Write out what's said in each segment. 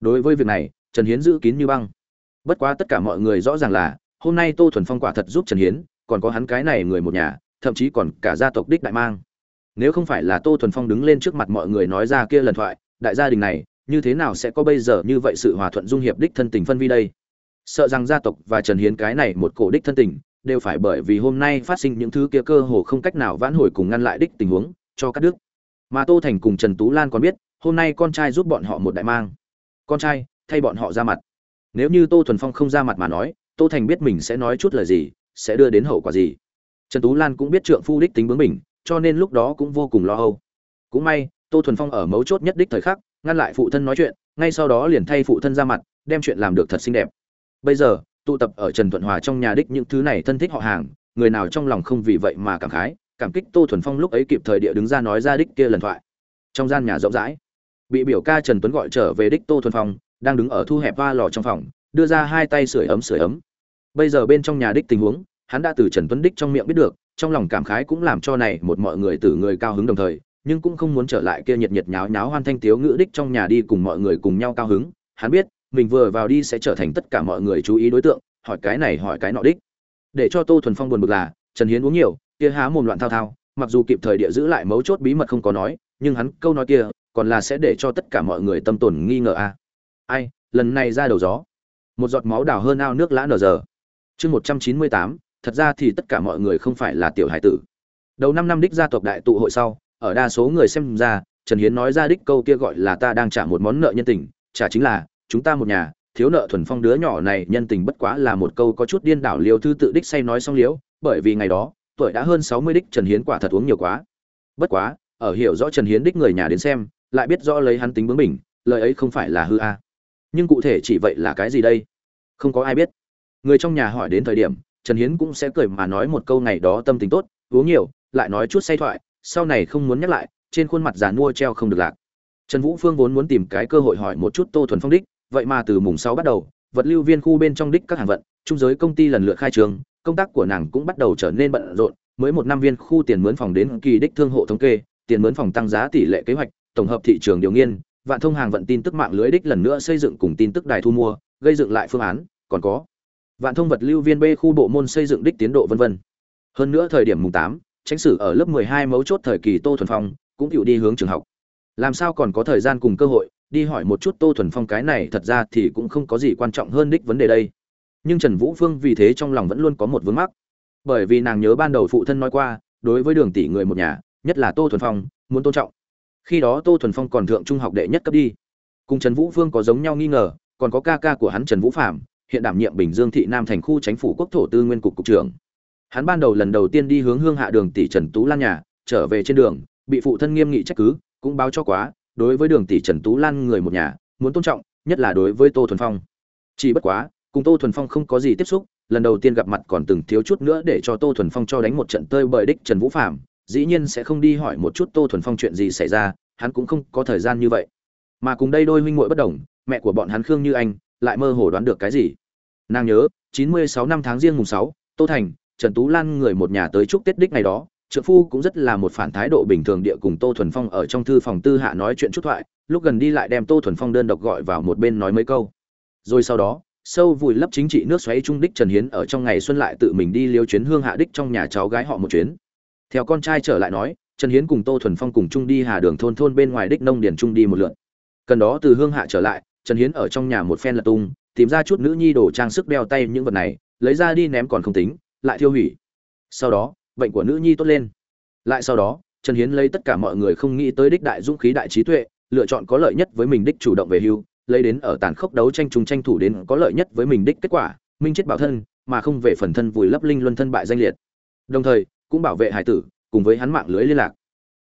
đối với việc này, trần hiến giữ kín như băng. Bất quá tất cả mọi người rõ ràng là, hôm nay tô thuần phong quả thật giúp trần hiến, còn có hắn cái này người một nhà, thậm chí còn cả gia tộc đích đại mang. Nếu không phải là tô thuần phong đứng lên trước mặt mọi người nói ra kia lần thoại, đại gia đình này, như thế nào sẽ có bây giờ như vậy sự hòa thuận dung hiệp đích thân tình phân vi đây? Sợ rằng gia tộc và trần hiến cái này một cổ đích thân tình, đều phải bởi vì hôm nay phát sinh những thứ kia cơ hồ không cách nào vãn hồi cùng ngăn lại đích tình huống, cho các đức mà tô thành cùng trần tú lan còn biết, hôm nay con trai giúp bọn họ một đại mang con trai, thay bọn họ ra mặt. Nếu như tô thuần phong không ra mặt mà nói, tô thành biết mình sẽ nói chút lời gì, sẽ đưa đến hậu quả gì. Trần tú lan cũng biết trượng phu đích tính bướng mình, cho nên lúc đó cũng vô cùng lo âu. Cũng may, tô thuần phong ở mấu chốt nhất đích thời khắc, ngăn lại phụ thân nói chuyện, ngay sau đó liền thay phụ thân ra mặt, đem chuyện làm được thật xinh đẹp. Bây giờ, tụ tập ở trần thuận hòa trong nhà đích những thứ này thân thích họ hàng, người nào trong lòng không vì vậy mà cảm khái, cảm kích tô thuần phong lúc ấy kịp thời địa đứng ra nói ra đích kia lần thoại. Trong gian nhà rộng rãi bị biểu ca trần tuấn gọi trở về đích tô thuần phong, đang đứng ở thu hẹp va lò trong phòng, đưa ra hai tay sưởi ấm sưởi ấm. Bây giờ bên trong nhà đích tình huống, hắn đã từ trần tuấn đích trong miệng biết được, trong lòng cảm khái cũng làm cho này một mọi người từ người cao hứng đồng thời, nhưng cũng không muốn trở lại kia nhiệt nhiệt nháo nháo hoan thanh tiếu ngữ đích trong nhà đi cùng mọi người cùng nhau cao hứng. Hắn biết, mình vừa vào đi sẽ trở thành tất cả mọi người chú ý đối tượng, hỏi cái này hỏi cái nọ đích. Để cho tô thuần phong buồn bực là, trần hiến uống nhiều, kia há mồm loạn thao thao, mặc dù kịp thời địa giữ lại mấu chốt bí mật không có nói, nhưng hắn câu nói kia còn là sẽ để cho tất cả mọi người tâm tồn nghi ngờ a. Ai, lần này ra đầu gió. Một giọt máu đào hơn ao nước lã nở giờ chương một trăm chín mươi tám, thật ra thì tất cả mọi người không phải là tiểu hải tử. Đầu năm năm đích gia tộc đại tụ hội sau, ở đa số người xem ra, trần hiến nói ra đích câu kia gọi là ta đang trả một món nợ nhân tình trả chính là, chúng ta một nhà, thiếu nợ thuần phong đứa nhỏ này nhân tình bất quá là một câu có chút điên đảo liêu thư tự đích say nói xong liễu, bởi vì ngày đó, tuổi đã hơn sáu mươi đích trần hiến quả thật uống nhiều quá. Bất quá, ở hiểu rõ trần hiến đích người nhà đến xem lại biết rõ lấy hắn tính bướng bỉnh, lời ấy không phải là hư a. Nhưng cụ thể chỉ vậy là cái gì đây? Không có ai biết. Người trong nhà hỏi đến thời điểm trần hiến cũng sẽ cười mà nói một câu ngày đó tâm tình tốt uống nhiều lại nói chút say thoại sau này không muốn nhắc lại trên khuôn mặt già nua treo không được lạc. Trần vũ phương vốn muốn tìm cái cơ hội hỏi một chút tô thuần phong đích vậy mà từ mùng sáu bắt đầu vật lưu viên khu bên trong đích các hàng vận trung giới công ty lần lượt khai trường công tác của nàng cũng bắt đầu trở nên bận rộn mới một năm viên khu tiền mướn phòng đến kỳ đích thương hộ thống kê tiền mướn phòng tăng giá tỷ lệ kế hoạch tổng hợp thị trường điều nghiên, vạn thông hàng vận tin tức mạng lưới đích lần nữa xây dựng cùng tin tức đài thu mua, gây dựng lại phương án, còn có vạn thông vật lưu viên b khu bộ môn xây dựng đích tiến độ vân vân. Hơn nữa thời điểm mùng tám, tránh sử ở lớp mười hai mấu chốt thời kỳ tô thuần phong, cũng chịu đi hướng trường học. Làm sao còn có thời gian cùng cơ hội, đi hỏi một chút tô thuần phong cái này thật ra thì cũng không có gì quan trọng hơn đích vấn đề đây. Nhưng trần vũ phương vì thế trong lòng vẫn luôn có một vướng mắc. Bởi vì nàng nhớ ban đầu phụ thân nói qua, đối với đường tỷ người một nhà, nhất là tô thuần phong, muốn tôn trọng khi đó tô thuần phong còn thượng trung học đệ nhất cấp đi. Cùng trần vũ phương có giống nhau nghi ngờ, còn có ca ca của hắn trần vũ phạm hiện đảm nhiệm bình dương thị nam thành khu chính phủ quốc thổ tư nguyên cục cục trưởng. Hắn ban đầu lần đầu tiên đi hướng hương hạ đường tỷ trần tú lan nhà, trở về trên đường, bị phụ thân nghiêm nghị trách cứ, cũng báo cho quá, đối với đường tỷ trần tú lan người một nhà, muốn tôn trọng, nhất là đối với tô thuần phong. Chỉ bất quá, cùng tô thuần phong không có gì tiếp xúc, lần đầu tiên gặp mặt còn từng thiếu chút nữa để cho tô thuần phong cho đánh một trận tơi bởi đích trần vũ phạm dĩ nhiên sẽ không đi hỏi một chút tô thuần phong chuyện gì xảy ra, hắn cũng không có thời gian như vậy. Mà cùng đây đôi huynh muội bất đồng, mẹ của bọn hắn khương như anh lại mơ hồ đoán được cái gì. Nàng nhớ, chín mươi sáu năm tháng riêng mùng sáu, tô thành, trần tú lan người một nhà tới chúc tết đích ngày đó trợ phu cũng rất là một phản thái độ bình thường địa cùng tô thuần phong ở trong thư phòng tư hạ nói chuyện chút thoại, lúc gần đi lại đem tô thuần phong đơn độc gọi vào một bên nói mấy câu. Rồi sau đó, sâu vùi lấp chính trị nước xoáy trung đích trần hiến ở trong ngày xuân lại tự mình đi liêu chuyến hương hạ đích trong nhà cháu gái họ một chuyến theo con trai trở lại nói, trần hiến cùng tô thuần phong cùng chung đi hà đường thôn thôn bên ngoài đích nông điền trung đi một lượn cần đó từ hương hạ trở lại, trần hiến ở trong nhà một phen lật tung, tìm ra chút nữ nhi đồ trang sức đeo tay những vật này, lấy ra đi ném còn không tính, lại thiêu hủy. Sau đó, bệnh của nữ nhi tốt lên. Lại sau đó, trần hiến lấy tất cả mọi người không nghĩ tới đích đại dũng khí đại trí tuệ, lựa chọn có lợi nhất với mình đích chủ động về hưu, lấy đến ở tàn khốc đấu tranh trùng tranh thủ đến có lợi nhất với mình đích kết quả, minh chết bảo thân, mà không về phần thân vùi lấp linh luân thân bại danh liệt. Đồng thời cũng bảo vệ hải tử, cùng với hắn mạng lưới liên lạc.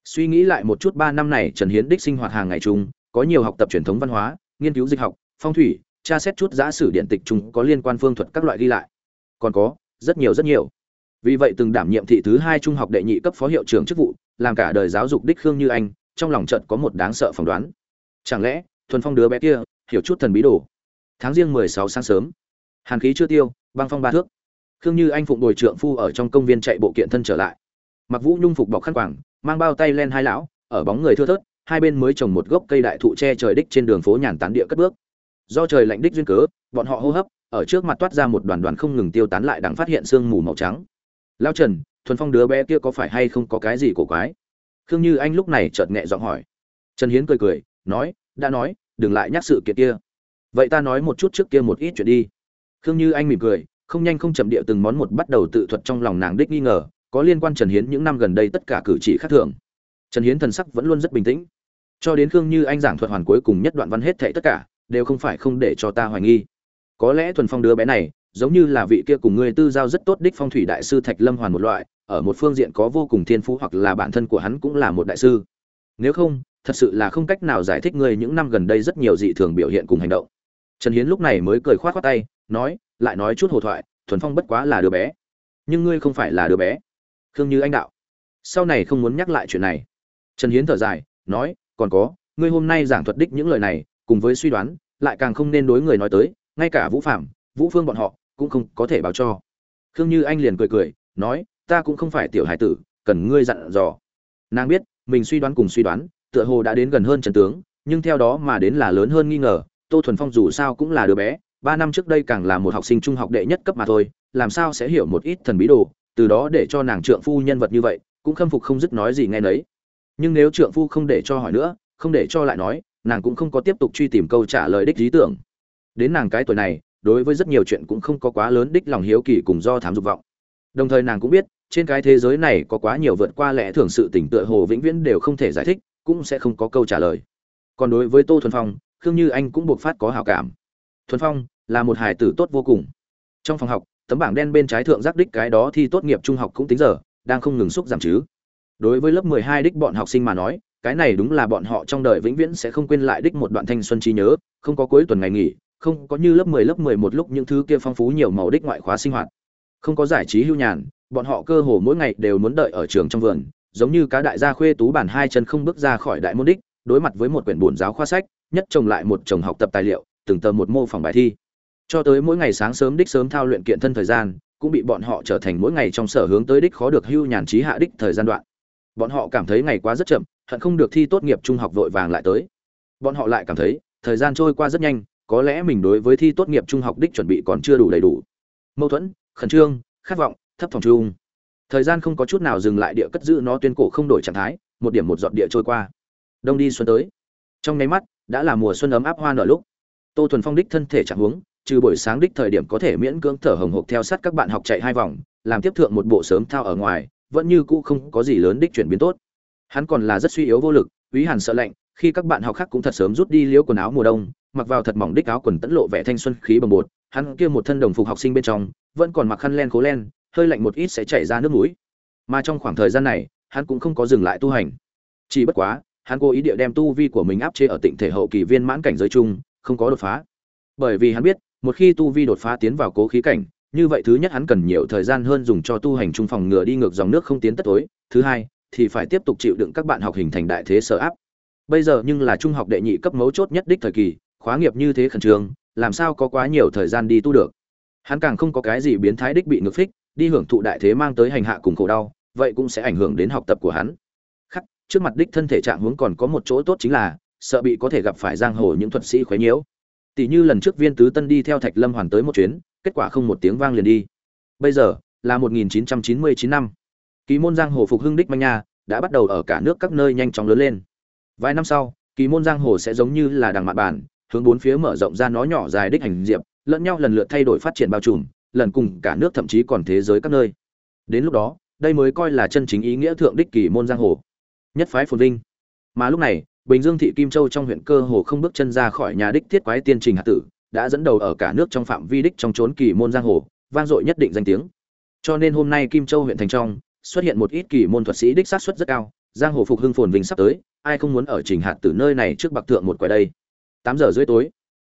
Suy nghĩ lại một chút ba năm này trần hiến đích sinh hoạt hàng ngày chung, có nhiều học tập truyền thống văn hóa, nghiên cứu dịch học, phong thủy, tra xét chút giã sử điện tịch chung có liên quan phương thuật các loại ghi lại. Còn có, rất nhiều rất nhiều. Vì vậy từng đảm nhiệm thị thứ hai trung học đệ nhị cấp phó hiệu trưởng chức vụ, làm cả đời giáo dục đích khương như anh, trong lòng trận có một đáng sợ phỏng đoán. Chẳng lẽ, thuần phong đứa bé kia, hiểu chút thần bí đồ. Tháng riêng mười sáu sáng sớm. Hàn khí chưa tiêu, băng phong ba thước khương như anh phụng bồi trượng phu ở trong công viên chạy bộ kiện thân trở lại. Mặc vũ nhung phục bọc khăn quàng, mang bao tay len hai lão, ở bóng người thưa thớt, hai bên mới trồng một gốc cây đại thụ che trời đích trên đường phố nhàn tán địa cất bước. Do trời lạnh đích duyên cớ, bọn họ hô hấp, ở trước mặt toát ra một đoàn đoàn không ngừng tiêu tán lại đằng phát hiện sương mù màu trắng. Lao trần, thuần phong đứa bé kia có phải hay không có cái gì cổ quái? Khương như anh lúc này chợt nhẹ giọng hỏi. Trần hiến cười cười, nói, đã nói, đừng lại nhắc sự kiện kia. Vậy ta nói một chút trước kia một ít chuyện đi. Khương như anh mỉm cười không nhanh không chậm địa từng món một bắt đầu tự thuật trong lòng nàng đích nghi ngờ, có liên quan trần hiến những năm gần đây tất cả cử chỉ khác thường. Trần hiến thần sắc vẫn luôn rất bình tĩnh. Cho đến khương như anh giảng thuật hoàn cuối cùng nhất đoạn văn hết thệ tất cả, đều không phải không để cho ta hoài nghi. Có lẽ thuần phong đứa bé này, giống như là vị kia cùng ngươi tư giao rất tốt đích phong thủy đại sư thạch lâm hoàn một loại, ở một phương diện có vô cùng thiên phú hoặc là bản thân của hắn cũng là một đại sư. Nếu không, thật sự là không cách nào giải thích ngươi những năm gần đây rất nhiều dị thường biểu hiện cùng hành động. Trần hiến lúc này mới cười khoát khoát tay, nói lại nói chút hồ thoại, thuần phong bất quá là đứa bé. Nhưng ngươi không phải là đứa bé. Khương như anh đạo. Sau này không muốn nhắc lại chuyện này. Trần hiến thở dài, nói, còn có, ngươi hôm nay giảng thuật đích những lời này, cùng với suy đoán, lại càng không nên đối người nói tới, ngay cả vũ phạm vũ phương bọn họ, cũng không có thể báo cho. Khương như anh liền cười cười, nói, ta cũng không phải tiểu hải tử, cần ngươi dặn dò. Nàng biết, mình suy đoán cùng suy đoán, tựa hồ đã đến gần hơn trần tướng, nhưng theo đó mà đến là lớn hơn nghi ngờ, tô thuần phong dù sao cũng là đứa bé ba năm trước đây càng là một học sinh trung học đệ nhất cấp mà thôi, làm sao sẽ hiểu một ít thần bí đồ, từ đó để cho nàng trượng phu nhân vật như vậy, cũng khâm phục không dứt nói gì nghe nấy. Nhưng nếu trượng phu không để cho hỏi nữa, không để cho lại nói, nàng cũng không có tiếp tục truy tìm câu trả lời đích lý tưởng. Đến nàng cái tuổi này, đối với rất nhiều chuyện cũng không có quá lớn đích lòng hiếu kỳ cùng do thám dục vọng. Đồng thời nàng cũng biết, trên cái thế giới này có quá nhiều vượt qua lẽ thường sự tỉnh tựa hồ vĩnh viễn đều không thể giải thích, cũng sẽ không có câu trả lời. Còn đối với tô thuần phong, khương như anh cũng buộc phát có hảo cảm. Thuần phong là một hài tử tốt vô cùng. Trong phòng học, tấm bảng đen bên trái thượng giác đích cái đó thi tốt nghiệp trung học cũng tính giờ, đang không ngừng xúc giảm chứ. Đối với lớp 12 đích bọn học sinh mà nói, cái này đúng là bọn họ trong đời vĩnh viễn sẽ không quên lại đích một đoạn thanh xuân trí nhớ, không có cuối tuần ngày nghỉ, không có như lớp 10 lớp 11 lúc những thứ kia phong phú nhiều màu đích ngoại khóa sinh hoạt. Không có giải trí hưu nhàn, bọn họ cơ hồ mỗi ngày đều muốn đợi ở trường trong vườn, giống như cá đại gia khuê tú bản hai chân không bước ra khỏi đại môn đích, đối mặt với một quyển buồn giáo khoa sách, nhất trồng lại một chồng học tập tài liệu, từng tờ một mô phỏng bài thi cho tới mỗi ngày sáng sớm đích sớm thao luyện kiện thân thời gian, cũng bị bọn họ trở thành mỗi ngày trong sở hướng tới đích khó được hưu nhàn trí hạ đích thời gian đoạn. Bọn họ cảm thấy ngày quá rất chậm, hận không được thi tốt nghiệp trung học vội vàng lại tới. Bọn họ lại cảm thấy, thời gian trôi qua rất nhanh, có lẽ mình đối với thi tốt nghiệp trung học đích chuẩn bị còn chưa đủ đầy đủ. Mâu thuẫn, khẩn trương, khát vọng, thấp thỏm trung thời gian không có chút nào dừng lại địa cất giữ nó tuyên cổ không đổi trạng thái, một điểm một giọt địa trôi qua. Đông đi xuân tới. Trong nháy mắt, đã là mùa xuân ấm áp hoa nở lúc. Tô thuần phong đích thân thể trạng huống trừ buổi sáng đích thời điểm có thể miễn cưỡng thở hồng hộc theo sát các bạn học chạy hai vòng, làm tiếp thượng một bộ sớm thao ở ngoài, vẫn như cũ không có gì lớn đích chuyển biến tốt. Hắn còn là rất suy yếu vô lực, úy hàn sợ lạnh, khi các bạn học khác cũng thật sớm rút đi liếu quần áo mùa đông, mặc vào thật mỏng đích áo quần tẫn lộ vẻ thanh xuân khí bồng bột, hắn kia một thân đồng phục học sinh bên trong, vẫn còn mặc khăn len cố len, hơi lạnh một ít sẽ chảy ra nước mũi. Mà trong khoảng thời gian này, hắn cũng không có dừng lại tu hành. Chỉ bất quá, hắn cố ý địa đem tu vi của mình áp chế ở tịnh thể hậu kỳ viên mãn cảnh giới chung, không có đột phá. Bởi vì hắn biết một khi tu vi đột phá tiến vào cố khí cảnh, như vậy thứ nhất hắn cần nhiều thời gian hơn dùng cho tu hành trung phòng ngừa đi ngược dòng nước không tiến tất tối. Thứ hai, thì phải tiếp tục chịu đựng các bạn học hình thành đại thế sở áp. Bây giờ nhưng là trung học đệ nhị cấp mấu chốt nhất đích thời kỳ, khóa nghiệp như thế khẩn trương, làm sao có quá nhiều thời gian đi tu được? Hắn càng không có cái gì biến thái đích bị ngược phích, đi hưởng thụ đại thế mang tới hành hạ cùng khổ đau, vậy cũng sẽ ảnh hưởng đến học tập của hắn. Khắc, trước mặt đích thân thể trạng hướng còn có một chỗ tốt chính là, sợ bị có thể gặp phải giang hồ những thuật sĩ khuấy nhiễu tỷ như lần trước viên tứ tân đi theo thạch lâm hoàn tới một chuyến, kết quả không một tiếng vang liền đi. Bây giờ, là 1999 năm. Kỳ môn giang hồ phục hưng đích manh nha, đã bắt đầu ở cả nước các nơi nhanh chóng lớn lên. Vài năm sau kỳ môn giang hồ sẽ giống như là đằng mạn bản, hướng bốn phía mở rộng ra nó nhỏ dài đích hành diệp, lẫn nhau lần lượt thay đổi phát triển bao trùm, lần cùng cả nước thậm chí còn thế giới các nơi. Đến lúc đó, đây mới coi là chân chính ý nghĩa thượng đích kỳ môn giang hồ. Nhất phái phồn vinh. Mà lúc này bình dương thị kim châu trong huyện cơ hồ không bước chân ra khỏi nhà đích thiết quái tiên trình hạ tử, đã dẫn đầu ở cả nước trong phạm vi đích trong trốn kỳ môn giang hồ, vang dội nhất định danh tiếng. Cho nên hôm nay kim châu huyện thành trong, xuất hiện một ít kỳ môn thuật sĩ đích sát suất rất cao, giang hồ phục hưng phồn vinh sắp tới, ai không muốn ở trình hạt tử nơi này trước bạc thượng một quẻ đây? Tám giờ rưỡi tối,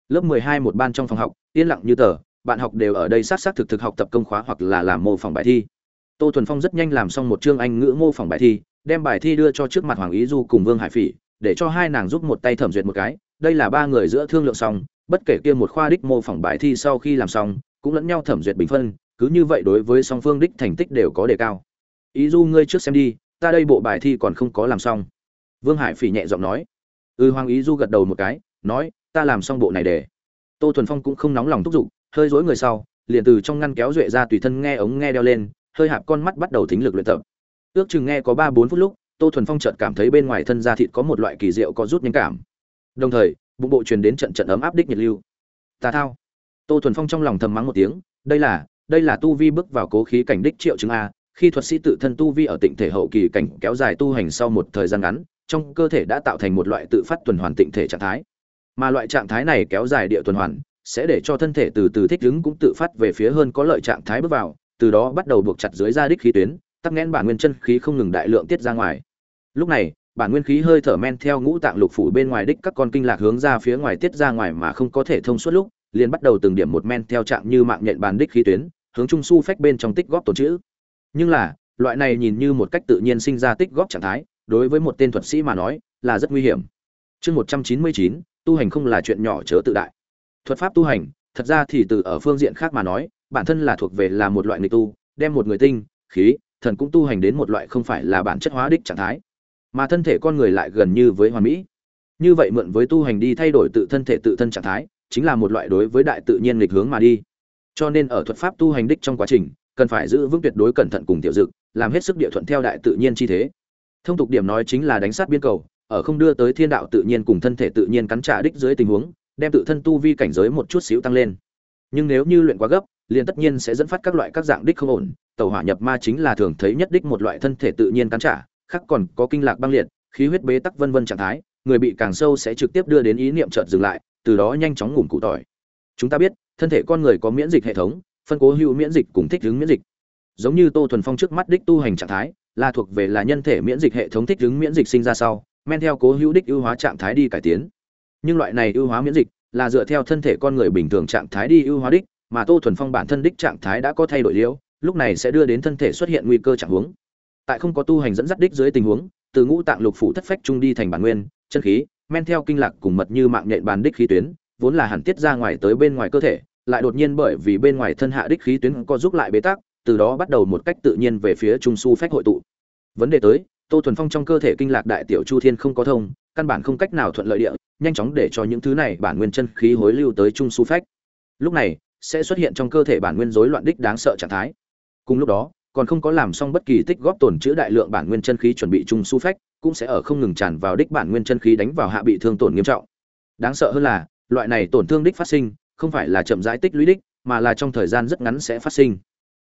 lớp mười hai một ban trong phòng học, yên lặng như tờ, bạn học đều ở đây sát sát thực thực học tập công khóa hoặc là làm mô phỏng bài thi. Tô thuần phong rất nhanh làm xong một chương anh ngữ mô phỏng bài thi, đem bài thi đưa cho trước mặt hoàng ý du cùng vương hải phỉ để cho hai nàng giúp một tay thẩm duyệt một cái đây là ba người giữa thương lượng xong bất kể kia một khoa đích mô phỏng bài thi sau khi làm xong cũng lẫn nhau thẩm duyệt bình phân cứ như vậy đối với song phương đích thành tích đều có đề cao. Ý du ngươi trước xem đi ta đây bộ bài thi còn không có làm xong. Vương hải phỉ nhẹ giọng nói. Ư ừ, hoàng ý du gật đầu một cái nói ta làm xong bộ này để. Tô thuần phong cũng không nóng lòng thúc giục hơi dối người sau liền từ trong ngăn kéo duệ ra tùy thân nghe ống nghe đeo lên hơi hạp con mắt bắt đầu thính lực luyện tập. Ước chừng nghe có ba bốn phút lúc tô thuần phong chợt cảm thấy bên ngoài thân da thịt có một loại kỳ diệu có rút nhanh cảm. Đồng thời, bụng bộ truyền đến trận trận ấm áp đích nhiệt lưu. Tà thao. Tô thuần phong trong lòng thầm mắng một tiếng, đây là đây là tu vi bước vào cố khí cảnh đích triệu chứng a, khi thuật sĩ tự thân tu vi ở tịnh thể hậu kỳ cảnh kéo dài tu hành sau một thời gian ngắn, trong cơ thể đã tạo thành một loại tự phát tuần hoàn tịnh thể trạng thái. Mà loại trạng thái này kéo dài địa tuần hoàn, sẽ để cho thân thể từ từ thích ứng cũng tự phát về phía hơn có lợi trạng thái bước vào, từ đó bắt đầu buộc chặt dưới da đích khí tuyến, tắc nghẽn bản nguyên chân khí không ngừng đại lượng tiết ra ngoài lúc này, bản nguyên khí hơi thở men theo ngũ tạng lục phủ bên ngoài đích các con kinh lạc hướng ra phía ngoài tiết ra ngoài mà không có thể thông suốt lúc, liền bắt đầu từng điểm một men theo trạng như mạng nhện bàn đích khí tuyến, hướng trung su phách bên trong tích góp tồn chữ nhưng là, loại này nhìn như một cách tự nhiên sinh ra tích góp trạng thái, đối với một tên thuật sĩ mà nói, là rất nguy hiểm. Chương một trăm chín mươi chín, tu hành không là chuyện nhỏ chớ tự đại. Thuật pháp tu hành, thật ra thì từ ở phương diện khác mà nói, bản thân là thuộc về là một loại người tu, đem một người tinh, khí, thần cũng tu hành đến một loại không phải là bản chất hóa đích trạng thái mà thân thể con người lại gần như với hoàn mỹ. Như vậy mượn với tu hành đi thay đổi tự thân thể tự thân trạng thái, chính là một loại đối với đại tự nhiên nghịch hướng mà đi. Cho nên ở thuật pháp tu hành đích trong quá trình, cần phải giữ vững tuyệt đối cẩn thận cùng tiểu dực, làm hết sức địa thuận theo đại tự nhiên chi thế. Thông tục điểm nói chính là đánh sát biên cầu, ở không đưa tới thiên đạo tự nhiên cùng thân thể tự nhiên cắn trả đích dưới tình huống, đem tự thân tu vi cảnh giới một chút xíu tăng lên. Nhưng nếu như luyện quá gấp, liền tất nhiên sẽ dẫn phát các loại các dạng đích không ổn tàu hỏa nhập ma chính là thường thấy nhất đích một loại thân thể tự nhiên cắn trả khác còn có kinh lạc băng liệt, khí huyết bế tắc vân vân trạng thái, người bị càng sâu sẽ trực tiếp đưa đến ý niệm chợt dừng lại, từ đó nhanh chóng ngủm cụ tỏi. Chúng ta biết, thân thể con người có miễn dịch hệ thống, phân cố hữu miễn dịch cùng thích ứng miễn dịch. Giống như tô thuần phong trước mắt đích tu hành trạng thái, là thuộc về là nhân thể miễn dịch hệ thống thích ứng miễn dịch sinh ra sau, men theo cố hữu đích ưu hóa trạng thái đi cải tiến. Nhưng loại này ưu hóa miễn dịch, là dựa theo thân thể con người bình thường trạng thái đi ưu hóa đích, mà tô thuần phong bản thân đích trạng thái đã có thay đổi liễu, lúc này sẽ đưa đến thân thể xuất hiện nguy cơ trạng huống tại không có tu hành dẫn dắt đích dưới tình huống, từ ngũ tạng lục phủ thất phách trung đi thành bản nguyên, chân khí, men theo kinh lạc cùng mật như mạng nhện bàn đích khí tuyến, vốn là hẳn tiết ra ngoài tới bên ngoài cơ thể, lại đột nhiên bởi vì bên ngoài thân hạ đích khí tuyến có giúp lại bế tắc, từ đó bắt đầu một cách tự nhiên về phía trung su phách hội tụ. Vấn đề tới, tô thuần phong trong cơ thể kinh lạc đại tiểu chu thiên không có thông, căn bản không cách nào thuận lợi địa, nhanh chóng để cho những thứ này bản nguyên chân khí hối lưu tới trung su phách. Lúc này, sẽ xuất hiện trong cơ thể bản nguyên rối loạn đích đáng sợ trạng thái. Cùng lúc đó còn không có làm xong bất kỳ tích góp tổn chữa đại lượng bản nguyên chân khí chuẩn bị chung su phách, cũng sẽ ở không ngừng tràn vào đích bản nguyên chân khí đánh vào hạ bị thương tổn nghiêm trọng. Đáng sợ hơn là, loại này tổn thương đích phát sinh, không phải là chậm rãi tích lũy đích, mà là trong thời gian rất ngắn sẽ phát sinh.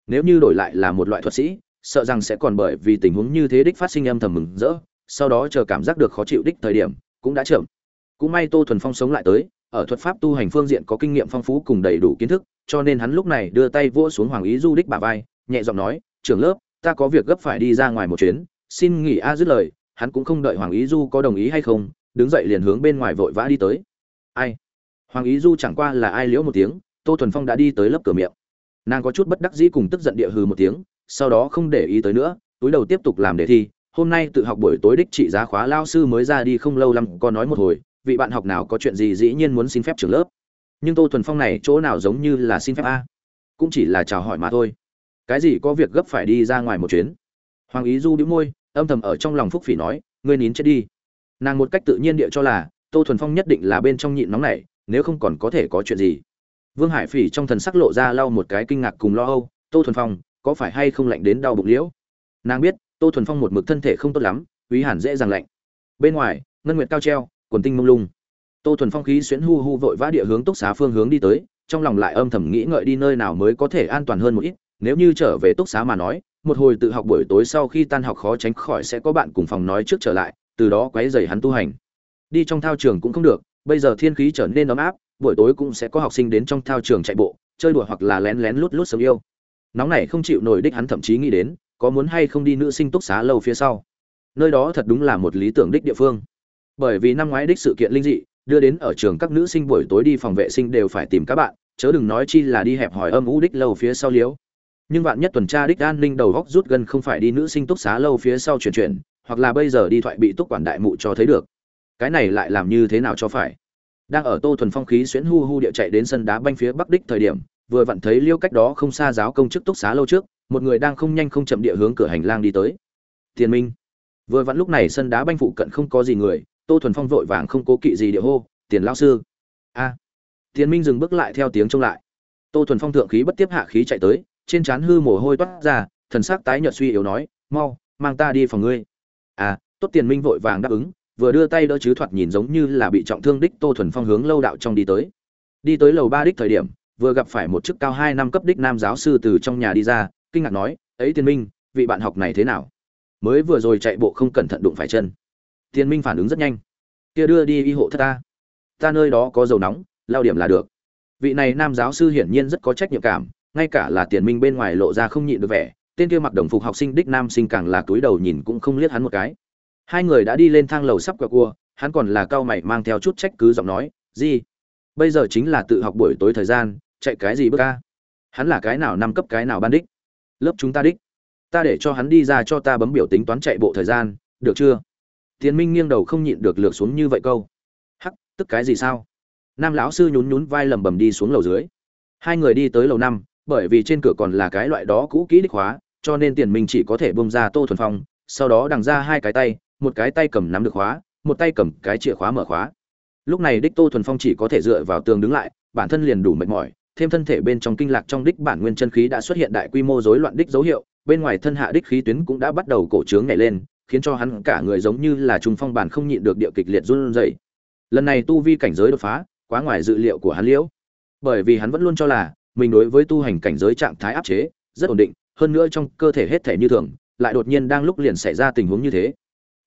Nếu như đổi lại là một loại thuật sĩ, sợ rằng sẽ còn bởi vì tình huống như thế đích phát sinh âm thầm mừng rỡ, sau đó chờ cảm giác được khó chịu đích thời điểm, cũng đã chậm. Cũng may tô thuần phong sống lại tới, ở thuật pháp tu hành phương diện có kinh nghiệm phong phú cùng đầy đủ kiến thức, cho nên hắn lúc này đưa tay vỗ xuống hoàng ý du đích bà vai, nhẹ giọng nói trưởng lớp, ta có việc gấp phải đi ra ngoài một chuyến, xin nghỉ a dứt lời, hắn cũng không đợi hoàng ý du có đồng ý hay không, đứng dậy liền hướng bên ngoài vội vã đi tới. Ai? Hoàng ý du chẳng qua là ai liễu một tiếng, tô thuần phong đã đi tới lớp cửa miệng. Nàng có chút bất đắc dĩ cùng tức giận địa hừ một tiếng, sau đó không để ý tới nữa, túi đầu tiếp tục làm đề thi. Hôm nay tự học buổi tối đích trị giá khóa lao sư mới ra đi không lâu lắm, có nói một hồi, vị bạn học nào có chuyện gì dĩ nhiên muốn xin phép trường lớp. Nhưng tô thuần phong này chỗ nào giống như là xin phép a? Cũng chỉ là chào hỏi mà thôi cái gì có việc gấp phải đi ra ngoài một chuyến? Hoàng ý du đĩu môi, âm thầm ở trong lòng phúc phỉ nói, ngươi nín chết đi. Nàng một cách tự nhiên địa cho là, tô thuần phong nhất định là bên trong nhịn nóng này, nếu không còn có thể có chuyện gì. Vương hải phỉ trong thần sắc lộ ra lau một cái kinh ngạc cùng lo âu, tô thuần phong, có phải hay không lạnh đến đau bụng liễu? Nàng biết, tô thuần phong một mực thân thể không tốt lắm quý hẳn dễ dàng lạnh. Bên ngoài, ngân nguyệt cao treo, quần tinh mông lung. Tô thuần phong khí xuyến hu hu vội vã địa hướng túc xá phương hướng đi tới, trong lòng lại âm thầm nghĩ ngợi đi nơi nào mới có thể an toàn hơn một ít nếu như trở về túc xá mà nói, một hồi tự học buổi tối sau khi tan học khó tránh khỏi sẽ có bạn cùng phòng nói trước trở lại, từ đó quấy dày hắn tu hành. Đi trong thao trường cũng không được, bây giờ thiên khí trở nên ấm áp, buổi tối cũng sẽ có học sinh đến trong thao trường chạy bộ, chơi đùa hoặc là lén lén lút lút sớm yêu. Nóng này không chịu nổi đích hắn thậm chí nghĩ đến, có muốn hay không đi nữ sinh túc xá lâu phía sau. Nơi đó thật đúng là một lý tưởng đích địa phương. Bởi vì năm ngoái đích sự kiện linh dị, đưa đến ở trường các nữ sinh buổi tối đi phòng vệ sinh đều phải tìm các bạn, chớ đừng nói chi là đi hẹp hỏi âm u đích lâu phía sau liếu nhưng vạn nhất tuần tra đích an ninh đầu góc rút gần không phải đi nữ sinh túc xá lâu phía sau chuyển chuyển hoặc là bây giờ đi thoại bị túc quản đại mụ cho thấy được. Cái này lại làm như thế nào cho phải? Đang ở tô thuần phong khí xuyễn hu hu địa chạy đến sân đá banh phía bắc đích thời điểm vừa vặn thấy liêu cách đó không xa giáo công chức túc xá lâu trước một người đang không nhanh không chậm địa hướng cửa hành lang đi tới. Tiền minh. Vừa vặn lúc này sân đá banh phụ cận không có gì người tô thuần phong vội vàng không cố kỵ gì địa hô tiền lão sư. A. Tiền Minh dừng bước lại theo tiếng trông lại. Tô Thuần Phong thượng khí bất tiếp hạ khí chạy tới, trên trán hư mồ hôi toát ra, thần sắc tái nhợt suy yếu nói, "Mau, mang ta đi phòng ngươi." À, Tốt Tiền Minh vội vàng đáp ứng, vừa đưa tay đỡ chứ thoạt nhìn giống như là bị trọng thương đích Tô Thuần Phong hướng lâu đạo trong đi tới. Đi tới lầu ba đích thời điểm, vừa gặp phải một chức cao hai năm cấp đích nam giáo sư từ trong nhà đi ra, kinh ngạc nói, "Ấy Tiền Minh, vị bạn học này thế nào?" Mới vừa rồi chạy bộ không cẩn thận đụng phải chân. Tiền Minh phản ứng rất nhanh. "Kia đưa đi y hộ thất ta. Ta nơi đó có dầu nóng, lao điểm là được." Vị này nam giáo sư hiển nhiên rất có trách nhiệm cảm, ngay cả là Tiền Minh bên ngoài lộ ra không nhịn được vẻ, tên kia mặc đồng phục học sinh đích nam sinh càng là túi đầu nhìn cũng không liếc hắn một cái. Hai người đã đi lên thang lầu sắp quẹo cua hắn còn là cao mày mang theo chút trách cứ giọng nói gì bây giờ chính là tự học buổi tối thời gian chạy cái gì bước ca? Hắn là cái nào năm cấp cái nào ban đích? Lớp chúng ta đích. Ta để cho hắn đi ra cho ta bấm biểu tính toán chạy bộ thời gian được chưa? Tiến minh nghiêng đầu không nhịn được lược xuống như vậy câu. Hắc tức cái gì sao? Nam lão sư nhún nhún vai lầm bầm đi xuống lầu dưới. Hai người đi tới lầu năm bởi vì trên cửa còn là cái loại đó cũ kỹ đích hóa, cho nên tiền minh chỉ có thể bông ra tô thuần phong, sau đó đằng ra hai cái tay, một cái tay cầm nắm được khóa, một tay cầm cái chìa khóa mở khóa. Lúc này đích tô thuần phong chỉ có thể dựa vào tường đứng lại, bản thân liền đủ mệt mỏi, thêm thân thể bên trong kinh lạc trong đích bản nguyên chân khí đã xuất hiện đại quy mô rối loạn đích dấu hiệu, bên ngoài thân hạ đích khí tuyến cũng đã bắt đầu cổ trướng nhảy lên, khiến cho hắn cả người giống như là trung phong bản không nhịn được địa kịch liệt run rẩy. Lần này tu vi cảnh giới đột phá, quá ngoài dự liệu của hắn liễu. Bởi vì hắn vẫn luôn cho là mình đối với tu hành cảnh giới trạng thái áp chế, rất ổn định, hơn nữa trong cơ thể hết thể như thường, lại đột nhiên đang lúc liền xảy ra tình huống như thế.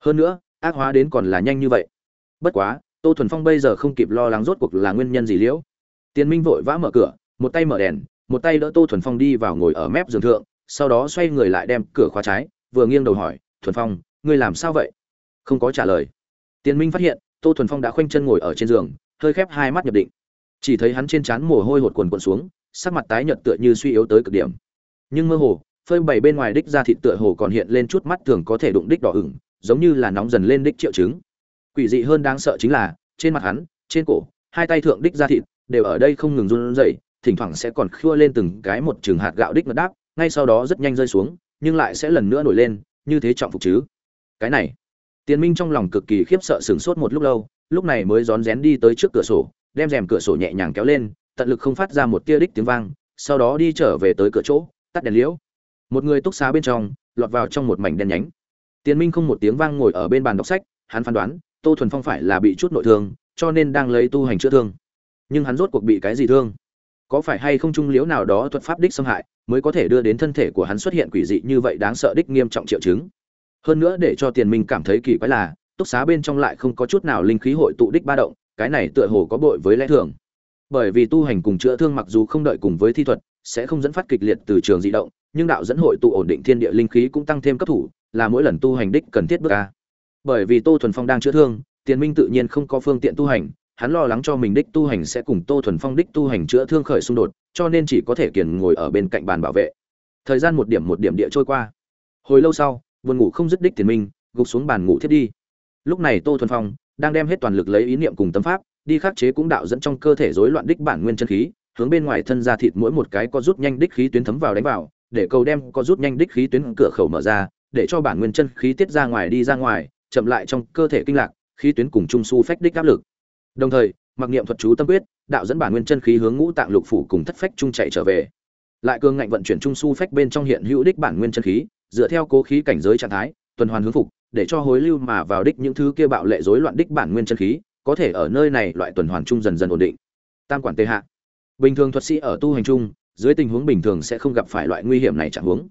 Hơn nữa, ác hóa đến còn là nhanh như vậy. Bất quá, tô thuần phong bây giờ không kịp lo lắng rốt cuộc là nguyên nhân gì liễu. Tiến minh vội vã mở cửa, một tay mở đèn, một tay đỡ tô thuần phong đi vào ngồi ở mép giường thượng, sau đó xoay người lại đem cửa khóa trái, vừa nghiêng đầu hỏi, thuần phong, ngươi làm sao vậy? Không có trả lời. Tiến minh phát hiện, tô thuần phong đã khoanh chân ngồi ở trên giường, hơi khép hai mắt nhập định. Chỉ thấy hắn trên trán mồ hôi hột quần quần xuống sắc mặt tái nhợt tựa như suy yếu tới cực điểm. Nhưng mơ hồ, phơi bày bên ngoài đích ra thịt tựa hồ còn hiện lên chút mắt thường có thể đụng đích đỏ ửng, giống như là nóng dần lên đích triệu chứng. Quỷ dị hơn đáng sợ chính là, trên mặt hắn, trên cổ, hai tay thượng đích ra thịt đều ở đây không ngừng run rẩy, thỉnh thoảng sẽ còn khua lên từng cái một trường hạt gạo đích ngất đáp, ngay sau đó rất nhanh rơi xuống, nhưng lại sẽ lần nữa nổi lên, như thế trọng phục chứ. Cái này, tiền minh trong lòng cực kỳ khiếp sợ sửng sốt một lúc lâu, lúc này mới rón rén đi tới trước cửa sổ, đem rèm cửa sổ nhẹ nhàng kéo lên tận lực không phát ra một tia đích tiếng vang sau đó đi trở về tới cửa chỗ tắt đèn liễu một người túc xá bên trong lọt vào trong một mảnh đen nhánh Tiền Minh không một tiếng vang ngồi ở bên bàn đọc sách, hắn phán đoán, Tô Thuần Phong phải là bị chút nội thương, cho nên đang lấy tu hành chữa thương. Nhưng hắn rốt cuộc bị cái gì thương? Có phải hay không trung liễu nào đó thuật pháp đích xâm hại, mới có thể đưa đến thân thể của hắn xuất hiện quỷ dị như vậy đáng sợ đích nghiêm trọng triệu chứng. Hơn nữa để cho Tiền Minh cảm thấy kỳ quái là, túc xá bên trong lại không có chút nào linh khí hội tụ đích ba động, cái này tựa hồ có bội với lẽ thường. Bởi vì tu hành cùng chữa thương mặc dù không đợi cùng với thi thuật, sẽ không dẫn phát kịch liệt từ trường dị động, nhưng đạo dẫn hội tụ ổn định thiên địa linh khí cũng tăng thêm cấp thủ, là mỗi lần tu hành đích cần thiết bước a. Bởi vì Tô Thuần Phong đang chữa thương, Tiền Minh tự nhiên không có phương tiện tu hành, hắn lo lắng cho mình đích tu hành sẽ cùng Tô Thuần Phong đích tu hành chữa thương khởi xung đột, cho nên chỉ có thể kiền ngồi ở bên cạnh bàn bảo vệ. Thời gian một điểm một điểm địa trôi qua. Hồi lâu sau, buồn ngủ không dứt đích Tiền Minh, gục xuống bàn ngủ thiết đi. Lúc này Tô Thuần Phong đang đem hết toàn lực lấy ý niệm cùng tâm pháp, đi khắc chế cũng đạo dẫn trong cơ thể rối loạn đích bản nguyên chân khí, hướng bên ngoài thân ra thịt mỗi một cái có rút nhanh đích khí tuyến thấm vào đánh vào, để cầu đem có rút nhanh đích khí tuyến cửa khẩu mở ra, để cho bản nguyên chân khí tiết ra ngoài đi ra ngoài, chậm lại trong cơ thể kinh lạc, khí tuyến cùng trung su phách đích áp lực. Đồng thời, mặc niệm thuật chú tâm quyết, đạo dẫn bản nguyên chân khí hướng ngũ tạng lục phủ cùng thất phách trung chạy trở về. Lại cương ngạnh vận chuyển trung su phách bên trong hiện hữu đích bản nguyên chân khí, dựa theo cố khí cảnh giới trạng thái, tuần hoàn hướng phục, để cho hối lưu mà vào đích những thứ kia bạo lệ rối loạn đích bản nguyên chân khí, có thể ở nơi này loại tuần hoàn trung dần dần ổn định. Tam quản tê hạ. Bình thường thuật sĩ ở tu hành trung, dưới tình huống bình thường sẽ không gặp phải loại nguy hiểm này chẳng huống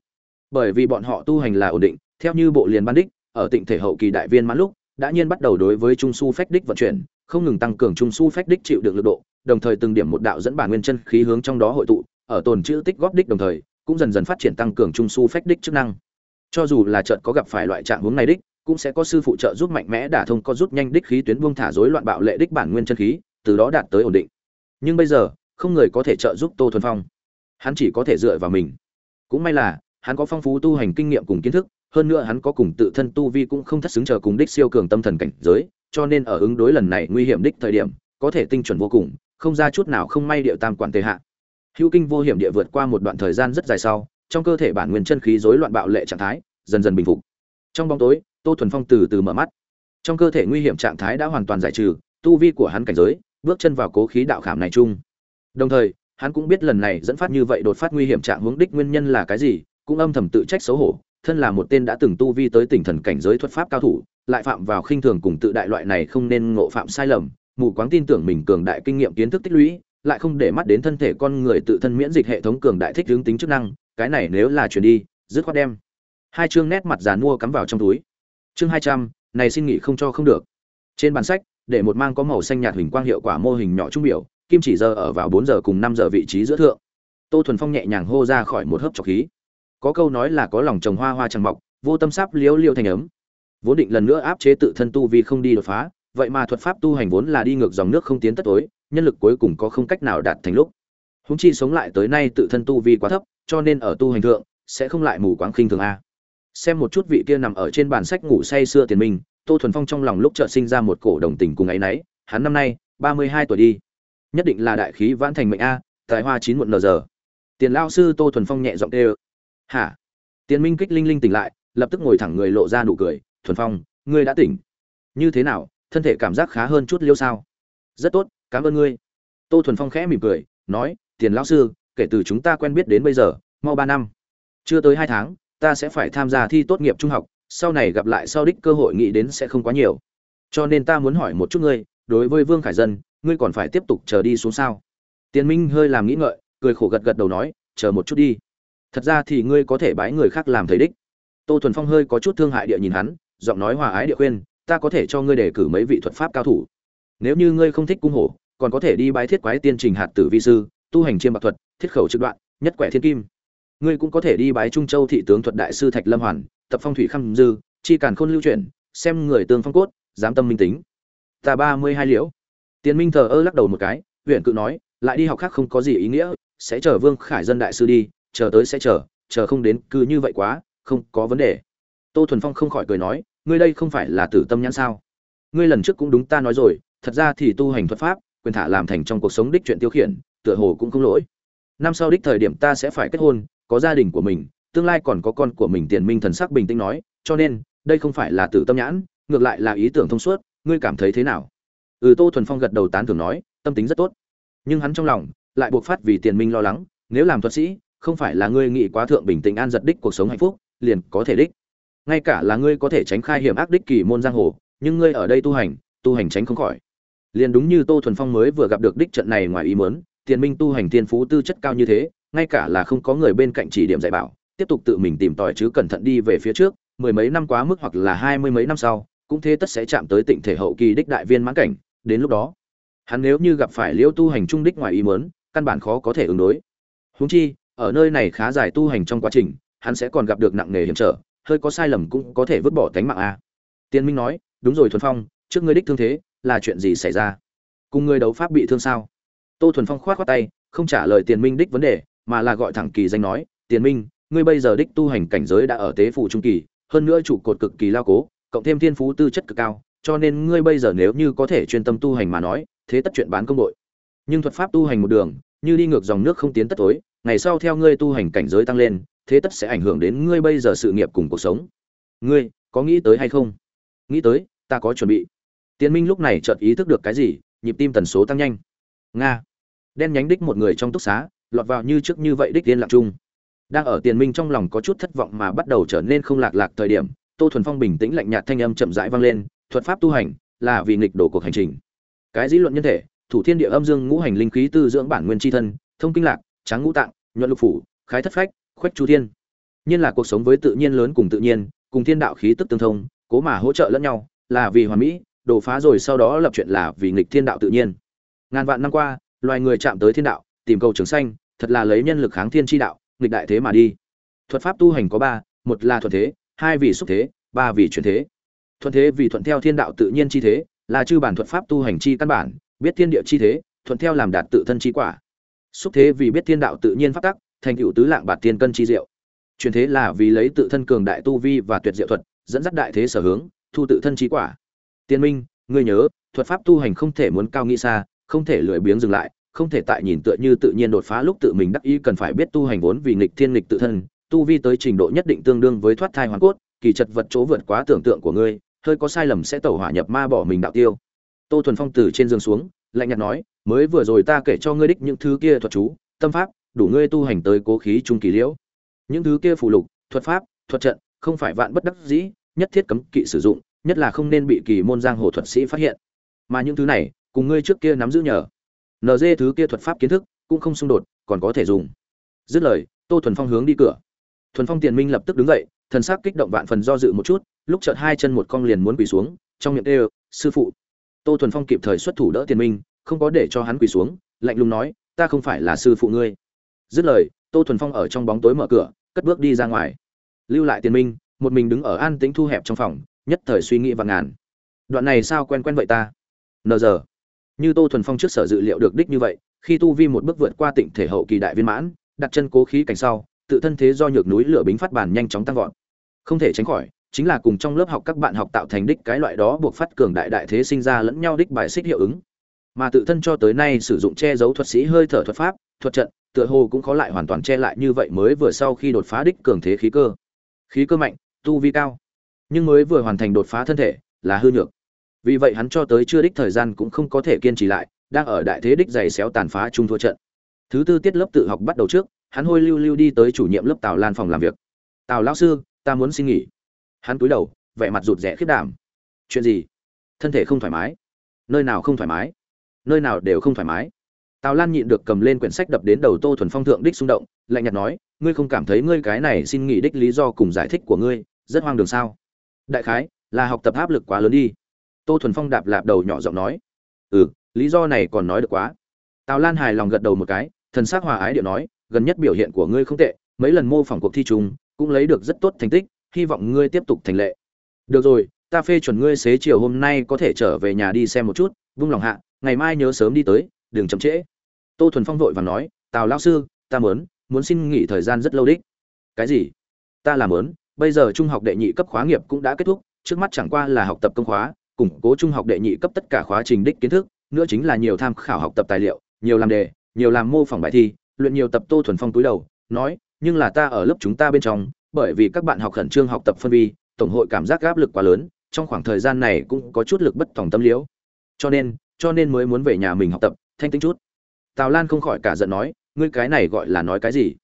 bởi vì bọn họ tu hành là ổn định theo như bộ liền ban đích ở tịnh thể hậu kỳ đại viên mãn lúc đã nhiên bắt đầu đối với trung su phách đích vận chuyển không ngừng tăng cường trung su phách đích chịu được lực độ đồng thời từng điểm một đạo dẫn bản nguyên chân khí hướng trong đó hội tụ ở tồn chữ tích góp đích đồng thời cũng dần dần phát triển tăng cường trung su phách đích chức năng cho dù là trận có gặp phải loại trạng hướng này đích cũng sẽ có sư phụ trợ giúp mạnh mẽ đả thông có rút nhanh đích khí tuyến buông thả rối loạn bạo lệ đích bản nguyên chân khí, từ đó đạt tới ổn định. Nhưng bây giờ, không người có thể trợ giúp tô thuần phong. Hắn chỉ có thể dựa vào mình. Cũng may là, hắn có phong phú tu hành kinh nghiệm cùng kiến thức, hơn nữa hắn có cùng tự thân tu vi cũng không thất xứng chờ cùng đích siêu cường tâm thần cảnh giới, cho nên ở ứng đối lần này nguy hiểm đích thời điểm, có thể tinh chuẩn vô cùng, không ra chút nào không may điệu tam quản tề hạ. Hữu kinh vô hiểm địa vượt qua một đoạn thời gian rất dài sau, trong cơ thể bản nguyên chân khí rối loạn bạo lệ trạng thái, dần dần bình phục. Trong bóng tối tô thuần phong từ từ mở mắt. Trong cơ thể nguy hiểm trạng thái đã hoàn toàn giải trừ, tu vi của hắn cảnh giới, bước chân vào cố khí đạo khảm này chung. Đồng thời, hắn cũng biết lần này dẫn phát như vậy đột phát nguy hiểm trạng hướng đích nguyên nhân là cái gì, cũng âm thầm tự trách xấu hổ, thân là một tên đã từng tu vi tới tỉnh thần cảnh giới thuật pháp cao thủ, lại phạm vào khinh thường cùng tự đại loại này không nên ngộ phạm sai lầm, mù quáng tin tưởng mình cường đại kinh nghiệm kiến thức tích lũy, lại không để mắt đến thân thể con người tự thân miễn dịch hệ thống cường đại thích hướng tính chức năng, cái này nếu là chuyển đi, dứt khoát đem. Hai chương nét mặt giàn mua cắm vào trong túi chương hai trăm, này xin nghỉ không cho không được. Trên bản sách, để một mang có màu xanh nhạt hình quang hiệu quả mô hình nhỏ trung biểu, kim chỉ giờ ở vào bốn giờ cùng năm giờ vị trí giữa thượng. Tô thuần phong nhẹ nhàng hô ra khỏi một hớp trọc khí. Có câu nói là có lòng trồng hoa hoa chẳng mọc, vô tâm sáp liếu liêu thành ấm. Vốn định lần nữa áp chế tự thân tu vì không đi đột phá, vậy mà thuật pháp tu hành vốn là đi ngược dòng nước không tiến tất tối, nhân lực cuối cùng có không cách nào đạt thành lúc. Húng chi sống lại tới nay tự thân tu vi quá thấp, cho nên ở tu hành thượng, sẽ không lại mù quáng khinh thường a xem một chút vị kia nằm ở trên bàn sách ngủ say xưa tiền minh tô thuần phong trong lòng lúc chợt sinh ra một cổ đồng tình cùng ấy náy, hắn năm nay, ba mươi hai tuổi đi. Nhất định là đại khí vãn thành mệnh a tại hoa chín muộn nờ giờ. Tiền lao sư tô thuần phong nhẹ giọng tê hả? Tiền minh kích linh linh tỉnh lại, lập tức ngồi thẳng người lộ ra nụ cười. Thuần phong, ngươi đã tỉnh. Như thế nào? Thân thể cảm giác khá hơn chút liêu sao? Rất tốt, cảm ơn ngươi. Tô thuần phong khẽ mỉm cười, nói, tiền lão sư, kể từ chúng ta quen biết đến bây giờ, mau ba năm. Chưa tới hai tháng ta sẽ phải tham gia thi tốt nghiệp trung học, sau này gặp lại sau đích cơ hội nghĩ đến sẽ không quá nhiều. Cho nên ta muốn hỏi một chút ngươi, đối với vương khải dân, ngươi còn phải tiếp tục chờ đi xuống sao? Tiền minh hơi làm nghĩ ngợi, cười khổ gật gật đầu nói, chờ một chút đi. Thật ra thì ngươi có thể bái người khác làm thầy đích. Tô thuần phong hơi có chút thương hại địa nhìn hắn, giọng nói hòa ái địa khuyên, ta có thể cho ngươi đề cử mấy vị thuật pháp cao thủ. Nếu như ngươi không thích cung hổ, còn có thể đi bái thiết quái tiên trình hạt tử vi sư, tu hành chiêm bạc thuật, thiết khẩu trực đoạn, nhất quẻ thiên kim ngươi cũng có thể đi bái trung châu thị tướng thuật đại sư thạch lâm hoàn, tập phong thủy khăm dư, chi càn khôn lưu truyền xem người tương phong cốt, dám tâm minh tính. Ta ba mươi hai liễu. Tiến minh thờ ơ lắc đầu một cái, huyện cự nói, lại đi học khác không có gì ý nghĩa, sẽ chờ vương khải dân đại sư đi, chờ tới sẽ chờ chờ không đến, cứ như vậy quá, không có vấn đề. Tô thuần phong không khỏi cười nói, ngươi đây không phải là tử tâm nhãn sao? Ngươi lần trước cũng đúng ta nói rồi, thật ra thì tu hành thuật pháp, quyền thả làm thành trong cuộc sống đích chuyện tiêu khiển, tựa hồ cũng không lỗi. Năm sau đích thời điểm ta sẽ phải kết hôn có gia đình của mình, tương lai còn có con của mình tiền minh thần sắc bình tĩnh nói, cho nên, đây không phải là tử tâm nhãn, ngược lại là ý tưởng thông suốt, ngươi cảm thấy thế nào? Ừ tô thuần phong gật đầu tán thưởng nói, tâm tính rất tốt. Nhưng hắn trong lòng, lại buộc phát vì tiền minh lo lắng, nếu làm thuật sĩ, không phải là ngươi nghĩ quá thượng bình tĩnh an giật đích cuộc sống hạnh phúc, liền có thể đích. Ngay cả là ngươi có thể tránh khai hiểm ác đích kỳ môn giang hồ, nhưng ngươi ở đây tu hành tu hành tránh không khỏi. Liền đúng như tô thuần phong mới vừa gặp được đích trận này ngoài ý muốn, tiền minh tu hành thiên phú tư chất cao như thế ngay cả là không có người bên cạnh chỉ điểm dạy bảo, tiếp tục tự mình tìm tòi chứ cẩn thận đi về phía trước, mười mấy năm quá mức hoặc là hai mươi mấy năm sau, cũng thế tất sẽ chạm tới tịnh thể hậu kỳ đích đại viên mãn cảnh, đến lúc đó, hắn nếu như gặp phải liễu tu hành trung đích ngoài ý muốn, căn bản khó có thể ứng đối. Huống chi, ở nơi này khá dài tu hành trong quá trình, hắn sẽ còn gặp được nặng nề hiểm trở, hơi có sai lầm cũng có thể vứt bỏ tánh mạng a. Tiên minh nói, đúng rồi thuần phong, trước ngươi đích thương thế, là chuyện gì xảy ra? Cùng ngươi đấu pháp bị thương sao? Tô thuần phong khoát khoát tay, không trả lời tiền minh đích vấn đề mà là gọi thẳng kỳ danh nói, tiền minh, ngươi bây giờ đích tu hành cảnh giới đã ở tế phủ trung kỳ, hơn nữa trụ cột cực kỳ lao cố, cộng thêm thiên phú tư chất cực cao, cho nên ngươi bây giờ nếu như có thể chuyên tâm tu hành mà nói, thế tất chuyện bán công đội. Nhưng thuật pháp tu hành một đường, như đi ngược dòng nước không tiến tất tối ngày sau theo ngươi tu hành cảnh giới tăng lên, thế tất sẽ ảnh hưởng đến ngươi bây giờ sự nghiệp cùng cuộc sống. Ngươi, có nghĩ tới hay không? Nghĩ tới, ta có chuẩn bị. Tiến minh lúc này chợt ý thức được cái gì, nhịp tim tần số tăng nhanh. Nga. Đen nhánh đích một người trong túc xá lọt vào như trước như vậy đích tiên lạc chung. Đang ở tiền minh trong lòng có chút thất vọng mà bắt đầu trở nên không lạc lạc thời điểm, tô thuần phong bình tĩnh lạnh nhạt thanh âm chậm rãi vang lên, thuật pháp tu hành là vì nghịch đổ cuộc hành trình. Cái dĩ luận nhân thể, thủ thiên địa âm dương ngũ hành linh khí tư dưỡng bản nguyên tri thân, thông kinh lạc, tráng ngũ tạng, nhuận lục phủ, khái thất phách, khuếch chu thiên. Nhiên là cuộc sống với tự nhiên lớn cùng tự nhiên, cùng thiên đạo khí tức tương thông, cố mà hỗ trợ lẫn nhau, là vì hoàn mỹ, đổ phá rồi sau đó lập chuyện là vì nghịch thiên đạo tự nhiên. Ngàn vạn năm qua, loài người chạm tới thiên đạo tìm cầu trường xanh, thật là lấy nhân lực kháng thiên chi đạo, nghịch đại thế mà đi. Thuật pháp tu hành có ba, một là thuận thế, hai vì xúc thế, ba vì chuyển thế. Thuận thế vì thuận theo thiên đạo tự nhiên chi thế, là chư bản thuật pháp tu hành chi căn bản, biết thiên địa chi thế, thuận theo làm đạt tự thân chi quả. Xúc thế vì biết thiên đạo tự nhiên pháp tắc, thành tựu tứ lạng bạt tiên cân chi diệu. Chuyển thế là vì lấy tự thân cường đại tu vi và tuyệt diệu thuật, dẫn dắt đại thế sở hướng, thu tự thân chi quả. Tiên minh, ngươi nhớ, thuật pháp tu hành không thể muốn cao nghĩ xa, không thể lười biếng dừng lại không thể tại nhìn tựa như tự nhiên đột phá lúc tự mình đắc ý cần phải biết tu hành vốn vì nghịch thiên nghịch tự thân, tu vi tới trình độ nhất định tương đương với thoát thai hoàn cốt, kỳ chật vật chỗ vượt quá tưởng tượng của ngươi, hơi có sai lầm sẽ tẩu hỏa nhập ma bỏ mình đạo tiêu. Tô thuần phong từ trên giường xuống, lạnh nhạt nói, mới vừa rồi ta kể cho ngươi đích những thứ kia thuật chú, tâm pháp, đủ ngươi tu hành tới cố khí trung kỳ liễu. Những thứ kia phù lục, thuật pháp, thuật trận, không phải vạn bất đắc dĩ, nhất thiết cấm kỵ sử dụng, nhất là không nên bị kỳ môn giang hồ thuật sĩ phát hiện. Mà những thứ này, cùng ngươi trước kia nắm giữ nhờ. NG thứ kia thuật pháp kiến thức cũng không xung đột còn có thể dùng. Dứt lời tô thuần phong hướng đi cửa. Thuần phong tiền minh lập tức đứng dậy thần sắc kích động vạn phần do dự một chút lúc chợt hai chân một cong liền muốn quỳ xuống trong miệng kêu, sư phụ. Tô thuần phong kịp thời xuất thủ đỡ tiền minh không có để cho hắn quỳ xuống lạnh lùng nói ta không phải là sư phụ ngươi. Dứt lời tô thuần phong ở trong bóng tối mở cửa cất bước đi ra ngoài. Lưu lại tiền minh một mình đứng ở an tĩnh thu hẹp trong phòng nhất thời suy nghĩ và ngàn. Đoạn này sao quen quen vậy ta? Nờ giờ như tô thuần phong trước sở dự liệu được đích như vậy, khi tu vi một bước vượt qua tịnh thể hậu kỳ đại viên mãn, đặt chân cố khí cảnh sau, tự thân thế do nhược núi lửa bính phát bản nhanh chóng tăng vọt. Không thể tránh khỏi, chính là cùng trong lớp học các bạn học tạo thành đích cái loại đó buộc phát cường đại đại thế sinh ra lẫn nhau đích bài xích hiệu ứng. Mà tự thân cho tới nay sử dụng che giấu thuật sĩ hơi thở thuật pháp, thuật trận, tựa hồ cũng khó lại hoàn toàn che lại như vậy mới vừa sau khi đột phá đích cường thế khí cơ. Khí cơ mạnh, tu vi cao, nhưng mới vừa hoàn thành đột phá thân thể là hư nhược vì vậy hắn cho tới chưa đích thời gian cũng không có thể kiên trì lại, đang ở đại thế đích giày xéo tàn phá chung thua trận. Thứ tư tiết lớp tự học bắt đầu trước, hắn hôi lưu lưu đi tới chủ nhiệm lớp tào lan phòng làm việc. Tào lão sư, ta muốn xin nghỉ. Hắn cúi đầu, vẻ mặt rụt rẽ khiết đảm. Chuyện gì? Thân thể không thoải mái? Nơi nào không thoải mái? Nơi nào đều không thoải mái? Tào lan nhịn được cầm lên quyển sách đập đến đầu tô thuần phong thượng đích xung động, lạnh nhạt nói, ngươi không cảm thấy ngươi cái này xin nghỉ đích lý do cùng giải thích của ngươi rất hoang đường sao? Đại khái là học tập áp lực quá lớn đi tô thuần phong đạp lạp đầu nhỏ giọng nói ừ lý do này còn nói được quá. Tào lan hài lòng gật đầu một cái, thần s ắ c hòa ái điệu nói, gần nhất biểu hiện của ngươi không tệ, mấy lần mô phỏng cuộc thi chung, cũng lấy được rất tốt thành tích, hy vọng ngươi tiếp tục thành lệ. Được rồi, ta phê chuẩn ngươi xế chiều hôm nay có thể trở về nhà đi xem một chút, vung lòng hạ, ngày mai nhớ sớm đi tới, đừng chậm trễ. Tô thuần phong vội và nói, tào lão sư, ta mớn muốn xin nghỉ thời gian rất lâu đích. Cái gì? Ta làm mớn bây giờ trung học đệ nhị cấp khóa nghiệp cũng đã kết thúc, trước mắt chẳng qua là học tập công khóa củng cố trung học đệ nhị cấp tất cả khóa trình đích kiến thức, nữa chính là nhiều tham khảo học tập tài liệu, nhiều làm đề, nhiều làm mô phỏng bài thi, luyện nhiều tập tô thuần phong túi đầu, nói, nhưng là ta ở lớp chúng ta bên trong, bởi vì các bạn học khẩn trương học tập phân vi, tổng hội cảm giác áp lực quá lớn, trong khoảng thời gian này cũng có chút lực bất tòng tâm liễu. Cho nên cho nên mới muốn về nhà mình học tập, thanh tĩnh chút. Tào lan không khỏi cả giận nói, ngươi cái này gọi là nói cái gì?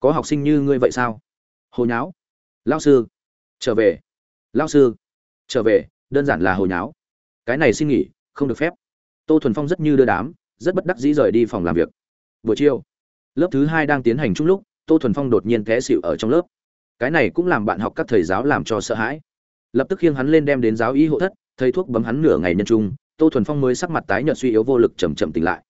Có học sinh như ngươi vậy sao? Hồ nháo. Lao sư. Trở về. Lao sư. Trở về đơn giản là hồi nháo. Cái này xin nghỉ, không được phép. Tô thuần phong rất như đưa đám, rất bất đắc dĩ rời đi phòng làm việc. Buổi chiều, lớp thứ hai đang tiến hành chung lúc, tô thuần phong đột nhiên té xịu ở trong lớp. Cái này cũng làm bạn học các thầy giáo làm cho sợ hãi. Lập tức khiêng hắn lên đem đến giáo y hộ thất, thầy thuốc bấm hắn nửa ngày nhân trung tô thuần phong mới sắc mặt tái nhợt suy yếu vô lực chầm chậm tỉnh lại.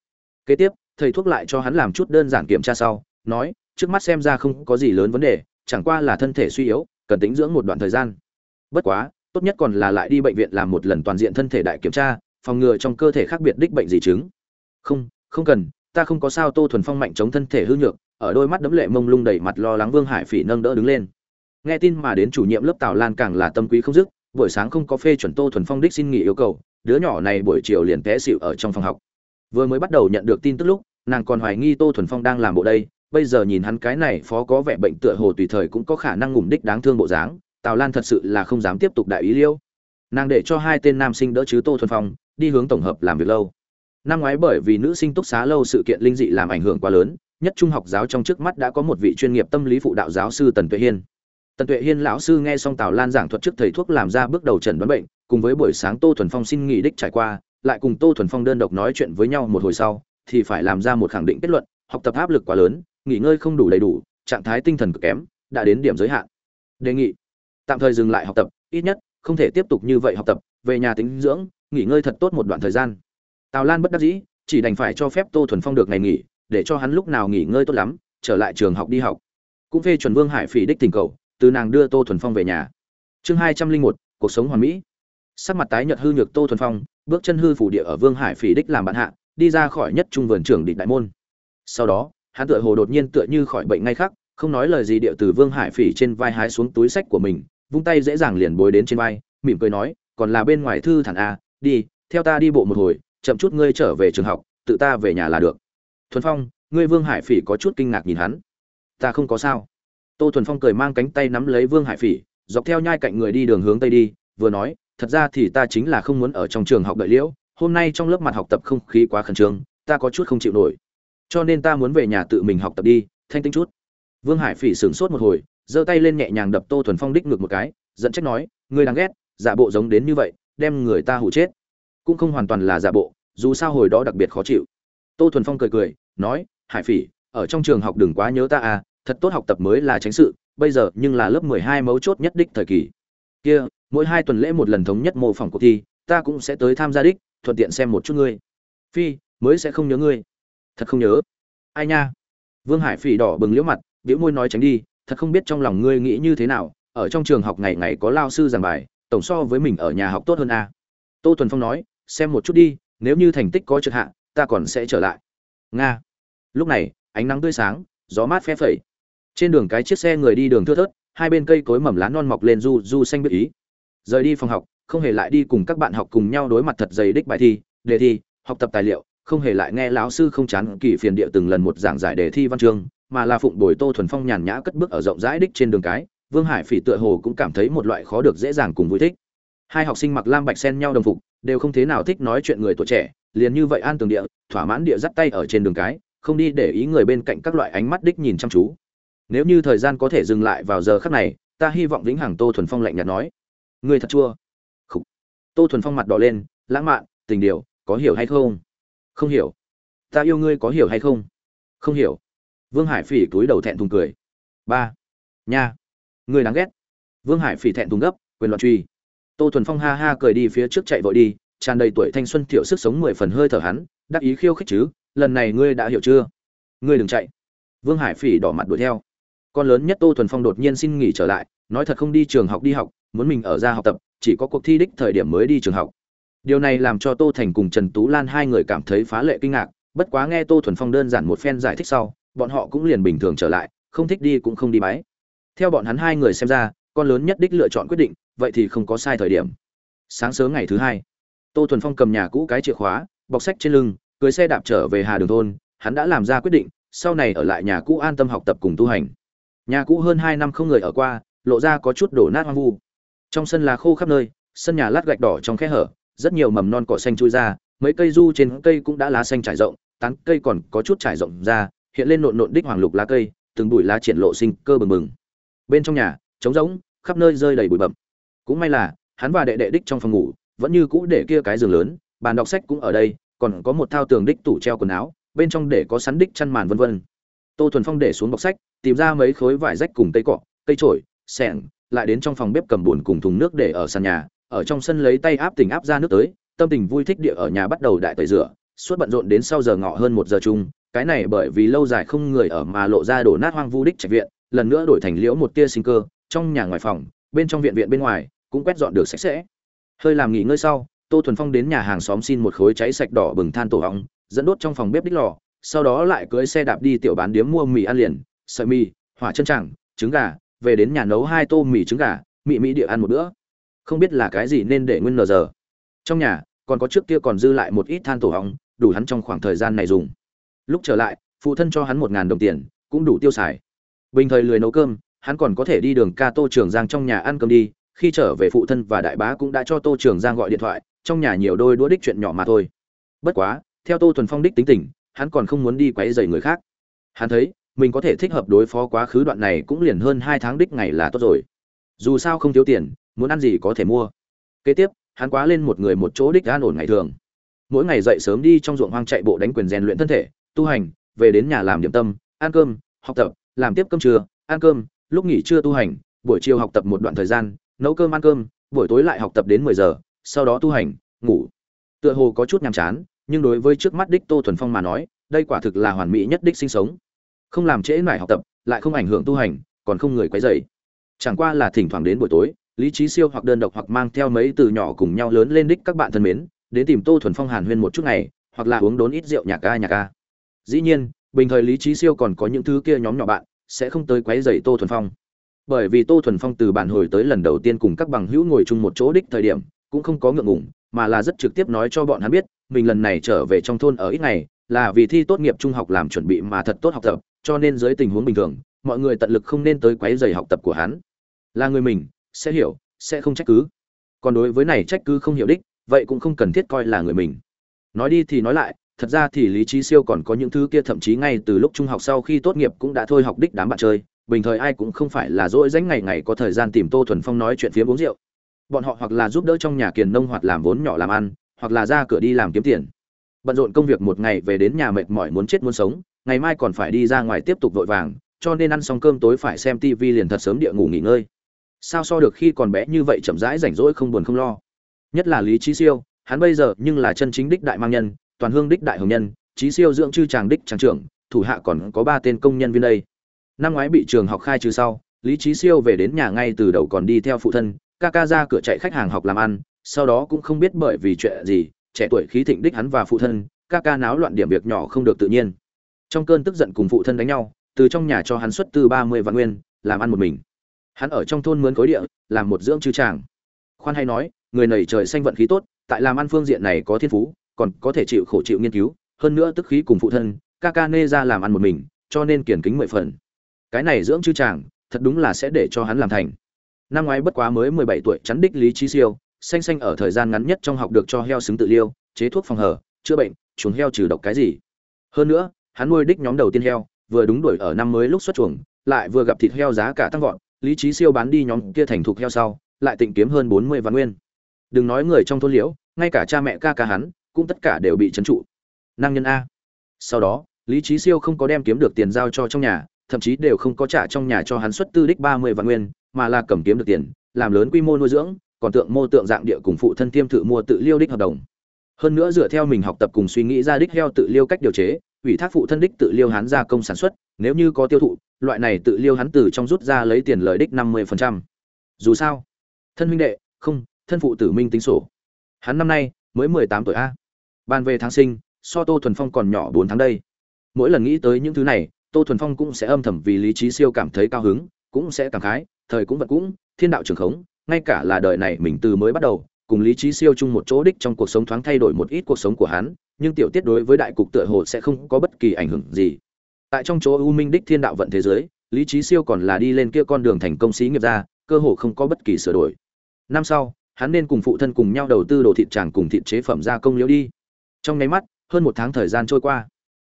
Kế tiếp, thầy thuốc lại cho hắn làm chút đơn giản kiểm tra sau, nói, trước mắt xem ra không có gì lớn vấn đề, chẳng qua là thân thể suy yếu, cần tính dưỡng một đoạn thời gian. Bất quá tốt nhất còn là lại đi bệnh viện làm một lần toàn diện thân thể đại kiểm tra, phòng ngừa trong cơ thể khác biệt đích bệnh gì chứng. Không không cần, ta không có sao tô thuần phong mạnh chống thân thể hư nhược, ở đôi mắt đấm lệ mông lung đầy mặt lo lắng vương hải phỉ nâng đỡ đứng lên. Nghe tin mà đến chủ nhiệm lớp tào lan càng là tâm quý không dứt, buổi sáng không có phê chuẩn tô thuần phong đích xin nghỉ yêu cầu, đứa nhỏ này buổi chiều liền té xịu ở trong phòng học. Vừa mới bắt đầu nhận được tin tức lúc, nàng còn hoài nghi tô thuần phong đang làm bộ đây, bây giờ nhìn hắn cái này phó có vẻ bệnh tựa hồ tùy thời cũng có khả năng ngủm đích đáng thương bộ dáng tào lan thật sự là không dám tiếp tục đại ý liêu. Nàng để cho hai tên nam sinh đỡ chứ tô thuần phong, đi hướng tổng hợp làm việc lâu. Năm ngoái bởi vì nữ sinh túc xá lâu sự kiện linh dị làm ảnh hưởng quá lớn, nhất trung học giáo trong trước mắt đã có một vị chuyên nghiệp tâm lý phụ đạo giáo sư tần tuệ hiên. Tần tuệ hiên lão sư nghe xong tào lan giảng thuật trước thầy thuốc làm ra bước đầu trần đoán bệnh, cùng với buổi sáng tô thuần phong xin nghỉ đích trải qua, lại cùng tô thuần phong đơn độc nói chuyện với nhau một hồi sau, thì phải làm ra một khẳng định kết luận, học tập áp lực quá lớn, nghỉ ngơi không đủ đầy đủ, trạng thái tinh thần cực kém, đã đến điểm giới hạn. Đề nghị tạm thời dừng lại học tập, ít nhất, không thể tiếp tục như vậy học tập, về nhà tính dưỡng, nghỉ ngơi thật tốt một đoạn thời gian. Tào lan bất đắc dĩ, chỉ đành phải cho phép tô thuần phong được ngày nghỉ, để cho hắn lúc nào nghỉ ngơi tốt lắm, trở lại trường học đi học. Cũng phê chuẩn vương hải phỉ đích tình cầu, từ nàng đưa tô thuần phong về nhà. Chương hai trăm linh một, cuộc sống hoàn mỹ. Sắc mặt tái nhợt hư nhược tô thuần phong, bước chân hư phủ địa ở vương hải phỉ đích làm bạn hạ, đi ra khỏi nhất trung vườn trưởng địch đại môn. Sau đó, hắn tựa hồ đột nhiên tựa như khỏi bệnh ngay khắc, không nói lời gì địa từ vương hải phỉ trên vai hái xuống túi sách của mình vung tay dễ dàng liền bối đến trên vai, mỉm cười nói, còn là bên ngoài thư thản a, đi, theo ta đi bộ một hồi, chậm chút ngươi trở về trường học, tự ta về nhà là được. Thuần phong, ngươi vương hải phỉ có chút kinh ngạc nhìn hắn. Ta không có sao. Tô thuần phong cười mang cánh tay nắm lấy vương hải phỉ, dọc theo nhai cạnh người đi đường hướng tây đi, vừa nói, thật ra thì ta chính là không muốn ở trong trường học đợi liễu, hôm nay trong lớp mặt học tập không khí quá khẩn trương, ta có chút không chịu nổi. Cho nên ta muốn về nhà tự mình học tập đi, thanh tinh chút. Vương hải phỉ sửng sốt một hồi giơ tay lên nhẹ nhàng đập tô thuần phong đích ngược một cái dẫn trách nói, ngươi đáng ghét, giả bộ giống đến như vậy, đem người ta hụ chết. Cũng không hoàn toàn là giả bộ, dù sao hồi đó đặc biệt khó chịu. Tô thuần phong cười cười, nói, hải phỉ, ở trong trường học đừng quá nhớ ta à thật tốt học tập mới là tránh sự, bây giờ nhưng là lớp mười hai mấu chốt nhất đích thời kỳ. Kia, mỗi hai tuần lễ một lần thống nhất mô phỏng cuộc thi, ta cũng sẽ tới tham gia đích, thuận tiện xem một chút ngươi. Phi, mới sẽ không nhớ ngươi. Thật không nhớ. Ai nha. Vương hải phỉ đỏ bừng liễu mặt biểu môi nói tránh đi thật không biết trong lòng ngươi nghĩ như thế nào, ở trong trường học ngày ngày có lao sư giảng bài, tổng so với mình ở nhà học tốt hơn à. tô tuần phong nói, xem một chút đi, nếu như thành tích có trượt hạ, ta còn sẽ trở lại. Nga. Lúc này, ánh nắng tươi sáng, gió mát phe phẩy. Trên đường cái chiếc xe người đi đường thưa thớt, hai bên cây cối mầm lá non mọc lên du du xanh biết ý. Rời đi phòng học, không hề lại đi cùng các bạn học cùng nhau đối mặt thật dày đích bài thi, đề thi, học tập tài liệu, không hề lại nghe lão sư không chán kỳ phiền địa từng lần một giảng giải đề thi văn chương mà là phụng bồi tô thuần phong nhàn nhã cất bước ở rộng rãi đích trên đường cái, vương hải phỉ tựa hồ cũng cảm thấy một loại khó được dễ dàng cùng vui thích. Hai học sinh mặc lam bạch sen nhau đồng phục, đều không thế nào thích nói chuyện người tuổi trẻ, liền như vậy an tường địa, thỏa mãn địa dắt tay ở trên đường cái, không đi để ý người bên cạnh các loại ánh mắt đích nhìn chăm chú. Nếu như thời gian có thể dừng lại vào giờ khắc này, ta hy vọng vĩnh hằng tô thuần phong lạnh nhạt nói. Người thật chua. Khủ. tô thuần phong mặt đỏ lên, lãng mạn, tình điều, có hiểu hay không? Không hiểu. Ta yêu ngươi có hiểu hay không? Không hiểu vương hải phỉ túi đầu thẹn thùng cười. Ba. Nha. Người đáng ghét. Vương hải phỉ thẹn thùng gấp, quyền loạn truy. Tô thuần phong ha ha cười đi phía trước chạy vội đi, tràn đầy tuổi thanh xuân thiểu sức sống mười phần hơi thở hắn, đắc ý khiêu khích chứ, lần này ngươi đã hiểu chưa? Ngươi đừng chạy. Vương hải phỉ đỏ mặt đuổi theo. Con lớn nhất tô thuần phong đột nhiên xin nghỉ trở lại, nói thật không đi trường học đi học, muốn mình ở ra học tập, chỉ có cuộc thi đích thời điểm mới đi trường học. Điều này làm cho tô thành cùng trần tú lan hai người cảm thấy phá lệ kinh ngạc, bất quá nghe tô thuần phong đơn giản một phen giải thích sau bọn họ cũng liền bình thường trở lại, không thích đi cũng không đi máy. theo bọn hắn hai người xem ra, con lớn nhất đích lựa chọn quyết định, vậy thì không có sai thời điểm. Sáng sớm ngày thứ hai, tô thuần phong cầm nhà cũ cái chìa khóa, bọc sách trên lưng, cưới xe đạp trở về hà đường thôn, hắn đã làm ra quyết định, sau này ở lại nhà cũ an tâm học tập cùng tu hành. Nhà cũ hơn hai năm không người ở qua, lộ ra có chút đổ nát hoang vu. Trong sân là khô khắp nơi, sân nhà lát gạch đỏ trong khe hở, rất nhiều mầm non cỏ xanh chui ra, mấy cây du trên cây cũng đã lá xanh trải rộng, tán cây còn có chút trải rộng ra hiện lên nộn nộn đích hoàng lục lá cây, từng bụi lá triển lộ sinh cơ bừng bừng. Bên trong nhà, trống rỗng, khắp nơi rơi đầy bụi bậm cũng may là, hắn và đệ đệ đích trong phòng ngủ, vẫn như cũ để kia cái giường lớn, bàn đọc sách cũng ở đây, còn có một thao tường đích tủ treo quần áo, bên trong để có sắn đích chăn màn vân vân. Tô thuần phong để xuống bọc sách, tìm ra mấy khối vải rách cùng cây cọ, cây trổi xẻng lại đến trong phòng bếp cầm bùn cùng thùng nước để ở sàn nhà, ở trong sân lấy tay áp tình áp ra nước tới, tâm tình vui thích địa ở nhà bắt đầu đại tẩy rửa, suốt bận rộn đến sau giờ ngọ hơn một giờ chung cái này bởi vì lâu dài không người ở mà lộ ra đổ nát hoang vu đích trạch viện, lần nữa đổi thành liễu một tia sinh cơ, trong nhà ngoài phòng, bên trong viện viện bên ngoài, cũng quét dọn được sạch sẽ. Hơi làm nghỉ ngơi sau, tô thuần phong đến nhà hàng xóm xin một khối cháy sạch đỏ bừng than tổ hóng, dẫn đốt trong phòng bếp đích lò, sau đó lại cưới xe đạp đi tiểu bán điếm mua mì ăn liền, sợi mì, hỏa chân chẳng trứng gà, về đến nhà nấu hai tô mì trứng gà mị mỹ địa ăn một bữa. Không biết là cái gì nên để nguyên nờ giờ. Trong nhà, còn có trước kia còn dư lại một ít than tổ hóng, đủ hắn trong khoảng thời gian này dùng lúc trở lại, phụ thân cho hắn một ngàn đồng tiền, cũng đủ tiêu xài. Bình thời lười nấu cơm, hắn còn có thể đi đường ca tô trường giang trong nhà ăn cơm đi, khi trở về phụ thân và đại bá cũng đã cho tô trường giang gọi điện thoại, trong nhà nhiều đôi đũa đích chuyện nhỏ mà thôi. Bất quá, theo tô thuần phong đích tính tình, hắn còn không muốn đi quấy rầy người khác. Hắn thấy, mình có thể thích hợp đối phó quá khứ đoạn này cũng liền hơn hai tháng đích ngày là tốt rồi. Dù sao không thiếu tiền, muốn ăn gì có thể mua. Kế tiếp, hắn quá lên một người một chỗ đích an ổn ngày thường. Mỗi ngày dậy sớm đi trong ruộng hoang chạy bộ đánh quyền rèn luyện thân thể tu hành, về đến nhà làm điểm tâm, ăn cơm, học tập, làm tiếp cơm trưa, ăn cơm, lúc nghỉ trưa tu hành, buổi chiều học tập một đoạn thời gian, nấu cơm ăn cơm, buổi tối lại học tập đến mười giờ, sau đó tu hành, ngủ. Tựa hồ có chút nhàm chán, nhưng đối với trước mắt đích tô thuần phong mà nói, đây quả thực là hoàn mỹ nhất đích sinh sống. Không làm trễ nải học tập, lại không ảnh hưởng tu hành, còn không người quấy dày chẳng qua là thỉnh thoảng đến buổi tối, lý trí siêu hoặc đơn độc hoặc mang theo mấy từ nhỏ cùng nhau lớn lên đích các bạn thân mến, đến tìm tô thuần phong hàn huyên một chút ngày, hoặc là uống đốn ít rượu nhạc ca nhạc ca dĩ nhiên, bình thời lý trí siêu còn có những thứ kia nhóm nhỏ bạn, sẽ không tới quấy dày tô thuần phong. Bởi vì tô thuần phong từ bản hồi tới lần đầu tiên cùng các bằng hữu ngồi chung một chỗ đích thời điểm, cũng không có ngượng ngùng, mà là rất trực tiếp nói cho bọn hắn biết, mình lần này trở về trong thôn ở ít ngày, là vì thi tốt nghiệp trung học làm chuẩn bị mà thật tốt học tập, cho nên dưới tình huống bình thường, mọi người tận lực không nên tới quấy rầy học tập của hắn. Là người mình, sẽ hiểu, sẽ không trách cứ. Còn đối với này trách cứ không hiểu đích, vậy cũng không cần thiết coi là người mình. Nói đi thì nói lại thật ra thì lý trí siêu còn có những thứ kia thậm chí ngay từ lúc trung học sau khi tốt nghiệp cũng đã thôi học đích đám bạn chơi. Bình thời ai cũng không phải là dỗi dánh ngày ngày có thời gian tìm tô thuần phong nói chuyện phía uống rượu. Bọn họ hoặc là giúp đỡ trong nhà kiền nông hoặc làm vốn nhỏ làm ăn, hoặc là ra cửa đi làm kiếm tiền. Bận rộn công việc một ngày về đến nhà mệt mỏi muốn chết muốn sống, ngày mai còn phải đi ra ngoài tiếp tục vội vàng, cho nên ăn xong cơm tối phải xem tv liền thật sớm địa ngủ nghỉ ngơi. Sao so được khi còn bé như vậy chậm rãi rảnh rỗi không buồn không lo. Nhất là lý trí siêu, hắn bây giờ nhưng là chân chính đích đại mang nhân toàn hương đích đại hồng nhân trí siêu dưỡng chư tràng đích tràng trưởng, thủ hạ còn có ba tên công nhân viên đây. Năm ngoái bị trường học khai trừ sau, lý trí siêu về đến nhà ngay từ đầu còn đi theo phụ thân, ca ca ra cửa chạy khách hàng học làm ăn, sau đó cũng không biết bởi vì chuyện gì, trẻ tuổi khí thịnh đích hắn và phụ thân, ca ca náo loạn điểm việc nhỏ không được tự nhiên. Trong cơn tức giận cùng phụ thân đánh nhau, từ trong nhà cho hắn xuất tư ba mươi vạn nguyên, làm ăn một mình. Hắn ở trong thôn mướn khối địa, làm một dưỡng chư tràng khoan hay nói, người này trời xanh vận khí tốt, tại làm ăn phương diện này có thiên phú còn có thể chịu khổ chịu nghiên cứu, hơn nữa tức khí cùng phụ thân, ca ca nê ra làm ăn một mình, cho nên kiển kính mười phần. Cái này dưỡng chư chàng, thật đúng là sẽ để cho hắn làm thành. Năm ngoái bất quá mới mười bảy tuổi chắn đích lý trí siêu, xanh xanh ở thời gian ngắn nhất trong học được cho heo xứng tự liêu, chế thuốc phòng hở, chữa bệnh, chuồng heo trừ độc cái gì. Hơn nữa, hắn nuôi đích nhóm đầu tiên heo, vừa đúng đuổi ở năm mới lúc xuất chuồng, lại vừa gặp thịt heo giá cả tăng vọt, lý trí siêu bán đi nhóm kia thành thục heo sau, lại tịnh kiếm hơn bốn mươi vạn nguyên. Đừng nói người trong thôn liễu, ngay cả cha mẹ ca ca hắn cũng tất cả đều bị trấn trụ. Năng nhân a. Sau đó, lý trí siêu không có đem kiếm được tiền giao cho trong nhà, thậm chí đều không có trả trong nhà cho hắn xuất tư đích ba mươi vạn nguyên, mà là cầm kiếm được tiền, làm lớn quy mô nuôi dưỡng, còn tượng mô tượng dạng địa cùng phụ thân tiêm thử mua tự liêu đích hợp đồng. Hơn nữa dựa theo mình học tập cùng suy nghĩ ra đích heo tự liêu cách điều chế, ủy thác phụ thân đích tự liêu hắn gia công sản xuất, nếu như có tiêu thụ, loại này tự liêu hắn từ trong rút ra lấy tiền lời đích năm mươi phần trăm. Dù sao, thân huynh đệ, không, thân phụ tử minh tính sổ. Hắn năm nay mới mười tám tuổi a ban về tháng sinh, so tô thuần phong còn nhỏ bốn tháng đây. Mỗi lần nghĩ tới những thứ này, tô thuần phong cũng sẽ âm thầm vì lý trí siêu cảm thấy cao hứng, cũng sẽ cảm khái, thời cũng vật cũng, thiên đạo trường khống, ngay cả là đời này mình từ mới bắt đầu, cùng lý trí siêu chung một chỗ đích trong cuộc sống thoáng thay đổi một ít cuộc sống của hắn, nhưng tiểu tiết đối với đại cục tựa hồ sẽ không có bất kỳ ảnh hưởng gì. Tại trong chỗ u minh đích thiên đạo vận thế giới, lý trí siêu còn là đi lên kia con đường thành công sĩ nghiệp ra cơ hồ không có bất kỳ sửa đổi. Năm sau, hắn nên cùng phụ thân cùng nhau đầu tư đồ thịt tràng cùng thịt chế phẩm gia công liễu đi trong nháy mắt, hơn một tháng thời gian trôi qua.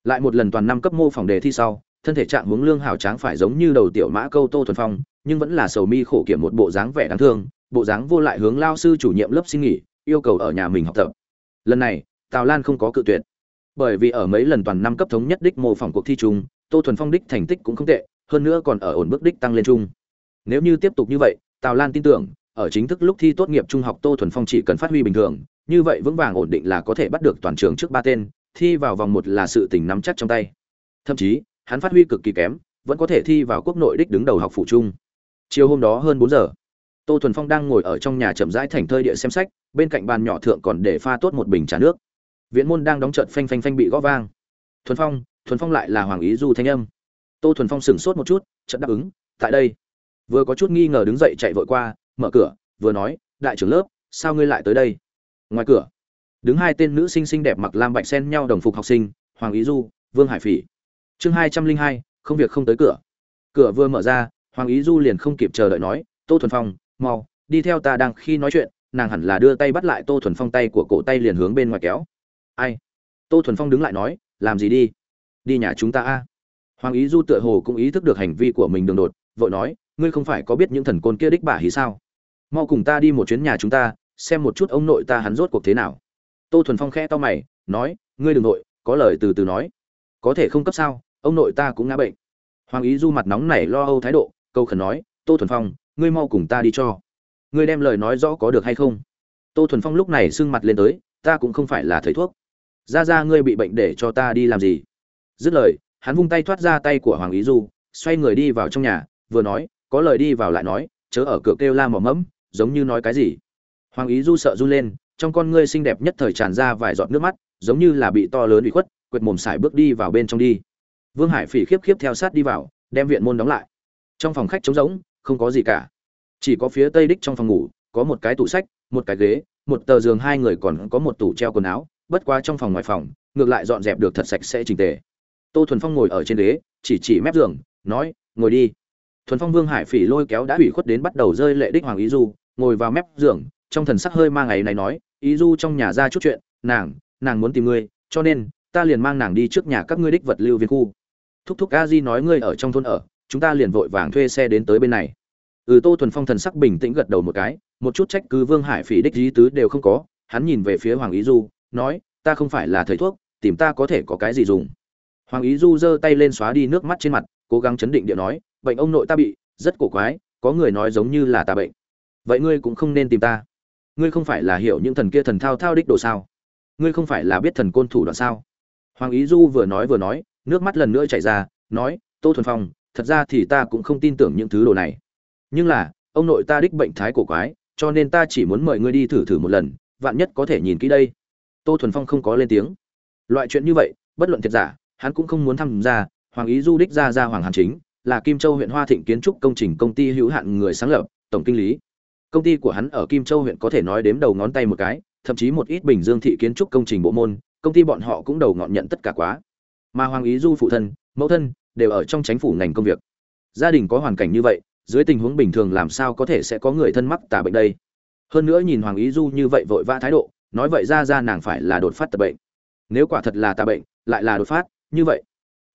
Lại một lần toàn năm cấp mô phỏng đề thi sau, thân thể trạng hướng lương hào tráng phải giống như đầu tiểu mã câu tô thuần phong, nhưng vẫn là sầu mi khổ kiểm một bộ dáng vẻ đáng thương, bộ dáng vô lại hướng lao sư chủ nhiệm lớp xin nghỉ, yêu cầu ở nhà mình học tập. Lần này, tào lan không có cự tuyệt. Bởi vì ở mấy lần toàn năm cấp thống nhất đích mô phỏng cuộc thi chung, tô thuần phong đích thành tích cũng không tệ, hơn nữa còn ở ổn bước đích tăng lên chung. Nếu như tiếp tục như vậy, tào lan tin tưởng, ở chính thức lúc thi tốt nghiệp trung học tô thuần phong chỉ cần phát huy bình thường như vậy vững vàng ổn định là có thể bắt được toàn trường trước ba tên, thi vào vòng một là sự tình nắm chắc trong tay. Thậm chí, hắn phát huy cực kỳ kém, vẫn có thể thi vào quốc nội đích đứng đầu học phụ trung chiều hôm đó hơn bốn giờ, tô thuần phong đang ngồi ở trong nhà chậm rãi thành thơi địa xem sách, bên cạnh bàn nhỏ thượng còn để pha tốt một bình trà nước. Viện môn đang đóng trận phanh phanh phanh bị gõ vang. Thuần phong thuần phong lại là hoàng ý du thanh âm. Tô thuần phong sửng sốt một chút trận đáp ứng, tại đây. Vừa có chút nghi ngờ đứng dậy chạy vội qua, mở cửa, vừa nói, đại trưởng lớp, sao ngươi lại tới đây? Ngoài cửa. Đứng hai tên nữ sinh xinh đẹp mặc lam bạch sen nhau đồng phục học sinh, hoàng ý du, vương hải phỉ. Chương hai trăm linh hai, không việc không tới cửa. Cửa vừa mở ra, hoàng ý du liền không kịp chờ đợi nói, tô thuần phong, mau, đi theo ta đang khi nói chuyện. Nàng hẳn là đưa tay bắt lại tô thuần phong tay của cổ tay liền hướng bên ngoài kéo. Ai? Tô thuần phong đứng lại nói, làm gì đi? Đi nhà chúng ta a. Hoàng ý du tựa hồ cũng ý thức được hành vi của mình đường đột, vội nói, ngươi không phải có biết những thần côn kia đích bà hí sao? Mau cùng ta đi một chuyến nhà chúng ta xem một chút ông nội ta hắn rốt cuộc thế nào. Tô thuần phong khe to mày, nói, ngươi đừng nội, có lời từ từ nói. Có thể không cấp sao? Ông nội ta cũng ngã bệnh. Hoàng ý du mặt nóng nảy lo âu thái độ, câu khẩn nói, tô thuần phong, ngươi mau cùng ta đi cho. Ngươi đem lời nói rõ có được hay không? Tô thuần phong lúc này sưng mặt lên tới, ta cũng không phải là thầy thuốc. Ra ra ngươi bị bệnh để cho ta đi làm gì? Dứt lời, hắn vung tay thoát ra tay của hoàng ý du, xoay người đi vào trong nhà, vừa nói, có lời đi vào lại nói, chớ ở cửa kêu la mỏ mẫm, giống như nói cái gì? Hoàng ý du sợ run lên, trong con ngươi xinh đẹp nhất thời tràn ra vài giọt nước mắt, giống như là bị to lớn bị khuất, quệt mồm xài bước đi vào bên trong đi. Vương hải phỉ khiếp khiếp theo sát đi vào, đem viện môn đóng lại. Trong phòng khách trống rỗng, không có gì cả. Chỉ có phía tây đích trong phòng ngủ, có một cái tủ sách, một cái ghế, một tờ giường, hai người còn có một tủ treo quần áo, bất quá trong phòng ngoài phòng, ngược lại dọn dẹp được thật sạch sẽ trình tề. Tô thuần phong ngồi ở trên ghế, chỉ chỉ mép giường, nói, ngồi đi. Thuần phong vương hải phỉ lôi kéo đã ủy khuất đến bắt đầu rơi lệ đích hoàng ý du, ngồi vào mép giường trong thần sắc hơi mang ngày này nói, ý du trong nhà ra chút chuyện, nàng nàng muốn tìm ngươi, cho nên, ta liền mang nàng đi trước nhà các ngươi đích vật lưu viên khu. Thúc thúc a di nói, ngươi ở trong thôn ở, chúng ta liền vội vàng thuê xe đến tới bên này. Ừ tô thuần phong thần sắc bình tĩnh gật đầu một cái, một chút trách cứ vương hải phỉ đích lý tứ đều không có, hắn nhìn về phía hoàng ý du, nói, ta không phải là thầy thuốc, tìm ta có thể có cái gì dùng? Hoàng ý du giơ tay lên xóa đi nước mắt trên mặt, cố gắng chấn định điệu nói, bệnh ông nội ta bị, rất cổ quái, có người nói giống như là ta bệnh. Vậy ngươi cũng không nên tìm ta ngươi không phải là hiểu những thần kia thần thao thao đích đồ sao? Ngươi không phải là biết thần côn thủ đoạn sao? Hoàng ý du vừa nói vừa nói, nước mắt lần nữa chảy ra, nói, tô thuần phong, thật ra thì ta cũng không tin tưởng những thứ đồ này. Nhưng là, ông nội ta đích bệnh thái cổ quái, cho nên ta chỉ muốn mời ngươi đi thử thử một lần, vạn nhất có thể nhìn kỹ đây. Tô thuần phong không có lên tiếng. Loại chuyện như vậy, bất luận thiệt giả, hắn cũng không muốn tham gia. Hoàng ý du đích ra ra hoàng hàn chính, là kim châu huyện hoa thịnh kiến trúc công trình công ty hữu hạn người sáng lập, tổng kinh lý công ty của hắn ở kim châu huyện có thể nói đếm đầu ngón tay một cái, thậm chí một ít bình dương thị kiến trúc công trình bộ môn, công ty bọn họ cũng đầu ngọn nhận tất cả quá. Mà hoàng ý du phụ thân, mẫu thân, đều ở trong chính phủ ngành công việc. Gia đình có hoàn cảnh như vậy, dưới tình huống bình thường làm sao có thể sẽ có người thân mắc tà bệnh đây? Hơn nữa nhìn hoàng ý du như vậy vội vã thái độ, nói vậy ra ra nàng phải là đột phát tật bệnh. Nếu quả thật là tà bệnh, lại là đột phát, như vậy,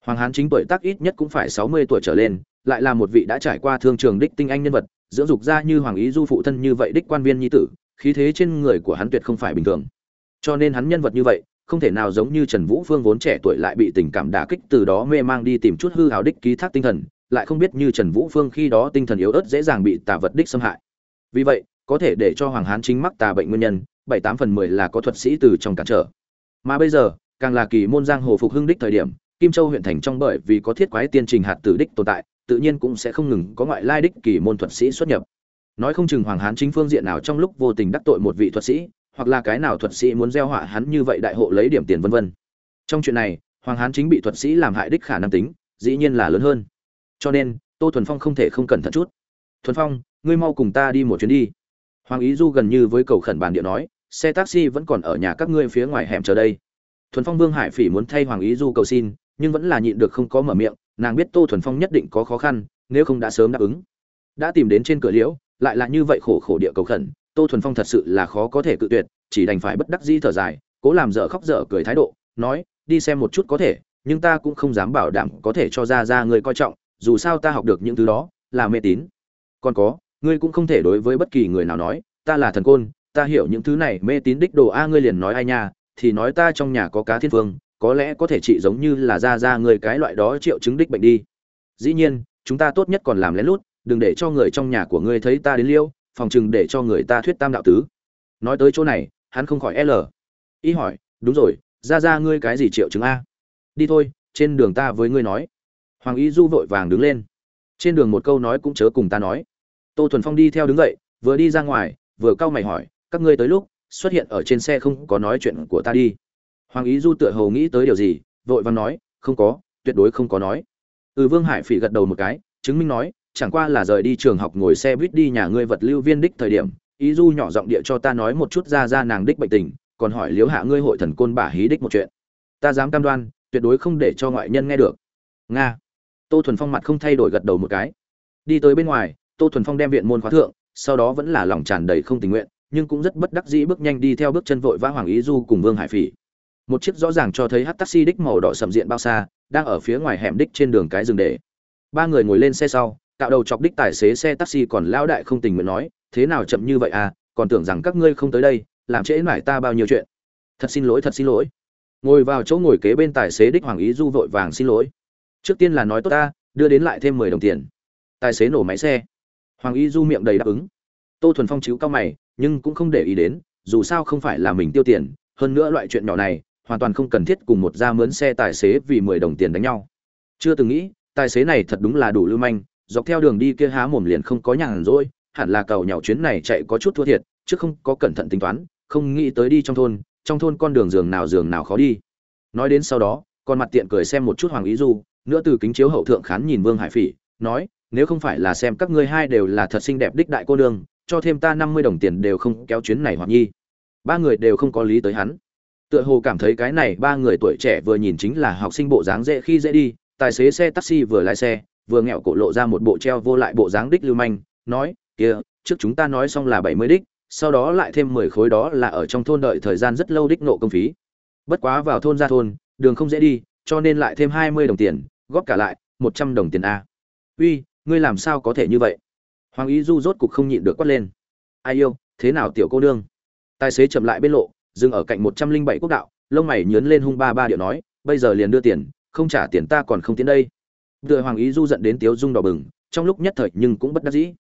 hoàng hán chính tuổi tác ít nhất cũng phải sáu mươi tuổi trở lên, lại là một vị đã trải qua thương trường đích tinh anh nhân vật dưỡng dục ra như hoàng ý du phụ thân như vậy đích quan viên nhi tử, khí thế trên người của hắn tuyệt không phải bình thường. Cho nên hắn nhân vật như vậy, không thể nào giống như trần vũ phương vốn trẻ tuổi lại bị tình cảm đả kích từ đó mê mang đi tìm chút hư hào đích ký thác tinh thần, lại không biết như trần vũ phương khi đó tinh thần yếu ớt dễ dàng bị tà vật đích xâm hại. Vì vậy, có thể để cho hoàng hán chính mắc tà bệnh nguyên nhân, bảy tám phần mười là có thuật sĩ từ trong cản trở. Mà bây giờ, càng là kỳ môn giang hồ phục hưng đích thời điểm, kim châu huyện thành trong bởi vì có thiết quái tiên trình hạt tử đích tồn tại tự nhiên cũng sẽ không ngừng có ngoại lai đích kỳ môn thuật sĩ xuất nhập. Nói không chừng hoàng hán chính phương diện nào trong lúc vô tình đắc tội một vị thuật sĩ, hoặc là cái nào thuật sĩ muốn gieo họa hắn như vậy đại hộ lấy điểm tiền vân vân. Trong chuyện này, hoàng hán chính bị thuật sĩ làm hại đích khả năng tính, dĩ nhiên là lớn hơn. Cho nên, tô thuần phong không thể không cẩn thận chút. Thuần phong, ngươi mau cùng ta đi một chuyến đi. Hoàng ý du gần như với cầu khẩn bản địa nói, xe taxi vẫn còn ở nhà các ngươi phía ngoài hẻm chờ đây. Thuần phong vương hải phỉ muốn thay hoàng ý du cầu xin, nhưng vẫn là nhịn được không có mở miệng nàng biết tô thuần phong nhất định có khó khăn, nếu không đã sớm đáp ứng. Đã tìm đến trên cửa liễu, lại là như vậy khổ khổ địa cầu khẩn, tô thuần phong thật sự là khó có thể cự tuyệt, chỉ đành phải bất đắc dĩ thở dài, cố làm dở khóc dở cười thái độ, nói, đi xem một chút có thể, nhưng ta cũng không dám bảo đảm có thể cho ra ra người coi trọng, dù sao ta học được những thứ đó, là mê tín. Còn có, ngươi cũng không thể đối với bất kỳ người nào nói, ta là thần côn, ta hiểu những thứ này mê tín đích đồ a, ngươi liền nói ai nha, thì nói ta trong nhà có cá thiên phương có lẽ có thể trị giống như là ra ra người cái loại đó triệu chứng đích bệnh đi. Dĩ nhiên, chúng ta tốt nhất còn làm lén lút, đừng để cho người trong nhà của ngươi thấy ta đến liêu, phòng chừng để cho người ta thuyết tam đạo tứ. Nói tới chỗ này, hắn không khỏi l. Ý hỏi, đúng rồi, ra ra ngươi cái gì triệu chứng a? Đi thôi, trên đường ta với ngươi nói. Hoàng ý du vội vàng đứng lên. Trên đường một câu nói cũng chớ cùng ta nói. Tô thuần phong đi theo đứng dậy, vừa đi ra ngoài, vừa cau mày hỏi, các ngươi tới lúc, xuất hiện ở trên xe không có nói chuyện của ta đi hoàng ý du tựa hồ nghĩ tới điều gì, vội vàng nói, không có, tuyệt đối không có nói. Ừ vương hải phỉ gật đầu một cái, chứng minh nói, chẳng qua là rời đi trường học ngồi xe buýt đi nhà ngươi vật lưu viên đích thời điểm, ý du nhỏ giọng địa cho ta nói một chút ra ra nàng đích bệnh tình, còn hỏi liếu hạ ngươi hội thần côn bả hí đích một chuyện. Ta dám cam đoan, tuyệt đối không để cho ngoại nhân nghe được. Nga. Tô thuần phong mặt không thay đổi gật đầu một cái. Đi tới bên ngoài, tô thuần phong đem viện môn khóa thượng, sau đó vẫn là lòng tràn đầy không tình nguyện, nhưng cũng rất bất đắc dĩ bước nhanh đi theo bước chân vội vã hoàng ý du cùng vương hải phỉ một chiếc rõ ràng cho thấy hát taxi đích màu đỏ sầm diện bao xa, đang ở phía ngoài hẻm đích trên đường cái rừng để. Ba người ngồi lên xe sau, cạo đầu chọc đích tài xế xe taxi còn lao đại không tình nguyện nói, thế nào chậm như vậy à còn tưởng rằng các ngươi không tới đây, làm trễ mải ta bao nhiêu chuyện. Thật xin lỗi, thật xin lỗi. Ngồi vào chỗ ngồi kế bên tài xế đích hoàng ý du vội vàng, xin lỗi. Trước tiên là nói tốt ta, đưa đến lại thêm mười đồng tiền. Tài xế nổ máy xe. Hoàng ý du miệng đầy đáp ứng. Tô thuần phong chiếu cao mày, nhưng cũng không để ý đến, dù sao không phải là mình tiêu tiền, hơn nữa loại chuyện nhỏ này hoàn toàn không cần thiết cùng một gia mướn xe tài xế vì mười đồng tiền đánh nhau. Chưa từng nghĩ, tài xế này thật đúng là đủ lưu manh, dọc theo đường đi kia há mồm liền không có nhàn rỗi, hẳn là cầu nhậu chuyến này chạy có chút thua thiệt, chứ không có cẩn thận tính toán, không nghĩ tới đi trong thôn trong thôn con đường giường nào giường nào khó đi. Nói đến sau đó, con mặt tiện cười xem một chút hoàng ý du, nữa từ kính chiếu hậu thượng khán nhìn vương hải phỉ, nói, nếu không phải là xem các ngươi hai đều là thật xinh đẹp đích đại cô nương, cho thêm ta năm mươi đồng tiền đều không kéo chuyến này hoặc nhi. Ba người đều không có lý tới hắn tựa hồ cảm thấy cái này ba người tuổi trẻ vừa nhìn chính là học sinh bộ dáng dễ khi dễ đi, tài xế xe taxi vừa lái xe, vừa nghẹo cổ lộ ra một bộ treo vô lại bộ dáng đích lưu manh, nói, kia, trước chúng ta nói xong là bảy mươi đích, sau đó lại thêm mười khối đó là ở trong thôn đợi thời gian rất lâu đích nộ công phí. Bất quá vào thôn ra thôn, đường không dễ đi, cho nên lại thêm hai mươi đồng tiền, góp cả lại, một trăm đồng tiền a. Uy, ngươi làm sao có thể như vậy? Hoàng ý du rốt cục không nhịn được quát lên. Ai yêu, thế nào tiểu cô nương? Tài xế chậm lại bên lộ dừng ở cạnh một trăm linh bảy quốc đạo lông mày nhớn lên hung ba ba điệu nói bây giờ liền đưa tiền không trả tiền ta còn không tiến đây Tựa Hoàng Ý Du giận đến tiếu dung đỏ bừng, trong lúc nhất thời nhưng cũng bất đắc dĩ.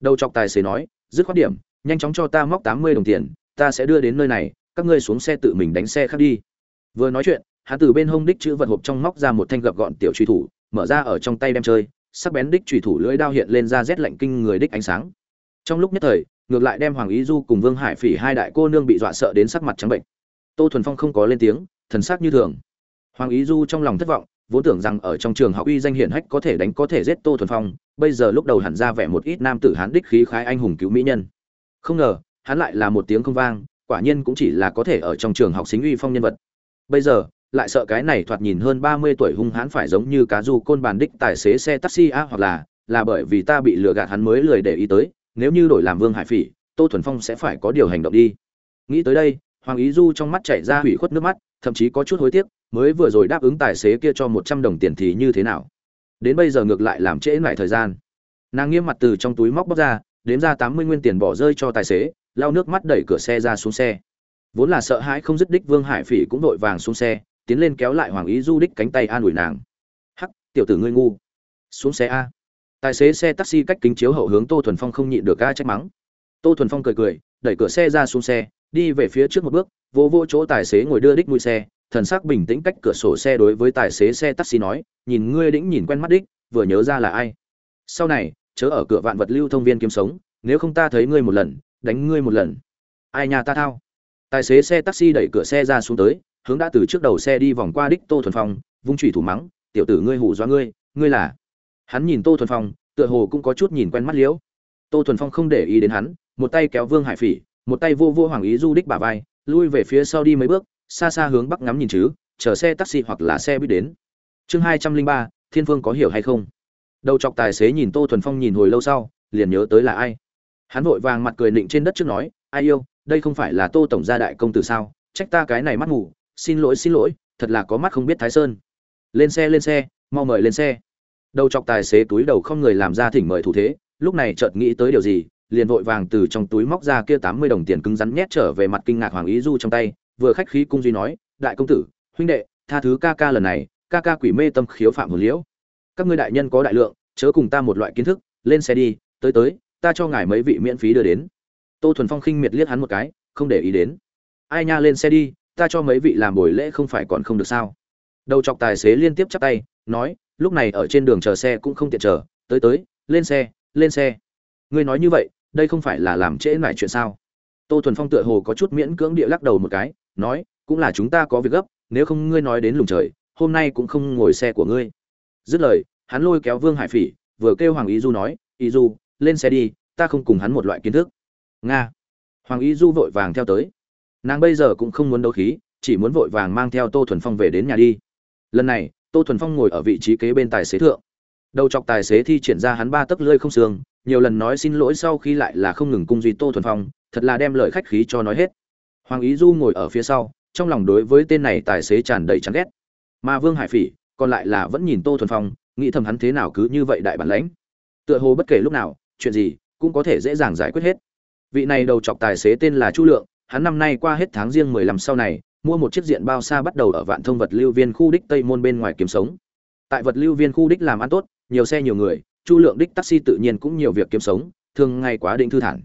Đầu chọc tài xế nói, dứt khoát điểm, nhanh chóng cho ta móc tám mươi đồng tiền, ta sẽ đưa đến nơi này, các ngươi xuống xe tự mình đánh xe khác đi. Vừa nói chuyện, hắn từ bên hông đích chữ vật hộp trong móc ra một thanh gập gọn tiểu truy thủ, mở ra ở trong tay đem chơi, sắc bén đích truy thủ lưỡi đao hiện lên ra rét lạnh kinh người đích ánh sáng. Trong lúc nhất thời, ngược lại đem Hoàng Ý Du cùng Vương Hải Phỉ hai đại cô nương bị dọa sợ đến sắc mặt trắng bệnh. Tô Thuần Phong không có lên tiếng, thần sắc như thường. Hoàng Ý Du trong lòng thất vọng, vốn tưởng rằng ở trong trường học uy danh hiển hách có thể đánh có thể giết Tô Thuần Phong, bây giờ lúc đầu hẳn ra vẻ một ít nam tử hán đích khí khái anh hùng cứu mỹ nhân. Không ngờ, hắn lại là một tiếng không vang, quả nhiên cũng chỉ là có thể ở trong trường học xính uy phong nhân vật. Bây giờ, lại sợ cái này thoạt nhìn hơn 30 tuổi hung hãn phải giống như cá du côn bàn đích tài xế xe taxi a hoặc là là bởi vì ta bị lừa gạt hắn mới lười để ý tới, nếu như đổi làm Vương Hải Phỉ, Tô Thuần Phong sẽ phải có điều hành động đi. Nghĩ tới đây, Hoàng Ý Du trong mắt chảy ra hủy khuất nước mắt, thậm chí có chút hối tiếc, mới vừa rồi đáp ứng tài xế kia cho một trăm đồng tiền thì như thế nào? Đến bây giờ ngược lại làm trễ lại thời gian. Nàng nghiêm mặt từ trong túi móc bóc ra đếm ra tám mươi nguyên tiền bỏ rơi cho tài xế lau nước mắt đẩy cửa xe ra xuống xe. Vốn là sợ hãi không dứt đích vương hải phỉ cũng vội vàng xuống xe tiến lên kéo lại hoàng ý du đích cánh tay an ủi nàng. Hắc tiểu tử ngươi ngu. Xuống xe a tài xế xe taxi cách kính chiếu hậu hướng tô thuần phong không nhịn được ga trách mắng. Tô thuần phong cười cười, đẩy cửa xe ra xuống xe, đi về phía trước một bước, vô vô chỗ tài xế ngồi đưa đích mũi xe, thần sắc bình tĩnh cách cửa sổ xe đối với tài xế xe taxi nói, nhìn ngươi đĩnh nhìn quen mắt đích, vừa nhớ ra là ai. Sau này, chớ ở cửa vạn vật lưu thông viên kiếm sống, nếu không ta thấy ngươi một lần, đánh ngươi một lần. Ai nhà ta thao? Tài xế xe taxi đẩy cửa xe ra xuống tới, hướng đã từ trước đầu xe đi vòng qua đích tô thuần phong, vung chủy thủ mắng, tiểu tử ngươi hù do ngươi ngươi là hắn nhìn tô thuần phong, tựa hồ cũng có chút nhìn quen mắt liễu. Tô thuần phong không để ý đến hắn, một tay kéo vương hải phỉ, một tay vô vô hoàng ý du đích bả vai, lui về phía sau đi mấy bước, xa xa hướng bắc ngắm nhìn chứ, chờ xe taxi hoặc là xe buýt đến. Chương hai trăm linh ba, thiên phương có hiểu hay không? Đầu chọc tài xế nhìn tô thuần phong nhìn hồi lâu sau, liền nhớ tới là ai. Hắn vội vàng mặt cười nịnh trên đất trước nói, ai yêu, đây không phải là tô tổng gia đại công tử sao? Trách ta cái này mắt ngủ, xin lỗi xin lỗi, thật là có mắt không biết thái sơn. Lên xe lên xe, mau mời lên xe đầu chọc tài xế túi đầu không người làm ra thỉnh mời thủ thế, lúc này chợt nghĩ tới điều gì, liền vội vàng từ trong túi móc ra kia tám mươi đồng tiền cứng rắn nhét trở về mặt kinh ngạc hoàng ý du trong tay, vừa khách khí cung duy nói, đại công tử, huynh đệ, tha thứ ca ca lần này, ca ca quỷ mê tâm khiếu phạm hồn liễu. Các ngươi đại nhân có đại lượng, chớ cùng ta một loại kiến thức, lên xe đi, tới tới, ta cho ngài mấy vị miễn phí đưa đến. Tô thuần phong khinh miệt liếc hắn một cái, không để ý đến. Ai nha, lên xe đi, ta cho mấy vị làm buổi lễ không phải còn không được sao? Đầu chọc tài xế liên tiếp chắp tay, nói lúc này ở trên đường chờ xe cũng không tiện chờ, tới tới, lên xe lên xe. Ngươi nói như vậy, đây không phải là làm trễ lại chuyện sao? Tô thuần phong tựa hồ có chút miễn cưỡng địa lắc đầu một cái, nói, cũng là chúng ta có việc gấp, nếu không ngươi nói đến lùng trời, hôm nay cũng không ngồi xe của ngươi. Dứt lời, hắn lôi kéo vương hải phỉ, vừa kêu hoàng ý du nói, ý du, lên xe đi, ta không cùng hắn một loại kiến thức. Nga. Hoàng ý du vội vàng theo tới. Nàng bây giờ cũng không muốn đấu khí, chỉ muốn vội vàng mang theo tô thuần phong về đến nhà đi. Lần này tô thuần phong ngồi ở vị trí kế bên tài xế thượng. Đầu chọc tài xế thi triển ra hắn ba tấc lơi không xương, nhiều lần nói xin lỗi sau khi lại là không ngừng cung duy tô thuần phong, thật là đem lời khách khí cho nói hết. Hoàng ý du ngồi ở phía sau, trong lòng đối với tên này tài xế tràn đầy chán ghét. Mà vương hải phỉ, còn lại là vẫn nhìn tô thuần phong, nghĩ thầm hắn thế nào cứ như vậy đại bản lãnh. Tựa hồ bất kể lúc nào, chuyện gì cũng có thể dễ dàng giải quyết hết. Vị này đầu chọc tài xế tên là chu lượng, hắn năm nay qua hết tháng riêng mười lăm sau này mua một chiếc diện bao xa bắt đầu ở vạn thông vật lưu viên khu đích tây môn bên ngoài kiếm sống. Tại vật lưu viên khu đích làm ăn tốt, nhiều xe nhiều người, chu lượng đích taxi tự nhiên cũng nhiều việc kiếm sống, thường ngày quá định thư thản.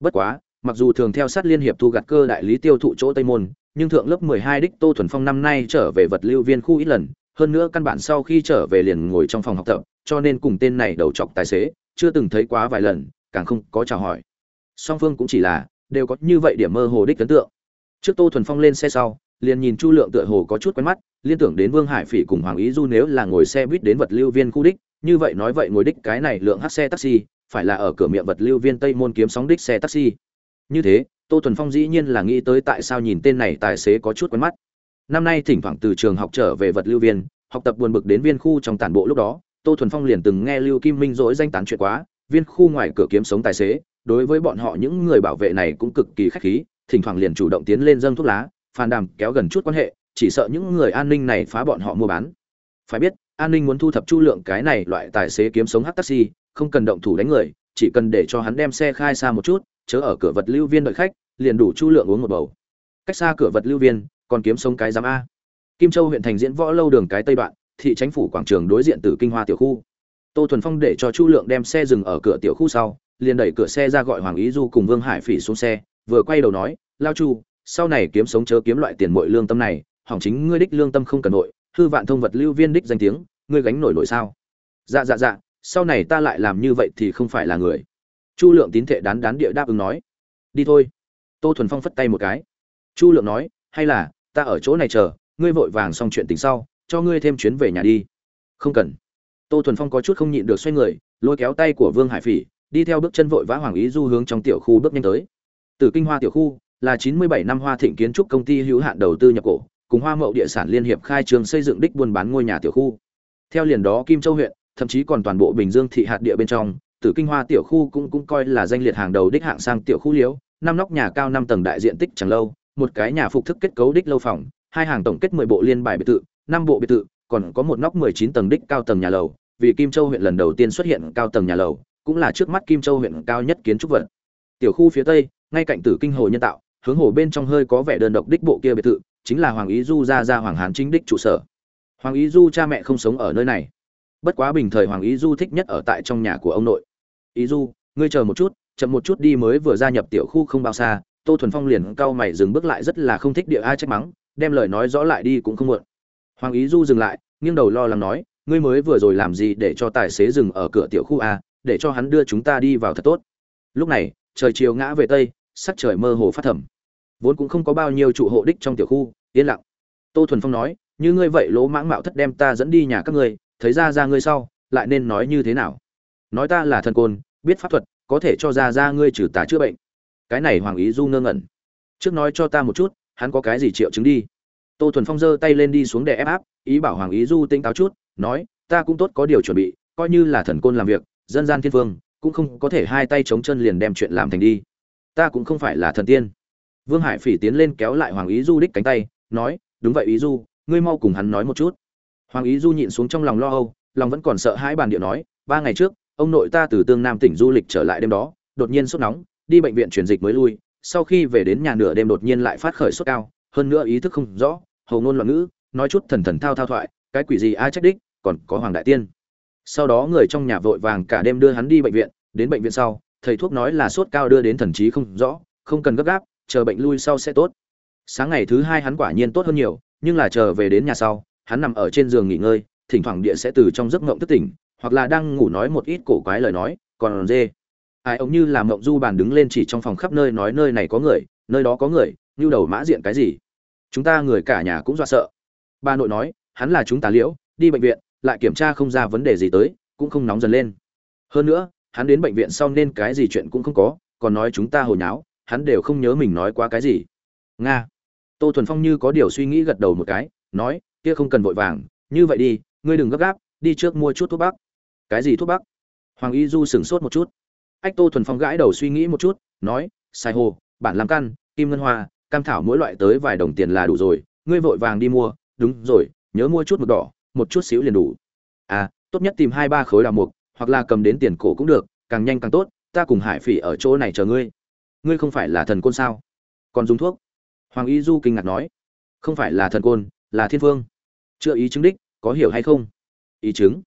Bất quá, mặc dù thường theo sát liên hiệp thu gặt cơ đại lý tiêu thụ chỗ tây môn, nhưng thượng lớp 12 đích tô thuần phong năm nay trở về vật lưu viên khu ít lần, hơn nữa căn bản sau khi trở về liền ngồi trong phòng học tập, cho nên cùng tên này đầu chọc tài xế, chưa từng thấy quá vài lần, càng không có chào hỏi. Song phương cũng chỉ là, đều có như vậy điểm mơ hồ đích ấn tượng trước tô thuần phong lên xe sau, liền nhìn chu lượng tựa hồ có chút quen mắt, liên tưởng đến vương hải phỉ cùng hoàng ý du nếu là ngồi xe buýt đến vật lưu viên khu đích, như vậy nói vậy ngồi đích cái này lượng hát xe taxi, phải là ở cửa miệng vật lưu viên tây môn kiếm sóng đích xe taxi. Như thế, tô thuần phong dĩ nhiên là nghĩ tới tại sao nhìn tên này tài xế có chút quen mắt. Năm nay thỉnh thoảng từ trường học trở về vật lưu viên, học tập buồn bực đến viên khu trong tản bộ lúc đó, tô thuần phong liền từng nghe lưu kim minh dỗi danh tán chuyện quá, viên khu ngoài cửa kiếm sống tài xế, đối với bọn họ những người bảo vệ này cũng cực kỳ khách khí thỉnh thoảng liền chủ động tiến lên dâng thuốc lá, phàn đàm kéo gần chút quan hệ, chỉ sợ những người an ninh này phá bọn họ mua bán. Phải biết, an ninh muốn thu thập chu lượng cái này loại tài xế kiếm sống hát taxi, không cần động thủ đánh người, chỉ cần để cho hắn đem xe khai xa một chút, chớ ở cửa vật lưu viên đợi khách, liền đủ chu lượng uống một bầu. Cách xa cửa vật lưu viên, còn kiếm sống cái giám a. Kim châu huyện thành diễn võ lâu đường cái tây đoạn, thị chính phủ quảng trường đối diện từ kinh hoa tiểu khu. Tô thuần phong để cho chu lượng đem xe dừng ở cửa tiểu khu sau, liền đẩy cửa xe ra gọi hoàng ý du cùng vương hải phỉ xuống xe vừa quay đầu nói, lao chu, sau này kiếm sống chớ kiếm loại tiền mội lương tâm này, hỏng chính ngươi đích lương tâm không cần nội, hư vạn thông vật lưu viên đích danh tiếng, ngươi gánh nổi nổi sao? Dạ dạ dạ sau này ta lại làm như vậy thì không phải là người. Chu lượng tín thể đán đán địa đáp ứng nói. Đi thôi. Tô thuần phong phất tay một cái. Chu lượng nói, hay là, ta ở chỗ này chờ, ngươi vội vàng xong chuyện tình sau, cho ngươi thêm chuyến về nhà đi. Không cần. Tô thuần phong có chút không nhịn được xoay người, lôi kéo tay của vương hải phỉ, đi theo bước chân vội vã hoàng ý du hướng trong tiểu khu bước nhanh tới từ kinh hoa tiểu khu là chín mươi bảy năm hoa thịnh kiến trúc công ty hữu hạn đầu tư nhập cổ, cùng hoa mậu địa sản liên hiệp khai trường xây dựng đích buôn bán ngôi nhà tiểu khu. Theo liền đó kim châu huyện, thậm chí còn toàn bộ bình dương thị hạt địa bên trong tử kinh hoa tiểu khu cũng cũng coi là danh liệt hàng đầu đích hạng sang tiểu khu liễu, năm nóc nhà cao năm tầng đại diện tích chẳng lâu, một cái nhà phục thức kết cấu đích lâu phòng, hai hàng tổng kết mười bộ liên bài biệt thự, năm bộ biệt thự, còn có một nóc mười chín tầng đích cao tầng nhà lầu, vì kim châu huyện lần đầu tiên xuất hiện cao tầng nhà lầu, cũng là trước mắt kim châu huyện cao nhất kiến trúc vật. Tiểu khu phía tây ngay cạnh tử kinh hồ nhân tạo, hướng hồ bên trong hơi có vẻ đơn độc đích bộ kia biệt thự, chính là hoàng ý du ra ra hoàng hán chính đích trụ sở. Hoàng ý du cha mẹ không sống ở nơi này. Bất quá bình thời hoàng ý du thích nhất ở tại trong nhà của ông nội. Ý du, ngươi chờ một chút, chậm một chút đi mới vừa gia nhập tiểu khu không bao xa. Tô thuần phong liền cau mày dừng bước lại rất là không thích địa ai trách mắng, đem lời nói rõ lại đi cũng không muộn. Hoàng ý du dừng lại, nghiêng đầu lo lắng nói, ngươi mới vừa rồi làm gì để cho tài xế dừng ở cửa tiểu khu a để cho hắn đưa chúng ta đi vào thật tốt. Lúc này, trời chiều ngã về tây sắc trời mơ hồ phát thẩm. Vốn cũng không có bao nhiêu trụ hộ đích trong tiểu khu, yên lặng. Tô thuần phong nói, như ngươi vậy lỗ mãng mạo thất đem ta dẫn đi nhà các ngươi, thấy ra ra ngươi sau, lại nên nói như thế nào? Nói ta là thần côn, biết pháp thuật, có thể cho ra ra ngươi trừ tà chữa bệnh. Cái này hoàng ý du ngơ ngẩn. Trước nói cho ta một chút, hắn có cái gì triệu chứng đi? Tô thuần phong giơ tay lên đi xuống để ép áp, ý bảo hoàng ý du tinh táo chút, nói, ta cũng tốt có điều chuẩn bị, coi như là thần côn làm việc, dân gian thiên vương, cũng không có thể hai tay chống chân liền đem chuyện làm thành đi ta cũng không phải là thần tiên. Vương hải phỉ tiến lên kéo lại hoàng ý du đích cánh tay, nói, đúng vậy ý du, ngươi mau cùng hắn nói một chút. Hoàng ý du nhịn xuống trong lòng lo âu, lòng vẫn còn sợ hãi bàn điệu nói, ba ngày trước, ông nội ta từ tương nam tỉnh du lịch trở lại đêm đó, đột nhiên sốt nóng, đi bệnh viện truyền dịch mới lui, sau khi về đến nhà nửa đêm đột nhiên lại phát khởi sốt cao, hơn nữa ý thức không rõ hầu ngôn loạn ngữ, nói chút thần thần thao thao thoại, cái quỷ gì ai trách đích, còn có hoàng đại tiên. Sau đó người trong nhà vội vàng cả đêm đưa hắn đi bệnh viện, đến bệnh viện sau thầy thuốc nói là sốt cao đưa đến thần trí không rõ, không cần gấp gáp, chờ bệnh lui sau sẽ tốt. Sáng ngày thứ hai hắn quả nhiên tốt hơn nhiều, nhưng là chờ về đến nhà sau, hắn nằm ở trên giường nghỉ ngơi, thỉnh thoảng địa sẽ từ trong giấc ngộng thức tỉnh, hoặc là đang ngủ nói một ít cổ quái lời nói, còn dê. Ai, ông như là mộng du bàn đứng lên chỉ trong phòng khắp nơi nói nơi này có người, nơi đó có người, như đầu mã diện cái gì. Chúng ta người cả nhà cũng dọa sợ. Bà nội nói, hắn là chúng ta liễu, đi bệnh viện, lại kiểm tra không ra vấn đề gì tới, cũng không nóng dần lên. Hơn nữa hắn đến bệnh viện sau nên cái gì chuyện cũng không có, còn nói chúng ta hồi nháo, hắn đều không nhớ mình nói qua cái gì. Nga. Tô thuần phong như có điều suy nghĩ gật đầu một cái, nói, kia không cần vội vàng, như vậy đi, ngươi đừng gấp gáp, đi trước mua chút thuốc bắc. Cái gì thuốc bắc? Hoàng y du sửng sốt một chút. Ách, tô thuần phong gãi đầu suy nghĩ một chút, nói, sai hồ, bản làm căn, kim ngân hoa, cam thảo mỗi loại tới vài đồng tiền là đủ rồi, ngươi vội vàng đi mua. Đúng rồi, nhớ mua chút mực đỏ, một chút xíu liền đủ. À tốt nhất tìm hai ba khối đào mục hoặc là cầm đến tiền cổ cũng được, càng nhanh càng tốt, ta cùng hải phỉ ở chỗ này chờ ngươi. Ngươi không phải là thần côn sao? Còn dùng thuốc? Hoàng y du kinh ngạc nói. Không phải là thần côn, là thiên phương chưa ý chứng đích, có hiểu hay không? Ý chứng?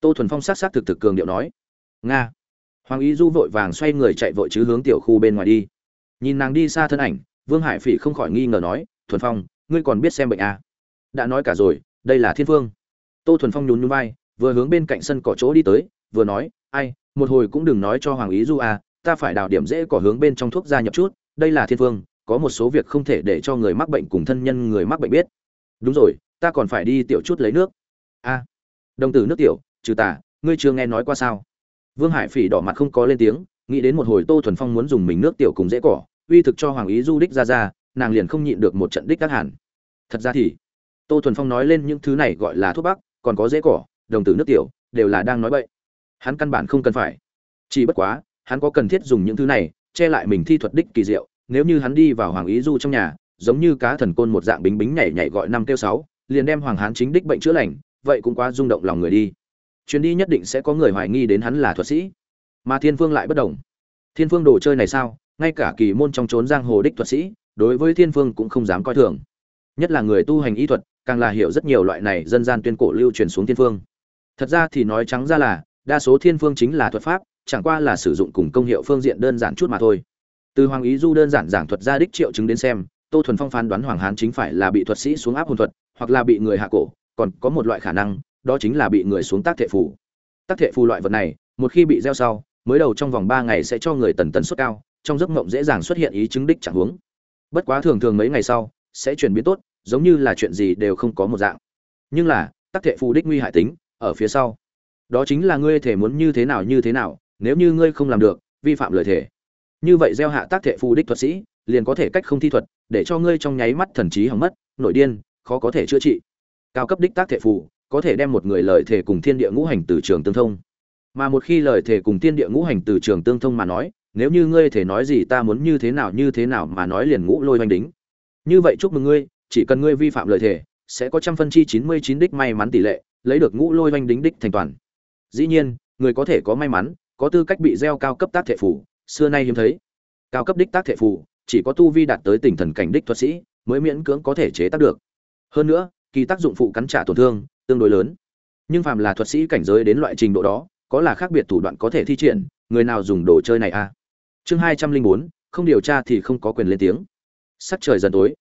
Tô thuần phong sát sát thực thực cường điệu nói. Nga. Hoàng y du vội vàng xoay người chạy vội chứ hướng tiểu khu bên ngoài đi. Nhìn nàng đi xa thân ảnh, vương hải phỉ không khỏi nghi ngờ nói, thuần phong, ngươi còn biết xem bệnh à? đã nói cả rồi, đây là thiên phương tô thuần phong nhún nhún vai, vừa hướng bên cạnh sân cỏ chỗ đi tới vừa nói, ai, một hồi cũng đừng nói cho hoàng ý du à ta phải đào điểm dễ cỏ hướng bên trong thuốc gia nhập chút, đây là thiên phương, có một số việc không thể để cho người mắc bệnh cùng thân nhân người mắc bệnh biết. Đúng rồi, ta còn phải đi tiểu chút lấy nước. A, đồng tử nước tiểu, trừ tà, ngươi chưa nghe nói qua sao? Vương hải phỉ đỏ mặt không có lên tiếng, nghĩ đến một hồi tô thuần phong muốn dùng mình nước tiểu cùng dễ cỏ, uy thực cho hoàng ý du đích ra ra, nàng liền không nhịn được một trận đích các hẳn. Thật ra thì, tô thuần phong nói lên những thứ này gọi là thuốc bắc, còn có dễ cỏ, đồng tử nước tiểu, đều là đang nói bậy hắn căn bản không cần phải. Chỉ bất quá, hắn có cần thiết dùng những thứ này, che lại mình thi thuật đích kỳ diệu. Nếu như hắn đi vào hoàng ý du trong nhà, giống như cá thần côn một dạng bính bính nhảy nhảy gọi năm kêu sáu, liền đem hoàng hán chính đích bệnh chữa lành, vậy cũng quá rung động lòng người đi. Chuyến đi nhất định sẽ có người hoài nghi đến hắn là thuật sĩ. Mà thiên phương lại bất đồng. Thiên phương đồ chơi này sao? Ngay cả kỳ môn trong trốn giang hồ đích thuật sĩ, đối với thiên phương cũng không dám coi thường. Nhất là người tu hành y thuật, càng là hiểu rất nhiều loại này dân gian tuyên cổ lưu truyền xuống thiên phương. Thật ra thì nói trắng ra là đa số thiên phương chính là thuật pháp, chẳng qua là sử dụng cùng công hiệu phương diện đơn giản chút mà thôi. Từ hoàng ý du đơn giản giảng thuật ra đích triệu chứng đến xem, tô thuần phong phán đoán hoàng hán chính phải là bị thuật sĩ xuống áp hồn thuật, hoặc là bị người hạ cổ, còn có một loại khả năng, đó chính là bị người xuống tác thệ phù. Tác thệ phù loại vật này, một khi bị gieo sau, mới đầu trong vòng ba ngày sẽ cho người tần tần suất cao, trong giấc mộng dễ dàng xuất hiện ý chứng đích chẳng huống. Bất quá thường thường mấy ngày sau, sẽ chuyển biến tốt, giống như là chuyện gì đều không có một dạng. Nhưng là, tác thệ phù đích nguy hại tính, ở phía sau đó chính là ngươi thể muốn như thế nào như thế nào, nếu như ngươi không làm được, vi phạm lời thể như vậy gieo hạ tác thể phù đích thuật sĩ, liền có thể cách không thi thuật, để cho ngươi trong nháy mắt thần trí hỏng mất, nội điên, khó có thể chữa trị. Cao cấp đích tác thể phù, có thể đem một người lời thể cùng thiên địa ngũ hành từ trường tương thông. Mà một khi lời thể cùng thiên địa ngũ hành từ trường tương thông mà nói, nếu như ngươi thể nói gì ta muốn như thế nào như thế nào mà nói liền ngũ lôi oanh đính. Như vậy chúc mừng ngươi, chỉ cần ngươi vi phạm lời thể sẽ có trăm phân chi chín mươi chín đích may mắn tỷ lệ, lấy được ngũ lôi oanh đính đích thành toàn dĩ nhiên, người có thể có may mắn, có tư cách bị gieo cao cấp tác thể phủ xưa nay hiếm thấy. Cao cấp đích tác thể phủ chỉ có tu vi đạt tới tỉnh thần cảnh đích thuật sĩ, mới miễn cưỡng có thể chế tác được. Hơn nữa, kỳ tác dụng phụ cắn trả tổn thương, tương đối lớn. Nhưng phàm là thuật sĩ cảnh giới đến loại trình độ đó, có là khác biệt thủ đoạn có thể thi triển, người nào dùng đồ chơi này à? chương hai trăm linh bốn, không điều tra thì không có quyền lên tiếng. Sắc trời dần tối.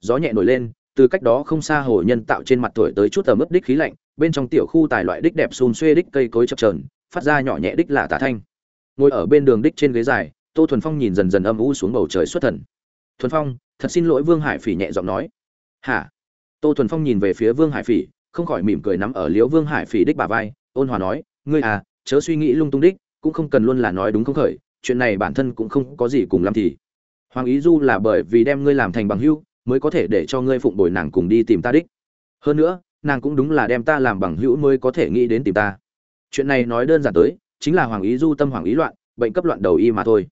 Gió nhẹ nổi lên, từ cách đó không xa hồ nhân tạo trên mặt tuổi tới chút tầm ướp đích khí lạnh bên trong tiểu khu tài loại đích đẹp xùm xuê đích cây cối chập trờn phát ra nhỏ nhẹ đích lạ tả thanh. Ngồi ở bên đường đích trên ghế dài, tô thuần phong nhìn dần dần âm u xuống bầu trời xuất thần. Thuần phong, thật xin lỗi vương hải phỉ nhẹ giọng nói. Hả? Tô thuần phong nhìn về phía vương hải phỉ, không khỏi mỉm cười nắm ở liếu vương hải phỉ đích bà vai, ôn hòa nói, ngươi à chớ suy nghĩ lung tung đích, cũng không cần luôn là nói đúng không khởi, chuyện này bản thân cũng không có gì cùng làm thì. Hoàng ý du là bởi vì đem ngươi làm thành bằng hữu, mới có thể để cho ngươi phụng bồi nàng cùng đi tìm ta đích. Hơn nữa nàng cũng đúng là đem ta làm bằng hữu mới có thể nghĩ đến tìm ta. Chuyện này nói đơn giản tới, chính là hoàng ý du tâm hoàng ý loạn, bệnh cấp loạn đầu y mà thôi.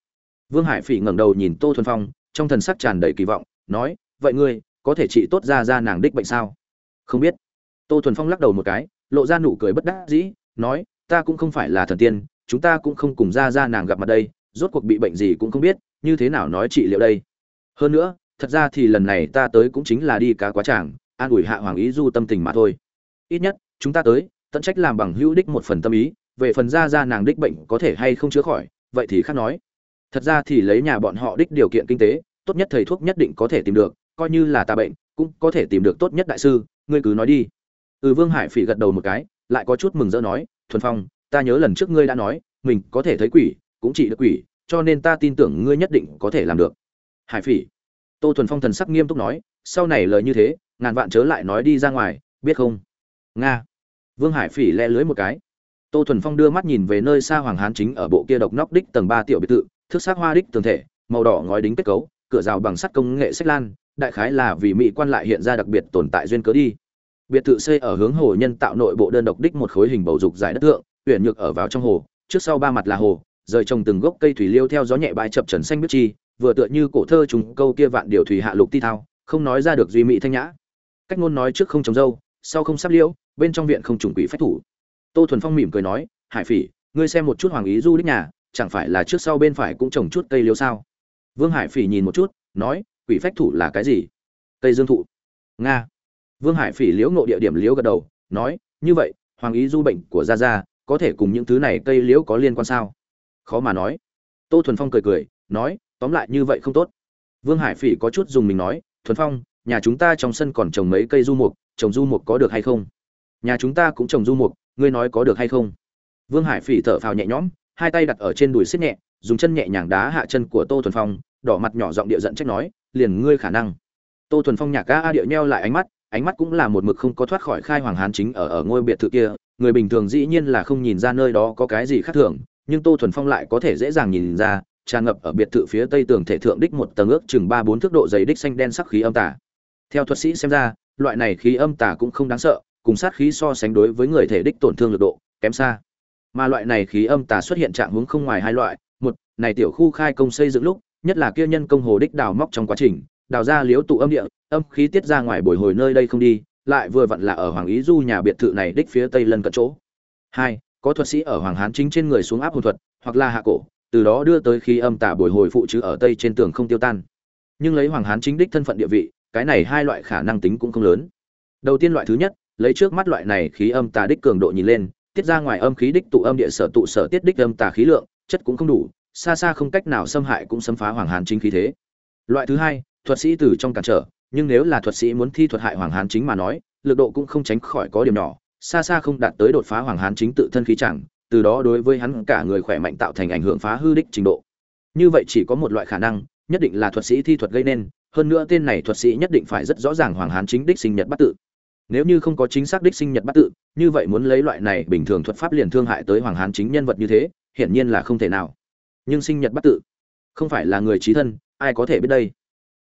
Vương hải phỉ ngẩng đầu nhìn tô thuần phong, trong thần sắc tràn đầy kỳ vọng, nói, vậy ngươi, có thể trị tốt ra ra nàng đích bệnh sao? Không biết. Tô thuần phong lắc đầu một cái, lộ ra nụ cười bất đắc dĩ, nói, ta cũng không phải là thần tiên, chúng ta cũng không cùng ra ra nàng gặp mặt đây, rốt cuộc bị bệnh gì cũng không biết, như thế nào nói trị liệu đây? Hơn nữa, thật ra thì lần này ta tới cũng chính là đi cá quá tràng an ủi hạ hoàng ý du tâm tình mà thôi. Ít nhất, chúng ta tới, tận trách làm bằng hữu đích một phần tâm ý, về phần ra ra nàng đích bệnh có thể hay không chữa khỏi, vậy thì khác nói. Thật ra thì lấy nhà bọn họ đích điều kiện kinh tế, tốt nhất thầy thuốc nhất định có thể tìm được, coi như là ta bệnh, cũng có thể tìm được tốt nhất đại sư, ngươi cứ nói đi. Ừ vương hải phỉ gật đầu một cái, lại có chút mừng rỡ nói, thuần phong, ta nhớ lần trước ngươi đã nói, mình có thể thấy quỷ, cũng chỉ được quỷ, cho nên ta tin tưởng ngươi nhất định có thể làm được. Hải phỉ. Tô thuần phong thần sắc nghiêm túc nói, sau này lời như thế ngàn vạn chớ lại nói đi ra ngoài, biết không? Nga. Vương hải phỉ le lưới một cái. Tô thuần phong đưa mắt nhìn về nơi xa hoàng hán chính ở bộ kia độc nóc đích tầng ba tiểu biệt thự, thức xác hoa đích tường thể, màu đỏ ngói đính kết cấu, cửa rào bằng sắt công nghệ sách lan, đại khái là vì mỹ quan lại hiện ra đặc biệt tồn tại duyên cớ đi. Biệt thự xây ở hướng hồ nhân tạo nội bộ đơn độc đích một khối hình bầu dục dài đất thượng, uyển nhược ở vào trong hồ, trước sau ba mặt là hồ, rời trồng từng gốc cây thủy liêu theo gió nhẹ bãi chập trần xanh biết chi, vừa tựa như cổ thơ trùng câu kia vạn điều thủy hạ lục ti thao, không nói ra được duy mỹ thanh nhã cách ngôn nói trước không trồng dâu, sau không sắp liễu, bên trong viện không trùng quỷ phách thủ. Tô thuần phong mỉm cười nói, hải phỉ, ngươi xem một chút hoàng ý du đích nhà, chẳng phải là trước sau bên phải cũng trồng chút cây liễu sao? Vương hải phỉ nhìn một chút, nói, quỷ phách thủ là cái gì? Cây dương thụ. Nga. Vương hải phỉ liễu ngộ địa điểm liễu gật đầu, nói, như vậy, hoàng ý du bệnh của gia gia, có thể cùng những thứ này cây liễu có liên quan sao? Khó mà nói. Tô thuần phong cười cười, nói, tóm lại như vậy không tốt. Vương hải phỉ có chút dùng mình nói, thuần phong nhà chúng ta trong sân còn trồng mấy cây du mục, trồng du mục có được hay không? Nhà chúng ta cũng trồng du mục, ngươi nói có được hay không? Vương hải phỉ thở phào nhẹ nhõm, hai tay đặt ở trên đùi xích nhẹ, dùng chân nhẹ nhàng đá hạ chân của tô thuần phong, đỏ mặt nhỏ giọng địa giận trách nói, liền ngươi khả năng. Tô thuần phong nhạc ca a địa nheo lại ánh mắt ánh mắt cũng là một mực không có thoát khỏi khai hoàng hán chính ở ở ngôi biệt thự kia, người bình thường dĩ nhiên là không nhìn ra nơi đó có cái gì khác thường, nhưng tô thuần phong lại có thể dễ dàng nhìn ra, tràn ngập ở biệt thự phía tây tường thể thượng đích một tầng ước chừng ba bốn thước độ dày đích xanh đen sắc khí âm tả theo thuật sĩ xem ra, loại này khí âm tà cũng không đáng sợ, cùng sát khí so sánh đối với người thể đích tổn thương lực độ, kém xa. Mà loại này khí âm tà xuất hiện trạng hướng không ngoài hai loại, một, này tiểu khu khai công xây dựng lúc, nhất là kia nhân công hồ đích đào móc trong quá trình, đào ra liếu tụ âm địa, âm khí tiết ra ngoài bồi hồi nơi đây không đi, lại vừa vặn là ở hoàng ý du nhà biệt thự này đích phía tây lân cận chỗ. Hai, có thuật sĩ ở hoàng hán chính trên người xuống áp hồn thuật, hoặc là hạ cổ, từ đó đưa tới khí âm tà bồi hồi phụ chứ ở tây trên tường không tiêu tan. Nhưng lấy hoàng hán chính đích thân phận địa vị cái này hai loại khả năng tính cũng không lớn. Đầu tiên loại thứ nhất, lấy trước mắt loại này khí âm tà đích cường độ nhìn lên, tiết ra ngoài âm khí đích tụ âm địa sở tụ sở tiết đích âm tà khí lượng, chất cũng không đủ, xa xa không cách nào xâm hại cũng xâm phá hoàng hàn chính khí thế. Loại thứ hai, thuật sĩ từ trong cản trở, nhưng nếu là thuật sĩ muốn thi thuật hại hoàng hán chính mà nói, lực độ cũng không tránh khỏi có điểm nhỏ, xa xa không đạt tới đột phá hoàng hán chính tự thân khí chẳng, từ đó đối với hắn cả người khỏe mạnh tạo thành ảnh hưởng phá hư đích trình độ. Như vậy chỉ có một loại khả năng, nhất định là thuật sĩ thi thuật gây nên hơn nữa tên này thuật sĩ nhất định phải rất rõ ràng hoàng hán chính đích sinh nhật bắt tự. Nếu như không có chính xác đích sinh nhật bắt tự, như vậy muốn lấy loại này bình thường thuật pháp liền thương hại tới hoàng hán chính nhân vật như thế, hiển nhiên là không thể nào. Nhưng sinh nhật bắt tự, không phải là người trí thân, ai có thể biết đây?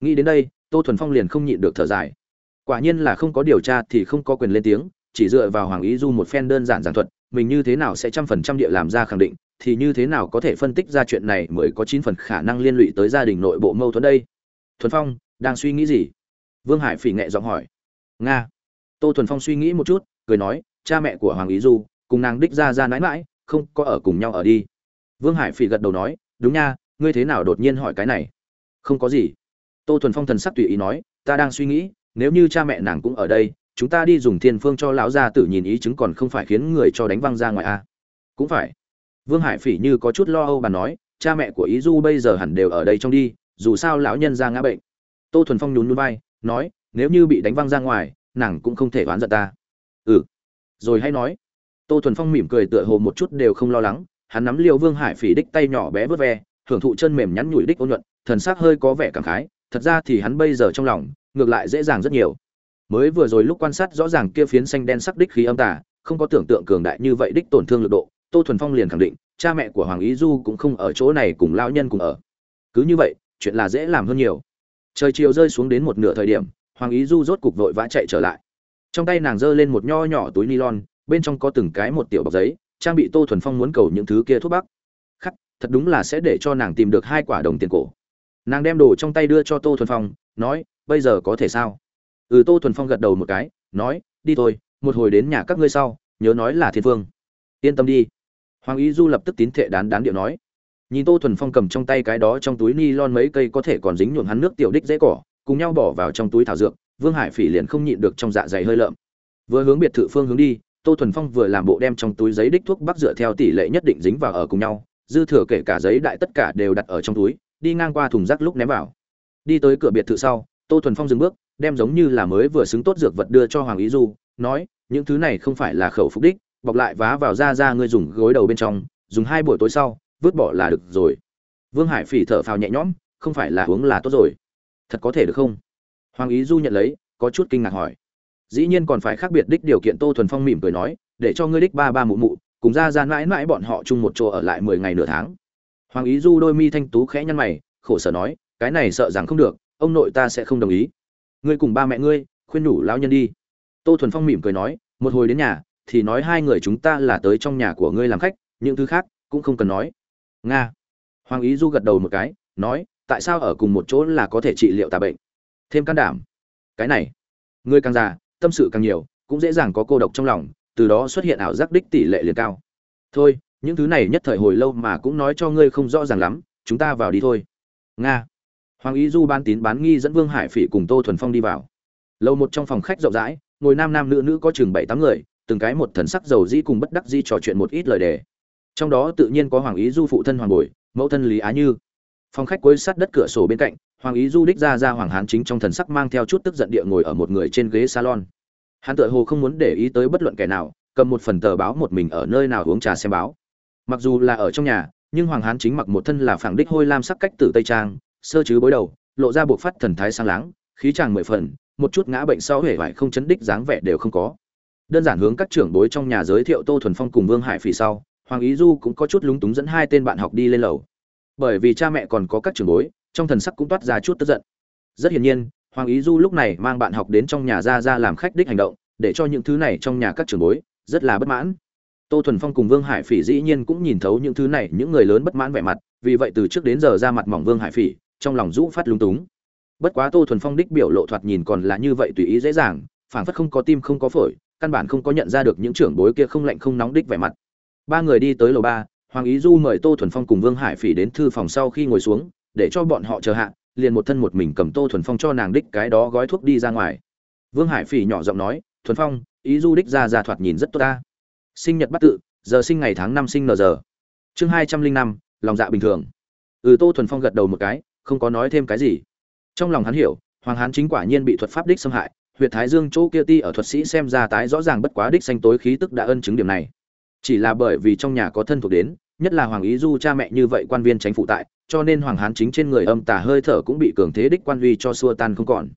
Nghĩ đến đây, tô thuần phong liền không nhịn được thở dài. Quả nhiên là không có điều tra thì không có quyền lên tiếng, chỉ dựa vào hoàng ý du một phen đơn giản giảng thuật, mình như thế nào sẽ trăm phần trăm địa làm ra khẳng định, thì như thế nào có thể phân tích ra chuyện này mới có chín phần khả năng liên lụy tới gia đình nội bộ mâu thuẫn đây? Thuần phong đang suy nghĩ gì? Vương hải phỉ nhẹ giọng hỏi. Nga. Tô thuần phong suy nghĩ một chút, cười nói, cha mẹ của hoàng ý du, cùng nàng đích ra ra mãi mãi không có ở cùng nhau ở đi. Vương hải phỉ gật đầu nói, đúng nha, ngươi thế nào đột nhiên hỏi cái này? Không có gì. Tô thuần phong thần sắc tùy ý nói, ta đang suy nghĩ, nếu như cha mẹ nàng cũng ở đây, chúng ta đi dùng thiên phương cho lão gia tử nhìn ý chứng còn không phải khiến người cho đánh văng ra ngoài a à? cũng phải. Vương hải phỉ như có chút lo âu bà nói, cha mẹ của ý du bây giờ hẳn đều ở đây trong đi, dù sao lão nhân ra ngã bệnh tô thuần phong nhún nhún vai, nói, nếu như bị đánh văng ra ngoài, nàng cũng không thể oán giận ta. Ừ. Rồi hay nói. Tô thuần phong mỉm cười tựa hồ một chút đều không lo lắng, hắn nắm liều vương hải phỉ đích tay nhỏ bé vớt ve, hưởng thụ chân mềm nhắn nhủi đích ôn nhuận, thần sắc hơi có vẻ cảm khái, thật ra thì hắn bây giờ trong lòng, ngược lại dễ dàng rất nhiều. Mới vừa rồi lúc quan sát rõ ràng kia phiến xanh đen sắc đích khí âm tà, không có tưởng tượng cường đại như vậy đích tổn thương lực độ, tô thuần phong liền khẳng định, cha mẹ của hoàng ý du cũng không ở chỗ này cùng lao nhân cùng ở. Cứ như vậy, chuyện là dễ làm hơn nhiều trời chiều rơi xuống đến một nửa thời điểm, hoàng ý du rốt cục vội vã chạy trở lại. Trong tay nàng giơ lên một nho nhỏ túi nylon, bên trong có từng cái một tiểu bọc giấy, trang bị tô thuần phong muốn cầu những thứ kia thuốc bắc. Khắc, thật đúng là sẽ để cho nàng tìm được hai quả đồng tiền cổ. Nàng đem đồ trong tay đưa cho tô thuần phong, nói, bây giờ có thể sao? Ừ tô thuần phong gật đầu một cái, nói, đi thôi, một hồi đến nhà các ngươi sau, nhớ nói là thiên phương yên tâm đi. Hoàng ý du lập tức tín thệ đán đán điệu nói nhìn tô thuần phong cầm trong tay cái đó trong túi ni lon mấy cây có thể còn dính nhuộm hắn nước tiểu đích dễ cỏ, cùng nhau bỏ vào trong túi thảo dược, vương hải phỉ liền không nhịn được trong dạ dày hơi lợm. Vừa hướng biệt thự phương hướng đi, tô thuần phong vừa làm bộ đem trong túi giấy đích thuốc bắc dựa theo tỷ lệ nhất định dính vào ở cùng nhau, dư thừa kể cả giấy đại tất cả đều đặt ở trong túi, đi ngang qua thùng rác lúc ném vào. Đi tới cửa biệt thự sau, tô thuần phong dừng bước, đem giống như là mới vừa xứng tốt dược vật đưa cho hoàng ý du, nói, những thứ này không phải là khẩu phục đích, bọc lại vá vào ra ra ngươi dùng gối đầu bên trong, dùng hai buổi tối sau vứt bỏ là được rồi. Vương hải phỉ thở phào nhẹ nhõm, không phải là uống là tốt rồi. Thật có thể được không? Hoàng ý du nhận lấy, có chút kinh ngạc hỏi. Dĩ nhiên còn phải khác biệt đích điều kiện tô thuần phong mỉm cười nói, để cho ngươi đích ba ba mụ mụ, cùng ra ra mãi mãi bọn họ chung một chỗ ở lại mười ngày nửa tháng. Hoàng ý du đôi mi thanh tú khẽ nhăn mày, khổ sở nói, cái này sợ rằng không được, ông nội ta sẽ không đồng ý. Ngươi cùng ba mẹ ngươi, khuyên nhủ lão nhân đi. Tô thuần phong mỉm cười nói, một hồi đến nhà, thì nói hai người chúng ta là tới trong nhà của ngươi làm khách, những thứ khác cũng không cần nói nga. Hoàng ý du gật đầu một cái, nói, tại sao ở cùng một chỗ là có thể trị liệu tà bệnh? Thêm can đảm. Cái này. Ngươi càng già, tâm sự càng nhiều, cũng dễ dàng có cô độc trong lòng, từ đó xuất hiện ảo giác đích tỷ lệ liền cao. Thôi, những thứ này nhất thời hồi lâu mà cũng nói cho ngươi không rõ ràng lắm, chúng ta vào đi thôi. Nga. Hoàng ý du ban tín bán nghi dẫn vương hải phỉ cùng tô thuần phong đi vào. Lâu một trong phòng khách rộng rãi, ngồi nam nam nữ nữ có chừng bảy tám người, từng cái một thần sắc dầu dĩ cùng bất đắc dĩ trò chuyện một ít lời đề trong đó tự nhiên có hoàng ý du phụ thân hoàng bồi, mẫu thân lý á như. Phòng khách cuối sát đất cửa sổ bên cạnh, hoàng ý du đích ra ra hoàng hán chính trong thần sắc mang theo chút tức giận địa ngồi ở một người trên ghế salon. Hắn tự hồ không muốn để ý tới bất luận kẻ nào, cầm một phần tờ báo một mình ở nơi nào uống trà xem báo. Mặc dù là ở trong nhà, nhưng hoàng hán chính mặc một thân là phảng đích hôi lam sắc cách từ tây trang, sơ chứ bối đầu, lộ ra buộc phát thần thái sang láng, khí tràng mười phần, một chút ngã bệnh sau hể vải không chấn đích dáng vẻ đều không có. Đơn giản hướng các trưởng bối trong nhà giới thiệu tô thuần phong cùng vương hải phỉ sau hoàng ý du cũng có chút lúng túng dẫn hai tên bạn học đi lên lầu. Bởi vì cha mẹ còn có các trưởng bối, trong thần sắc cũng toát ra chút tức giận. Rất hiển nhiên, hoàng ý du lúc này mang bạn học đến trong nhà ra ra làm khách đích hành động, để cho những thứ này trong nhà các trưởng bối rất là bất mãn. Tô thuần phong cùng vương hải phỉ dĩ nhiên cũng nhìn thấu những thứ này, những người lớn bất mãn vẻ mặt, vì vậy từ trước đến giờ ra mặt mỏng vương hải phỉ, trong lòng rũ phát lúng túng. Bất quá tô thuần phong đích biểu lộ thoạt nhìn còn là như vậy tùy ý dễ dàng, phảng phất không có tim không có phổi, căn bản không có nhận ra được những trưởng bối kia không lạnh không nóng đích vẻ mặt ba người đi tới lầu ba, hoàng ý du mời tô thuần phong cùng vương hải phỉ đến thư phòng sau khi ngồi xuống, để cho bọn họ chờ hạ, liền một thân một mình cầm tô thuần phong cho nàng đích cái đó gói thuốc đi ra ngoài. Vương hải phỉ nhỏ giọng nói, thuần phong, ý du đích ra ra thoạt nhìn rất tốt ta. Sinh nhật bắt tự, giờ sinh ngày tháng năm sinh nờ giờ. Chương hai trăm linh năm, lòng dạ bình thường. Ừ tô thuần phong gật đầu một cái, không có nói thêm cái gì. Trong lòng hắn hiểu, hoàng hán chính quả nhiên bị thuật pháp đích xâm hại, huyệt thái dương chỗ kia ti ở thuật sĩ xem ra tái rõ ràng bất quá đích xanh tối khí tức đã ân chứng điểm này chỉ là bởi vì trong nhà có thân thuộc đến, nhất là hoàng ý du cha mẹ như vậy quan viên tránh phụ tại, cho nên hoàng hán chính trên người âm tà hơi thở cũng bị cường thế đích quan uy cho xua tan không còn.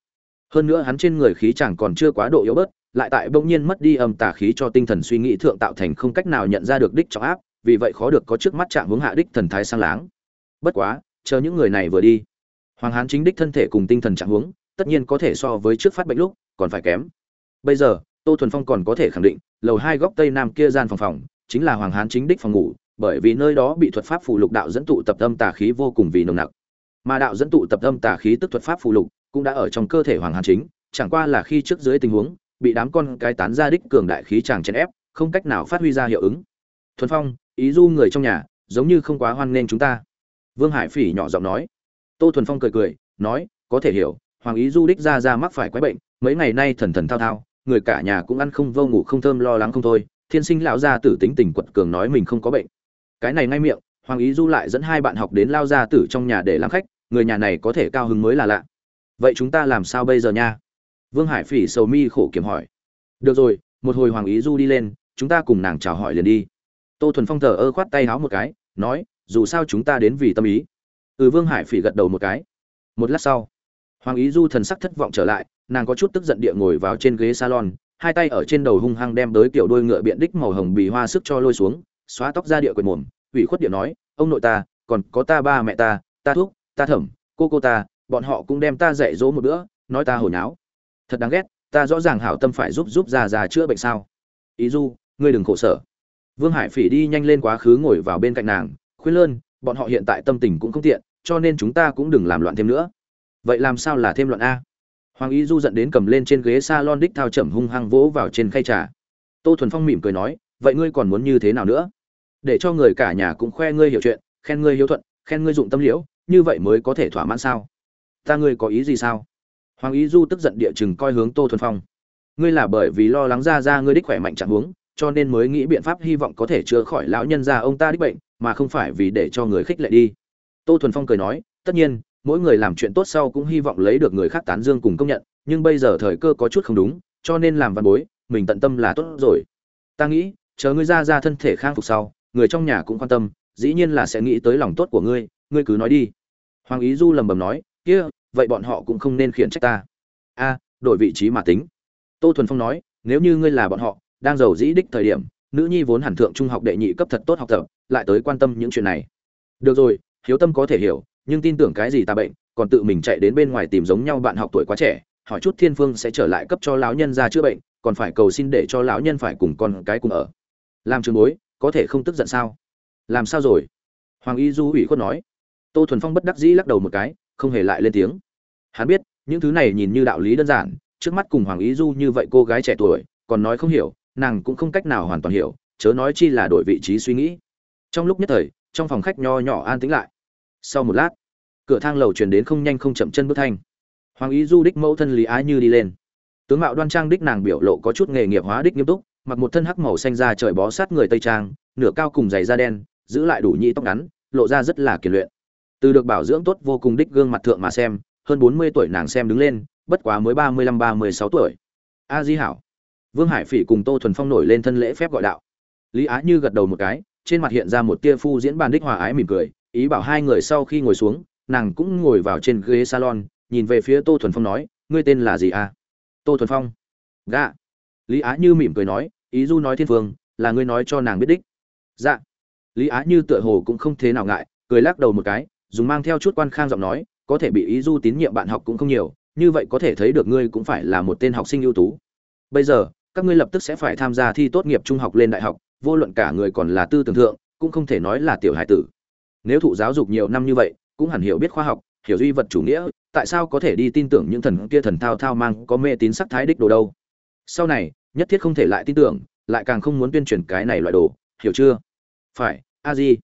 Hơn nữa hắn trên người khí chẳng còn chưa quá độ yếu bớt, lại tại bỗng nhiên mất đi âm tà khí cho tinh thần suy nghĩ thượng tạo thành không cách nào nhận ra được đích trọng áp, vì vậy khó được có trước mắt chạm hướng hạ đích thần thái sang láng. Bất quá, chờ những người này vừa đi. Hoàng hán chính đích thân thể cùng tinh thần trạng hướng, tất nhiên có thể so với trước phát bệnh lúc, còn phải kém. Bây giờ, tô thuần phong còn có thể khẳng định, lầu hai góc tây nam kia gian phòng phòng chính là hoàng hán chính đích phòng ngủ, bởi vì nơi đó bị thuật pháp phù lục đạo dẫn tụ tập âm tà khí vô cùng vì nồng nặc. Mà đạo dẫn tụ tập âm tà khí tức thuật pháp phù lục cũng đã ở trong cơ thể hoàng hán chính, chẳng qua là khi trước dưới tình huống, bị đám con cái tán ra đích cường đại khí chàng chèn ép, không cách nào phát huy ra hiệu ứng. Thuần phong, ý du người trong nhà, giống như không quá hoan nghênh chúng ta. Vương hải phỉ nhỏ giọng nói. Tô thuần phong cười cười, nói, có thể hiểu, hoàng ý du đích ra ra mắc phải quái bệnh, mấy ngày nay thần thần thao thao, người cả nhà cũng ăn không vô ngủ không thơm lo lắng không thôi thiên sinh lão gia tử tính tình quật cường nói mình không có bệnh. Cái này ngay miệng, hoàng ý du lại dẫn hai bạn học đến lao gia tử trong nhà để làm khách, người nhà này có thể cao hứng mới là lạ. Vậy chúng ta làm sao bây giờ nha? Vương hải phỉ sầu mi khổ kiểm hỏi. Được rồi, một hồi hoàng ý du đi lên, chúng ta cùng nàng chào hỏi liền đi. Tô thuần phong thờ ơ khoát tay háo một cái, nói, dù sao chúng ta đến vì tâm ý. Ừ vương hải phỉ gật đầu một cái. Một lát sau, hoàng ý du thần sắc thất vọng trở lại, nàng có chút tức giận địa ngồi vào trên ghế salon hai tay ở trên đầu hung hăng đem tới kiểu đôi ngựa biện đích màu hồng bì hoa sức cho lôi xuống, xóa tóc ra địa quyền mồm, ủy khuất địa nói, ông nội ta, còn có ta ba mẹ ta ta thuốc ta thẩm, cô cô ta, bọn họ cũng đem ta dạy dỗ một bữa, nói ta hồi náo thật đáng ghét, ta rõ ràng hảo tâm phải giúp giúp già già chữa bệnh sao. Ý du, ngươi đừng khổ sở. Vương hải phỉ đi nhanh lên quá khứ ngồi vào bên cạnh nàng, khuyên lơn, bọn họ hiện tại tâm tình cũng không tiện, cho nên chúng ta cũng đừng làm loạn thêm nữa. Vậy làm sao là thêm loạn a? Hoàng ý du giận đến cầm lên trên ghế salon đích thao chậm hung hăng vỗ vào trên khay trà. Tô thuần phong mỉm cười nói, vậy ngươi còn muốn như thế nào nữa? Để cho người cả nhà cũng khoe ngươi hiểu chuyện, khen ngươi hiếu thuận, khen ngươi dụng tâm liễu, như vậy mới có thể thỏa mãn sao? Ta ngươi có ý gì sao? Hoàng ý du tức giận địa chừng coi hướng tô thuần phong. Ngươi là bởi vì lo lắng ra ra ngươi đích khỏe mạnh chẳng huống, cho nên mới nghĩ biện pháp hy vọng có thể chữa khỏi lão nhân gia ông ta đích bệnh, mà không phải vì để cho người khích lệ đi. Tô thuần phong cười nói, tất nhiên mỗi người làm chuyện tốt sau cũng hy vọng lấy được người khác tán dương cùng công nhận, nhưng bây giờ thời cơ có chút không đúng, cho nên làm văn bối, mình tận tâm là tốt rồi. Ta nghĩ, chờ ngươi ra ra thân thể khang phục sau, người trong nhà cũng quan tâm, dĩ nhiên là sẽ nghĩ tới lòng tốt của ngươi ngươi cứ nói đi. Hoàng ý du lầm bầm nói, kia, vậy bọn họ cũng không nên khiển trách ta. A, đổi vị trí mà tính. Tô thuần phong nói, nếu như ngươi là bọn họ, đang giàu dĩ đích thời điểm, nữ nhi vốn hẳn thượng trung học đệ nhị cấp thật tốt học tập, lại tới quan tâm những chuyện này. Được rồi, hiếu tâm có thể hiểu nhưng tin tưởng cái gì ta bệnh, còn tự mình chạy đến bên ngoài tìm giống nhau bạn học tuổi quá trẻ, hỏi chút thiên phương sẽ trở lại cấp cho lão nhân ra chữa bệnh, còn phải cầu xin để cho lão nhân phải cùng con cái cùng ở. Làm trường bối, có thể không tức giận sao? Làm sao rồi? Hoàng y du ủy khuất nói. Tô thuần phong bất đắc dĩ lắc đầu một cái, không hề lại lên tiếng. Hắn biết, những thứ này nhìn như đạo lý đơn giản, trước mắt cùng hoàng y du như vậy cô gái trẻ tuổi, còn nói không hiểu, nàng cũng không cách nào hoàn toàn hiểu, chớ nói chi là đổi vị trí suy nghĩ. Trong lúc nhất thời, trong phòng khách nho nhỏ an tĩnh lại sau một lát, cửa thang lầu truyền đến không nhanh không chậm chân bước thanh. Hoàng ý du đích mẫu thân lý ái như đi lên. Tướng mạo đoan trang đích nàng biểu lộ có chút nghề nghiệp hóa đích nghiêm túc, mặc một thân hắc màu xanh da trời bó sát người tây trang, nửa cao cùng giày da đen, giữ lại đủ nhị tóc ngắn, lộ ra rất là kiệt luyện. Từ được bảo dưỡng tốt vô cùng đích gương mặt thượng mà xem, hơn bốn mươi tuổi nàng xem đứng lên, bất quá mới ba mươi lăm, ba mươi sáu tuổi. A di hảo. Vương hải phỉ cùng tô thuần phong nổi lên thân lễ phép gọi đạo. Lý á như gật đầu một cái, trên mặt hiện ra một tia phu diễn bàn đích hòa ái mỉm cười ý bảo hai người sau khi ngồi xuống, nàng cũng ngồi vào trên ghế salon, nhìn về phía tô thuần phong nói, ngươi tên là gì à? Tô thuần phong. Gạ lý á như mỉm cười nói, ý du nói thiên phương, là ngươi nói cho nàng biết đích. Dạ. Lý á như tựa hồ cũng không thế nào ngại, cười lắc đầu một cái, dùng mang theo chút quan khang giọng nói, có thể bị ý du tín nhiệm bạn học cũng không nhiều, như vậy có thể thấy được ngươi cũng phải là một tên học sinh ưu tú. Bây giờ, các ngươi lập tức sẽ phải tham gia thi tốt nghiệp trung học lên đại học, vô luận cả người còn là tư tưởng thượng, cũng không thể nói là tiểu hải tử nếu thụ giáo dục nhiều năm như vậy, cũng hẳn hiểu biết khoa học, hiểu duy vật chủ nghĩa, tại sao có thể đi tin tưởng những thần kia thần thao thao mang có mê tín sắc thái đích đồ đâu? Sau này, nhất thiết không thể lại tin tưởng, lại càng không muốn tuyên truyền cái này loại đồ, hiểu chưa? Phải, a di.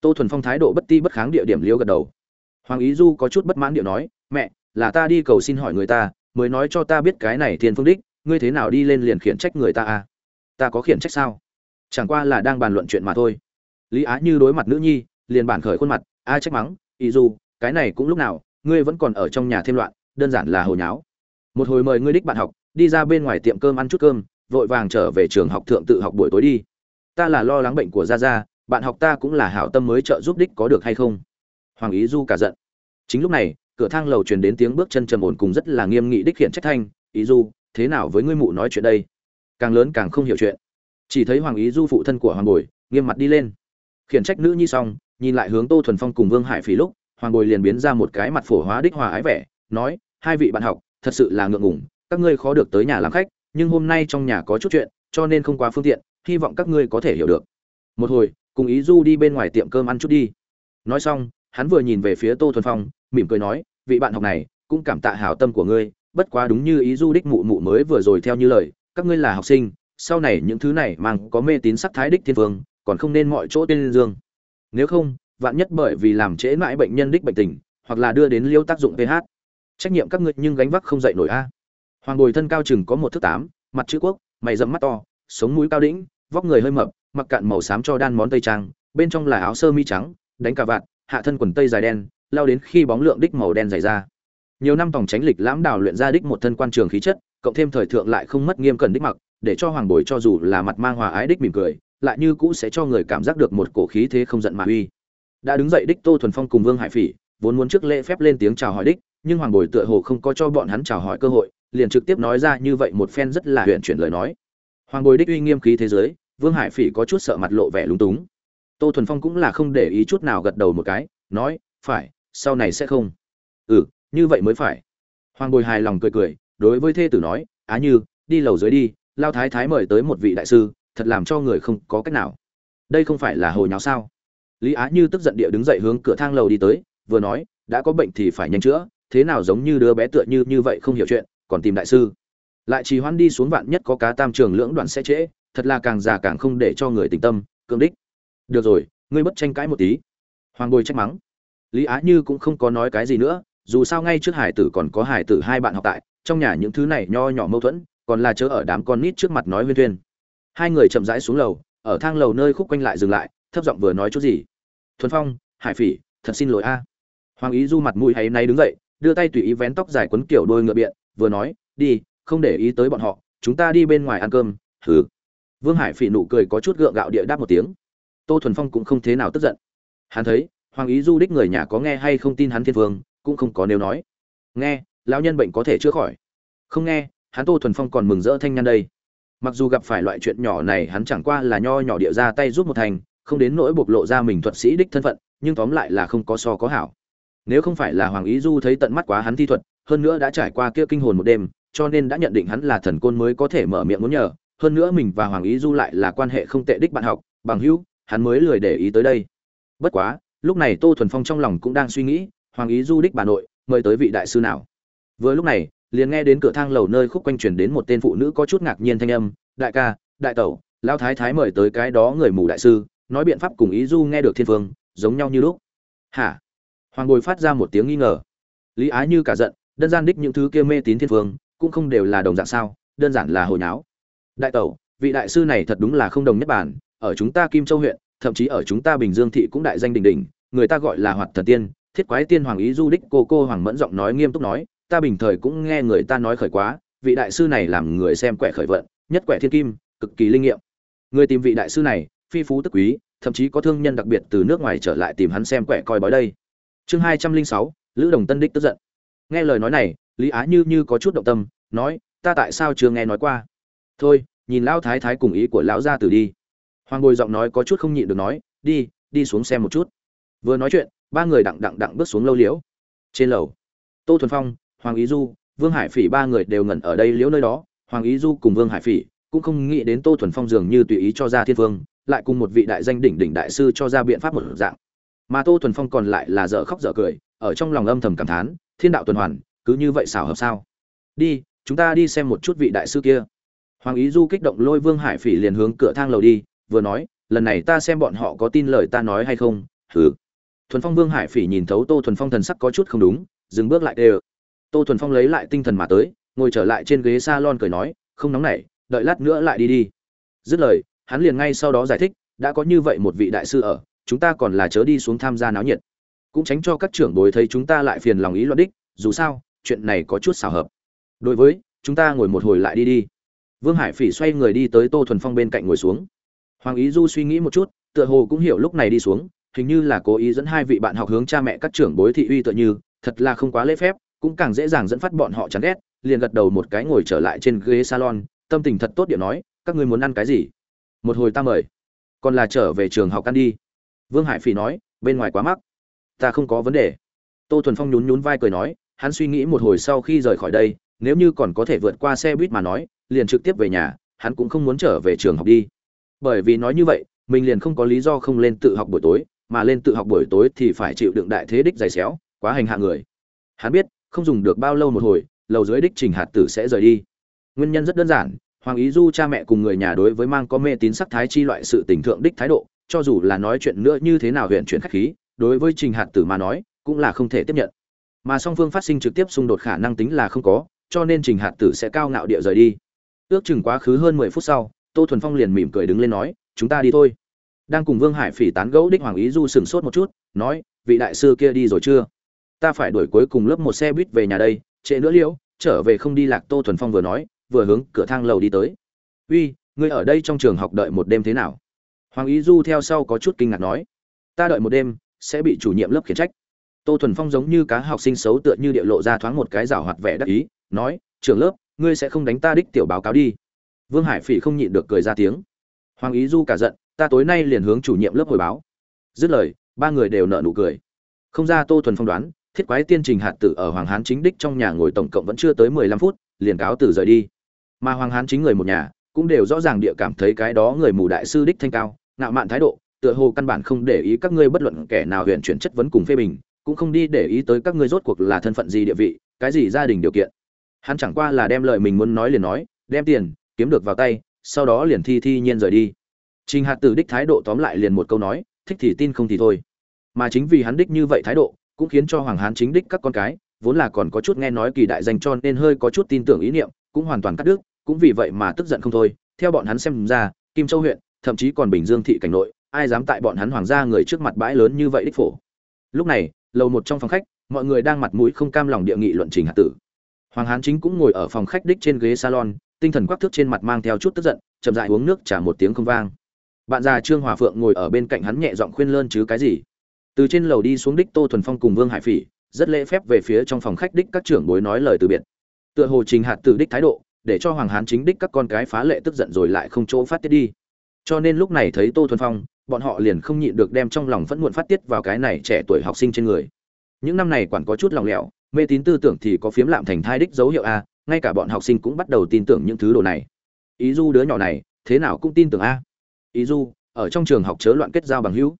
Tô thuần phong thái độ bất ti bất kháng địa điểm liêu gật đầu. Hoàng ý du có chút bất mãn điệu nói, mẹ, là ta đi cầu xin hỏi người ta, mới nói cho ta biết cái này thiên phương đích, ngươi thế nào đi lên liền khiển trách người ta à? Ta có khiển trách sao? Chẳng qua là đang bàn luận chuyện mà thôi. Lý á như đối mặt nữ nhi liền bản khởi khuôn mặt a trách mắng, ý dù, cái này cũng lúc nào, ngươi vẫn còn ở trong nhà thêm loạn, đơn giản là hồi nháo. Một hồi mời ngươi đích bạn học, đi ra bên ngoài tiệm cơm ăn chút cơm, vội vàng trở về trường học thượng tự học buổi tối đi. Ta là lo lắng bệnh của gia gia, bạn học ta cũng là hảo tâm mới trợ giúp đích có được hay không? Hoàng ý du cả giận. Chính lúc này, cửa thang lầu truyền đến tiếng bước chân trầm ổn cùng rất là nghiêm nghị đích hiện trách thanh, ý du, thế nào với ngươi mụ nói chuyện đây? Càng lớn càng không hiểu chuyện. Chỉ thấy hoàng ý du phụ thân của hoàng bồi, nghiêm mặt đi lên. Khiển trách nữ nhi xong nhìn lại hướng tô thuần phong cùng vương hải phí lúc, hoàng bồi liền biến ra một cái mặt phổ hóa đích hòa ái vẻ, nói, hai vị bạn học, thật sự là ngượng ngùng, các ngươi khó được tới nhà làm khách, nhưng hôm nay trong nhà có chút chuyện, cho nên không quá phương tiện, hy vọng các ngươi có thể hiểu được. Một hồi, cùng ý du đi bên ngoài tiệm cơm ăn chút đi. Nói xong, hắn vừa nhìn về phía tô thuần phong, mỉm cười nói, vị bạn học này, cũng cảm tạ hảo tâm của ngươi, bất quá đúng như ý du đích mụ mụ mới vừa rồi theo như lời, các ngươi là học sinh, sau này những thứ này mang có mê tín sắc thái đích thiên vương, còn không nên mọi chỗ tên dương nếu không, vạn nhất bởi vì làm trễ mãi bệnh nhân đích bệnh tình, hoặc là đưa đến liêu tác dụng ph trách nhiệm các ngươi nhưng gánh vác không dậy nổi a. Hoàng bồi thân cao chừng có một thước tám, mặt chữ quốc, mày dẫm mắt to, sống mũi cao đĩnh, vóc người hơi mập, mặc cạn màu xám cho đan món tây trang, bên trong là áo sơ mi trắng, đánh cà vạt, hạ thân quần tây dài đen, lao đến khi bóng lượng đích màu đen dày ra. Nhiều năm tổng tránh lịch lãm đào luyện ra đích một thân quan trường khí chất, cộng thêm thời thượng lại không mất nghiêm cẩn đích mặc, để cho hoàng bồi cho dù là mặt mang hòa ái đích mỉm cười lại như cũ sẽ cho người cảm giác được một cổ khí thế không giận mà uy. Đã đứng dậy đích tô thuần phong cùng vương hải phỉ, vốn muốn trước lễ phép lên tiếng chào hỏi đích, nhưng hoàng bồi tựa hồ không có cho bọn hắn chào hỏi cơ hội, liền trực tiếp nói ra như vậy một phen rất là huyện chuyển lời nói. Hoàng bồi đích uy nghiêm khí thế giới, vương hải phỉ có chút sợ mặt lộ vẻ lúng túng. Tô thuần phong cũng là không để ý chút nào gật đầu một cái, nói, phải, sau này sẽ không. Ừ như vậy mới phải. Hoàng bồi hài lòng cười cười, đối với thê tử nói, á như, đi lầu dưới đi, lao thái thái mời tới một vị đại sư thật làm cho người không có cách nào. Đây không phải là hồi nháo sao? Lý á như tức giận địa đứng dậy hướng cửa thang lầu đi tới, vừa nói, đã có bệnh thì phải nhanh chữa, thế nào giống như đứa bé tựa như như vậy không hiểu chuyện, còn tìm đại sư. Lại trì hoãn đi xuống vạn nhất có cá tam trường lưỡng đoạn sẽ trễ, thật là càng già càng không để cho người tình tâm cương đích. Được rồi, ngươi bất tranh cãi một tí. Hoàng bồi trách mắng. Lý á như cũng không có nói cái gì nữa, dù sao ngay trước hải tử còn có hải tử hai bạn học tại, trong nhà những thứ này nho nhỏ mâu thuẫn, còn là chớ ở đám con nít trước mặt nói huyên thuyên hai người chậm rãi xuống lầu, ở thang lầu nơi khúc quanh lại dừng lại, thấp giọng vừa nói chút gì. Thuần phong, hải phỉ, thật xin lỗi a. Hoàng ý du mặt mũi hay nay đứng dậy, đưa tay tùy ý vén tóc dài quấn kiểu đôi ngựa biện, vừa nói, đi, không để ý tới bọn họ, chúng ta đi bên ngoài ăn cơm. Thử vương hải phỉ nụ cười có chút gượng gạo địa đáp một tiếng. Tô thuần phong cũng không thế nào tức giận. Hắn thấy, hoàng ý du đích người nhà có nghe hay không tin hắn thiên vương, cũng không có nếu nói. Nghe, lão nhân bệnh có thể chữa khỏi. Không nghe, hắn tô thuần phong còn mừng rỡ thanh nhan đây mặc dù gặp phải loại chuyện nhỏ này, hắn chẳng qua là nho nhỏ địa ra tay giúp một thành, không đến nỗi bộc lộ ra mình thuật sĩ đích thân phận, nhưng tóm lại là không có so có hảo. Nếu không phải là hoàng ý du thấy tận mắt quá hắn thi thuật, hơn nữa đã trải qua kia kinh hồn một đêm, cho nên đã nhận định hắn là thần côn mới có thể mở miệng muốn nhờ, hơn nữa mình và hoàng ý du lại là quan hệ không tệ đích bạn học, bằng hữu, hắn mới lười để ý tới đây. Bất quá, lúc này tô thuần phong trong lòng cũng đang suy nghĩ, hoàng ý du đích bà nội, mời tới vị đại sư nào? Vừa lúc này liền nghe đến cửa thang lầu nơi khúc quanh truyền đến một tên phụ nữ có chút ngạc nhiên thanh âm, đại ca, đại tẩu lao thái thái mời tới cái đó người mù đại sư, nói biện pháp cùng ý du nghe được thiên phương, giống nhau như lúc. Hả? Hoàng bồi phát ra một tiếng nghi ngờ. Lý ái như cả giận, đơn giản đích những thứ kia mê tín thiên phương, cũng không đều là đồng dạng sao, đơn giản là hồi nháo. Đại tẩu, vị đại sư này thật đúng là không đồng nhất bản, ở chúng ta kim châu huyện, thậm chí ở chúng ta bình dương thị cũng đại danh đình đình người ta gọi là hoạt thần tiên. Thiết quái tiên hoàng ý du đích cô cô hoàng mẫn giọng nói nghiêm túc nói ta bình thời cũng nghe người ta nói khởi quá, vị đại sư này làm người xem quẻ khởi vận, nhất quẻ thiên kim, cực kỳ linh nghiệm. Người tìm vị đại sư này, phi phú tức quý, thậm chí có thương nhân đặc biệt từ nước ngoài trở lại tìm hắn xem quẻ coi bói đây. Chương hai trăm linh sáu, lữ đồng tân đích tức giận. Nghe lời nói này, lý á như như có chút động tâm, nói, ta tại sao chưa nghe nói qua? Thôi, nhìn lão thái thái cùng ý của lão gia tử đi. Hoàng bồi giọng nói có chút không nhịn được nói, đi đi xuống xem một chút. Vừa nói chuyện, ba người đặng đặng đặng bước xuống lâu liễu. Trên lầu, tô thuần phong hoàng ý du, vương hải phỉ ba người đều ngẩn ở đây liễu nơi đó. Hoàng ý du cùng vương hải phỉ cũng không nghĩ đến tô thuần phong dường như tùy ý cho ra thiên vương, lại cùng một vị đại danh đỉnh đỉnh đại sư cho ra biện pháp một dạng. Mà tô thuần phong còn lại là dở khóc dở cười, ở trong lòng âm thầm cảm thán, thiên đạo tuần hoàn, cứ như vậy xảo hợp sao? Đi, chúng ta đi xem một chút vị đại sư kia. Hoàng ý du kích động lôi vương hải phỉ liền hướng cửa thang lầu đi, vừa nói, lần này ta xem bọn họ có tin lời ta nói hay không? Hừ. Thuần phong vương hải phỉ nhìn thấu tô thuần phong thần sắc có chút không đúng, dừng bước lại đều tô thuần phong lấy lại tinh thần mà tới, ngồi trở lại trên ghế s a lon cười nói, không nóng nảy, đợi lát nữa lại đi đi. Dứt lời, hắn liền ngay sau đó giải thích, đã có như vậy một vị đại sư ở, chúng ta còn là chớ đi xuống tham gia náo nhiệt. Cũng tránh cho các trưởng bối thấy chúng ta lại phiền lòng ý loạn đích, dù sao, chuyện này có chút xào hợp. Đối với, chúng ta ngồi một hồi lại đi đi. Vương hải phỉ xoay người đi tới tô thuần phong bên cạnh ngồi xuống. Hoàng ý du suy nghĩ một chút, tựa hồ cũng hiểu lúc này đi xuống, hình như là cố ý dẫn hai vị bạn học hướng cha mẹ các trưởng bối thị uy tựa như, thật là không quá lễ phép cũng càng dễ dàng dẫn phát bọn họ chán ghét, liền gật đầu một cái ngồi trở lại trên ghế salon, tâm tình thật tốt điện nói, các ngươi muốn ăn cái gì? Một hồi ta mời. Còn là trở về trường học ăn đi. Vương hải phỉ nói, bên ngoài quá mắc. Ta không có vấn đề. Tô thuần phong nhún nhún vai cười nói, hắn suy nghĩ một hồi sau khi rời khỏi đây, nếu như còn có thể vượt qua xe buýt mà nói, liền trực tiếp về nhà, hắn cũng không muốn trở về trường học đi. Bởi vì nói như vậy, mình liền không có lý do không lên tự học buổi tối, mà lên tự học buổi tối thì phải chịu đựng đại thế đích dày xéo, quá hành hạ người. Hắn biết không dùng được bao lâu một hồi, lầu dưới đích trình hạt tử sẽ rời đi. Nguyên nhân rất đơn giản, hoàng ý du cha mẹ cùng người nhà đối với mang có mê tín sắc thái chi loại sự tình thượng đích thái độ, cho dù là nói chuyện nữa như thế nào huyện chuyển khách khí, đối với trình hạt tử mà nói, cũng là không thể tiếp nhận. Mà song phương phát sinh trực tiếp xung đột khả năng tính là không có, cho nên trình hạt tử sẽ cao ngạo địa rời đi. Ước chừng quá khứ hơn mười phút sau, tô thuần phong liền mỉm cười đứng lên nói, chúng ta đi thôi. Đang cùng vương hải phỉ tán gẫu đích hoàng ý du sửng sốt một chút, nói, vị đại sư kia đi rồi chưa? Ta phải đuổi cuối cùng lớp một xe buýt về nhà đây, trễ nữa liễu, trở về không đi lạc tô thuần phong vừa nói, vừa hướng cửa thang lầu đi tới. Uy, ngươi ở đây trong trường học đợi một đêm thế nào? Hoàng ý du theo sau có chút kinh ngạc nói. Ta đợi một đêm, sẽ bị chủ nhiệm lớp khiển trách. Tô thuần phong giống như cá học sinh xấu tựa như địa lộ ra thoáng một cái rào hoạt vẻ đắc ý, nói, trường lớp, ngươi sẽ không đánh ta đích tiểu báo cáo đi. Vương hải phỉ không nhịn được cười ra tiếng. Hoàng ý du cả giận, ta tối nay liền hướng chủ nhiệm lớp hồi báo. Dứt lời, ba người đều nợ nụ cười. Không ra tô thuần phong đoán thiết quái tiên trình hạt tử ở hoàng hán chính đích trong nhà ngồi tổng cộng vẫn chưa tới mười lăm phút, liền cáo từ rời đi. Mà hoàng hán chính người một nhà, cũng đều rõ ràng địa cảm thấy cái đó người mù đại sư đích thanh cao, ngạo mạn thái độ, tựa hồ căn bản không để ý các ngươi bất luận kẻ nào huyện chuyển chất vấn cùng phê bình, cũng không đi để ý tới các ngươi rốt cuộc là thân phận gì địa vị, cái gì gia đình điều kiện. Hắn chẳng qua là đem lời mình muốn nói liền nói, đem tiền, kiếm được vào tay, sau đó liền thi thi nhiên rời đi. Trình hạt tử đích thái độ tóm lại liền một câu nói, thích thì tin không thì thôi. Mà chính vì hắn đích như vậy thái độ cũng khiến cho hoàng hán chính đích các con cái, vốn là còn có chút nghe nói kỳ đại danh cho nên hơi có chút tin tưởng ý niệm, cũng hoàn toàn cắt đứt, cũng vì vậy mà tức giận không thôi. Theo bọn hắn xem ra, kim châu huyện, thậm chí còn bình dương thị cảnh nội, ai dám tại bọn hắn hoàng gia người trước mặt bãi lớn như vậy đích phổ. Lúc này, lầu một trong phòng khách, mọi người đang mặt mũi không cam lòng địa nghị luận trình hạt tử. Hoàng hán chính cũng ngồi ở phòng khách đích trên ghế salon, tinh thần quắc thước trên mặt mang theo chút tức giận, chậm dại uống nước trả một tiếng không vang. Bạn già trương hòa phượng ngồi ở bên cạnh hắn nhẹ giọng khuyên lơn chứ cái gì? Từ trên lầu đi xuống đích tô thuần phong cùng vương hải phỉ, rất lễ phép về phía trong phòng khách đích các trưởng bối nói lời từ biệt. Tựa hồ trình hạt từ đích thái độ, để cho hoàng hán chính đích các con cái phá lệ tức giận rồi lại không chỗ phát tiết đi. Cho nên lúc này thấy tô thuần phong, bọn họ liền không nhịn được đem trong lòng phẫn muộn phát tiết vào cái này trẻ tuổi học sinh trên người. Những năm này quản có chút lòng lẻo, mê tín tư tưởng thì có phiếm lạm thành thai đích dấu hiệu a, ngay cả bọn học sinh cũng bắt đầu tin tưởng những thứ đồ này. Ý du đứa nhỏ này, thế nào cũng tin tưởng a. Ý du, ở trong trường học chớ loạn kết giao bằng hữu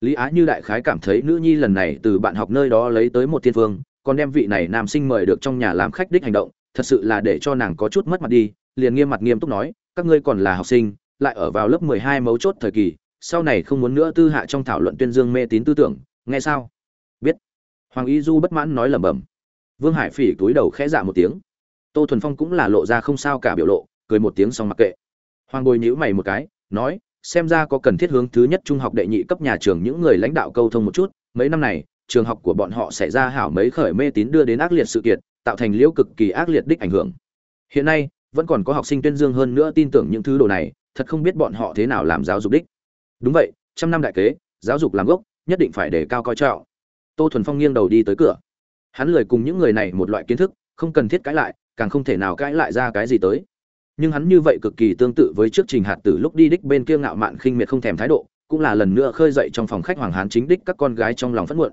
lý á như đại khái cảm thấy nữ nhi lần này từ bạn học nơi đó lấy tới một thiên phương, còn đem vị này nam sinh mời được trong nhà làm khách đích hành động, thật sự là để cho nàng có chút mất mặt đi, liền nghiêm mặt nghiêm túc nói, các ngươi còn là học sinh, lại ở vào lớp mười hai mấu chốt thời kỳ, sau này không muốn nữa tư hạ trong thảo luận tuyên dương mê tín tư tưởng, nghe sao? Biết. Hoàng y du bất mãn nói lẩm bẩm. Vương hải phỉ túi đầu khẽ dạ một tiếng. Tô thuần phong cũng là lộ ra không sao cả biểu lộ, cười một tiếng xong mặc kệ. Hoàng bồi nhữ mày một cái, nói xem ra có cần thiết hướng thứ nhất trung học đệ nhị cấp nhà trường những người lãnh đạo câu thông một chút, mấy năm này, trường học của bọn họ sẽ ra hảo mấy khởi mê tín đưa đến ác liệt sự kiện, tạo thành liễu cực kỳ ác liệt đích ảnh hưởng. Hiện nay, vẫn còn có học sinh tuyên dương hơn nữa tin tưởng những thứ đồ này, thật không biết bọn họ thế nào làm giáo dục đích. Đúng vậy, trăm năm đại kế, giáo dục làm gốc, nhất định phải để cao coi trọng. Tô thuần phong nghiêng đầu đi tới cửa. Hắn lời cùng những người này một loại kiến thức, không cần thiết cãi lại, càng không thể nào cãi lại ra cái gì tới nhưng hắn như vậy cực kỳ tương tự với trước trình hạt tử lúc đi đích bên kia ngạo mạn khinh miệt không thèm thái độ, cũng là lần nữa khơi dậy trong phòng khách hoàng hán chính đích các con gái trong lòng phẫn muộn.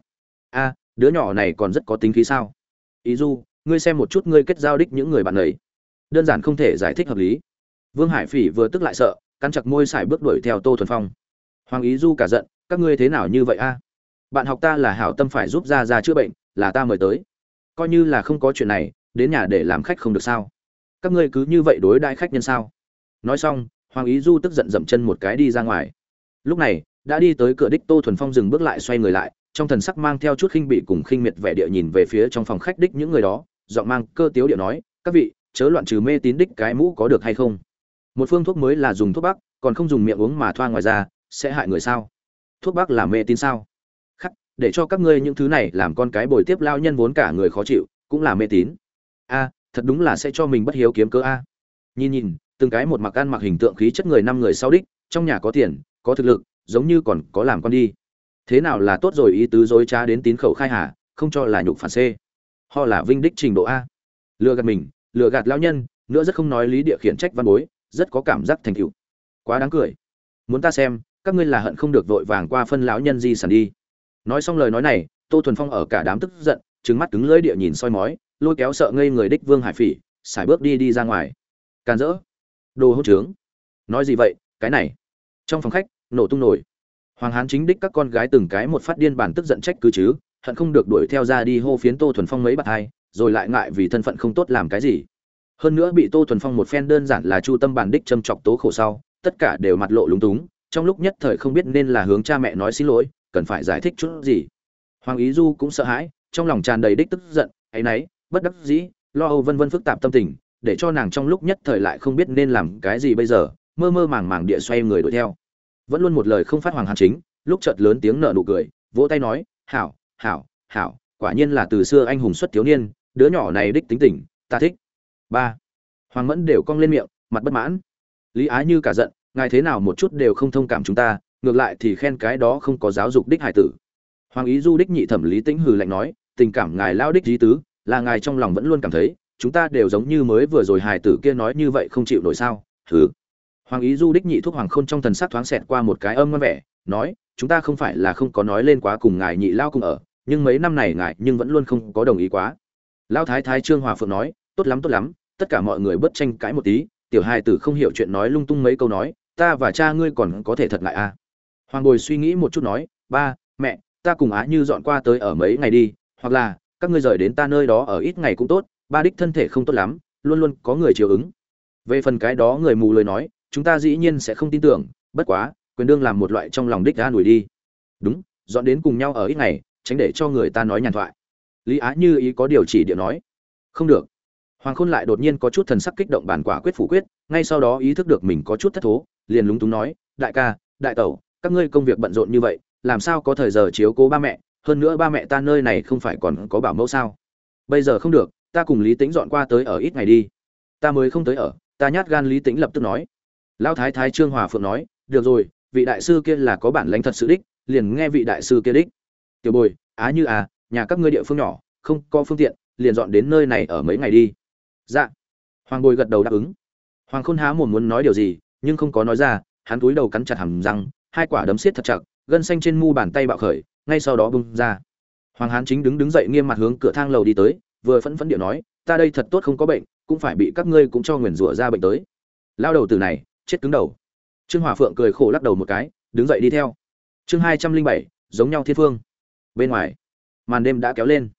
A, đứa nhỏ này còn rất có tính khí sao? Ý du, ngươi xem một chút ngươi kết giao đích những người bạn ấy. Đơn giản không thể giải thích hợp lý. Vương hải phỉ vừa tức lại sợ, cắn chặt môi xài bước đuổi theo tô thuần phong. Hoàng ý du cả giận, các ngươi thế nào như vậy a? Bạn học ta là hảo tâm phải giúp ra ra chữa bệnh, là ta mời tới. Coi như là không có chuyện này, đến nhà để làm khách không được sao? Các ngươi cứ như vậy đối đãi khách nhân sao? Nói xong, hoàng ý du tức giận dậm chân một cái đi ra ngoài. Lúc này, đã đi tới cửa đích tô thuần phong dừng bước lại xoay người lại, trong thần sắc mang theo chút khinh bị cùng khinh miệt vẻ địa nhìn về phía trong phòng khách đích những người đó, giọng mang cơ tiếu địa nói, các vị, chớ loạn trừ mê tín đích cái mũ có được hay không? Một phương thuốc mới là dùng thuốc bắc, còn không dùng miệng uống mà thoa ngoài ra, sẽ hại người sao? Thuốc bắc là mê tín sao? Khắc, để cho các ngươi những thứ này làm con cái bồi tiếp lao nhân vốn cả người khó chịu, cũng là mê tín. A thật đúng là sẽ cho mình bất hiếu kiếm cớ a. Nhìn nhìn, từng cái một mặc ăn mặc hình tượng khí chất người năm người sau đích, trong nhà có tiền, có thực lực, giống như còn có làm con đi. Thế nào là tốt rồi ý tứ dối trá đến tín khẩu khai hà, không cho là nhục phản c ho là vinh đích trình độ a. Lừa gạt mình, lừa gạt lao nhân, nữa rất không nói lý địa khiển trách văn bối, rất có cảm giác thành tựu. Quá đáng cười. Muốn ta xem, các ngươi là hận không được vội vàng qua phân lão nhân di sản đi. Nói xong lời nói này, tô thuần phong ở cả đám tức giận trứng mắt cứng lưỡi địa nhìn soi mói lôi kéo sợ ngây người đích vương hải phỉ, xài bước đi đi ra ngoài. Can dỡ đồ hỗn trướng. Nói gì vậy, cái này? Trong phòng khách, nổ tung nổi. Hoàng hán chính đích các con gái từng cái một phát điên bản tức giận trách cứ chứ, hận không được đuổi theo ra đi hô phiến tô thuần phong mấy bạc hai, rồi lại ngại vì thân phận không tốt làm cái gì. Hơn nữa bị tô thuần phong một phen đơn giản là chu tâm bản đích châm chọc tố khổ sau, tất cả đều mặt lộ lúng túng, trong lúc nhất thời không biết nên là hướng cha mẹ nói xin lỗi, cần phải giải thích chút gì. Hoàng ý du cũng sợ hãi, trong lòng tràn đầy đích tức giận, ấy nấy bất đắc dĩ, lo âu vân vân phức tạp tâm tình, để cho nàng trong lúc nhất thời lại không biết nên làm cái gì bây giờ, mơ mơ màng màng địa xoay người đuổi theo. Vẫn luôn một lời không phát hoàng hàn chính, lúc chợt lớn tiếng nở nụ cười, vỗ tay nói, hảo hảo hảo, quả nhiên là từ xưa anh hùng xuất thiếu niên, đứa nhỏ này đích tính tình, ta thích. Ba, hoàng mẫn đều cong lên miệng, mặt bất mãn. Lý ái như cả giận, ngài thế nào một chút đều không thông cảm chúng ta, ngược lại thì khen cái đó không có giáo dục đích hải tử. Hoàng ý du đích nhị thẩm lý tĩnh hừ lạnh nói, tình cảm ngài lao đích di tứ là ngài trong lòng vẫn luôn cảm thấy, chúng ta đều giống như mới vừa rồi hài tử kia nói như vậy không chịu nổi sao? Thứ hoàng ý du đích nhị thuốc hoàng khôn trong thần sắc thoáng xẹt qua một cái âm ngon vẻ, nói, chúng ta không phải là không có nói lên quá cùng ngài nhị lao cùng ở, nhưng mấy năm này ngài nhưng vẫn luôn không có đồng ý quá. Lao thái thái trương hòa phượng nói, tốt lắm tốt lắm, tất cả mọi người bất tranh cãi một tí, tiểu hài tử không hiểu chuyện nói lung tung mấy câu nói, ta và cha ngươi còn có thể thật ngại à? Hoàng bồi suy nghĩ một chút nói, ba, mẹ, ta cùng á như dọn qua tới ở mấy ngày đi, hoặc là các ngươi rời đến ta nơi đó ở ít ngày cũng tốt, ba đích thân thể không tốt lắm, luôn luôn có người chiều ứng. Về phần cái đó người mù lời nói, chúng ta dĩ nhiên sẽ không tin tưởng, bất quá, quyền đương làm một loại trong lòng đích ra đuổi đi. Đúng, dọn đến cùng nhau ở ít ngày, tránh để cho người ta nói nhàn thoại. Lý á như ý có điều chỉ điệu nói. Không được. Hoàng khôn lại đột nhiên có chút thần sắc kích động bản quả quyết phủ quyết, ngay sau đó ý thức được mình có chút thất thố, liền lúng túng nói, đại ca, đại tẩu, các ngươi công việc bận rộn như vậy, làm sao có thời giờ chiếu cố ba mẹ hơn nữa ba mẹ ta nơi này không phải còn có bảo mẫu sao? Bây giờ không được, ta cùng lý tính dọn qua tới ở ít ngày đi. Ta mới không tới ở, ta nhát gan lý tính lập tức nói. Lão thái thái trương hòa phượng nói, được rồi, vị đại sư kia là có bản lãnh thật sự đích, liền nghe vị đại sư kia đích. Tiểu bồi, á như à nhà các ngươi địa phương nhỏ, không có phương tiện, liền dọn đến nơi này ở mấy ngày đi. Dạ. Hoàng bồi gật đầu đáp ứng. Hoàng khôn há mồm muốn nói điều gì, nhưng không có nói ra, hắn túi đầu cắn chặt hầm răng, hai quả đấm siết thật chặt, gân xanh trên mu bàn tay bạo khởi ngay sau đó bung ra. Hoàng hán chính đứng đứng dậy nghiêm mặt hướng cửa thang lầu đi tới, vừa phẫn phẫn điệu nói, ta đây thật tốt không có bệnh, cũng phải bị các ngươi cũng cho nguyền rủa ra bệnh tới. Lao đầu từ này, chết cứng đầu. Trương hòa phượng cười khổ lắc đầu một cái, đứng dậy đi theo. Chương hai trăm linh bảy, giống nhau thiên phương. Bên ngoài, màn đêm đã kéo lên.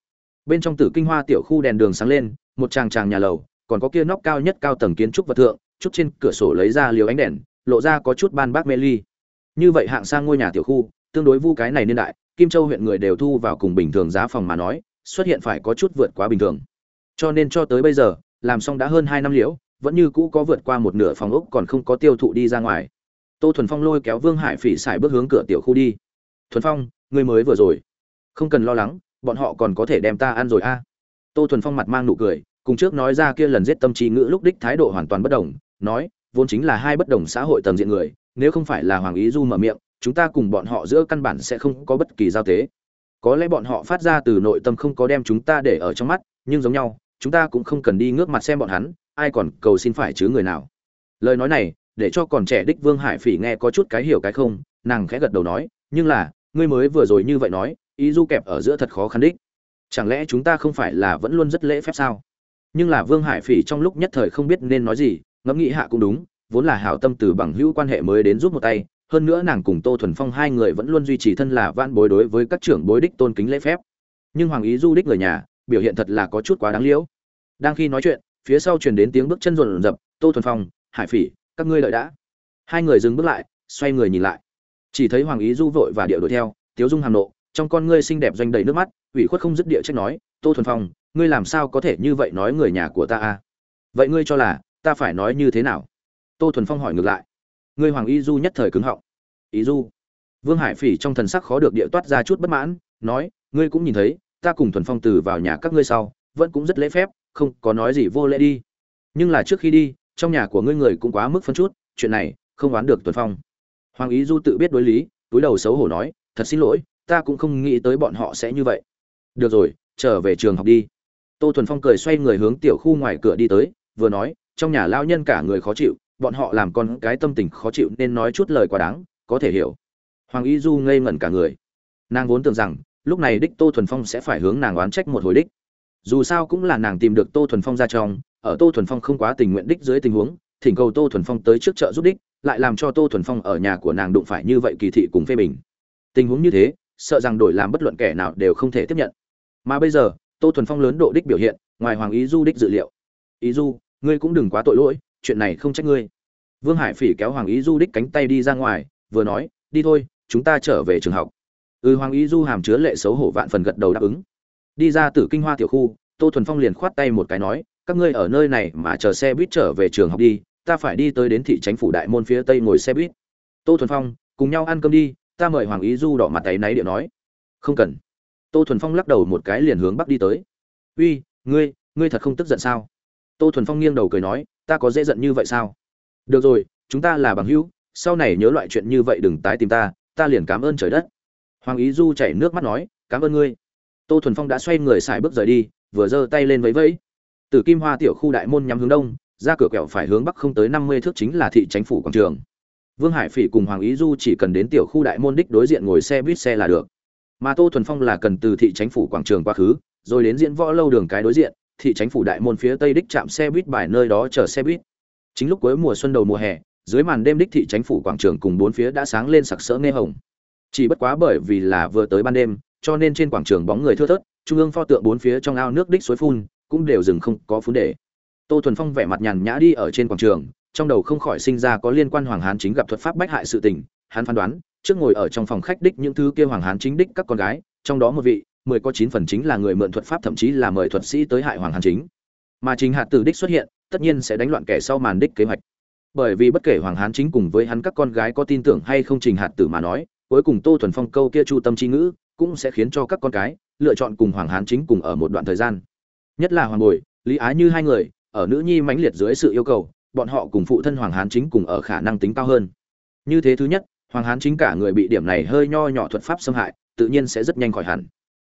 Bên trong tử kinh hoa tiểu khu đèn đường sáng lên, một tràng tràng nhà lầu, còn có kia nóc cao nhất cao tầng kiến trúc vật thượng, chút trên cửa sổ lấy ra liều ánh đèn, lộ ra có chút ban bác mê ly. Như vậy hạng sang ngôi nhà tiểu khu tương đối vu cái này niên đại, kim châu huyện người đều thu vào cùng bình thường giá phòng mà nói, xuất hiện phải có chút vượt quá bình thường. Cho nên cho tới bây giờ, làm xong đã hơn hai năm liễu, vẫn như cũ có vượt qua một nửa phòng ốc còn không có tiêu thụ đi ra ngoài. Tô thuần phong lôi kéo vương hải phỉ xài bước hướng cửa tiểu khu đi. Thuần phong, ngươi mới vừa rồi. Không cần lo lắng, bọn họ còn có thể đem ta ăn rồi a. Tô thuần phong mặt mang nụ cười, cùng trước nói ra kia lần giết tâm trí ngữ lúc đích thái độ hoàn toàn bất đồng, nói, vốn chính là hai bất đồng xã hội tầng diện người, nếu không phải là hoàng ý du mở miệng chúng ta cùng bọn họ giữa căn bản sẽ không có bất kỳ giao tế. Có lẽ bọn họ phát ra từ nội tâm không có đem chúng ta để ở trong mắt, nhưng giống nhau, chúng ta cũng không cần đi ngước mặt xem bọn hắn, ai còn cầu xin phải chứ người nào. Lời nói này, để cho còn trẻ đích vương hải phỉ nghe có chút cái hiểu cái không, nàng khẽ gật đầu nói, nhưng là, ngươi mới vừa rồi như vậy nói, ý du kẹp ở giữa thật khó khăn đích. Chẳng lẽ chúng ta không phải là vẫn luôn rất lễ phép sao? Nhưng là vương hải phỉ trong lúc nhất thời không biết nên nói gì, ngẫm nghĩ hạ cũng đúng, vốn là hảo tâm từ bằng hữu quan hệ mới đến giúp một tay hơn nữa nàng cùng tô thuần phong hai người vẫn luôn duy trì thân là van bối đối với các trưởng bối đích tôn kính lễ phép. Nhưng hoàng ý du đích người nhà, biểu hiện thật là có chút quá đáng liễu. Đang khi nói chuyện, phía sau truyền đến tiếng bước chân rộn rập, tô thuần phong, hải phỉ, các ngươi lợi đã. Hai người dừng bước lại, xoay người nhìn lại. Chỉ thấy hoàng ý du vội và điệu đuổi theo, tiếu dung hàm nộ, trong con ngươi xinh đẹp doanh đầy nước mắt, ủy khuất không dứt địa trách nói, tô thuần phong, ngươi làm sao có thể như vậy nói người nhà của ta a vậy ngươi cho là ta phải nói như thế nào tô thuần phong hỏi ngược lại ngươi hoàng y du nhất thời cứng họng. Ý du. Vương hải phỉ trong thần sắc khó được địa toát ra chút bất mãn, nói, ngươi cũng nhìn thấy, ta cùng thuần phong từ vào nhà các ngươi sau, vẫn cũng rất lễ phép, không có nói gì vô lễ đi. Nhưng là trước khi đi, trong nhà của ngươi người cũng quá mức phân chút, chuyện này, không đoán được tuần phong. Hoàng ý du tự biết đối lý, túi đầu xấu hổ nói, thật xin lỗi, ta cũng không nghĩ tới bọn họ sẽ như vậy. Được rồi, trở về trường học đi. Tô thuần phong cười xoay người hướng tiểu khu ngoài cửa đi tới, vừa nói, trong nhà lao nhân cả người khó chịu bọn họ làm con cái tâm tình khó chịu nên nói chút lời quá đáng, có thể hiểu. Hoàng y du ngây ngẩn cả người. Nàng vốn tưởng rằng, lúc này đích tô thuần phong sẽ phải hướng nàng oán trách một hồi đích. Dù sao cũng là nàng tìm được tô thuần phong ra trong, ở tô thuần phong không quá tình nguyện đích dưới tình huống, thỉnh cầu tô thuần phong tới trước chợ giúp đích, lại làm cho tô thuần phong ở nhà của nàng đụng phải như vậy kỳ thị cùng phê bình. Tình huống như thế, sợ rằng đổi làm bất luận kẻ nào đều không thể tiếp nhận. Mà bây giờ, tô thuần phong lớn độ đích biểu hiện, ngoài hoàng ý du đích dự liệu. Ý du, ngươi cũng đừng quá tội lỗi, chuyện này không trách ngươi vương hải phỉ kéo hoàng ý du đích cánh tay đi ra ngoài, vừa nói, đi thôi, chúng ta trở về trường học. Ừ hoàng ý du hàm chứa lệ xấu hổ vạn phần gật đầu đáp ứng. Đi ra từ kinh hoa tiểu khu, tô thuần phong liền khoát tay một cái nói, các ngươi ở nơi này mà chờ xe buýt trở về trường học đi, ta phải đi tới đến thị tránh phủ đại môn phía tây ngồi xe buýt. Tô thuần phong, cùng nhau ăn cơm đi, ta mời hoàng ý du đỏ mặt tay náy điệu nói. Không cần. Tô thuần phong lắc đầu một cái liền hướng bắc đi tới. Uy, ngươi ngươi thật không tức giận sao? Tô thuần phong nghiêng đầu cười nói, ta có dễ giận như vậy sao? Được rồi, chúng ta là bằng hữu, sau này nhớ loại chuyện như vậy đừng tái tìm ta ta liền cảm ơn trời đất. Hoàng ý du chảy nước mắt nói, cảm ơn ngươi. Tô thuần phong đã xoay người xài bước rời đi, vừa giơ tay lên vẫy vẫy. Từ kim hoa tiểu khu đại môn nhắm hướng đông, ra cửa kẹo phải hướng bắc không tới năm mươi thước chính là thị tránh phủ quảng trường. Vương hải phỉ cùng hoàng ý du chỉ cần đến tiểu khu đại môn đích đối diện ngồi xe buýt xe là được. Mà tô thuần phong là cần từ thị tránh phủ quảng trường quá khứ, rồi đến diễn võ lâu đường cái đối diện, thị tránh phủ đại môn phía tây đích chạm xe buýt bài nơi đó chờ xe buýt chính lúc cuối mùa xuân đầu mùa hè, dưới màn đêm đích thị tránh phủ quảng trường cùng bốn phía đã sáng lên sặc sỡ nghe hồng. Chỉ bất quá bởi vì là vừa tới ban đêm, cho nên trên quảng trường bóng người thưa thớt, trung ương pho tượng bốn phía trong ao nước đích suối phun, cũng đều dừng không có phun để. Tô thuần phong vẻ mặt nhàn nhã đi ở trên quảng trường, trong đầu không khỏi sinh ra có liên quan hoàng hán chính gặp thuật pháp bách hại sự tình. Hắn phán đoán, trước ngồi ở trong phòng khách đích những thứ kia hoàng hán chính đích các con gái, trong đó một vị, mười có chín phần chính là người mượn thuật pháp thậm chí là mời thuật sĩ tới hại hoàng hán chính. Mà chính hạt tử đích xuất hiện tất nhiên sẽ đánh loạn kẻ sau màn đích kế hoạch. Bởi vì bất kể hoàng hán chính cùng với hắn các con gái có tin tưởng hay không trình hạt tử mà nói, cuối cùng tô thuần phong câu kia chu tâm chi ngữ cũng sẽ khiến cho các con cái lựa chọn cùng hoàng hán chính cùng ở một đoạn thời gian. Nhất là hoàng bồi, lý Ái như hai người, ở nữ nhi mãnh liệt dưới sự yêu cầu, bọn họ cùng phụ thân hoàng hán chính cùng ở khả năng tính cao hơn. Như thế thứ nhất, hoàng hán chính cả người bị điểm này hơi nho nhỏ thuật pháp xâm hại, tự nhiên sẽ rất nhanh khỏi hẳn.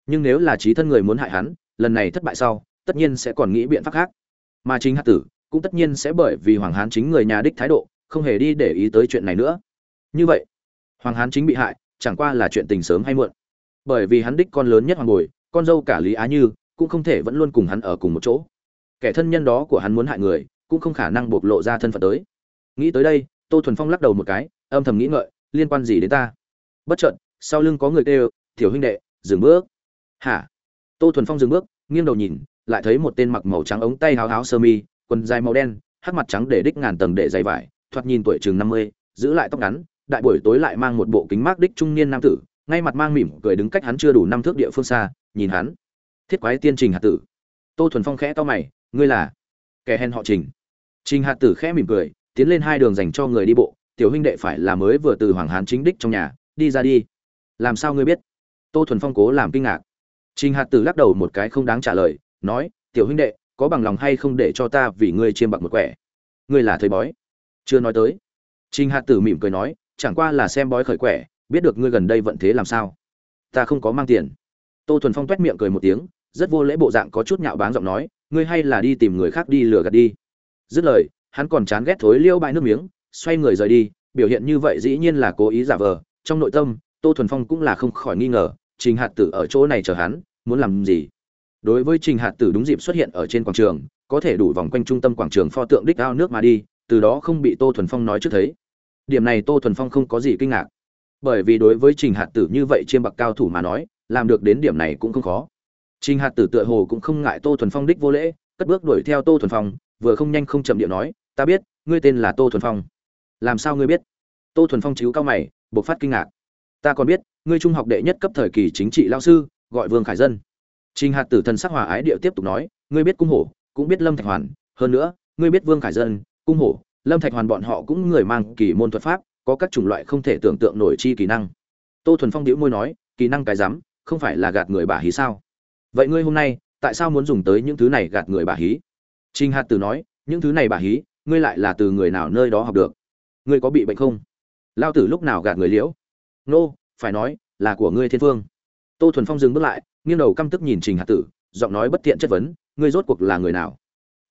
Nhưng nếu là trí thân người muốn hại hắn, lần này thất bại sau, tất nhiên sẽ còn nghĩ biện pháp khác mà chính hạt tử cũng tất nhiên sẽ bởi vì hoàng hán chính người nhà đích thái độ, không hề đi để ý tới chuyện này nữa. Như vậy, hoàng hán chính bị hại, chẳng qua là chuyện tình sớm hay muộn. Bởi vì hắn đích con lớn nhất hoàng bồi, con dâu cả lý á như cũng không thể vẫn luôn cùng hắn ở cùng một chỗ. Kẻ thân nhân đó của hắn muốn hại người, cũng không khả năng bộc lộ ra thân phận tới. Nghĩ tới đây, tô thuần phong lắc đầu một cái, âm thầm nghĩ ngợi, liên quan gì đến ta? Bất trợn sau lưng có người kêu, tiểu huynh đệ, dừng bước. Hả? Tô thuần phong dừng bước, nghiêng đầu nhìn lại thấy một tên mặc màu trắng ống tay háo háo sơ mi, quần dài màu đen, hắc mặt trắng để đích ngàn tầng để dày vải, thoạt nhìn tuổi chừng năm mươi, giữ lại tóc ngắn, đại buổi tối lại mang một bộ kính mát đích trung niên nam tử, ngay mặt mang mỉm cười đứng cách hắn chưa đủ năm thước địa phương xa, nhìn hắn. Thiết quái tiên trình hạt tử. Tô thuần phong khẽ to mày, ngươi là kẻ hèn họ trình. Trình hạt tử khẽ mỉm cười, tiến lên hai đường dành cho người đi bộ, tiểu huynh đệ phải là mới vừa từ hoàng hán chính đích trong nhà, đi ra đi. Làm sao ngươi biết? Tô thuần phong cố làm kinh ngạc. Trình hạt tử lắc đầu một cái không đáng trả lời nói, tiểu huynh đệ, có bằng lòng hay không để cho ta vì ngươi chiêm bạc một quẻ? Ngươi là thầy bói. Chưa nói tới. Trình hạt tử mỉm cười nói, chẳng qua là xem bói khởi quẻ, biết được ngươi gần đây vận thế làm sao. Ta không có mang tiền. Tô thuần phong t miệng cười một tiếng, rất vô lễ bộ dạng có chút nhạo báng giọng nói, ngươi hay là đi tìm người khác đi lừa gạt đi. Dứt lời, hắn còn chán ghét thối liêu bãi nước miếng, xoay người rời đi, biểu hiện như vậy dĩ nhiên là cố ý giả vờ. Trong nội tâm, tô thuần phong cũng là không khỏi nghi ngờ, trình hạt tử ở chỗ này chờ hắn, muốn làm gì? Đối với trình hạt tử đúng dịp xuất hiện ở trên quảng trường có thể đủ vòng quanh trung tâm quảng trường pho tượng đích ao nước mà đi từ đó không bị tô thuần phong nói trước thấy điểm này tô thuần phong không có gì kinh ngạc bởi vì đối với trình hạt tử như vậy chiêm bạc cao thủ mà nói làm được đến điểm này cũng không khó Trình Hạt Tử tựa hồ cũng không ngại Tô Thuần Phong đích vô lễ, cất bước đuổi theo Tô Thuần Phong, vừa không nhanh không chậm điệu nói, "Ta biết, ngươi tên là Tô Thuần Phong." "Làm sao ngươi biết?" Tô Thuần Phong chiếu cao mày, bộc phát kinh ngạc. "Ta còn biết, ngươi trung học đệ nhất cấp thời kỳ chính trị lao sư, gọi Vương Khải Dân." Trình Hạt Tử thần sắc hòa ái điệu tiếp tục nói, "Ngươi biết cung hổ, cũng biết Lâm Thạch Hoàn, hơn nữa, ngươi biết Vương Khải Dân, cung hổ, Lâm Thạch Hoàn bọn họ cũng người mang kỳ môn thuật pháp, có các chủng loại không thể tưởng tượng nổi chi kỹ năng." Tô Thuần Phong điếu môi nói, "Kỹ năng cái rắm, không phải là gạt người bà hí sao?" vậy ngươi hôm nay tại sao muốn dùng tới những thứ này gạt người bà hí? Trình hạt tử nói những thứ này bà hí ngươi lại là từ người nào nơi đó học được? Ngươi có bị bệnh không? Lao tử lúc nào gạt người liễu? Nô phải nói là của ngươi thiên phương tô thuần phong dừng bước lại nghiêng đầu căm tức nhìn trình hạt tử, giọng nói bất tiện chất vấn, ngươi rốt cuộc là người nào?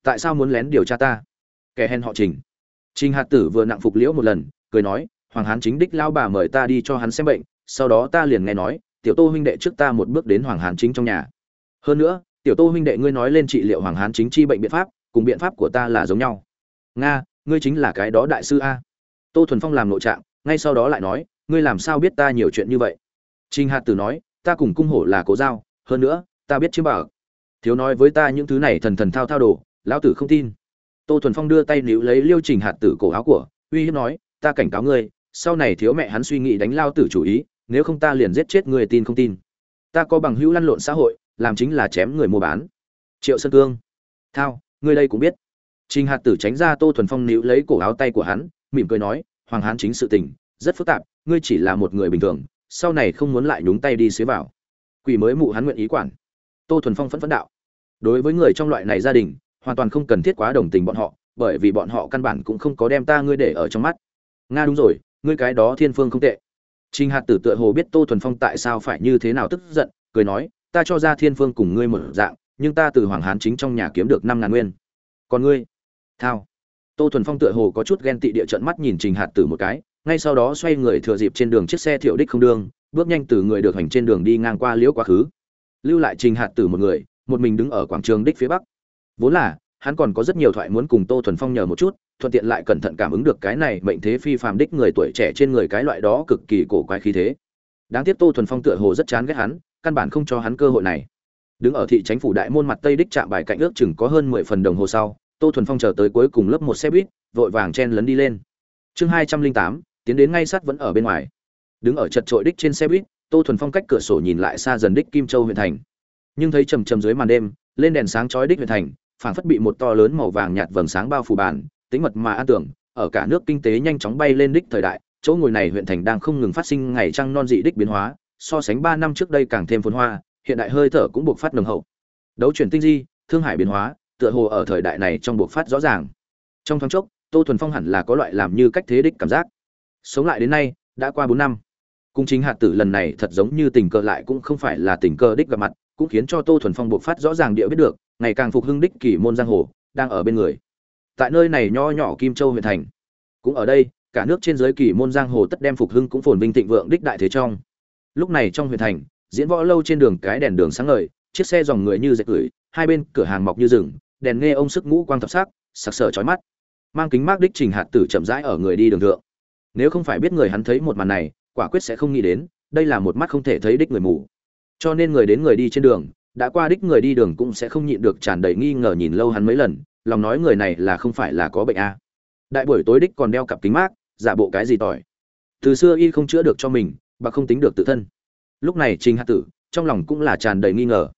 Tại sao muốn lén điều tra ta? Kẻ hèn họ trình. Trình hạt tử vừa nặng phục liễu một lần, cười nói, hoàng hán chính đích lao bà mời ta đi cho hắn xem bệnh, sau đó ta liền nghe nói, tiểu tô huynh đệ trước ta một bước đến hoàng hán chính trong nhà. Hơn nữa, tiểu tô huynh đệ ngươi nói lên trị liệu hoàng hán chính chi bệnh biện pháp, cùng biện pháp của ta là giống nhau. Nga, ngươi chính là cái đó đại sư a. Tô thuần phong làm nội trạng, ngay sau đó lại nói, ngươi làm sao biết ta nhiều chuyện như vậy? Trinh hạt tử nói ta cùng cung hổ là cố giao, hơn nữa, ta biết chiếm bảo. Thiếu nói với ta những thứ này thần thần thao thao đồ, lão tử không tin. Tô thuần phong đưa tay níu lấy liêu trình hạt tử cổ áo của, uy hiếp nói, ta cảnh cáo ngươi, sau này thiếu mẹ hắn suy nghĩ đánh lao tử chủ ý, nếu không ta liền giết chết người tin không tin. Ta có bằng hữu lăn lộn xã hội, làm chính là chém người mua bán. Triệu sơn cương. Thao, ngươi đây cũng biết. Trình hạt tử tránh ra tô thuần phong níu lấy cổ áo tay của hắn, mỉm cười nói, hoàng hán chính sự tình, rất phức tạp, ngươi chỉ là một người bình thường sau này không muốn lại nhúng tay đi xế vào. Quỷ mới mụ hắn nguyện ý quản. Tô thuần phong phẫn phẫn đạo. Đối với người trong loại này gia đình, hoàn toàn không cần thiết quá đồng tình bọn họ, bởi vì bọn họ căn bản cũng không có đem ta ngươi để ở trong mắt. Nga đúng rồi, ngươi cái đó thiên phương không tệ. Trình hạt tử tựa hồ biết tô thuần phong tại sao phải như thế nào tức giận, cười nói, ta cho ra thiên phương cùng ngươi một dạng, nhưng ta từ hoàng hán chính trong nhà kiếm được năm ngàn nguyên. Còn ngươi? Thao. Tô thuần phong tựa hồ có chút ghen tị địa trận mắt nhìn trình hạt tử một cái ngay sau đó xoay người thừa dịp trên đường chiếc xe thiệu đích không đương bước nhanh từ người được hành trên đường đi ngang qua liễu quá khứ. Lưu lại trình hạt tử một người, một mình đứng ở quảng trường đích phía bắc. Vốn là, hắn còn có rất nhiều thoại muốn cùng tô thuần phong nhờ một chút, thuận tiện lại cẩn thận cảm ứng được cái này mệnh thế phi phàm đích người tuổi trẻ trên người cái loại đó cực kỳ cổ quái khí thế. Đáng tiếc tô thuần phong tựa hồ rất chán ghét hắn, căn bản không cho hắn cơ hội này. Đứng ở thị tránh phủ đại môn mặt tây đích trạm bài cạnh ước chừng có hơn mười phần đồng hồ sau, tô thuần phong chờ tới cuối cùng lớp một xe buýt, vội vàng chen lấn đi lên. Chương hai trăm linh tám tiến đến ngay sát vẫn ở bên ngoài đứng ở chật trội đích trên xe buýt tô thuần phong cách cửa sổ nhìn lại xa dần đích kim châu huyện thành nhưng thấy trầm trầm dưới màn đêm lên đèn sáng chói đích huyện thành phảng phất bị một to lớn màu vàng nhạt vầng sáng bao phủ bàn tính mật mà an tưởng ở cả nước kinh tế nhanh chóng bay lên đích thời đại chỗ ngồi này huyện thành đang không ngừng phát sinh ngày trăng non dị đích biến hóa so sánh ba năm trước đây càng thêm phồn hoa, hiện đại hơi thở cũng buộc phát nồng hậu. Đấu chuyển tinh di, thương hải biến hóa, tựa hồ ở thời đại này trong buộc phát rõ ràng. Trong thoáng chốc, Tô Thuần Phong hẳn là có loại làm như cách thế đích cảm giác. Sống lại đến nay, đã qua bốn năm. Cung chính hạt tử lần này thật giống như tình cờ lại cũng không phải là tình cờ đích gặp mặt, cũng khiến cho Tô Thuần Phong bộc phát rõ ràng địa biết được, ngày càng phục hưng đích kỳ môn giang hồ, đang ở bên người. Tại nơi này nho nhỏ Kim Châu huyện thành, cũng ở đây, cả nước trên giới kỳ môn giang hồ tất đem phục hưng cũng phồn vinh thịnh vượng đích đại thế trong lúc này trong huyện thành diễn võ lâu trên đường cái đèn đường sáng ngời chiếc xe dòng người như dệt gửi hai bên cửa hàng mọc như rừng đèn nghe ông sức ngũ quang thập sắc sặc sỡ chói mắt mang kính mát đích trình hạt tử chậm rãi ở người đi đường thượng nếu không phải biết người hắn thấy một màn này, quả quyết sẽ không nghĩ đến, đây là một mắt không thể thấy đích người mù. Cho nên người đến người đi trên đường, đã qua đích người đi đường cũng sẽ không nhịn được tràn đầy nghi ngờ nhìn lâu hắn mấy lần, lòng nói người này là không phải là có bệnh a. Đại buổi tối đích còn đeo cặp kính mát, giả bộ cái gì tỏi. Từ xưa y không chữa được cho mình và không tính được tự thân. Lúc này trình hạ tử, trong lòng cũng là tràn đầy nghi ngờ.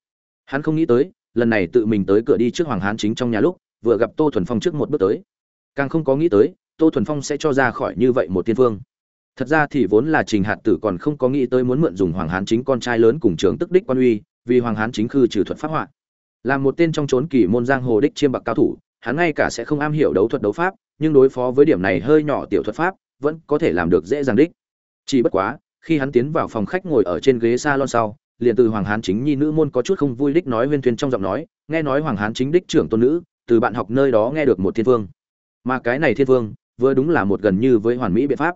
Hắn không nghĩ tới, lần này tự mình tới cửa đi trước hoàng hán chính trong nhà lúc, vừa gặp tô thuần phong trước một bước tới. Càng không có nghĩ tới tô thuần phong sẽ cho ra khỏi như vậy một tiên phương. Thật ra thì vốn là trình hạt tử còn không có nghĩ tới muốn mượn dùng hoàng hán chính con trai lớn cùng trường tức đích quan uy, vì hoàng hán chính khư trừ thuật pháp họa. Là một tên trong trốn kỳ môn giang hồ đích chiêm bạc cao thủ, hắn ngay cả sẽ không am hiểu đấu thuật đấu pháp, nhưng đối phó với điểm này hơi nhỏ tiểu thuật pháp, vẫn có thể làm được dễ dàng đích. Chỉ bất quá, khi hắn tiến vào phòng khách ngồi ở trên ghế salon sau, liền từ hoàng hán chính nhi nữ môn có chút không vui đích nói huyên thuyên trong giọng nói, nghe nói hoàng hán chính đích trưởng tôn nữ, từ bạn học nơi đó nghe được một thiên vương mà cái này thiên vương vừa đúng là một gần như với hoàn mỹ biện pháp.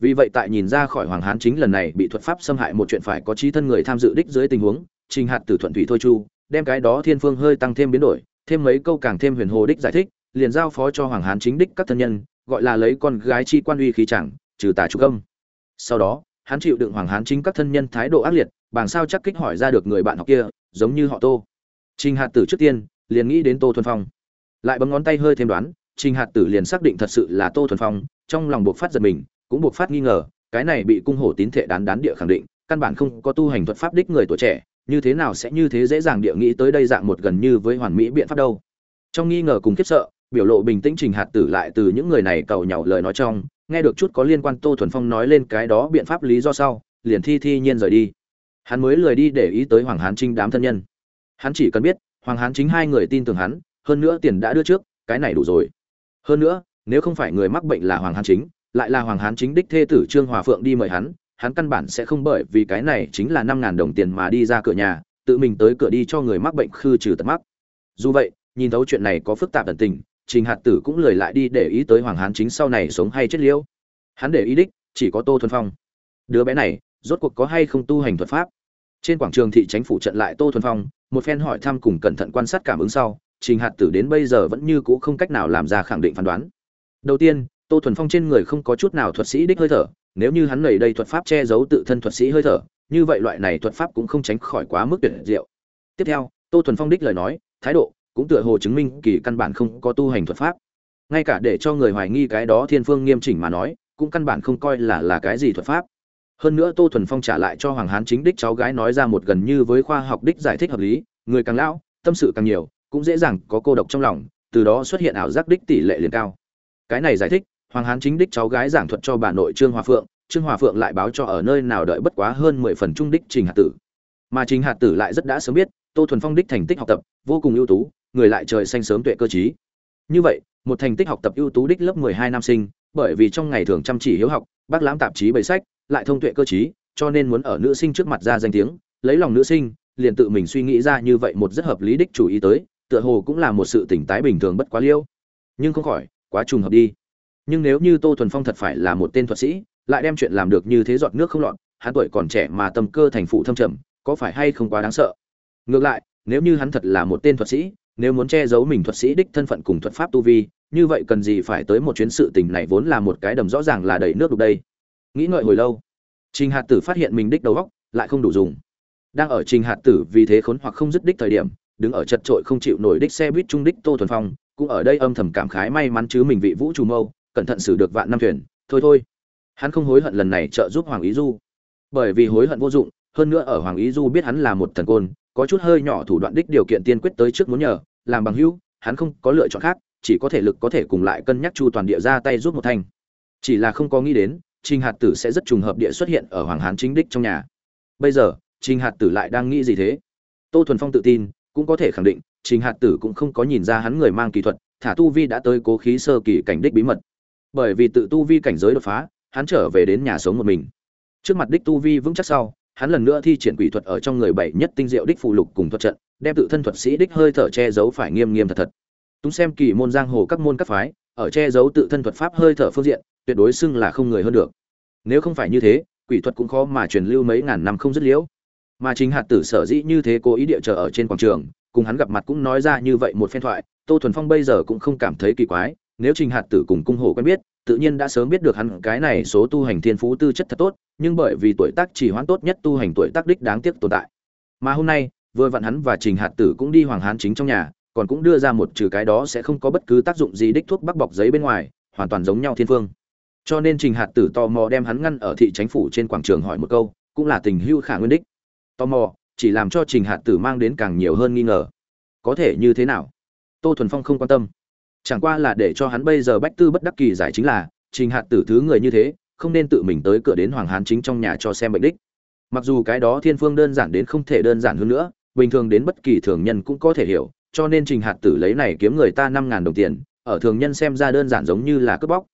Vì vậy tại nhìn ra khỏi hoàng hán chính lần này bị thuật pháp xâm hại một chuyện phải có trí thân người tham dự đích dưới tình huống, trình hạt từ thuận thủy thôi chu, đem cái đó thiên phương hơi tăng thêm biến đổi, thêm mấy câu càng thêm huyền hồ đích giải thích, liền giao phó cho hoàng hán chính đích các thân nhân, gọi là lấy con gái chi quan uy khí chẳng, trừ tà trục âm sau đó, hắn chịu đựng hoàng hán chính các thân nhân thái độ ác liệt bằng sao chắc kích hỏi ra được người bạn học kia, giống như họ tô. Trình hạt tử trước tiên, liền nghĩ đến tô thuần phong. Lại bấm ngón tay hơi thêm đoán trình hạt tử liền xác định thật sự là tô thuần phong, trong lòng buộc phát giật mình, cũng buộc phát nghi ngờ, cái này bị cung hổ tín thể đán đán địa khẳng định, căn bản không có tu hành thuật pháp đích người tuổi trẻ, như thế nào sẽ như thế dễ dàng địa nghĩ tới đây dạng một gần như với hoàn mỹ biện pháp đâu. Trong nghi ngờ cùng khiếp sợ, biểu lộ bình tĩnh trình hạt tử lại từ những người này cầu nhàu lời nói trong, nghe được chút có liên quan tô thuần phong nói lên cái đó biện pháp lý do sau, liền thi thi nhiên rời đi. Hắn mới lười đi để ý tới hoàng hán trinh đám thân nhân. Hắn chỉ cần biết, hoàng hán chính hai người tin tưởng hắn, hơn nữa tiền đã đưa trước, cái này đủ rồi hơn nữa, nếu không phải người mắc bệnh là hoàng hán chính, lại là hoàng hán chính đích thê tử trương hòa phượng đi mời hắn hắn căn bản sẽ không bởi vì cái này chính là năm ngàn đồng tiền mà đi ra cửa nhà, tự mình tới cửa đi cho người mắc bệnh khư trừ tật mắc. Dù vậy, nhìn thấu chuyện này có phức tạp tận tình, trình hạt tử cũng lười lại đi để ý tới hoàng hán chính sau này sống hay chết liễu hắn để ý đích, chỉ có tô thuần phong. Đứa bé này, rốt cuộc có hay không tu hành thuật pháp? Trên quảng trường thị chánh phủ trận lại tô thuần phong, một phen hỏi thăm cùng cẩn thận quan sát cảm ứng sau trình hạt tử đến bây giờ vẫn như cũ không cách nào làm ra khẳng định phán đoán. Đầu tiên, tô thuần phong trên người không có chút nào thuật sĩ đích hơi thở, nếu như hắn nảy đây thuật pháp che giấu tự thân thuật sĩ hơi thở, như vậy loại này thuật pháp cũng không tránh khỏi quá mức tuyệt diệu. Tiếp theo, tô thuần phong đích lời nói, thái độ cũng tựa hồ chứng minh kỳ căn bản không có tu hành thuật pháp. Ngay cả để cho người hoài nghi cái đó thiên phương nghiêm chỉnh mà nói, cũng căn bản không coi là là cái gì thuật pháp. Hơn nữa tô thuần phong trả lại cho hoàng hán chính đích cháu gái nói ra một gần như với khoa học đích giải thích hợp lý, người càng lão, tâm sự càng nhiều cũng dễ dàng có cô độc trong lòng, từ đó xuất hiện ảo giác đích tỷ lệ liền cao. Cái này giải thích, hoàng hán chính đích cháu gái giảng thuật cho bà nội trương hòa phượng, trương hòa phượng lại báo cho ở nơi nào đợi bất quá hơn mười phần trung đích trình hạt tử. Mà trình hạt tử lại rất đã sớm biết, tô thuần phong đích thành tích học tập, vô cùng ưu tú, người lại trời xanh sớm tuệ cơ chí như vậy, một thành tích học tập ưu tú đích lớp mười hai nam sinh, bởi vì trong ngày thường chăm chỉ hiếu học, bác lãm tạp chí bày sách, lại thông tuệ cơ chí cho nên muốn ở nữ sinh trước mặt ra danh tiếng, lấy lòng nữ sinh, liền tự mình suy nghĩ ra như vậy một rất hợp lý đích chủ ý tới tựa hồ cũng là một sự tỉnh tái bình thường bất quá liêu. Nhưng không khỏi, quá trùng hợp đi. Nhưng nếu như tô thuần phong thật phải là một tên thuật sĩ, lại đem chuyện làm được như thế giọt nước không lọt, hắn tuổi còn trẻ mà tâm cơ thành phụ thâm trầm, có phải hay không quá đáng sợ? Ngược lại, nếu như hắn thật là một tên thuật sĩ, nếu muốn che giấu mình thuật sĩ đích thân phận cùng thuật pháp tu vi, như vậy cần gì phải tới một chuyến sự tình này vốn là một cái đầm rõ ràng là đầy nước đục đây. Nghĩ ngợi hồi lâu, trình hạt tử phát hiện mình đích đầu góc lại không đủ dùng. Đang ở trình hạt tử vì thế khốn hoặc không dứt đích thời điểm đứng ở chật trội không chịu nổi đích xe buýt trung đích tô thuần phong, cũng ở đây âm thầm cảm khái may mắn chứ mình vị vũ trù mâu, cẩn thận xử được vạn năm thuyền, thôi thôi. Hắn không hối hận lần này trợ giúp hoàng ý du. Bởi vì hối hận vô dụng, hơn nữa ở hoàng ý du biết hắn là một thần côn, có chút hơi nhỏ thủ đoạn đích điều kiện tiên quyết tới trước muốn nhờ, làm bằng hữu, hắn không có lựa chọn khác, chỉ có thể lực có thể cùng lại cân nhắc chu toàn địa ra tay giúp một thanh. Chỉ là không có nghĩ đến, trình hạt tử sẽ rất trùng hợp địa xuất hiện ở hoàng hán chính đích trong nhà. Bây giờ, trình hạt tử lại đang nghĩ gì thế? Tô thuần phong tự tin cũng có thể khẳng định, trình hạt tử cũng không có nhìn ra hắn người mang kỳ thuật, thả tu vi đã tới cố khí sơ kỳ cảnh đích bí mật. Bởi vì tự tu vi cảnh giới đột phá, hắn trở về đến nhà sống một mình. Trước mặt đích tu vi vững chắc sau, hắn lần nữa thi triển quỷ thuật ở trong người bảy nhất tinh diệu đích phụ lục cùng thuật trận, đem tự thân thuật sĩ đích hơi thở che giấu phải nghiêm nghiêm thật thật. Túng xem kỳ môn giang hồ các môn các phái, ở che giấu tự thân thuật pháp hơi thở phương diện, tuyệt đối xưng là không người hơn được. Nếu không phải như thế, quỷ thuật cũng khó mà truyền lưu mấy ngàn năm không dứt liễu mà chính hạt tử sở dĩ như thế cố ý địa chờ ở trên quảng trường, cùng hắn gặp mặt cũng nói ra như vậy một phen thoại, tô thuần phong bây giờ cũng không cảm thấy kỳ quái, nếu trình hạt tử cùng cung hồ quen biết, tự nhiên đã sớm biết được hắn cái này số tu hành thiên phú tư chất thật tốt, nhưng bởi vì tuổi tác chỉ hoãn tốt nhất tu hành tuổi tác đích đáng tiếc tồn tại. Mà hôm nay, vừa vặn hắn và trình hạt tử cũng đi hoàng hán chính trong nhà, còn cũng đưa ra một trừ cái đó sẽ không có bất cứ tác dụng gì đích thuốc bắc bọc giấy bên ngoài, hoàn toàn giống nhau thiên phương. Cho nên trình hạt tử tò mò đem hắn ngăn ở thị chánh phủ trên quảng trường hỏi một câu, cũng là tình hưu khả nguyên đích tò mò, chỉ làm cho trình hạt tử mang đến càng nhiều hơn nghi ngờ. Có thể như thế nào? Tô thuần phong không quan tâm. Chẳng qua là để cho hắn bây giờ bách tư bất đắc kỳ giải chính là, trình hạt tử thứ người như thế, không nên tự mình tới cửa đến hoàng hán chính trong nhà cho xem bệnh đích. Mặc dù cái đó thiên phương đơn giản đến không thể đơn giản hơn nữa, bình thường đến bất kỳ thường nhân cũng có thể hiểu, cho nên trình hạt tử lấy này kiếm người ta năm ngàn đồng tiền, ở thường nhân xem ra đơn giản giống như là cướp bóc.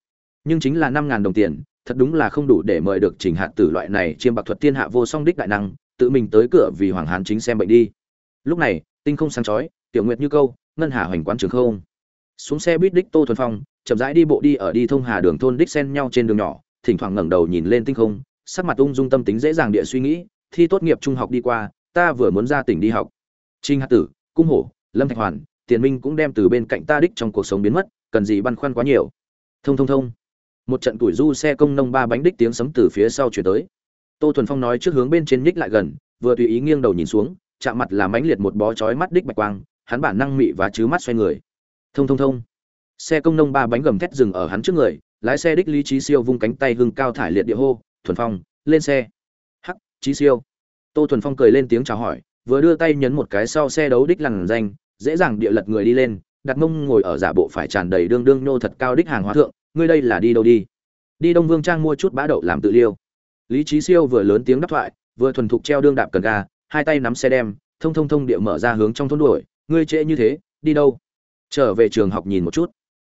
Nhưng chính là năm ngàn đồng tiền, thật đúng là không đủ để mời được trình hạt tử loại này chiêm bạc thuật thiên hạ vô song đích đại năng tự mình tới cửa vì hoàng hán chính xem bệnh đi. Lúc này, tinh không sáng chói, tiểu nguyệt như câu, ngân hà hoành quán trường không. Xuống xe buýt đích tô thuần phong, chậm rãi đi bộ đi ở đi thông hà đường thôn đích xen nhau trên đường nhỏ, thỉnh thoảng ngẩng đầu nhìn lên tinh không, sắc mặt ung dung tâm tính dễ dàng địa suy nghĩ, thi tốt nghiệp trung học đi qua, ta vừa muốn ra tỉnh đi học. Trinh hạ tử, cung hổ, lâm thạch hoàn, tiền minh cũng đem từ bên cạnh ta đích trong cuộc sống biến mất, cần gì băn khoăn quá nhiều. Thông thông thông. Một trận tuổi du xe công nông ba bánh đích tiếng sấm từ phía sau chuyển tới tô thuần phong nói trước hướng bên trên nhích lại gần, vừa tùy ý nghiêng đầu nhìn xuống, chạm mặt là mãnh liệt một bó chói mắt đích bạch quang, hắn bản năng mị và chứ mắt xoay người. Thông thông thông. Xe công nông ba bánh gầm thét dừng ở hắn trước người, lái xe đích lý trí siêu vung cánh tay hưng cao thải liệt địa hô, thuần phong, lên xe. Hắc trí siêu. Tô thuần phong cười lên tiếng chào hỏi, vừa đưa tay nhấn một cái sau xe đấu đích lằn danh, dễ dàng địa lật người đi lên, đặt mông ngồi ở giả bộ phải tràn đầy đương đương nô thật cao đích hàng hóa thượng, ngươi đây là đi đâu đi? Đi đông vương trang mua chút bã đậu làm tự liêu lý trí siêu vừa lớn tiếng đáp thoại, vừa thuần thục treo đương đạp cần ga, hai tay nắm xe đem, thông thông thông địa mở ra hướng trong thôn đuổi, ngươi trễ như thế, đi đâu? Trở về trường học nhìn một chút.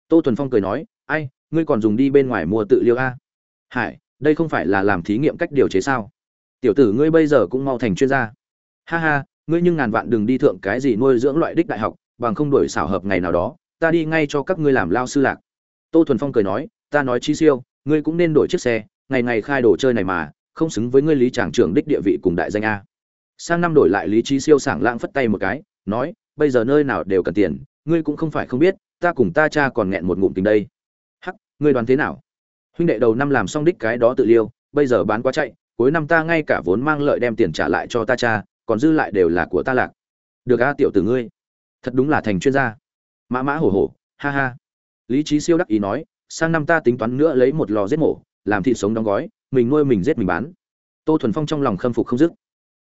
Tô thuần phong cười nói, ai, ngươi còn dùng đi bên ngoài mua tự liêu a? Hải, đây không phải là làm thí nghiệm cách điều chế sao? Tiểu tử ngươi bây giờ cũng mau thành chuyên gia. Ha ha, ngươi nhưng ngàn vạn đừng đi thượng cái gì nuôi dưỡng loại đích đại học, bằng không đổi xảo hợp ngày nào đó, ta đi ngay cho các ngươi làm lao sư lạc. Tô thuần phong cười nói, ta nói chi siêu, ngươi cũng nên đổi chiếc xe ngày ngày khai đồ chơi này mà, không xứng với ngươi lý tràng trưởng đích địa vị cùng đại danh a. Sang năm đổi lại lý trí siêu sảng lãng phất tay một cái, nói, bây giờ nơi nào đều cần tiền, ngươi cũng không phải không biết, ta cùng ta cha còn nghẹn một ngụm tình đây. Hắc, ngươi đoán thế nào? Huynh đệ đầu năm làm xong đích cái đó tự liêu, bây giờ bán quá chạy, cuối năm ta ngay cả vốn mang lợi đem tiền trả lại cho ta cha, còn dư lại đều là của ta lạc. Được a tiểu tử ngươi. Thật đúng là thành chuyên gia. Mã mã hổ hổ, ha ha. Lý trí siêu đắc ý nói, sang năm ta tính toán nữa lấy một lò giết mổ làm thịt sống đóng gói mình nuôi mình giết mình bán. Tô thuần phong trong lòng khâm phục không dứt.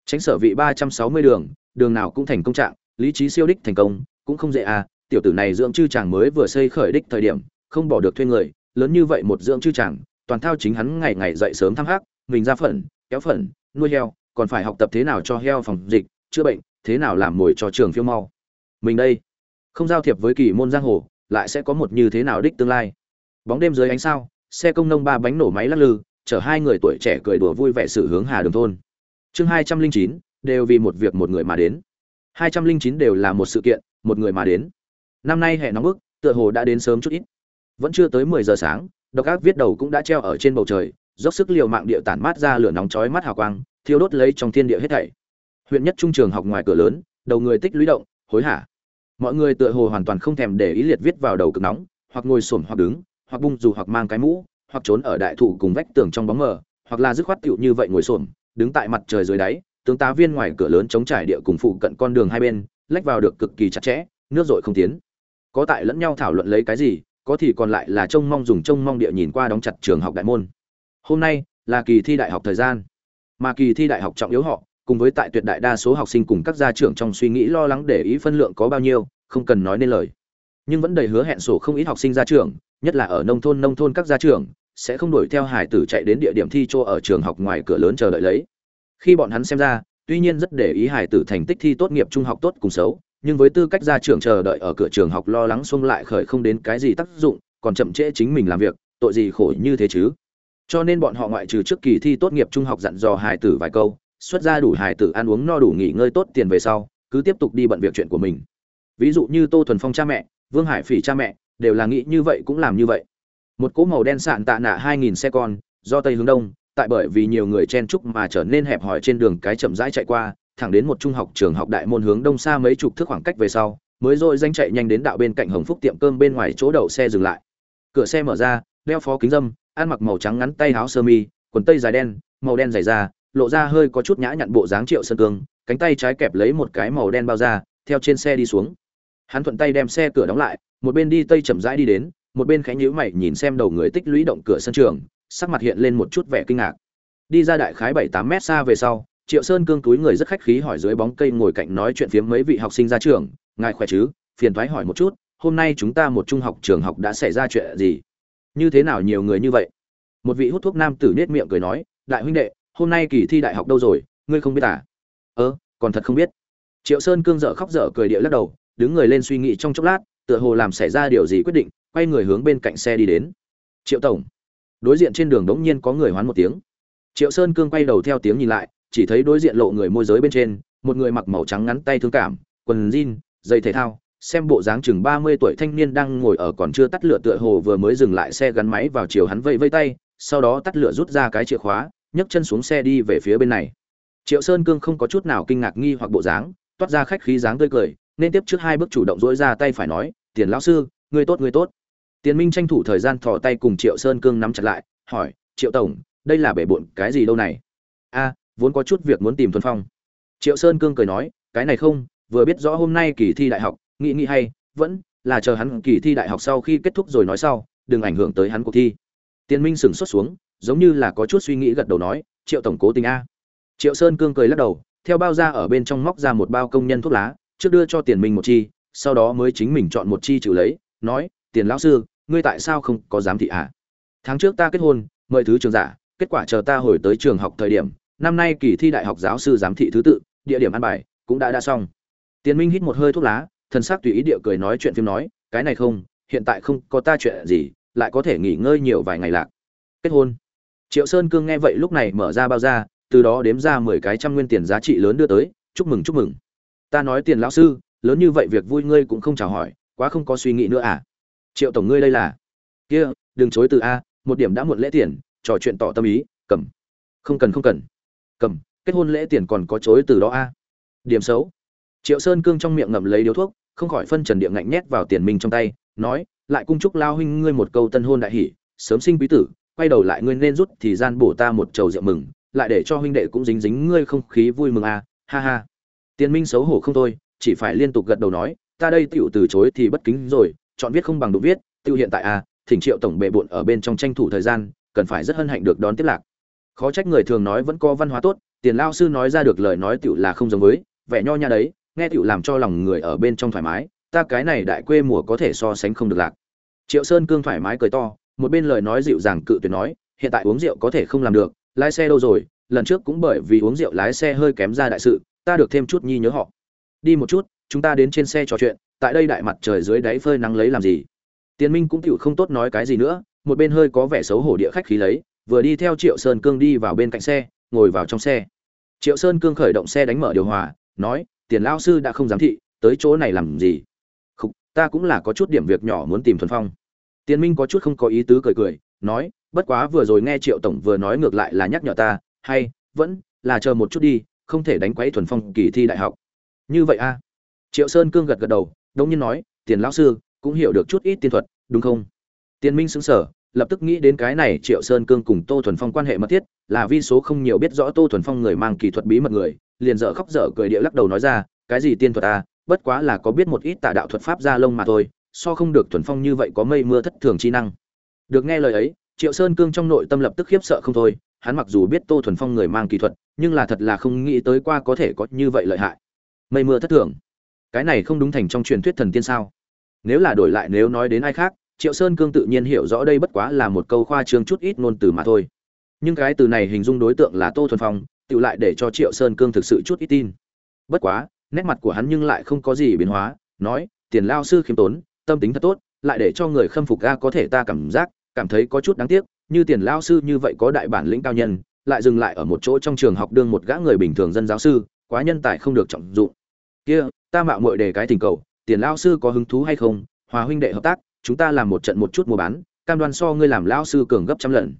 Tránh sở vị ba trăm sáu mươi đường đường nào cũng thành công trạng lý trí siêu đích thành công cũng không dễ à tiểu tử này dưỡng chư chàng mới vừa xây khởi đích thời điểm không bỏ được thuê người lớn như vậy một dưỡng chư chàng toàn thao chính hắn ngày ngày dậy sớm thăm hát, mình ra phận kéo phận nuôi heo còn phải học tập thế nào cho heo phòng dịch chữa bệnh thế nào làm mồi cho trường phiêu mau. Mình đây không giao thiệp với kỳ môn giang hồ lại sẽ có một như thế nào đích tương lai? Bóng đêm dưới ánh sao xe công nông ba bánh nổ máy lắc lư, chở hai người tuổi trẻ cười đùa vui vẻ sự hướng hà đường thôn. Chương hai trăm linh chín, đều vì một việc một người mà đến. Hai trăm linh chín đều là một sự kiện, một người mà đến. Năm nay hè nóng bức, tựa hồ đã đến sớm chút ít. Vẫn chưa tới mười giờ sáng, độc ác viết đầu cũng đã treo ở trên bầu trời, dốc sức liều mạng địa tản mát ra lửa nóng chói mắt hào quang, thiêu đốt lấy trong thiên địa hết thảy. Huyện nhất trung trường học ngoài cửa lớn, đầu người tích lũy động, hối hả. Mọi người tựa hồ hoàn toàn không thèm để ý liệt viết vào đầu cực nóng, hoặc ngồi xổm hoặc đứng hoặc bung dù hoặc mang cái mũ, hoặc trốn ở đại thụ cùng vách tường trong bóng mờ, hoặc là dứt khoát tựu như vậy ngồi xổm, đứng tại mặt trời dưới đáy, tướng tá viên ngoài cửa lớn chống trải địa cùng phụ cận con đường hai bên, lách vào được cực kỳ chặt chẽ, nước dội không tiến. Có tại lẫn nhau thảo luận lấy cái gì, có thì còn lại là trông mong dùng trông mong địa nhìn qua đóng chặt trường học đại môn. Hôm nay là kỳ thi đại học thời gian. Mà kỳ thi đại học trọng yếu họ, cùng với tại tuyệt đại đa số học sinh cùng các gia trưởng trong suy nghĩ lo lắng để ý phân lượng có bao nhiêu, không cần nói nên lời nhưng vẫn đầy hứa hẹn sổ không ít học sinh ra trường, nhất là ở nông thôn nông thôn các gia trường sẽ không đuổi theo hải tử chạy đến địa điểm thi chỗ ở trường học ngoài cửa lớn chờ đợi lấy. Khi bọn hắn xem ra tuy nhiên rất để ý hải tử thành tích thi tốt nghiệp trung học tốt cùng xấu nhưng với tư cách gia trưởng chờ đợi ở cửa trường học lo lắng xung lại khởi không đến cái gì tác dụng còn chậm trễ chính mình làm việc tội gì khổ như thế chứ? Cho nên bọn họ ngoại trừ trước kỳ thi tốt nghiệp trung học dặn dò hải tử vài câu xuất ra đủ hải tử ăn uống no đủ nghỉ ngơi tốt tiền về sau cứ tiếp tục đi bận việc chuyện của mình. Ví dụ như tô thuần phong cha mẹ vương hải phỉ cha mẹ, đều là nghĩ như vậy cũng làm như vậy. Một cỗ màu đen sạn tạ nạ hai nghìn xe con, do tây hướng đông, tại bởi vì nhiều người chen chúc mà trở nên hẹp hòi trên đường cái chậm rãi chạy qua, thẳng đến một trung học, trường học đại môn hướng đông xa mấy chục thước khoảng cách về sau, mới rồi danh chạy nhanh đến đạo bên cạnh hồng phúc tiệm cơm bên ngoài chỗ đậu xe dừng lại. Cửa xe mở ra, đeo phó kính dâm, ăn mặc màu trắng ngắn tay áo sơ mi, quần tây dài đen, màu đen dày da, lộ ra hơi có chút nhã nhặn bộ dáng triệu sơn cương, cánh tay trái kẹp lấy một cái màu đen bao da, theo trên xe đi xuống hắn thuận tay đem xe cửa đóng lại, một bên đi tây chậm rãi đi đến, một bên khánh nhíu mày nhìn xem đầu người tích lũy động cửa sân trường, sắc mặt hiện lên một chút vẻ kinh ngạc. Đi ra đại khái bảy tám mét xa về sau, triệu sơn cương túi người rất khách khí hỏi dưới bóng cây ngồi cạnh nói chuyện phiếm mấy vị học sinh ra trường, ngài khỏe chứ? Phiền thoái hỏi một chút, hôm nay chúng ta một trung học trường học đã xảy ra chuyện gì? Như thế nào nhiều người như vậy? Một vị hút thuốc nam tử nết miệng cười nói, đại huynh đệ, hôm nay kỳ thi đại học đâu rồi? Ngươi không biết à? Ơ, còn thật không biết. Triệu sơn cương dở khóc dở cười địa lắc đầu đứng người lên suy nghĩ trong chốc lát, tựa hồ làm xảy ra điều gì quyết định, quay người hướng bên cạnh xe đi đến. Triệu tổng. Đối diện trên đường đống nhiên có người hoán một tiếng. Triệu sơn cương quay đầu theo tiếng nhìn lại, chỉ thấy đối diện lộ người môi giới bên trên, một người mặc màu trắng ngắn tay thương cảm, quần jean, giày thể thao, xem bộ dáng chừng ba mươi tuổi thanh niên đang ngồi ở còn chưa tắt lửa tựa hồ vừa mới dừng lại xe gắn máy vào chiều hắn vây vây tay, sau đó tắt lửa rút ra cái chìa khóa, nhấc chân xuống xe đi về phía bên này. Triệu sơn cương không có chút nào kinh ngạc nghi hoặc bộ dáng, toát ra khách khí dáng tươi cười nên tiếp trước hai bước chủ động dỗi ra tay phải nói, tiền lão sư người tốt người tốt. Tiền minh tranh thủ thời gian thò tay cùng triệu sơn cương nắm chặt lại, hỏi, triệu tổng, đây là bể bộn cái gì đâu này? A, vốn có chút việc muốn tìm thuần phong. Triệu sơn cương cười nói, cái này không, vừa biết rõ hôm nay kỳ thi đại học, nghĩ nghĩ hay, vẫn là chờ hắn kỳ thi đại học sau khi kết thúc rồi nói sau, đừng ảnh hưởng tới hắn cuộc thi. Tiền minh sửng sốt xuống, giống như là có chút suy nghĩ gật đầu nói, triệu tổng cố tình a. Triệu sơn cương cười lắc đầu, theo bao ra ở bên trong móc ra một bao công nhân thuốc lá trước đưa cho tiền minh một chi, sau đó mới chính mình chọn một chi chịu lấy, nói, tiền lão sư, ngươi tại sao không có giám thị ạ? Tháng trước ta kết hôn, mời thứ trường giả, kết quả chờ ta hồi tới trường học thời điểm, năm nay kỳ thi đại học giáo sư giám thị thứ tự, địa điểm ăn bài cũng đã đã xong. Tiền minh hít một hơi thuốc lá, thần sắc tùy ý địa cười nói chuyện phim nói, cái này không, hiện tại không có ta chuyện gì, lại có thể nghỉ ngơi nhiều vài ngày lạc. Kết hôn? Triệu sơn cương nghe vậy lúc này mở ra bao ra, từ đó đếm ra mười cái trăm nguyên tiền giá trị lớn đưa tới, chúc mừng chúc mừng ta nói tiền lão sư, lớn như vậy việc vui ngươi cũng không chào hỏi, quá không có suy nghĩ nữa à? Triệu tổng ngươi đây là? Kia, đừng chối từ a, một điểm đã muộn lễ tiền, trò chuyện tỏ tâm ý, cầm. Không cần không cần. Cầm, kết hôn lễ tiền còn có chối từ đó a. Điểm xấu. Triệu sơn cương trong miệng ngậm lấy điếu thuốc, không khỏi phân trần địa ngạnh nhét vào tiền mình trong tay, nói, lại cung chúc lao huynh ngươi một câu tân hôn đại hỷ, sớm sinh quý tử, quay đầu lại ngươi nên rút thì gian bổ ta một chầu rượu mừng, lại để cho huynh đệ cũng dính dính ngươi không khí vui mừng a ha ha tiền minh xấu hổ không thôi chỉ phải liên tục gật đầu nói ta đây tiểu từ chối thì bất kính rồi chọn viết không bằng đụng viết tựu hiện tại à, thỉnh triệu tổng bệ bội ở bên trong tranh thủ thời gian cần phải rất hân hạnh được đón tiếp lạc. Khó trách người thường nói vẫn có văn hóa tốt tiền Lão sư nói ra được lời nói tiểu là không giống với vẻ nho nhã đấy nghe tiểu làm cho lòng người ở bên trong thoải mái ta cái này đại quê mùa có thể so sánh không được lạc. Triệu sơn cương thoải mái cười to một bên lời nói dịu dàng cự tuyệt nói hiện tại uống rượu có thể không làm được lái xe đâu rồi lần trước cũng bởi vì uống rượu lái xe hơi kém ra đại sự ta được thêm chút nhi nhớ họ. Đi một chút chúng ta đến trên xe trò chuyện tại đây đại mặt trời dưới đáy phơi nắng lấy làm gì? Tiền minh cũng chịu không tốt nói cái gì nữa một bên hơi có vẻ xấu hổ địa khách khí lấy vừa đi theo triệu sơn cương đi vào bên cạnh xe ngồi vào trong xe. Triệu sơn cương khởi động xe đánh mở điều hòa nói tiền lao sư đã không giám thị tới chỗ này làm gì? Khúc, ta cũng là có chút điểm việc nhỏ muốn tìm thuần phong. Tiền minh có chút không có ý tứ cười cười nói bất quá vừa rồi nghe triệu tổng vừa nói ngược lại là nhắc nhở ta hay vẫn là chờ một chút đi không thể đánh quấy thuần phong kỳ thi đại học. Như vậy a? Triệu sơn cương gật gật đầu đông nhiên nói, tiền lão sư, cũng hiểu được chút ít tiên thuật, đúng không? Tiền minh xứng sở lập tức nghĩ đến cái này triệu sơn cương cùng tô thuần phong quan hệ mật thiết, là vi số không nhiều biết rõ tô thuần phong người mang kỳ thuật bí mật người, liền dở khóc dở cười địa lắc đầu nói ra, cái gì tiên thuật a? Bất quá là có biết một ít tà đạo thuật pháp ra lông mà thôi, so không được thuần phong như vậy có mây mưa thất thường chi năng. Được nghe lời ấy triệu sơn cương trong nội tâm lập tức khiếp sợ không thôi, hắn mặc dù biết tô thuần phong người mang kỳ thuật, nhưng là thật là không nghĩ tới qua có thể có như vậy lợi hại. Mây mưa thất thường. Cái này không đúng thành trong truyền thuyết thần tiên sao? Nếu là đổi lại nếu nói đến ai khác, triệu sơn cương tự nhiên hiểu rõ đây bất quá là một câu khoa trương chút ít ngôn từ mà thôi. Nhưng cái từ này hình dung đối tượng là tô thuần phong tự lại để cho triệu sơn cương thực sự chút ít tin. Bất quá, nét mặt của hắn nhưng lại không có gì biến hóa, nói, tiền lao sư khiêm tốn, tâm tính thật tốt, lại để cho người khâm phục ga có thể ta cảm giác cảm thấy có chút đáng tiếc, như tiền lao sư như vậy có đại bản lĩnh cao nhân, lại dừng lại ở một chỗ trong trường học đương một gã người bình thường dân giáo sư, quá nhân tài không được trọng dụng. Kia, ta mạo muội đề cái tình cầu, tiền lao sư có hứng thú hay không? Hòa huynh đệ hợp tác, chúng ta làm một trận một chút mua bán, cam đoan so ngươi làm lao sư cường gấp trăm lần.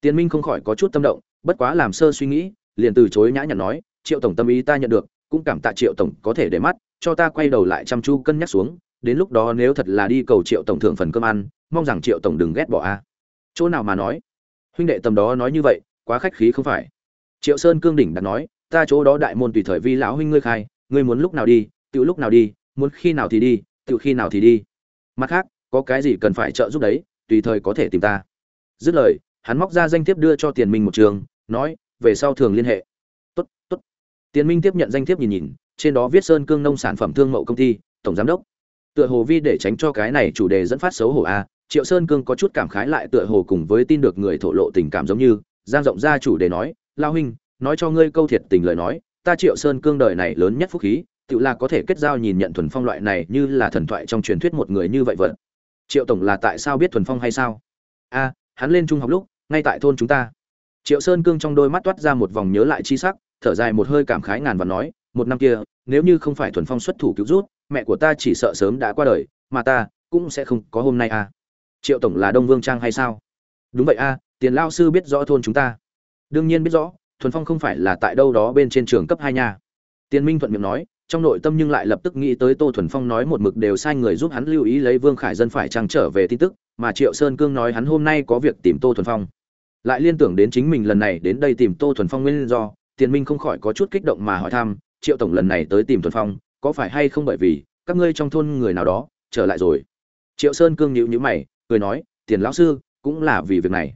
Tiền minh không khỏi có chút tâm động, bất quá làm sơ suy nghĩ, liền từ chối nhã nhặn nói, triệu tổng tâm ý ta nhận được, cũng cảm tạ triệu tổng có thể để mắt, cho ta quay đầu lại chăm chu cân nhắc xuống, đến lúc đó nếu thật là đi cầu triệu tổng thưởng phần cơm ăn mong rằng triệu tổng đừng ghét bỏ a. Chỗ nào mà nói? Huynh đệ tầm đó nói như vậy, quá khách khí không phải. Triệu sơn cương đỉnh đặt nói, ta chỗ đó đại môn tùy thời vi lão huynh ngươi khai, ngươi muốn lúc nào đi tự lúc nào đi, muốn khi nào thì đi tự khi nào thì đi. Mặt khác, có cái gì cần phải trợ giúp đấy, tùy thời có thể tìm ta. Dứt lời, hắn móc ra danh thiếp đưa cho tiền minh một trường, nói, về sau thường liên hệ. Tốt tốt. Tiền minh tiếp nhận danh thiếp nhìn nhìn, trên đó viết sơn cương nông sản phẩm thương mậu công ty, tổng giám đốc. Tựa hồ vi để tránh cho cái này chủ đề dẫn phát xấu hổ a triệu sơn cương có chút cảm khái lại tựa hồ cùng với tin được người thổ lộ tình cảm giống như, giang rộng ra chủ đề nói, lao huynh, nói cho ngươi câu thiệt tình lời nói, ta triệu sơn cương đời này lớn nhất phúc khí, tự là có thể kết giao nhìn nhận thuần phong loại này như là thần thoại trong truyền thuyết một người như vậy vật triệu tổng là tại sao biết thuần phong hay sao? A, hắn lên trung học lúc, ngay tại thôn chúng ta. Triệu sơn cương trong đôi mắt toát ra một vòng nhớ lại chi sắc, thở dài một hơi cảm khái ngàn và nói, một năm kia, nếu như không phải thuần phong xuất thủ cứu rút, mẹ của ta chỉ sợ sớm đã qua đời, mà ta cũng sẽ không có hôm nay a triệu tổng là đông vương trang hay sao? Đúng vậy a, tiền lao sư biết rõ thôn chúng ta. Đương nhiên biết rõ, thuần phong không phải là tại đâu đó bên trên trường cấp hai nha. Tiền minh thuận miệng nói, trong nội tâm nhưng lại lập tức nghĩ tới tô thuần phong nói một mực đều sai người giúp hắn lưu ý lấy vương khải dân phải trang trở về tin tức, mà triệu sơn cương nói hắn hôm nay có việc tìm tô thuần phong. Lại liên tưởng đến chính mình lần này đến đây tìm tô thuần phong nguyên do, tiền minh không khỏi có chút kích động mà hỏi thăm, triệu tổng lần này tới tìm thuần phong, có phải hay không bởi vì các ngươi trong thôn người nào đó trở lại rồi? Triệu sơn cương nhịu nhữ mày cười nói, tiền lão sư, cũng là vì việc này.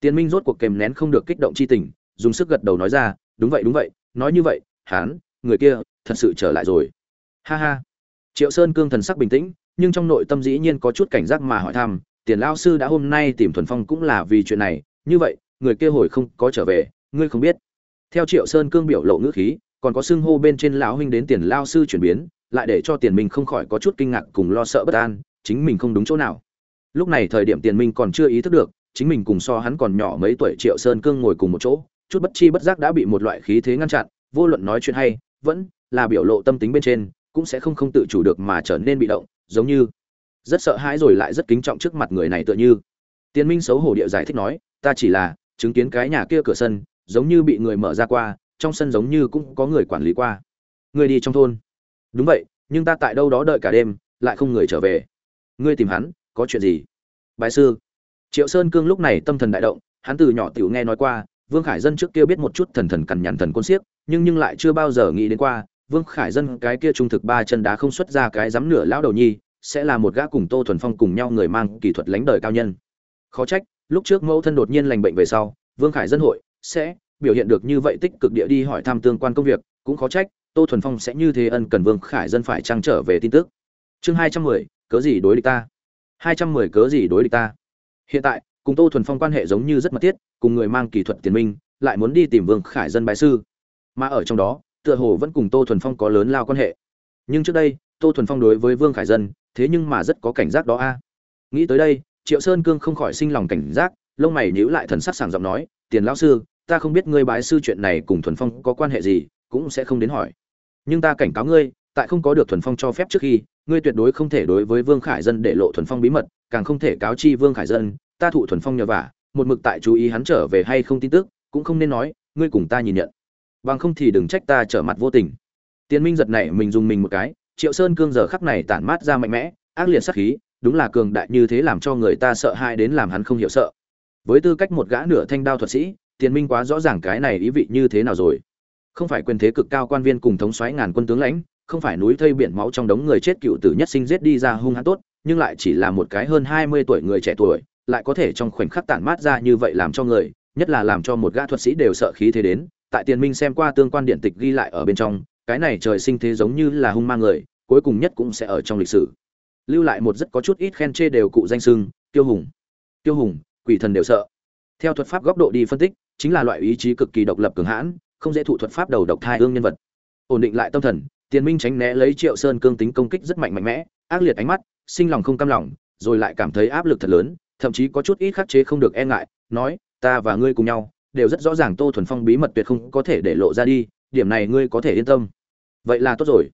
Tiền minh rốt cuộc kèm nén không được kích động chi tình, dùng sức gật đầu nói ra, đúng vậy đúng vậy, nói như vậy, hán, người kia, thật sự trở lại rồi. Ha ha. Triệu sơn cương thần sắc bình tĩnh, nhưng trong nội tâm dĩ nhiên có chút cảnh giác mà hỏi thăm, tiền lao sư đã hôm nay tìm thuần phong cũng là vì chuyện này, như vậy, người kia hồi không có trở về, ngươi không biết. Theo triệu sơn cương biểu lộ ngữ khí, còn có xưng hô bên trên lão huynh đến tiền lao sư chuyển biến, lại để cho tiền minh không khỏi có chút kinh ngạc cùng lo sợ bất an, chính mình không đúng chỗ nào lúc này thời điểm tiền minh còn chưa ý thức được, chính mình cùng so hắn còn nhỏ mấy tuổi triệu sơn cương ngồi cùng một chỗ, chút bất chi bất giác đã bị một loại khí thế ngăn chặn, vô luận nói chuyện hay, vẫn là biểu lộ tâm tính bên trên, cũng sẽ không không tự chủ được mà trở nên bị động, giống như rất sợ hãi rồi lại rất kính trọng trước mặt người này tựa như. Tiền minh xấu hổ địa giải thích nói, ta chỉ là chứng kiến cái nhà kia cửa sân, giống như bị người mở ra qua, trong sân giống như cũng có người quản lý qua. Người đi trong thôn. Đúng vậy, nhưng ta tại đâu đó đợi cả đêm, lại không người trở về. Ngươi tìm hắn có chuyện gì? Bài sư. Triệu sơn cương lúc này tâm thần đại động, hắn từ nhỏ tiểu nghe nói qua, vương khải dân trước kia biết một chút thần thần cằn nhằn thần côn siếc nhưng nhưng lại chưa bao giờ nghĩ đến qua, vương khải dân cái kia trung thực ba chân đá không xuất ra cái dám nửa lão đầu nhi, sẽ là một gã cùng tô thuần phong cùng nhau người mang kỹ thuật lánh đời cao nhân. Khó trách, lúc trước mẫu thân đột nhiên lành bệnh về sau, vương khải dân hội sẽ biểu hiện được như vậy tích cực địa đi hỏi thăm tương quan công việc, cũng khó trách, tô thuần phong sẽ như thế ân cần vương khải dân phải trang trở về tin tức. Chương hai trăm mười, cớ gì đối địch ta? Hai trăm mười cớ gì đối địch ta? Hiện tại, cùng tô thuần phong quan hệ giống như rất mật thiết, cùng người mang kỹ thuật tiền minh, lại muốn đi tìm vương khải dân bái sư. Mà ở trong đó, tựa hồ vẫn cùng tô thuần phong có lớn lao quan hệ. Nhưng trước đây, tô thuần phong đối với vương khải dân, thế nhưng mà rất có cảnh giác đó a. Nghĩ tới đây, triệu sơn cương không khỏi sinh lòng cảnh giác, lông mày nhíu lại thần sắc sảng giọng nói, tiền lão sư, ta không biết ngươi bái sư chuyện này cùng thuần phong có quan hệ gì, cũng sẽ không đến hỏi. Nhưng ta cảnh cáo ngươi, tại không có được thuần phong cho phép trước khi ngươi tuyệt đối không thể đối với vương khải dân để lộ thuần phong bí mật, càng không thể cáo chi vương khải dân, ta thụ thuần phong nhờ vả, một mực tại chú ý hắn trở về hay không tin tức, cũng không nên nói, ngươi cùng ta nhìn nhận. Bằng không thì đừng trách ta trở mặt vô tình. Tiến minh giật này mình dùng mình một cái, triệu sơn cương giờ khắc này tản mát ra mạnh mẽ, ác liệt sắc khí, đúng là cường đại như thế làm cho người ta sợ hãi đến làm hắn không hiểu sợ. Với tư cách một gã nửa thanh đao thuật sĩ tiền minh quá rõ ràng cái này ý vị như thế nào rồi. Không phải quyền thế cực cao quan viên cùng thống soái ngàn quân tướng lãnh không phải núi thây biển máu trong đống người chết cựu tử nhất sinh giết đi ra hung hãn tốt nhưng lại chỉ là một cái hơn hai mươi tuổi người trẻ tuổi lại có thể trong khoảnh khắc tản mát ra như vậy làm cho người nhất là làm cho một gã thuật sĩ đều sợ khí thế đến. Tại tiền minh xem qua tương quan điện tịch ghi lại ở bên trong cái này trời sinh thế giống như là hung mang người cuối cùng nhất cũng sẽ ở trong lịch sử. Lưu lại một rất có chút ít khen chê đều cụ danh xưng, tiêu hùng. Tiêu hùng quỷ thần đều sợ. Theo thuật pháp góc độ đi phân tích chính là loại ý chí cực kỳ độc lập cường hãn không dễ thụ thuật pháp đầu độc thai ương nhân vật. Ổn định lại tâm thần tiền minh tránh né lấy triệu sơn cương tính công kích rất mạnh mạnh mẽ, ác liệt ánh mắt, sinh lòng không cam lòng, rồi lại cảm thấy áp lực thật lớn, thậm chí có chút ít khắc chế không được e ngại, nói, ta và ngươi cùng nhau, đều rất rõ ràng tô thuần phong bí mật tuyệt không có thể để lộ ra đi, điểm này ngươi có thể yên tâm. Vậy là tốt rồi.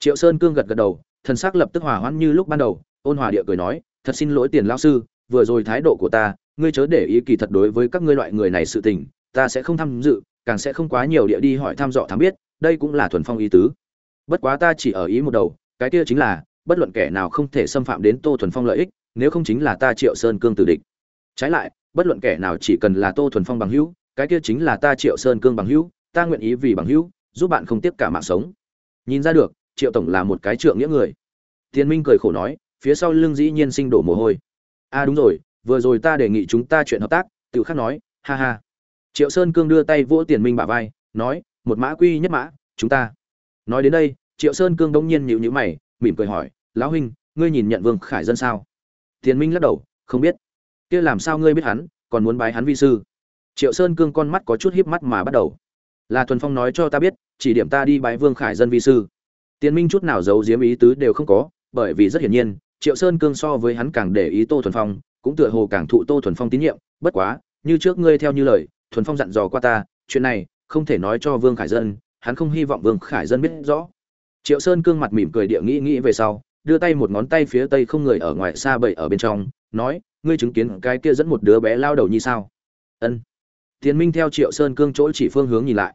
Triệu sơn cương gật gật đầu, thần sắc lập tức hòa hoãn như lúc ban đầu, ôn hòa địa cười nói, thật xin lỗi tiền lão sư, vừa rồi thái độ của ta, ngươi chớ để ý kỳ thật đối với các ngươi loại người này sự tình, ta sẽ không tham dự, càng sẽ không quá nhiều địa đi hỏi thăm dò thám biết, đây cũng là thuần phong ý tứ bất quá ta chỉ ở ý một đầu, cái kia chính là, bất luận kẻ nào không thể xâm phạm đến tô thuần phong lợi ích, nếu không chính là ta triệu sơn cương tử địch. Trái lại, bất luận kẻ nào chỉ cần là tô thuần phong bằng hữu, cái kia chính là ta triệu sơn cương bằng hữu, ta nguyện ý vì bằng hữu, giúp bạn không tiếp cả mạng sống. Nhìn ra được, triệu tổng là một cái trượng nghĩa người. Tiên minh cười khổ nói, phía sau lưng dĩ nhiên sinh đổ mồ hôi. A à đúng rồi, vừa rồi ta đề nghị chúng ta chuyện hợp tác tự khắc nói, ha ha. Triệu sơn cương đưa tay vỗ tiền minh bả vai, nói, một mã quy nhất mã, chúng ta nói đến đây, triệu sơn cương đông nhiên nhịu nhữ mày, mỉm cười hỏi, lão huynh, ngươi nhìn nhận vương khải dân sao? Tiền minh lắc đầu, không biết. Kia làm sao ngươi biết hắn, còn muốn bái hắn vi sư? Triệu sơn cương con mắt có chút híp mắt mà bắt đầu. Là thuần phong nói cho ta biết, chỉ điểm ta đi bái vương khải dân vi sư. Tiền minh chút nào giấu giếm ý tứ đều không có, bởi vì rất hiển nhiên, triệu sơn cương so với hắn càng để ý tô thuần phong, cũng tựa hồ càng thụ tô thuần phong tín nhiệm. Bất quá, như trước ngươi theo như lời, thuần phong dặn dò qua ta, chuyện này không thể nói cho vương khải dân hắn không hy vọng vương khải dân biết rõ. Triệu sơn cương mặt mỉm cười địa nghĩ nghĩ về sau, đưa tay một ngón tay phía tây không người ở ngoài xa bậy ở bên trong, nói, ngươi chứng kiến cái kia dẫn một đứa bé lao đầu như sao? Ân. Tiến minh theo triệu sơn cương chỗ chỉ phương hướng nhìn lại.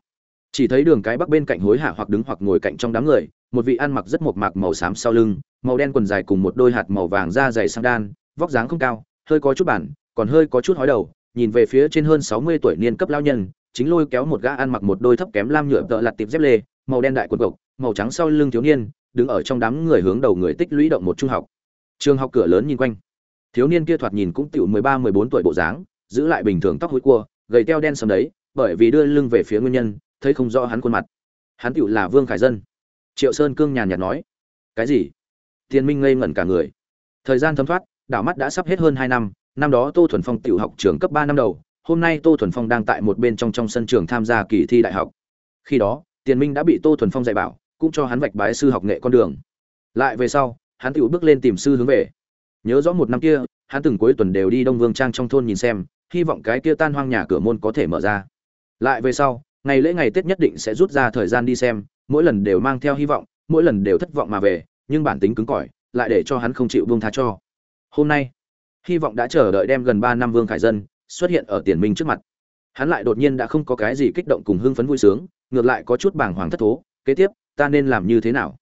Chỉ thấy đường cái bắc bên cạnh hối hả hoặc đứng hoặc ngồi cạnh trong đám người, một vị ăn mặc rất mộc mạc màu xám sau lưng, màu đen quần dài cùng một đôi hạt màu vàng da dày sang đan, vóc dáng không cao, hơi có chút bản, còn hơi có chút hói đầu, nhìn về phía trên hơn sáu mươi tuổi niên cấp lao nhân chính lôi kéo một gã ăn mặc một đôi thấp kém lam nhựa tợ lặt tiệp dép lê, màu đen đại quần cộc, màu trắng sau lưng thiếu niên, đứng ở trong đám người hướng đầu người tích lũy động một trung học. Trường học cửa lớn nhìn quanh. Thiếu niên kia thoạt nhìn cũng tiểu mười ba, mười bốn tuổi bộ dáng, giữ lại bình thường tóc hối cua, gầy teo đen sầm đấy, bởi vì đưa lưng về phía nguyên nhân, thấy không rõ hắn khuôn mặt. Hắn tiểu là vương khải dân. Triệu sơn cương nhàn nhạt nói, cái gì? Thiên minh ngây ngẩn cả người. Thời gian thấm thoát, đảo mắt đã sắp hết hơn hai năm năm đó tô thuần phong tiểu học trường cấp ba năm đầu hôm nay tô thuần phong đang tại một bên trong trong sân trường tham gia kỳ thi đại học. Khi đó, tiền minh đã bị tô thuần phong dạy bảo, cũng cho hắn vạch bái sư học nghệ con đường. Lại về sau, hắn tự bước lên tìm sư hướng về. Nhớ rõ một năm kia, hắn từng cuối tuần đều đi đông vương trang trong thôn nhìn xem, hy vọng cái kia tan hoang nhà cửa môn có thể mở ra. Lại về sau, ngày lễ ngày tết nhất định sẽ rút ra thời gian đi xem, mỗi lần đều mang theo hy vọng, mỗi lần đều thất vọng mà về, nhưng bản tính cứng cỏi, lại để cho hắn không chịu buông tha cho. Hôm nay, hy vọng đã chờ đợi đem gần ba năm vương khải dân xuất hiện ở tiền minh trước mặt. Hắn lại đột nhiên đã không có cái gì kích động cùng hưng phấn vui sướng, ngược lại có chút bàng hoàng thất thố, kế tiếp, ta nên làm như thế nào?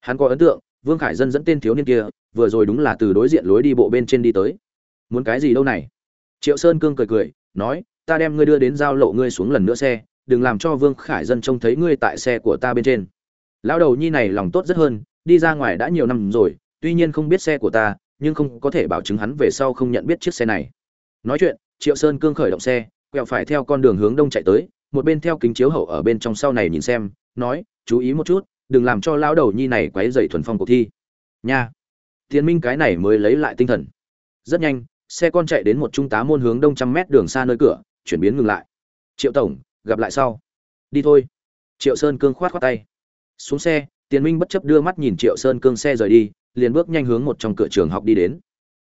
Hắn có ấn tượng, vương khải dân dẫn tên thiếu niên kia, vừa rồi đúng là từ đối diện lối đi bộ bên trên đi tới. Muốn cái gì đâu này? Triệu sơn cương cười cười, nói, ta đem ngươi đưa đến giao lộ ngươi xuống lần nữa xe, đừng làm cho vương khải dân trông thấy ngươi tại xe của ta bên trên. Lão đầu nhi này lòng tốt rất hơn, đi ra ngoài đã nhiều năm rồi, tuy nhiên không biết xe của ta, nhưng không có thể bảo chứng hắn về sau không nhận biết chiếc xe này. Nói chuyện triệu sơn cương khởi động xe, quẹo phải theo con đường hướng đông chạy tới, một bên theo kính chiếu hậu ở bên trong sau này nhìn xem, nói, chú ý một chút, đừng làm cho lão đầu nhi này quấy dậy thuần phong cuộc thi. Nha. Tiến minh cái này mới lấy lại tinh thần. Rất nhanh, xe con chạy đến một trung tá môn hướng đông trăm mét đường xa nơi cửa, chuyển biến ngừng lại. Triệu tổng, gặp lại sau. Đi thôi. Triệu sơn cương khoát khoát tay. Xuống xe tiến minh bất chấp đưa mắt nhìn triệu sơn cương xe rời đi, liền bước nhanh hướng một trong cửa trường học đi đến.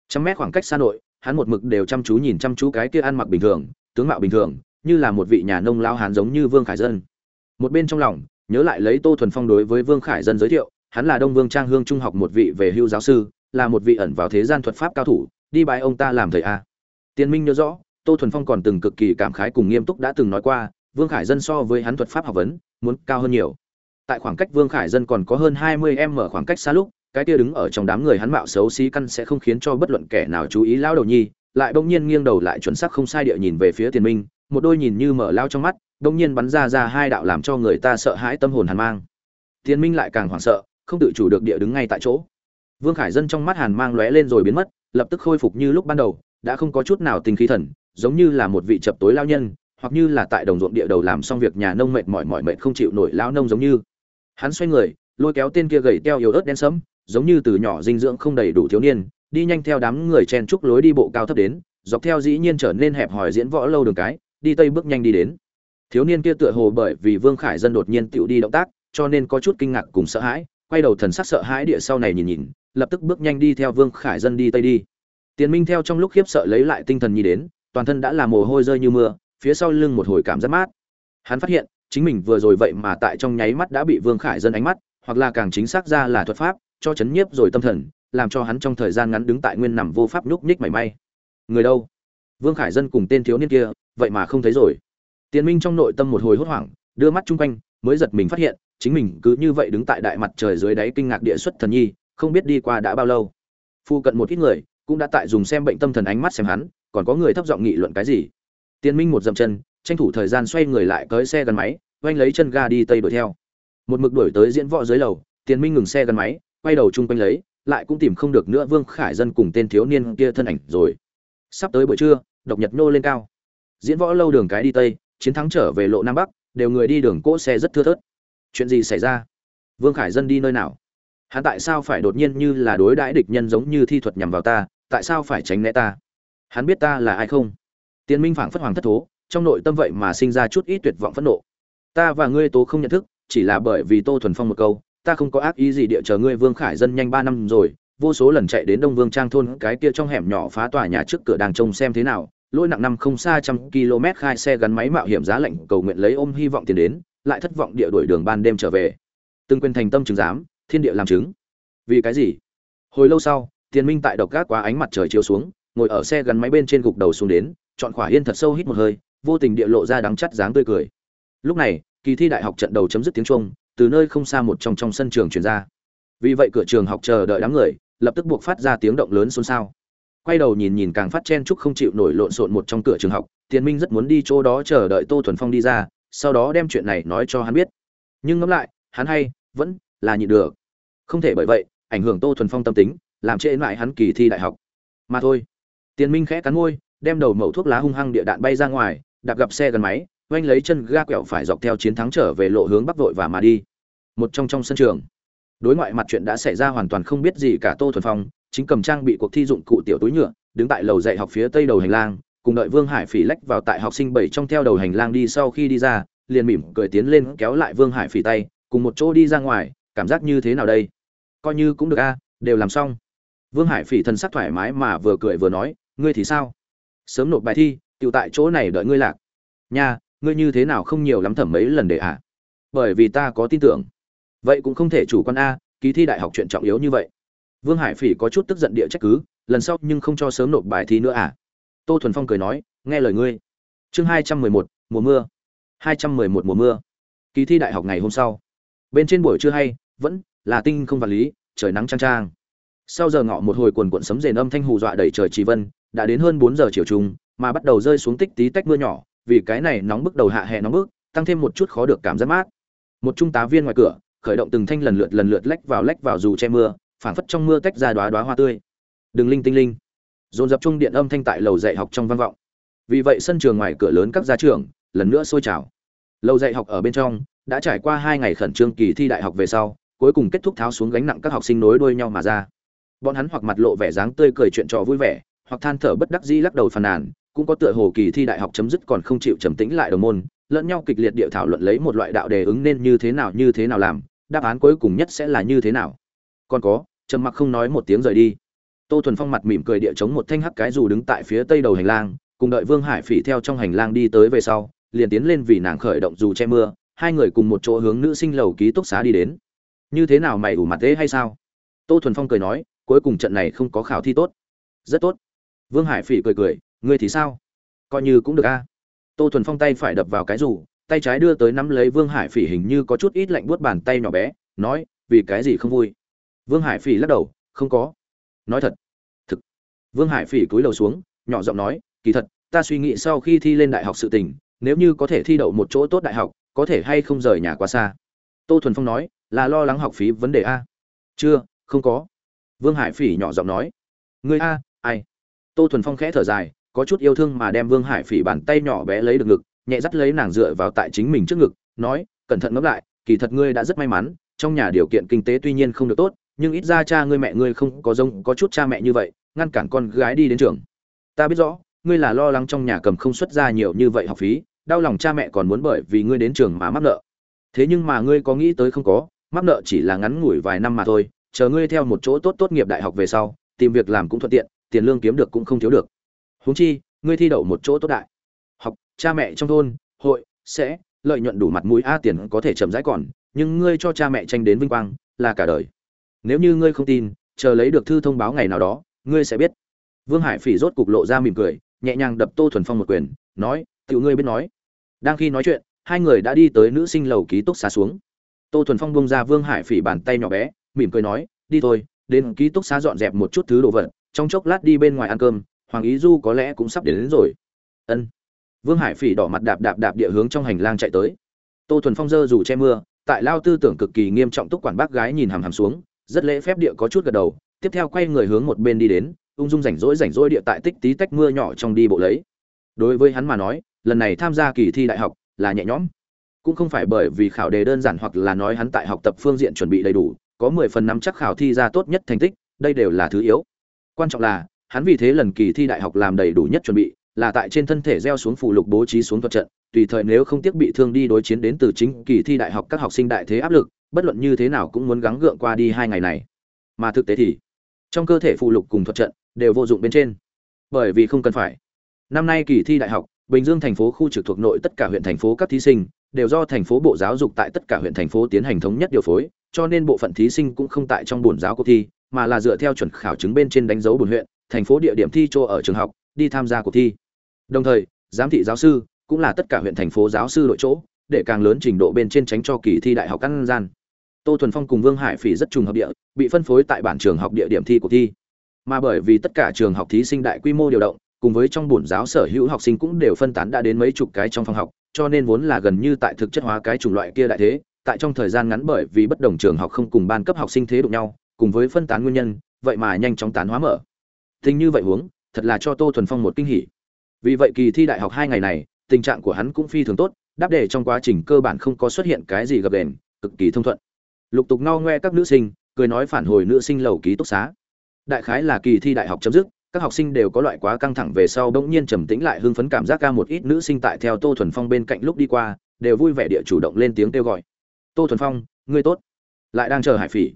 Trăm mét khoảng cách xa nội hắn một mực đều chăm chú nhìn chăm chú cái kia ăn mặc bình thường, tướng mạo bình thường, như là một vị nhà nông lao hán giống như vương khải dân. Một bên trong lòng, nhớ lại lấy tô thuần phong đối với vương khải dân giới thiệu, hắn là đông vương trang hương trung học một vị về hưu giáo sư, là một vị ẩn vào thế gian thuật pháp cao thủ, đi bài ông ta làm thầy a. Tiên minh nhớ rõ, tô thuần phong còn từng cực kỳ cảm khái cùng nghiêm túc đã từng nói qua, vương khải dân so với hắn thuật pháp học vấn, muốn cao hơn nhiều. Tại khoảng cách vương khải dân còn có hơn hai mươi em khoảng cách xa lúc cái kia đứng ở trong đám người hắn mạo xấu xí căn sẽ không khiến cho bất luận kẻ nào chú ý lao đầu nhi, lại bỗng nhiên nghiêng đầu lại chuẩn xác không sai địa nhìn về phía tiền minh, một đôi nhìn như mở lao trong mắt, bỗng nhiên bắn ra ra hai đạo làm cho người ta sợ hãi tâm hồn hàn mang. Tiền minh lại càng hoảng sợ, không tự chủ được địa đứng ngay tại chỗ. Vương khải dân trong mắt hàn mang lóe lên rồi biến mất, lập tức khôi phục như lúc ban đầu, đã không có chút nào tình khí thần, giống như là một vị chập tối lao nhân, hoặc như là tại đồng ruộng địa đầu làm xong việc nhà nông mệt mỏi mỏi mệt không chịu nổi lao nông giống như. Hắn xoay người, lôi kéo tên kia gầy teo yếu ớt đen sẫm giống như từ nhỏ dinh dưỡng không đầy đủ thiếu niên, đi nhanh theo đám người chen trúc lối đi bộ cao thấp đến, dọc theo dĩ nhiên trở nên hẹp hòi diễn võ lâu đường cái, đi tây bước nhanh đi đến. Thiếu niên kia tựa hồ bởi vì vương khải dân đột nhiên tựu đi động tác, cho nên có chút kinh ngạc cùng sợ hãi, quay đầu thần sắc sợ hãi địa sau này nhìn nhìn, lập tức bước nhanh đi theo vương khải dân đi tây đi. Tiền minh theo trong lúc khiếp sợ lấy lại tinh thần nhi đến, toàn thân đã là mồ hôi rơi như mưa, phía sau lưng một hồi cảm giác mát. Hắn phát hiện, chính mình vừa rồi vậy mà tại trong nháy mắt đã bị vương khải dân ánh mắt, hoặc là càng chính xác ra là thuật pháp cho chấn nhiếp rồi tâm thần, làm cho hắn trong thời gian ngắn đứng tại nguyên nằm vô pháp nhúc nhích mảy may. Người đâu? Vương khải dân cùng tên thiếu niên kia, vậy mà không thấy rồi. Tiền minh trong nội tâm một hồi hốt hoảng, đưa mắt chung quanh, mới giật mình phát hiện, chính mình cứ như vậy đứng tại đại mặt trời dưới đáy kinh ngạc địa xuất thần nhi, không biết đi qua đã bao lâu. Phu cận một ít người, cũng đã tại dùng xem bệnh tâm thần ánh mắt xem hắn, còn có người thấp giọng nghị luận cái gì? Tiền minh một dậm chân, tranh thủ thời gian xoay người lại tới xe gắn máy oanh lấy chân ga đi tây đuổi theo. Một mực đuổi tới diễn võ dưới lầu, tiền minh ngừng xe gắn máy quay đầu chung quanh lấy, lại cũng tìm không được nữa vương khải dân cùng tên thiếu niên kia thân ảnh rồi. Sắp tới buổi trưa, độc nhật nô lên cao. Diễn võ lâu đường cái đi tây, chiến thắng trở về lộ nam bắc, đều người đi đường cỗ xe rất thưa thớt. Chuyện gì xảy ra? Vương khải dân đi nơi nào? Hắn tại sao phải đột nhiên như là đối đãi địch nhân giống như thi thuật nhằm vào ta, tại sao phải tránh né ta? Hắn biết ta là ai không? Tiến minh phảng phất hoàng thất thố, trong nội tâm vậy mà sinh ra chút ít tuyệt vọng phẫn nộ. Ta và ngươi tố không nhận thức, chỉ là bởi vì tô thuần phong một câu ta không có ác ý gì địa chờ ngươi vương khải dân nhanh ba năm rồi, vô số lần chạy đến đông vương trang thôn, cái kia trong hẻm nhỏ phá tòa nhà trước cửa đang trông xem thế nào, lỗi nặng năm không xa trăm km khai xe gắn máy mạo hiểm giá lạnh, cầu nguyện lấy ôm hy vọng tiền đến, lại thất vọng địa đuổi đường ban đêm trở về. Từng quên thành tâm chứng giám, thiên địa làm chứng. Vì cái gì? Hồi lâu sau, tiền minh tại độc gác quá ánh mặt trời chiếu xuống, ngồi ở xe gắn máy bên trên gục đầu xuống đến, chọn khỏa yên thật sâu hít một hơi, vô tình địa lộ ra đắng chắt dáng tươi cười. Lúc này, kỳ thi đại học trận đầu chấm dứt tiếng chuông từ nơi không xa một trong trong sân trường truyền ra. Vì vậy cửa trường học chờ đợi đám người, lập tức buộc phát ra tiếng động lớn xôn xao. Quay đầu nhìn nhìn càng phát chen chúc không chịu nổi lộn xộn một trong cửa trường học, tiền minh rất muốn đi chỗ đó chờ đợi tô thuần phong đi ra, sau đó đem chuyện này nói cho hắn biết. Nhưng ngẫm lại, hắn hay, vẫn là nhịn được. Không thể bởi vậy, ảnh hưởng tô thuần phong tâm tính, làm trễ lại hắn kỳ thi đại học. Mà thôi, tiền minh khẽ cắn môi, đem đầu mẩu thuốc lá hung hăng địa đạn bay ra ngoài, đạp gặp xe gần máy oanh lấy chân ga quẹo phải dọc theo chiến thắng trở về lộ hướng bắc vội và mà đi. Một trong trong sân trường. Đối ngoại mặt chuyện đã xảy ra hoàn toàn không biết gì cả tô thuần phong, chính cầm trang bị cuộc thi dụng cụ tiểu túi nhựa, đứng tại lầu dạy học phía tây đầu hành lang, cùng đợi vương hải phỉ lách vào tại học sinh bảy trong theo đầu hành lang đi sau khi đi ra, liền mỉm cười tiến lên kéo lại vương hải phỉ tay, cùng một chỗ đi ra ngoài, cảm giác như thế nào đây? Coi như cũng được a, đều làm xong. Vương hải phỉ thân sắc thoải mái mà vừa cười vừa nói, ngươi thì sao? Sớm nộp bài thi tự tại chỗ này đợi ngươi lạc. Nha ngươi như thế nào không nhiều lắm thẩm mấy lần để ạ? À? bởi vì ta có tin tưởng. Vậy cũng không thể chủ quan a, kỳ thi đại học chuyện trọng yếu như vậy. Vương hải phỉ có chút tức giận địa trách cứ, lần sau nhưng không cho sớm nộp bài thi nữa à? Tô thuần phong cười nói, nghe lời ngươi. Chương hai trăm mười một, mùa mưa. Hai trăm mười một, mùa mưa. Kỳ thi đại học ngày hôm sau. Bên trên buổi trưa hay, vẫn là tinh không vật lý, trời nắng trang trang sau giờ ngọ một hồi quần cuộn sấm rền âm thanh hù dọa đầy trời trì vân, đã đến hơn bốn giờ chiều trung mà bắt đầu rơi xuống tích tí tách mưa nhỏ vì cái này nóng bức đầu hạ hè nóng bức, tăng thêm một chút khó được cảm giác mát. Một trung tá viên ngoài cửa, khởi động từng thanh lần lượt lần lượt lách vào lách vào dù che mưa, phảng phất trong mưa tách ra đóa đóa hoa tươi. Đừng linh tinh linh. Dồn dập trung điện âm thanh tại lầu dạy học trong vang vọng. Vì vậy sân trường ngoài cửa lớn các gia trưởng, lần nữa sôi trào. Lầu dạy học ở bên trong, đã trải qua hai ngày khẩn trương kỳ thi đại học về sau, cuối cùng kết thúc tháo xuống gánh nặng các học sinh nối đuôi nhau mà ra. Bọn hắn hoặc mặt lộ vẻ dáng tươi cười chuyện trò vui vẻ, hoặc than thở bất đắc dĩ lắc đầu phàn nàn cũng có tựa hồ kỳ thi đại học chấm dứt còn không chịu trầm tĩnh lại đồng môn, lẫn nhau kịch liệt địa thảo luận lấy một loại đạo đề ứng nên như thế nào, như thế nào làm, đáp án cuối cùng nhất sẽ là như thế nào. Còn có, trầm mặc không nói một tiếng rời đi. Tô thuần phong mặt mỉm cười địa chống một thanh hắc cái dù đứng tại phía tây đầu hành lang, cùng đợi vương hải phỉ theo trong hành lang đi tới về sau, liền tiến lên vì nàng khởi động dù che mưa, hai người cùng một chỗ hướng nữ sinh lầu ký túc xá đi đến. Như thế nào mày ủ mặt thế hay sao? Tô thuần phong cười nói, cuối cùng trận này không có khảo thi tốt. Rất tốt. Vương hải phỉ cười cười ngươi thì sao? Coi như cũng được a. Tô thuần phong tay phải đập vào cái rủ, tay trái đưa tới nắm lấy vương hải phỉ hình như có chút ít lạnh buốt bàn tay nhỏ bé, nói, vì cái gì không vui? Vương hải phỉ lắc đầu, không có. Nói thật, thực. Vương hải phỉ cúi đầu xuống, nhỏ giọng nói, kỳ thật, ta suy nghĩ sau khi thi lên đại học sự tình, nếu như có thể thi đậu một chỗ tốt đại học, có thể hay không rời nhà quá xa? Tô thuần phong nói, là lo lắng học phí vấn đề a. Chưa, không có. Vương hải phỉ nhỏ giọng nói người a, ai? Tô thuần phong khẽ thở dài có chút yêu thương mà đem vương hải phỉ bàn tay nhỏ bé lấy được ngực, nhẹ dắt lấy nàng dựa vào tại chính mình trước ngực, nói, cẩn thận ngẫm lại, kỳ thật ngươi đã rất may mắn, trong nhà điều kiện kinh tế tuy nhiên không được tốt, nhưng ít ra cha ngươi mẹ ngươi không có giống, có chút cha mẹ như vậy, ngăn cản con gái đi đến trường. Ta biết rõ, ngươi là lo lắng trong nhà cầm không xuất ra nhiều như vậy học phí, đau lòng cha mẹ còn muốn bởi vì ngươi đến trường mà mắc nợ. Thế nhưng mà ngươi có nghĩ tới không có, mắc nợ chỉ là ngắn ngủi vài năm mà thôi, chờ ngươi theo một chỗ tốt tốt nghiệp đại học về sau, tìm việc làm cũng thuận tiện, tiền lương kiếm được cũng không thiếu được huống chi, ngươi thi đậu một chỗ tốt đại. Học, cha mẹ trong thôn, hội, sẽ, lợi nhuận đủ mặt mũi, a, tiền có thể chậm rãi còn, nhưng ngươi cho cha mẹ tranh đến vinh quang, là cả đời. Nếu như ngươi không tin, chờ lấy được thư thông báo ngày nào đó, ngươi sẽ biết. Vương hải phỉ rốt cục lộ ra mỉm cười, nhẹ nhàng đập tô thuần phong một quyền, nói tự ngươi biết nói. Đang khi nói chuyện, hai người đã đi tới nữ sinh lầu ký túc xá xuống. Tô thuần phong bông ra vương hải phỉ bàn tay nhỏ bé, mỉm cười nói, đi thôi, đến ký túc xá dọn dẹp một chút thứ đồ vật, trong chốc lát đi bên ngoài ăn cơm hoàng ý du có lẽ cũng sắp đến, đến rồi. Ân. Vương hải phỉ đỏ mặt đạp đạp đạp địa hướng trong hành lang chạy tới. Tô thuần phong dơ dù che mưa tại lao tư tưởng cực kỳ nghiêm trọng túc quản bác gái nhìn hằm hằm xuống rất lễ phép địa có chút gật đầu tiếp theo quay người hướng một bên đi đến ung dung rảnh rỗi rảnh rỗi địa tại tích tí tách mưa nhỏ trong đi bộ lấy. Đối với hắn mà nói lần này tham gia kỳ thi đại học là nhẹ nhõm. Cũng không phải bởi vì khảo đề đơn giản hoặc là nói hắn tại học tập phương diện chuẩn bị đầy đủ có mười phần năm chắc khảo thi ra tốt nhất thành tích đây đều là thứ yếu. Quan trọng là hắn vì thế lần kỳ thi đại học làm đầy đủ nhất chuẩn bị, là tại trên thân thể gieo xuống phụ lục bố trí xuống thuật trận, tùy thời nếu không tiếc bị thương đi đối chiến đến từ chính kỳ thi đại học các học sinh đại thế áp lực, bất luận như thế nào cũng muốn gắng gượng qua đi hai ngày này. Mà thực tế thì, trong cơ thể phụ lục cùng thuật trận đều vô dụng bên trên. Bởi vì không cần phải. Năm nay kỳ thi đại học, bình dương thành phố khu trực thuộc nội tất cả huyện thành phố các thí sinh đều do thành phố bộ giáo dục tại tất cả huyện thành phố tiến hành thống nhất điều phối, cho nên bộ phận thí sinh cũng không tại trong buồn giáo cuộc thi, mà là dựa theo chuẩn khảo chứng bên trên đánh dấu buồn huyện thành phố địa điểm thi chỗ ở trường học, đi tham gia cuộc thi. Đồng thời, giám thị giáo sư cũng là tất cả huyện thành phố giáo sư đội chỗ, để càng lớn trình độ bên trên tránh cho kỳ thi đại học căn gian. Tô thuần phong cùng vương hải phỉ rất trùng hợp địa, bị phân phối tại bản trường học địa điểm thi cuộc thi. Mà bởi vì tất cả trường học thí sinh đại quy mô điều động, cùng với trong bổn giáo sở hữu học sinh cũng đều phân tán đã đến mấy chục cái trong phòng học, cho nên vốn là gần như tại thực chất hóa cái chủng loại kia đại thế, tại trong thời gian ngắn bởi vì bất đồng trường học không cùng ban cấp học sinh thế đụng nhau, cùng với phân tán nguyên nhân, vậy mà nhanh chóng tán hóa mở tình như vậy huống, thật là cho tô thuần phong một kinh hỉ. Vì vậy kỳ thi đại học hai ngày này, tình trạng của hắn cũng phi thường tốt, đáp đề trong quá trình cơ bản không có xuất hiện cái gì gập đền cực kỳ thông thuận. Lục tục no ngoe các nữ sinh, cười nói phản hồi nữ sinh lầu ký túc xá. Đại khái là kỳ thi đại học chấm dứt, các học sinh đều có loại quá căng thẳng về sau bỗng nhiên trầm tĩnh lại hưng phấn cảm giác ca một ít nữ sinh tại theo tô thuần phong bên cạnh lúc đi qua, đều vui vẻ địa chủ động lên tiếng kêu gọi. Tô thuần phong, ngươi tốt. Lại đang chờ hải phỉ.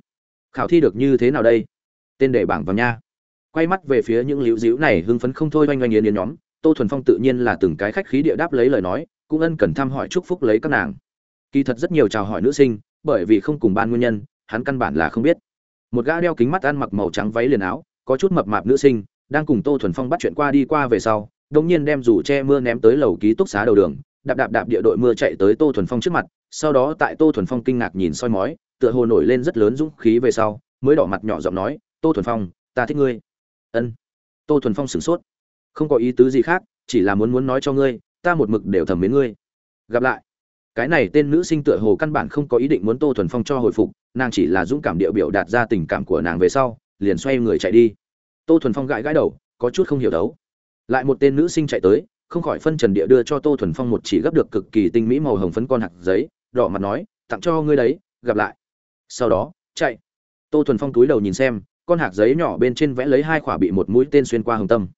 Khảo thi được như thế nào đây? Tên để bảng vào nha quay mắt về phía những liễu díu này hưng phấn không thôi oanh oanh yến yến nhóm, tô thuần phong tự nhiên là từng cái khách khí địa đáp lấy lời nói, cũng ân cần thăm hỏi chúc phúc lấy các nàng. Kỳ thật rất nhiều chào hỏi nữ sinh, bởi vì không cùng ban nguyên nhân, hắn căn bản là không biết. Một gã đeo kính mắt ăn mặc màu trắng váy liền áo, có chút mập mạp nữ sinh, đang cùng tô thuần phong bắt chuyện qua đi qua về sau đông nhiên đem dù che mưa ném tới lầu ký túc xá đầu đường, đạp đạp đạp địa đội mưa chạy tới tô thuần phong trước mặt, sau đó tại tô thuần phong kinh ngạc nhìn soi mói, tựa hồ nổi lên rất lớn dũng khí về sau, mới đỏ mặt nhỏ giọng nói, tô thuần phong, ta thích ngươi ân. Tô thuần phong sửng sốt. Không có ý tứ gì khác, chỉ là muốn muốn nói cho ngươi, ta một mực đều thầm mến ngươi. Gặp lại. Cái này tên nữ sinh tựa hồ căn bản không có ý định muốn tô thuần phong cho hồi phục, nàng chỉ là dũng cảm địa biểu đạt ra tình cảm của nàng về sau, liền xoay người chạy đi. Tô thuần phong gãi gãi đầu, có chút không hiểu đấu. Lại một tên nữ sinh chạy tới, không khỏi phân trần địa đưa cho tô thuần phong một chỉ gấp được cực kỳ tinh mỹ màu hồng phấn con hạt giấy, đỏ mặt nói, tặng cho ngươi đấy, gặp lại. Sau đó, chạy. Tô thuần phong túi đầu nhìn xem con hạt giấy nhỏ bên trên vẽ lấy hai khỏa bị một mũi tên xuyên qua hồng tâm.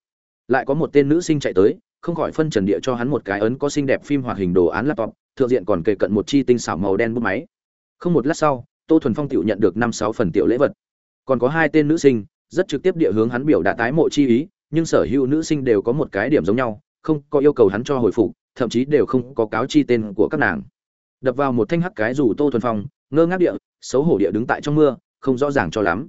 Lại có một tên nữ sinh chạy tới, không khỏi phân trần địa cho hắn một cái ấn có xinh đẹp phim hoạt hình đồ án laptop, thượng diện còn kề cận một chi tinh xảo màu đen bút máy. Không một lát sau, tô thuần phong tiểu nhận được năm sáu phần tiểu lễ vật. Còn có hai tên nữ sinh, rất trực tiếp địa hướng hắn biểu đã tái mộ chi ý, nhưng sở hữu nữ sinh đều có một cái điểm giống nhau, không có yêu cầu hắn cho hồi phục, thậm chí đều không có cáo chi tên của các nàng. Đập vào một thanh hắc cái dù tô thuần phong, ngơ ngác địa, xấu hổ địa đứng tại trong mưa, không rõ ràng cho lắm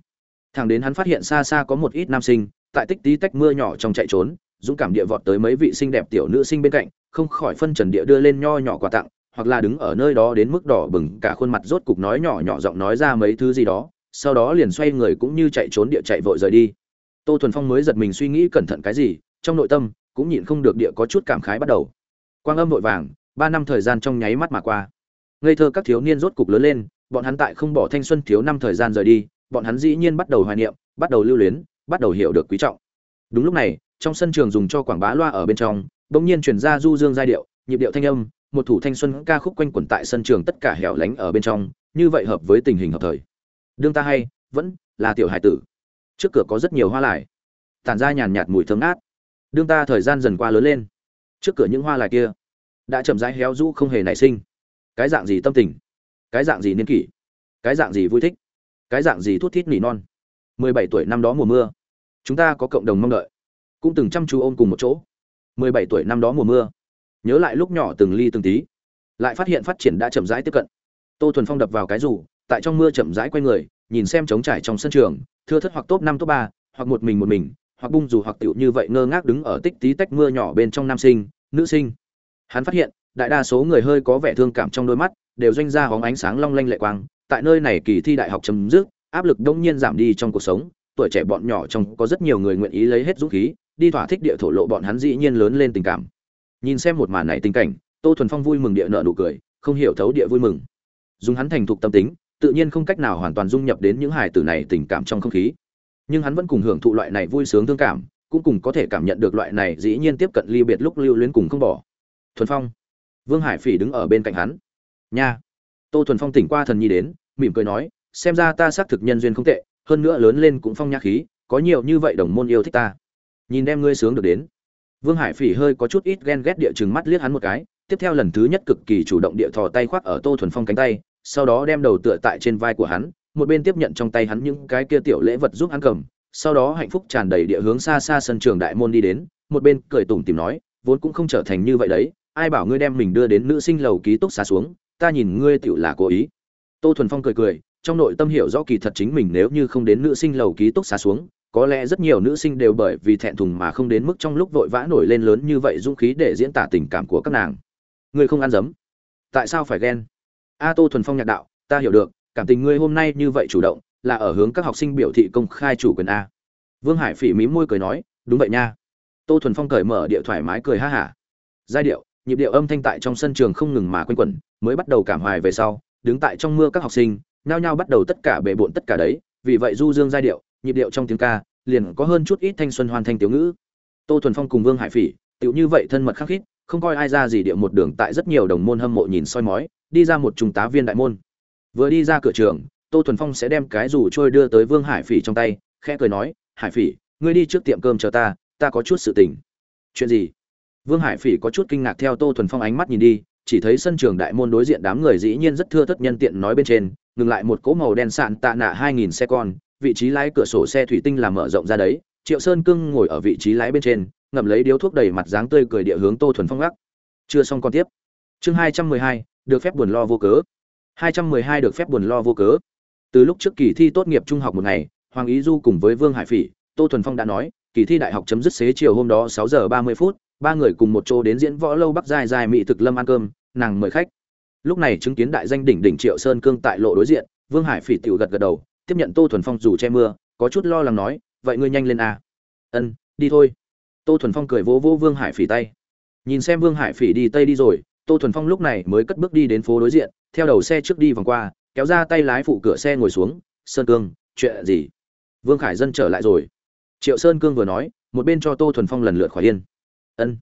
thẳng đến hắn phát hiện xa xa có một ít nam sinh, tại tích tí tách mưa nhỏ trong chạy trốn, dũng cảm địa vọt tới mấy vị xinh đẹp tiểu nữ sinh bên cạnh, không khỏi phân trần địa đưa lên nho nhỏ quà tặng, hoặc là đứng ở nơi đó đến mức đỏ bừng cả khuôn mặt rốt cục nói nhỏ nhỏ giọng nói ra mấy thứ gì đó, sau đó liền xoay người cũng như chạy trốn địa chạy vội rời đi. Tô thuần phong mới giật mình suy nghĩ cẩn thận cái gì, trong nội tâm cũng nhịn không được địa có chút cảm khái bắt đầu. Quang âm vội vàng, ba năm thời gian trong nháy mắt mà qua. Ngây thơ các thiếu niên rốt cục lớn lên, bọn hắn tại không bỏ thanh xuân thiếu năm thời gian rời đi bọn hắn dĩ nhiên bắt đầu hoài niệm, bắt đầu lưu luyến, bắt đầu hiểu được quý trọng. Đúng lúc này, trong sân trường dùng cho quảng bá loa ở bên trong, bỗng nhiên truyền ra du dương giai điệu, nhịp điệu thanh âm, một thủ thanh xuân ca khúc quanh quẩn tại sân trường tất cả hẻo lánh ở bên trong, như vậy hợp với tình hình hợp thời. Đương ta hay, vẫn là tiểu hải tử. Trước cửa có rất nhiều hoa lại. Tản ra nhàn nhạt mùi thơm ngát. Đương ta thời gian dần qua lớn lên. Trước cửa những hoa lại kia đã chậm rãi héo rũ không hề nảy sinh. Cái dạng gì tâm tình? Cái dạng gì niên kỷ? Cái dạng gì vui thích? Cái dạng gì thút thít nỉ non. Mười bảy tuổi năm đó mùa mưa. Chúng ta có cộng đồng mong đợi. Cũng từng chăm chú ôm cùng một chỗ. Mười bảy tuổi năm đó mùa mưa. Nhớ lại lúc nhỏ từng ly từng tí. Lại phát hiện phát triển đã chậm rãi tiếp cận. Tô thuần phong đập vào cái rủ tại trong mưa chậm rãi quay người, nhìn xem trống trải trong sân trường, thưa thất hoặc top năm, top ba, hoặc một mình một mình, hoặc bung dù hoặc tiểu như vậy ngơ ngác đứng ở tích tí tách mưa nhỏ bên trong nam sinh, nữ sinh. Hắn phát hiện, đại đa số người hơi có vẻ thương cảm trong đôi mắt, đều doanh ra hóng ánh sáng long lanh lệ quang tại nơi này kỳ thi đại học chấm dứt, áp lực đông nhiên giảm đi trong cuộc sống. Tuổi trẻ bọn nhỏ trong có rất nhiều người nguyện ý lấy hết dũng khí, đi thỏa thích địa thổ lộ bọn hắn dĩ nhiên lớn lên tình cảm. Nhìn xem một màn này tình cảnh, tô thuần phong vui mừng địa nở nụ cười, không hiểu thấu địa vui mừng. Dùng hắn thành thục tâm tính, tự nhiên không cách nào hoàn toàn dung nhập đến những hài tử này tình cảm trong không khí. Nhưng hắn vẫn cùng hưởng thụ loại này vui sướng thương cảm, cũng cùng có thể cảm nhận được loại này dĩ nhiên tiếp cận ly biệt lúc lưu luyến cùng không bỏ. Thuần phong, vương hải phỉ đứng ở bên cạnh hắn. Nha tô thuần phong tỉnh qua thần nhi đến, mỉm cười nói, xem ra ta xác thực nhân duyên không tệ, hơn nữa lớn lên cũng phong nhã khí, có nhiều như vậy đồng môn yêu thích ta. Nhìn đem ngươi sướng được đến. Vương hải phỉ hơi có chút ít ghen ghét địa chừng mắt liếc hắn một cái, tiếp theo lần thứ nhất cực kỳ chủ động địa thò tay khoác ở tô thuần phong cánh tay, sau đó đem đầu tựa tại trên vai của hắn, một bên tiếp nhận trong tay hắn những cái kia tiểu lễ vật giúp hắn cầm, sau đó hạnh phúc tràn đầy địa hướng xa xa sân trường đại môn đi đến, một bên cười tủm tìm nói, vốn cũng không trở thành như vậy đấy, ai bảo ngươi đem mình đưa đến nữ sinh lầu ký túc xá xuống ta nhìn ngươi tựu là cố ý. Tô thuần phong cười cười, trong nội tâm hiểu rõ kỳ thật chính mình nếu như không đến nữ sinh lầu ký túc xá xuống, có lẽ rất nhiều nữ sinh đều bởi vì thẹn thùng mà không đến mức trong lúc vội vã nổi lên lớn như vậy dũng khí để diễn tả tình cảm của các nàng. Ngươi không ăn dấm. Tại sao phải ghen? A tô thuần phong nhạc đạo, ta hiểu được, cảm tình ngươi hôm nay như vậy chủ động, là ở hướng các học sinh biểu thị công khai chủ quyền a. Vương hải phỉ mí môi cười nói, đúng vậy nha. Tô thuần phong cởi mở địa thoải mái cười ha hả. Giai điệu nhịp điệu âm thanh tại trong sân trường không ngừng mà quanh quẩn, mới bắt đầu cảm hoài về sau, đứng tại trong mưa các học sinh, nhao nhao bắt đầu tất cả bề bộn tất cả đấy, vì vậy du dương giai điệu, nhịp điệu trong tiếng ca, liền có hơn chút ít thanh xuân hoàn thành tiểu ngữ. Tô thuần phong cùng vương hải phỉ, tựu như vậy thân mật khắc khít, không coi ai ra gì điệu một đường tại rất nhiều đồng môn hâm mộ nhìn soi mói, đi ra một trung tá viên đại môn. Vừa đi ra cửa trường, tô thuần phong sẽ đem cái rủ trôi đưa tới vương hải phỉ trong tay, khẽ cười nói, hải phỉ, ngươi đi trước tiệm cơm chờ ta ta có chút sự tình. Chuyện gì? Vương hải phỉ có chút kinh ngạc theo tô thuần phong ánh mắt nhìn đi, chỉ thấy sân trường đại môn đối diện đám người dĩ nhiên rất thưa thất nhân tiện nói bên trên, ngừng lại một cỗ màu đen sạn tạ nạ hai nghìn xe con, vị trí lái cửa sổ xe thủy tinh làm mở rộng ra đấy, triệu sơn cưng ngồi ở vị trí lái bên trên, ngậm lấy điếu thuốc đầy mặt dáng tươi cười địa hướng tô thuần phong gác chưa xong con tiếp. Chương hai trăm mười hai, được phép buồn lo vô cớ. hai trăm mười hai được phép buồn lo vô cớ. Từ lúc trước kỳ thi tốt nghiệp trung học một ngày, hoàng ý du cùng với vương hải phỉ, tô thuần phong đã nói, kỳ thi đại học chấm dứt xế chiều hôm đó sáu giờ ba mươi phút ba người cùng một chỗ đến diễn võ lâu bắc dài dài mỹ thực lâm ăn cơm, nàng mời khách. Lúc này chứng kiến đại danh đỉnh đỉnh triệu sơn cương tại lộ đối diện, vương hải phỉ tiểu gật gật đầu, tiếp nhận tô thuần phong dù che mưa, có chút lo lắng nói, vậy ngươi nhanh lên à? ân, đi thôi. Tô thuần phong cười vỗ vỗ vương hải phỉ tay. Nhìn xem vương hải phỉ đi tây đi rồi, tô thuần phong lúc này mới cất bước đi đến phố đối diện, theo đầu xe trước đi vòng qua, kéo ra tay lái phụ cửa xe ngồi xuống, sơn cương, chuyện gì? Vương khải dân trở lại rồi. Triệu sơn cương vừa nói, một bên cho tô thuần phong lần lượt khỏi yên ân.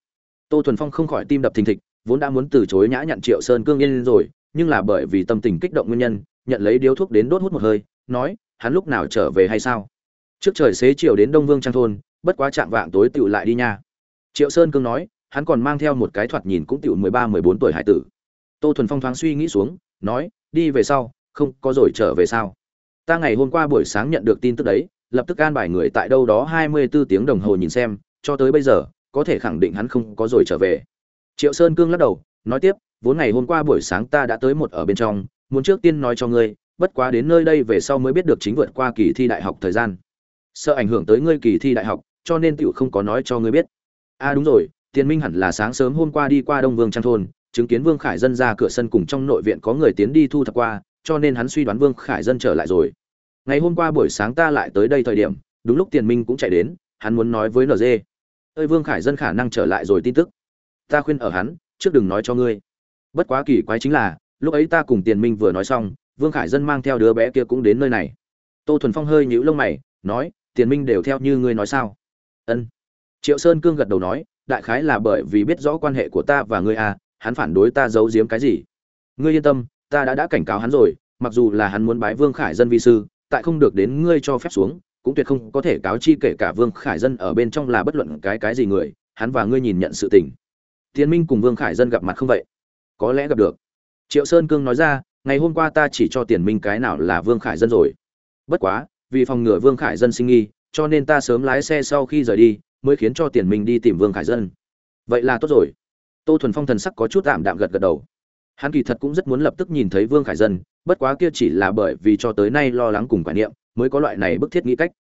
Tô thuần phong không khỏi tim đập thình thịch, vốn đã muốn từ chối nhã nhặn triệu sơn cương yên rồi, nhưng là bởi vì tâm tình kích động nguyên nhân, nhận lấy điếu thuốc đến đốt hút một hơi, nói, hắn lúc nào trở về hay sao? Trước trời xế chiều đến đông vương trang thôn, bất quá chạm vạng tối tựu lại đi nha. Triệu sơn cương nói, hắn còn mang theo một cái thoạt nhìn cũng tựu mười ba, mười bốn tuổi hải tử. Tô thuần phong thoáng suy nghĩ xuống, nói, đi về sau, không có rồi trở về sao? Ta ngày hôm qua buổi sáng nhận được tin tức đấy, lập tức an bài người tại đâu đó hai mươi bốn tiếng đồng hồ nhìn xem, cho tới bây giờ có thể khẳng định hắn không có rồi trở về. Triệu sơn cương lắc đầu, nói tiếp, vốn ngày hôm qua buổi sáng ta đã tới một ở bên trong, muốn trước tiên nói cho ngươi, bất quá đến nơi đây về sau mới biết được chính vượt qua kỳ thi đại học thời gian. Sợ ảnh hưởng tới ngươi kỳ thi đại học, cho nên tiểu không có nói cho ngươi biết. A à đúng rồi tiền minh hẳn là sáng sớm hôm qua đi qua đông vương trang thôn, chứng kiến vương khải dân ra cửa sân cùng trong nội viện có người tiến đi thu thập qua, cho nên hắn suy đoán vương khải dân trở lại rồi. Ngày hôm qua buổi sáng ta lại tới đây thời điểm, đúng lúc tiền minh cũng chạy đến, hắn muốn nói với nd ơi vương khải dân khả năng trở lại rồi tin tức. Ta khuyên ở hắn, trước đừng nói cho ngươi. Bất quá kỳ quái chính là, lúc ấy ta cùng tiền minh vừa nói xong, vương khải dân mang theo đứa bé kia cũng đến nơi này. Tô thuần phong hơi nhíu lông mày, nói, tiền minh đều theo như ngươi nói sao? Ân. Triệu sơn cương gật đầu nói, đại khái là bởi vì biết rõ quan hệ của ta và ngươi à hắn phản đối ta giấu giếm cái gì? Ngươi yên tâm, ta đã đã cảnh cáo hắn rồi, mặc dù là hắn muốn bái vương khải dân vi sư, tại không được đến ngươi cho phép xuống cũng tuyệt không có thể cáo chi kể cả vương khải dân ở bên trong là bất luận cái cái gì người, hắn và ngươi nhìn nhận sự tình. Tiến minh cùng vương khải dân gặp mặt không vậy? Có lẽ gặp được. Triệu sơn cương nói ra, ngày hôm qua ta chỉ cho tiền minh cái nào là vương khải dân rồi. Bất quá, vì phòng ngừa vương khải dân sinh nghi, cho nên ta sớm lái xe sau khi rời đi, mới khiến cho tiền minh đi tìm vương khải dân. Vậy là tốt rồi. Tô thuần phong thần sắc có chút tạm đạm gật gật đầu. Hắn kỳ thật cũng rất muốn lập tức nhìn thấy vương khải dân, bất quá kia chỉ là bởi vì cho tới nay lo lắng cùng quả niệm mới có loại này bức thiết nghĩ cách.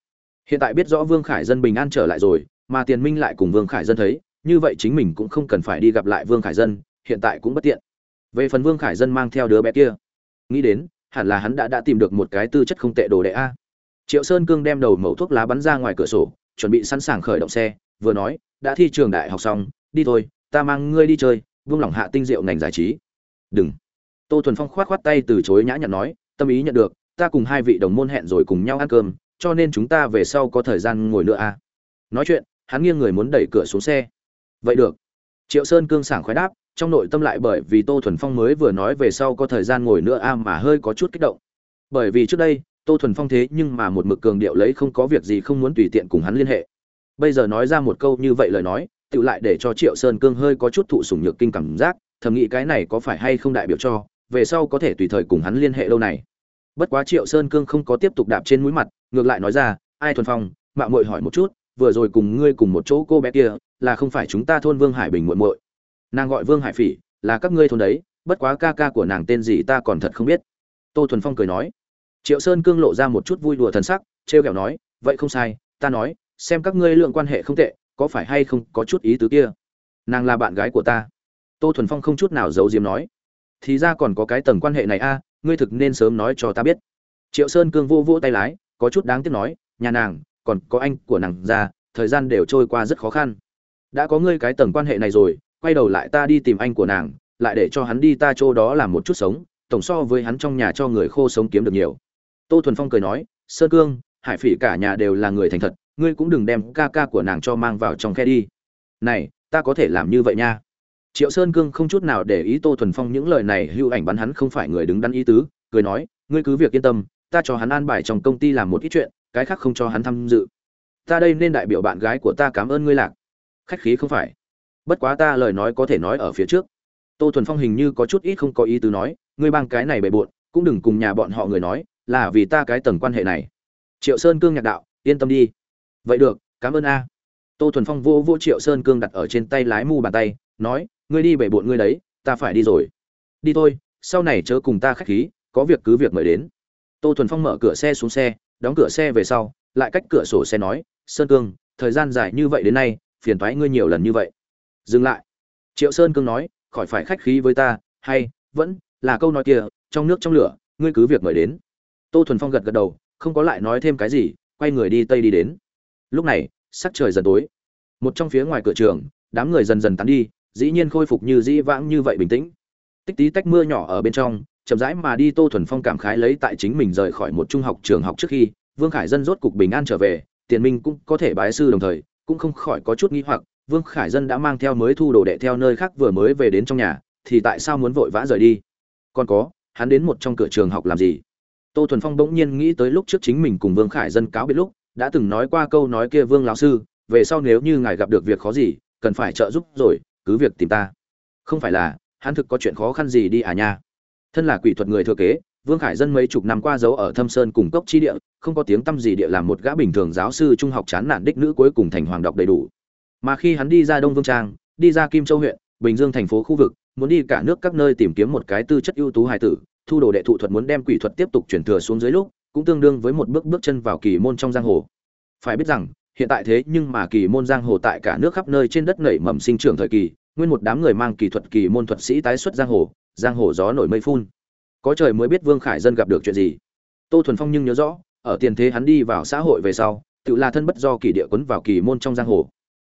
Hiện tại biết rõ vương khải dân bình an trở lại rồi, mà tiền minh lại cùng vương khải dân thấy, như vậy chính mình cũng không cần phải đi gặp lại vương khải dân, hiện tại cũng bất tiện. Về phần vương khải dân mang theo đứa bé kia, nghĩ đến, hẳn là hắn đã đã tìm được một cái tư chất không tệ đồ đệ a. Triệu sơn cương đem đầu mẩu thuốc lá bắn ra ngoài cửa sổ, chuẩn bị sẵn sàng khởi động xe, vừa nói, đã thi trường đại học xong, đi thôi, ta mang ngươi đi chơi, vung lòng hạ tinh diệu ngành giải trí. Đừng. Tô thuần phong khoát khoát tay từ chối nhã nhặn nói, tâm ý nhận được ta cùng hai vị đồng môn hẹn rồi cùng nhau ăn cơm, cho nên chúng ta về sau có thời gian ngồi nữa à? Nói chuyện, hắn nghiêng người muốn đẩy cửa xuống xe. Vậy được. Triệu sơn cương sảng khoái đáp, trong nội tâm lại bởi vì tô thuần phong mới vừa nói về sau có thời gian ngồi nữa a à mà hơi có chút kích động. Bởi vì trước đây, tô thuần phong thế nhưng mà một mực cường điệu lấy không có việc gì không muốn tùy tiện cùng hắn liên hệ. Bây giờ nói ra một câu như vậy lời nói tự lại để cho triệu sơn cương hơi có chút thụ sủng nhược kinh cảm giác, thầm nghĩ cái này có phải hay không đại biểu cho, về sau có thể tùy thời cùng hắn liên hệ lâu này bất quá triệu sơn cương không có tiếp tục đạp trên mũi mặt, ngược lại nói ra, ai thuần phong, mạo muội hỏi một chút, vừa rồi cùng ngươi cùng một chỗ cô bé kia, là không phải chúng ta thôn vương hải bình muội muội? Nàng gọi vương hải phỉ, là các ngươi thôn đấy, bất quá ca ca của nàng tên gì ta còn thật không biết. Tô thuần phong cười nói. Triệu sơn cương lộ ra một chút vui đùa thần sắc, trêu ghẹo nói, vậy không sai, ta nói, xem các ngươi lượng quan hệ không tệ, có phải hay không có chút ý tứ kia? Nàng là bạn gái của ta. Tô thuần phong không chút nào giấu diếm nói. Thì ra còn có cái tầng quan hệ này a ngươi thực nên sớm nói cho ta biết. Triệu sơn cương vô vô tay lái, có chút đáng tiếc nói, nhà nàng, còn có anh của nàng ra, thời gian đều trôi qua rất khó khăn. Đã có ngươi cái tầng quan hệ này rồi, quay đầu lại ta đi tìm anh của nàng, lại để cho hắn đi ta chỗ đó làm một chút sống, tổng so với hắn trong nhà cho người khô sống kiếm được nhiều. Tô thuần phong cười nói, sơn cương, hải phỉ cả nhà đều là người thành thật, ngươi cũng đừng đem ca ca của nàng cho mang vào trong khe đi. Này, ta có thể làm như vậy nha triệu sơn cương không chút nào để ý tô thuần phong những lời này, hưu ảnh bắn hắn không phải người đứng đắn ý tứ, cười nói, ngươi cứ việc yên tâm, ta cho hắn an bài trong công ty làm một ít chuyện, cái khác không cho hắn tham dự. Ta đây nên đại biểu bạn gái của ta cảm ơn ngươi lạc. Khách khí không phải. Bất quá ta lời nói có thể nói ở phía trước. Tô thuần phong hình như có chút ít không có ý tứ nói, ngươi bang cái này bề bộn, cũng đừng cùng nhà bọn họ người nói, là vì ta cái tầng quan hệ này. Triệu sơn cương nhạc đạo, yên tâm đi. Vậy được, cảm ơn a. Tô thuần phong vô vô triệu sơn cương đặt ở trên tay lái mu bàn tay, nói ngươi đi bể bộn ngươi đấy, ta phải đi rồi. Đi thôi, sau này chớ cùng ta khách khí, có việc cứ việc mời đến. Tô thuần phong mở cửa xe xuống xe, đóng cửa xe về sau, lại cách cửa sổ xe nói, sơn cương, thời gian dài như vậy đến nay, phiền thoái ngươi nhiều lần như vậy. Dừng lại. Triệu sơn cương nói, khỏi phải khách khí với ta, hay, vẫn là câu nói kia, trong nước trong lửa, ngươi cứ việc mời đến. Tô thuần phong gật gật đầu, không có lại nói thêm cái gì, quay người đi tây đi đến. Lúc này, sắc trời dần tối. Một trong phía ngoài cửa trường, đám người dần dần tán đi dĩ nhiên khôi phục như dĩ vãng như vậy bình tĩnh. Tích tí tách mưa nhỏ ở bên trong, chậm rãi mà đi tô thuần phong cảm khái lấy tại chính mình rời khỏi một trung học trường học trước khi, vương khải dân rốt cục bình an trở về, tiền minh cũng có thể bái sư đồng thời, cũng không khỏi có chút nghi hoặc, vương khải dân đã mang theo mới thu đồ đệ theo nơi khác vừa mới về đến trong nhà, thì tại sao muốn vội vã rời đi? Còn có, hắn đến một trong cửa trường học làm gì? Tô thuần phong bỗng nhiên nghĩ tới lúc trước chính mình cùng vương khải dân cáo biệt lúc, đã từng nói qua câu nói kia vương lão sư, về sau nếu như ngài gặp được việc khó gì, cần phải trợ giúp rồi cứ việc tìm ta. Không phải là, hắn thực có chuyện khó khăn gì đi à nha. Thân là quỷ thuật người thừa kế, vương khải dân mấy chục năm qua giấu ở thâm sơn cùng cốc chi địa, không có tiếng tăm gì địa làm một gã bình thường giáo sư trung học chán nản đích nữ cuối cùng thành hoàng đọc đầy đủ. Mà khi hắn đi ra đông vương trang, đi ra kim châu huyện, bình dương thành phố khu vực, muốn đi cả nước các nơi tìm kiếm một cái tư chất ưu tú hài tử, thu đồ đệ thụ thuật muốn đem quỷ thuật tiếp tục chuyển thừa xuống dưới lúc, cũng tương đương với một bước bước chân vào kỳ môn trong giang hồ. Phải biết rằng hiện tại thế nhưng mà kỳ môn giang hồ tại cả nước khắp nơi trên đất nảy mầm sinh trưởng thời kỳ, nguyên một đám người mang kỳ thuật kỳ môn thuật sĩ tái xuất giang hồ giang hồ gió nổi mây phun. Có trời mới biết vương khải dân gặp được chuyện gì. Tô thuần phong nhưng nhớ rõ, ở tiền thế hắn đi vào xã hội về sau, tự là thân bất do kỳ địa quấn vào kỳ môn trong giang hồ.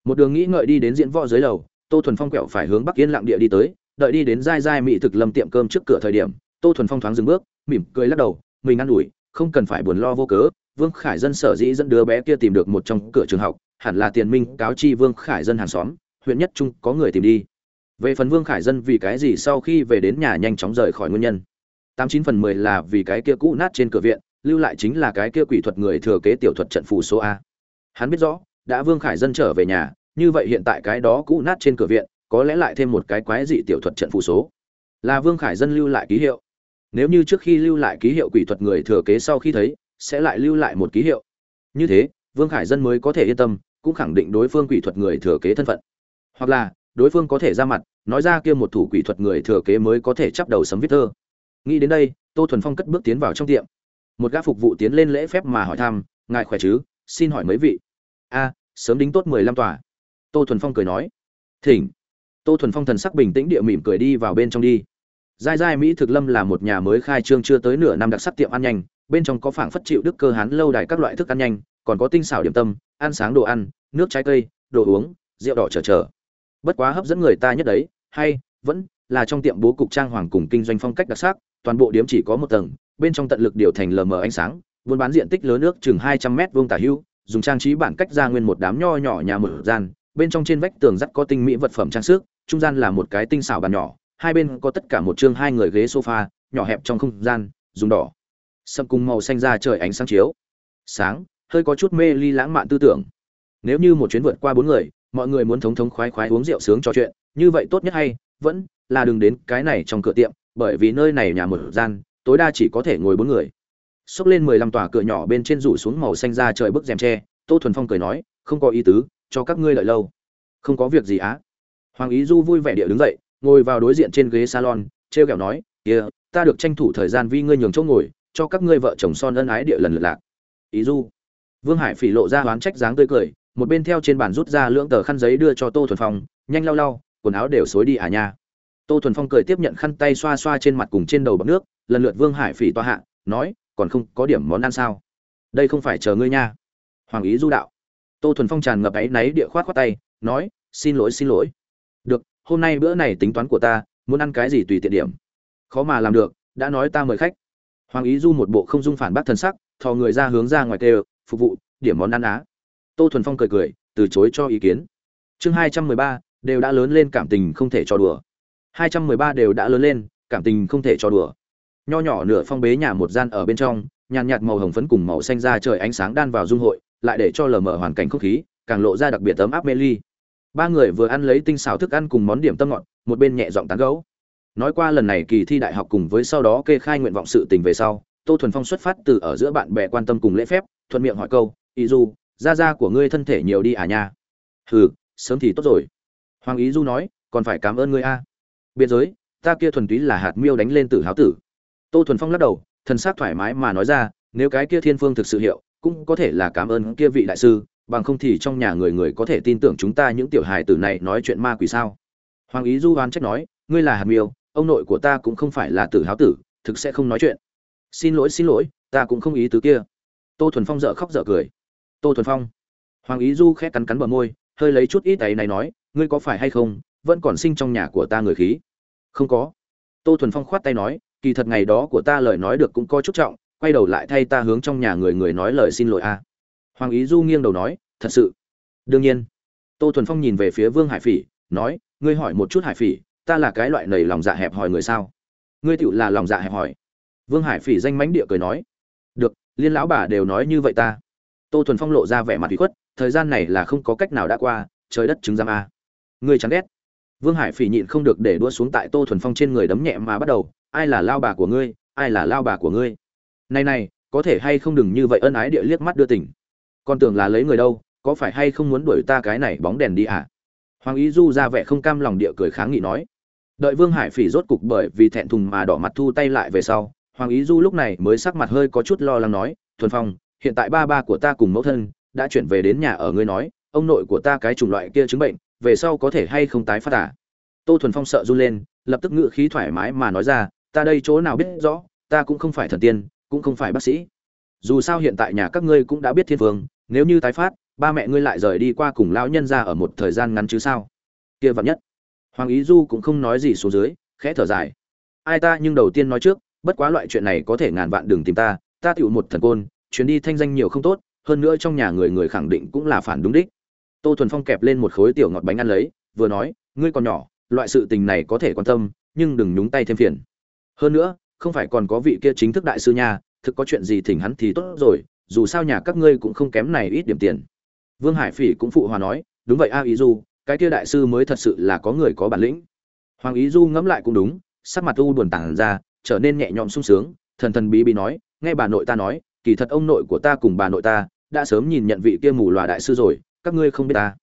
Một đường nghĩ ngợi đi đến diễn võ dưới lầu, tô thuần phong quẹo phải hướng bắc yên lặng địa đi tới, đợi đi đến dai dai mỹ thực lâm tiệm cơm trước cửa thời điểm, tô thuần phong thoáng dừng bước, mỉm cười lắc đầu, mình ăn ủi, không cần phải buồn lo vô cớ vương khải dân sở dĩ dẫn đứa bé kia tìm được một trong cửa trường học, hẳn là tiền minh cáo chi vương khải dân hàng xóm, huyện nhất trung có người tìm đi. Về phần vương khải dân vì cái gì sau khi về đến nhà nhanh chóng rời khỏi nguyên nhân? Tám chín phần mười là vì cái kia cũ nát trên cửa viện, lưu lại chính là cái kia quỷ thuật người thừa kế tiểu thuật trận phù số a. Hắn biết rõ, đã vương khải dân trở về nhà, như vậy hiện tại cái đó cũ nát trên cửa viện, có lẽ lại thêm một cái quái dị tiểu thuật trận phù số. Là vương khải dân lưu lại ký hiệu. Nếu như trước khi lưu lại ký hiệu quỷ thuật người thừa kế sau khi thấy sẽ lại lưu lại một ký hiệu. Như thế, vương khải dân mới có thể yên tâm, cũng khẳng định đối phương quỷ thuật người thừa kế thân phận. Hoặc là, đối phương có thể ra mặt, nói ra kia một thủ quỷ thuật người thừa kế mới có thể chấp đầu sấm viết thơ. Nghĩ đến đây, tô thuần phong cất bước tiến vào trong tiệm. Một gã phục vụ tiến lên lễ phép mà hỏi thăm, ngài khỏe chứ? Xin hỏi mấy vị. A, sớm đính tốt mười lăm tòa. Tô thuần phong cười nói. Thỉnh. Tô thuần phong thần sắc bình tĩnh địa mỉm cười đi vào bên trong đi. Giai giai mỹ thực lâm là một nhà mới khai trương chưa tới nửa năm đặc sắc tiệm ăn nhanh bên trong có phảng phất chịu đức cơ hán lâu đài các loại thức ăn nhanh, còn có tinh xảo điểm tâm, ăn sáng đồ ăn, nước trái cây, đồ uống, rượu đỏ chờ chờ bất quá hấp dẫn người ta nhất đấy, hay, vẫn là trong tiệm bố cục trang hoàng cùng kinh doanh phong cách đặc sắc, toàn bộ điểm chỉ có một tầng, bên trong tận lực điều thành lờ mờ ánh sáng, buôn bán diện tích lớn nước chừng hai trăm mét vuông tả hưu, dùng trang trí bản cách ra nguyên một đám nho nhỏ nhà mở gian, bên trong trên vách tường dắt có tinh mỹ vật phẩm trang sức, trung gian là một cái tinh xảo bàn nhỏ, hai bên có tất cả một chương hai người ghế sofa, nhỏ hẹp trong không gian, dùng đỏ sầm cùng màu xanh ra trời ánh sáng chiếu. Sáng, hơi có chút mê ly lãng mạn tư tưởng. Nếu như một chuyến vượt qua bốn người, mọi người muốn thống thống khoái khoái uống rượu sướng trò chuyện, như vậy tốt nhất hay, vẫn là đừng đến cái này trong cửa tiệm, bởi vì nơi này nhà một gian, tối đa chỉ có thể ngồi bốn người. Xốc lên mười lăm tòa cửa nhỏ bên trên rủ xuống màu xanh ra trời bức rèm tre, tô thuần phong cười nói, không có ý tứ, cho các ngươi lợi lâu. Không có việc gì á. Hoàng ý du vui vẻ địa đứng dậy, ngồi vào đối diện trên ghế salon, trêu kẹo nói, kia, ta được tranh thủ thời gian vi ngươi nhường chỗ ngồi cho các ngươi vợ chồng son ân ái địa lần lượt lạc. Ý du. Vương hải phỉ lộ ra oán trách dáng tươi cười, một bên theo trên bàn rút ra lưỡng tờ khăn giấy đưa cho tô thuần phong, nhanh lau lau, quần áo đều xối đi à nha. Tô thuần phong cười tiếp nhận khăn tay xoa xoa trên mặt cùng trên đầu bọc nước, lần lượt vương hải phỉ toa hạ, nói, còn không có điểm món ăn sao? Đây không phải chờ ngươi nha. Hoàng ý du đạo. Tô thuần phong tràn ngập áy náy địa khoát khoát tay, nói, xin lỗi xin lỗi. Được, hôm nay bữa này tính toán của ta, muốn ăn cái gì tùy tiện điểm. Khó mà làm được, đã nói ta mời khách hoàng ý du một bộ không dung phản bác thần sắc, thò người ra hướng ra ngoài kêu, phục vụ, điểm món ăn á. Tô thuần phong cười cười, từ chối cho ý kiến. Chương hai trăm mười ba, đều đã lớn lên cảm tình không thể cho đùa. Hai trăm mười ba đều đã lớn lên, cảm tình không thể cho đùa. Nho nhỏ nửa phong bế nhà một gian ở bên trong, nhàn nhạt màu hồng phấn cùng màu xanh ra trời ánh sáng đan vào dung hội, lại để cho lờ mờ hoàn cảnh không khí, càng lộ ra đặc biệt ấm áp mê ly. Ba người vừa ăn lấy tinh xào thức ăn cùng món điểm tâm ngọt, một bên nhẹ giọng tán gấu nói qua lần này kỳ thi đại học cùng với sau đó kê khai nguyện vọng sự tình về sau, tô thuần phong xuất phát từ ở giữa bạn bè quan tâm cùng lễ phép, thuận miệng hỏi câu, ý du, gia gia của ngươi thân thể nhiều đi à nha? Hừ, sớm thì tốt rồi. Hoàng ý du nói, còn phải cảm ơn ngươi a. Biên giới, ta kia thuần túy là hạt miêu đánh lên tử háo tử. Tô thuần phong lắc đầu, thần s thoải mái mà nói ra, nếu cái kia thiên phương thực sự hiệu, cũng có thể là cảm ơn kia vị đại sư, bằng không thì trong nhà người người có thể tin tưởng chúng ta những tiểu hài tử này nói chuyện ma quỷ sao? Hoàng ý du oan trách nói, ngươi là hạt miêu ông nội của ta cũng không phải là tử háo tử, thực sẽ không nói chuyện. Xin lỗi xin lỗi, ta cũng không ý tứ kia. Tô thuần phong dợ khóc dợ cười. Tô thuần phong. Hoàng ý du khẽ cắn cắn bờ môi, hơi lấy chút ít ấy này nói, ngươi có phải hay không, vẫn còn sinh trong nhà của ta người khí? Không có. Tô thuần phong khoát tay nói, kỳ thật ngày đó của ta lời nói được cũng có chút trọng, quay đầu lại thay ta hướng trong nhà người người nói lời xin lỗi a hoàng ý du nghiêng đầu nói, thật sự. Đương nhiên. Tô thuần phong nhìn về phía vương hải phỉ, nói, ngươi hỏi một chút hải phỉ ta là cái loại nầy lòng dạ hẹp hòi người sao? Ngươi tựu là lòng dạ hẹp hòi. Vương hải phỉ danh mánh địa cười nói. Được, liên lão bà đều nói như vậy ta. Tô thuần phong lộ ra vẻ mặt bị khuất, thời gian này là không có cách nào đã qua, trời đất chứng giam a. Ngươi chán ghét. Vương hải phỉ nhịn không được để đua xuống tại tô thuần phong trên người đấm nhẹ mà bắt đầu. Ai là lao bà của ngươi? Ai là lao bà của ngươi? Này này, có thể hay không đừng như vậy ân ái địa liếc mắt đưa tỉnh con tưởng là lấy người đâu, có phải hay không muốn đuổi ta cái này bóng đèn đi à? Hoàng ý du ra vẻ không cam lòng địa cười kháng nghị nói đợi vương hải phỉ rốt cục bởi vì thẹn thùng mà đỏ mặt thu tay lại về sau, hoàng ý du lúc này mới sắc mặt hơi có chút lo lắng nói, thuần phong, hiện tại ba ba của ta cùng mẫu thân đã chuyển về đến nhà ở ngươi nói, ông nội của ta cái chủng loại kia chứng bệnh, về sau có thể hay không tái phát à? Tô thuần phong sợ run lên, lập tức ngự khí thoải mái mà nói ra, ta đây chỗ nào biết rõ, ta cũng không phải thần tiên, cũng không phải bác sĩ. Dù sao hiện tại nhà các ngươi cũng đã biết thiên vương, nếu như tái phát, ba mẹ ngươi lại rời đi qua cùng lão nhân ra ở một thời gian ngắn chứ sao? Kia vặn nhất hoàng ý du cũng không nói gì xuống dưới, khẽ thở dài. Ai ta nhưng đầu tiên nói trước, bất quá loại chuyện này có thể ngàn vạn đừng tìm ta ta tựu một thần côn, chuyến đi thanh danh nhiều không tốt, hơn nữa trong nhà người người khẳng định cũng là phản đúng đích. Tô thuần phong kẹp lên một khối tiểu ngọt bánh ăn lấy, vừa nói, ngươi còn nhỏ, loại sự tình này có thể quan tâm, nhưng đừng nhúng tay thêm phiền. Hơn nữa, không phải còn có vị kia chính thức đại sư nha, thực có chuyện gì thỉnh hắn thì tốt rồi, dù sao nhà các ngươi cũng không kém này ít điểm tiền. Vương hải phỉ cũng phụ hòa nói, đúng vậy a ý du cái kia đại sư mới thật sự là có người có bản lĩnh. Hoàng ý du ngẫm lại cũng đúng, sắc mặt u buồn tản ra, trở nên nhẹ nhõm sung sướng, thần thần bí bí nói, nghe bà nội ta nói, kỳ thật ông nội của ta cùng bà nội ta đã sớm nhìn nhận vị kia mù loà đại sư rồi, các ngươi không biết ta.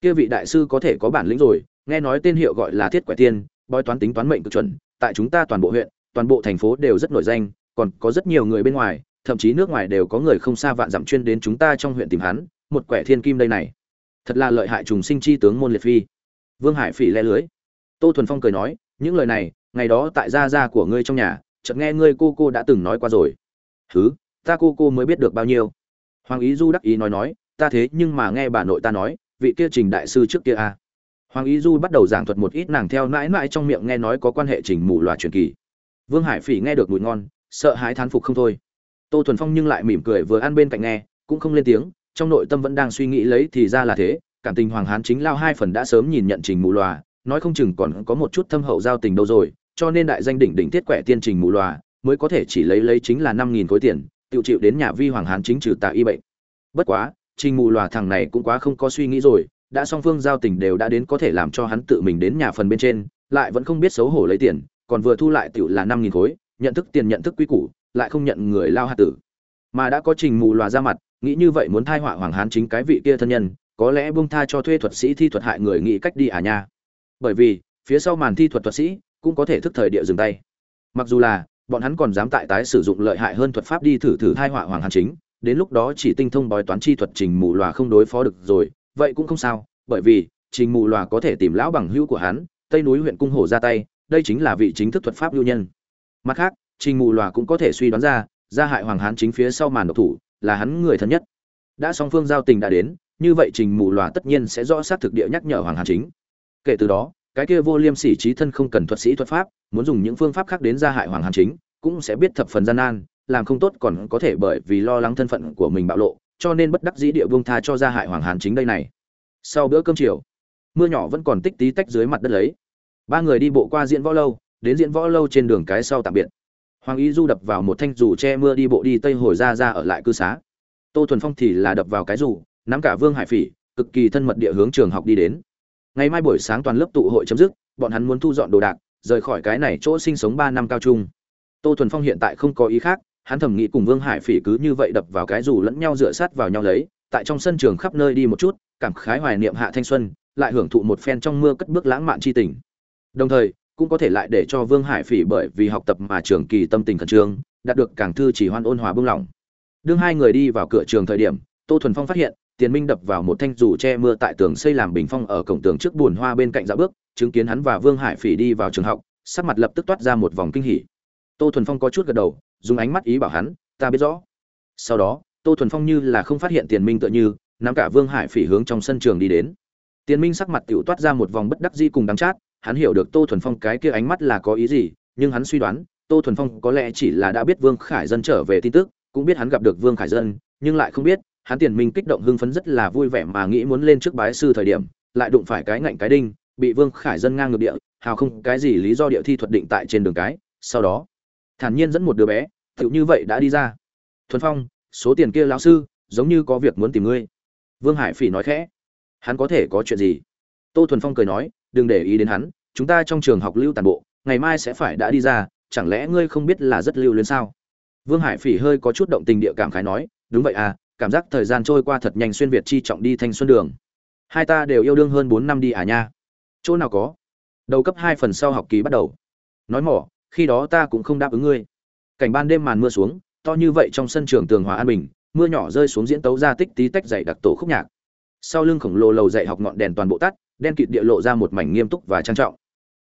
Kia vị đại sư có thể có bản lĩnh rồi, nghe nói tên hiệu gọi là thiết quẻ tiên, bói toán tính toán mệnh cực chuẩn, tại chúng ta toàn bộ huyện, toàn bộ thành phố đều rất nổi danh, còn có rất nhiều người bên ngoài, thậm chí nước ngoài đều có người không xa vạn dặm chuyên đến chúng ta trong huyện tìm hắn, một quẻ thiên kim đây này thật là lợi hại trùng sinh chi tướng môn liệt phi. Vương hải phỉ le lưới. Tô thuần phong cười nói, những lời này, ngày đó tại gia gia của ngươi trong nhà, chợt nghe ngươi cô cô đã từng nói qua rồi. Thứ ta cô cô mới biết được bao nhiêu. Hoàng ý du đắc ý nói nói, ta thế nhưng mà nghe bà nội ta nói, vị kia trình đại sư trước kia a à. hoàng ý du bắt đầu giảng thuật một ít nàng theo mãi mãi trong miệng nghe nói có quan hệ trình mù loà truyền kỳ. Vương hải phỉ nghe được mùi ngon, sợ hãi thán phục không thôi. Tô thuần phong nhưng lại mỉm cười vừa ăn bên cạnh nghe, cũng không lên tiếng trong nội tâm vẫn đang suy nghĩ lấy thì ra là thế, cảm tình hoàng hán chính lao hai phần đã sớm nhìn nhận trình mù loà, nói không chừng còn có một chút thâm hậu giao tình đâu rồi, cho nên đại danh đỉnh đỉnh thiết quẻ tiên trình mù loà mới có thể chỉ lấy lấy chính là năm nghìn khối tiền, tự chịu đến nhà vi hoàng hán chính trừ tà y bệnh. Bất quá, trình mù loà thằng này cũng quá không có suy nghĩ rồi, đã song phương giao tình đều đã đến có thể làm cho hắn tự mình đến nhà phần bên trên, lại vẫn không biết xấu hổ lấy tiền, còn vừa thu lại tiểu là năm nghìn khối, nhận thức tiền nhận thức quý củ, lại không nhận người lao hạt tử. Mà đã có trình mù loà ra mặt nghĩ như vậy muốn thai họa hoàng hán chính cái vị kia thân nhân, có lẽ buông tha cho thuê thuật sĩ thi thuật hại người nghĩ cách đi à nha. Bởi vì, phía sau màn thi thuật thuật sĩ cũng có thể thức thời địa dừng tay. Mặc dù là, bọn hắn còn dám tại tái sử dụng lợi hại hơn thuật pháp đi thử thử thai họa hoàng hán chính, đến lúc đó chỉ tinh thông bói toán chi thuật trình mù lòa không đối phó được rồi, vậy cũng không sao, bởi vì, trình mù lòa có thể tìm lão bằng hữu của hắn, tây núi huyện cung hồ ra tay, đây chính là vị chính thức thuật pháp lưu nhân. Mặt khác, trình mù lòa cũng có thể suy đoán ra, gia hại hoàng hán chính phía sau màn độc thủ là hắn người thân nhất. Đã song phương giao tình đã đến, như vậy trình mù lòa tất nhiên sẽ rõ xác thực địa nhắc nhở hoàng hàn chính. Kể từ đó, cái kia vô liêm sỉ trí thân không cần thuật sĩ thuật pháp, muốn dùng những phương pháp khác đến gia hại hoàng hàn chính, cũng sẽ biết thập phần gian nan, làm không tốt còn có thể bởi vì lo lắng thân phận của mình bạo lộ, cho nên bất đắc dĩ địa vương tha cho gia hại hoàng hàn chính đây này. Sau bữa cơm chiều, mưa nhỏ vẫn còn tích tí tách dưới mặt đất lấy. Ba người đi bộ qua diễn võ lâu, đến diễn võ lâu trên đường cái sau tạm biệt hoàng ý du đập vào một thanh dù che mưa đi bộ đi tây hồi ra ra ở lại cư xá. Tô thuần phong thì là đập vào cái dù, nắm cả vương hải phỉ, cực kỳ thân mật địa hướng trường học đi đến. Ngày mai buổi sáng toàn lớp tụ hội chấm dứt, bọn hắn muốn thu dọn đồ đạc, rời khỏi cái này chỗ sinh sống ba năm cao trung. Tô thuần phong hiện tại không có ý khác, hắn thầm nghĩ cùng vương hải phỉ cứ như vậy đập vào cái dù lẫn nhau dựa sát vào nhau lấy, tại trong sân trường khắp nơi đi một chút, cảm khái hoài niệm hạ thanh xuân, lại hưởng thụ một phen trong mưa cất bước lãng mạn chi tình. Đồng thời cũng có thể lại để cho vương hải phỉ bởi vì học tập mà trường kỳ tâm tình khẩn trương, đạt được càng thư chỉ hoan ôn hòa bưng lỏng đương hai người đi vào cửa trường thời điểm, tô thuần phong phát hiện, tiền minh đập vào một thanh dù che mưa tại tường xây làm bình phong ở cổng tường trước buồn hoa bên cạnh dạo bước, chứng kiến hắn và vương hải phỉ đi vào trường học, sắc mặt lập tức toát ra một vòng kinh hỉ. Tô thuần phong có chút gật đầu, dùng ánh mắt ý bảo hắn, ta biết rõ. Sau đó, tô thuần phong như là không phát hiện tiền minh tựa như, nắm cả vương hải phỉ hướng trong sân trường đi đến. Tiền minh sắc mặt tiểu toát ra một vòng bất đắc dĩ cùng đắng chát hắn hiểu được tô thuần phong cái kia ánh mắt là có ý gì, nhưng hắn suy đoán, tô thuần phong có lẽ chỉ là đã biết vương khải dân trở về tin tức, cũng biết hắn gặp được vương khải dân, nhưng lại không biết, hắn tiền minh kích động hưng phấn rất là vui vẻ mà nghĩ muốn lên trước bái sư thời điểm, lại đụng phải cái ngạnh cái đinh, bị vương khải dân ngang ngược địa, hào không cái gì lý do địa thi thuật định tại trên đường cái, sau đó, thản nhiên dẫn một đứa bé tựu như vậy đã đi ra. Thuần phong, số tiền kia lão sư, giống như có việc muốn tìm ngươi. Vương hải phỉ nói khẽ. Hắn có thể có chuyện gì? Tô thuần phong cười nói đừng để ý đến hắn, chúng ta trong trường học lưu tàn bộ, ngày mai sẽ phải đã đi ra, chẳng lẽ ngươi không biết là rất lưu luyến sao? Vương hải phỉ hơi có chút động tình địa cảm khái nói, đúng vậy à cảm giác thời gian trôi qua thật nhanh xuyên việt chi trọng đi thanh xuân đường. Hai ta đều yêu đương hơn bốn năm đi à nha. Chỗ nào có? Đầu cấp hai phần sau học kỳ bắt đầu. Nói mỏ, khi đó ta cũng không đáp ứng ngươi. Cảnh ban đêm màn mưa xuống, to như vậy trong sân trường tường hòa an bình, mưa nhỏ rơi xuống diễn tấu ra tích tí tách dày đặc tổ khúc nhạc sau lưng khổng lồ lầu dạy học ngọn đèn toàn bộ tắt, đen kịt địa lộ ra một mảnh nghiêm túc và trang trọng.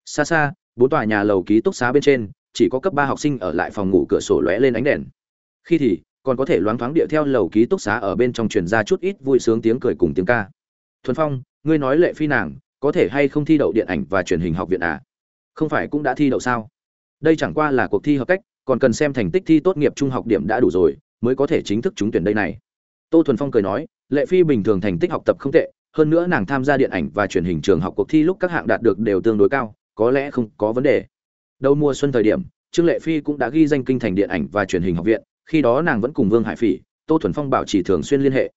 Xa xa, bốn tòa nhà lầu ký túc xá bên trên, chỉ có cấp ba học sinh ở lại phòng ngủ cửa sổ lóe lên ánh đèn. Khi thì, còn có thể loáng thoáng địa theo lầu ký túc xá ở bên trong truyền ra chút ít vui sướng tiếng cười cùng tiếng ca. Thuần phong, ngươi nói lệ phi nàng, có thể hay không thi đậu điện ảnh và truyền hình học viện à? Không phải cũng đã thi đậu sao? Đây chẳng qua là cuộc thi hợp cách, còn cần xem thành tích thi tốt nghiệp trung học điểm đã đủ rồi, mới có thể chính thức trúng tuyển đây này. Tô thuần phong cười nói lệ phi bình thường thành tích học tập không tệ, hơn nữa nàng tham gia điện ảnh và truyền hình trường học cuộc thi lúc các hạng đạt được đều tương đối cao, có lẽ không có vấn đề. Đầu mùa xuân thời điểm, trương lệ phi cũng đã ghi danh kinh thành điện ảnh và truyền hình học viện, khi đó nàng vẫn cùng vương hải phỉ, tô thuần phong bảo chỉ thường xuyên liên hệ.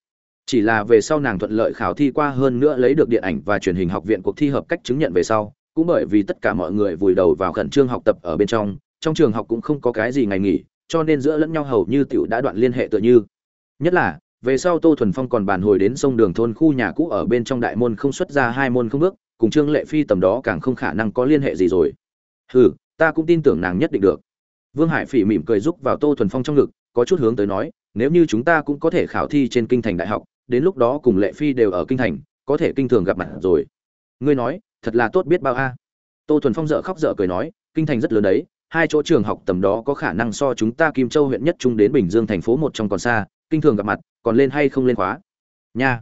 Chỉ là về sau nàng thuận lợi khảo thi qua hơn nữa lấy được điện ảnh và truyền hình học viện cuộc thi hợp cách chứng nhận về sau, cũng bởi vì tất cả mọi người vùi đầu vào khẩn trương học tập ở bên trong trong trường học cũng không có cái gì ngày nghỉ, cho nên giữa lẫn nhau hầu như tiểu đã đoạn liên hệ tựa như. Nhất là về sau tô thuần phong còn bàn hồi đến sông đường thôn khu nhà cũ ở bên trong đại môn không xuất ra hai môn không bước, cùng trương lệ phi tầm đó càng không khả năng có liên hệ gì rồi. Hừ, ta cũng tin tưởng nàng nhất định được. Vương hải phỉ mỉm cười giúp vào tô thuần phong trong ngực, có chút hướng tới nói, nếu như chúng ta cũng có thể khảo thi trên kinh thành đại học, đến lúc đó cùng lệ phi đều ở kinh thành, có thể kinh thường gặp mặt rồi. Ngươi nói, thật là tốt biết bao a. Tô thuần phong dợ khóc dợ cười nói, kinh thành rất lớn đấy, hai chỗ trường học tầm đó có khả năng so chúng ta kim châu huyện nhất trung đến bình dương thành phố một trong còn xa, kinh thường gặp mặt còn lên hay không lên khóa? Nha.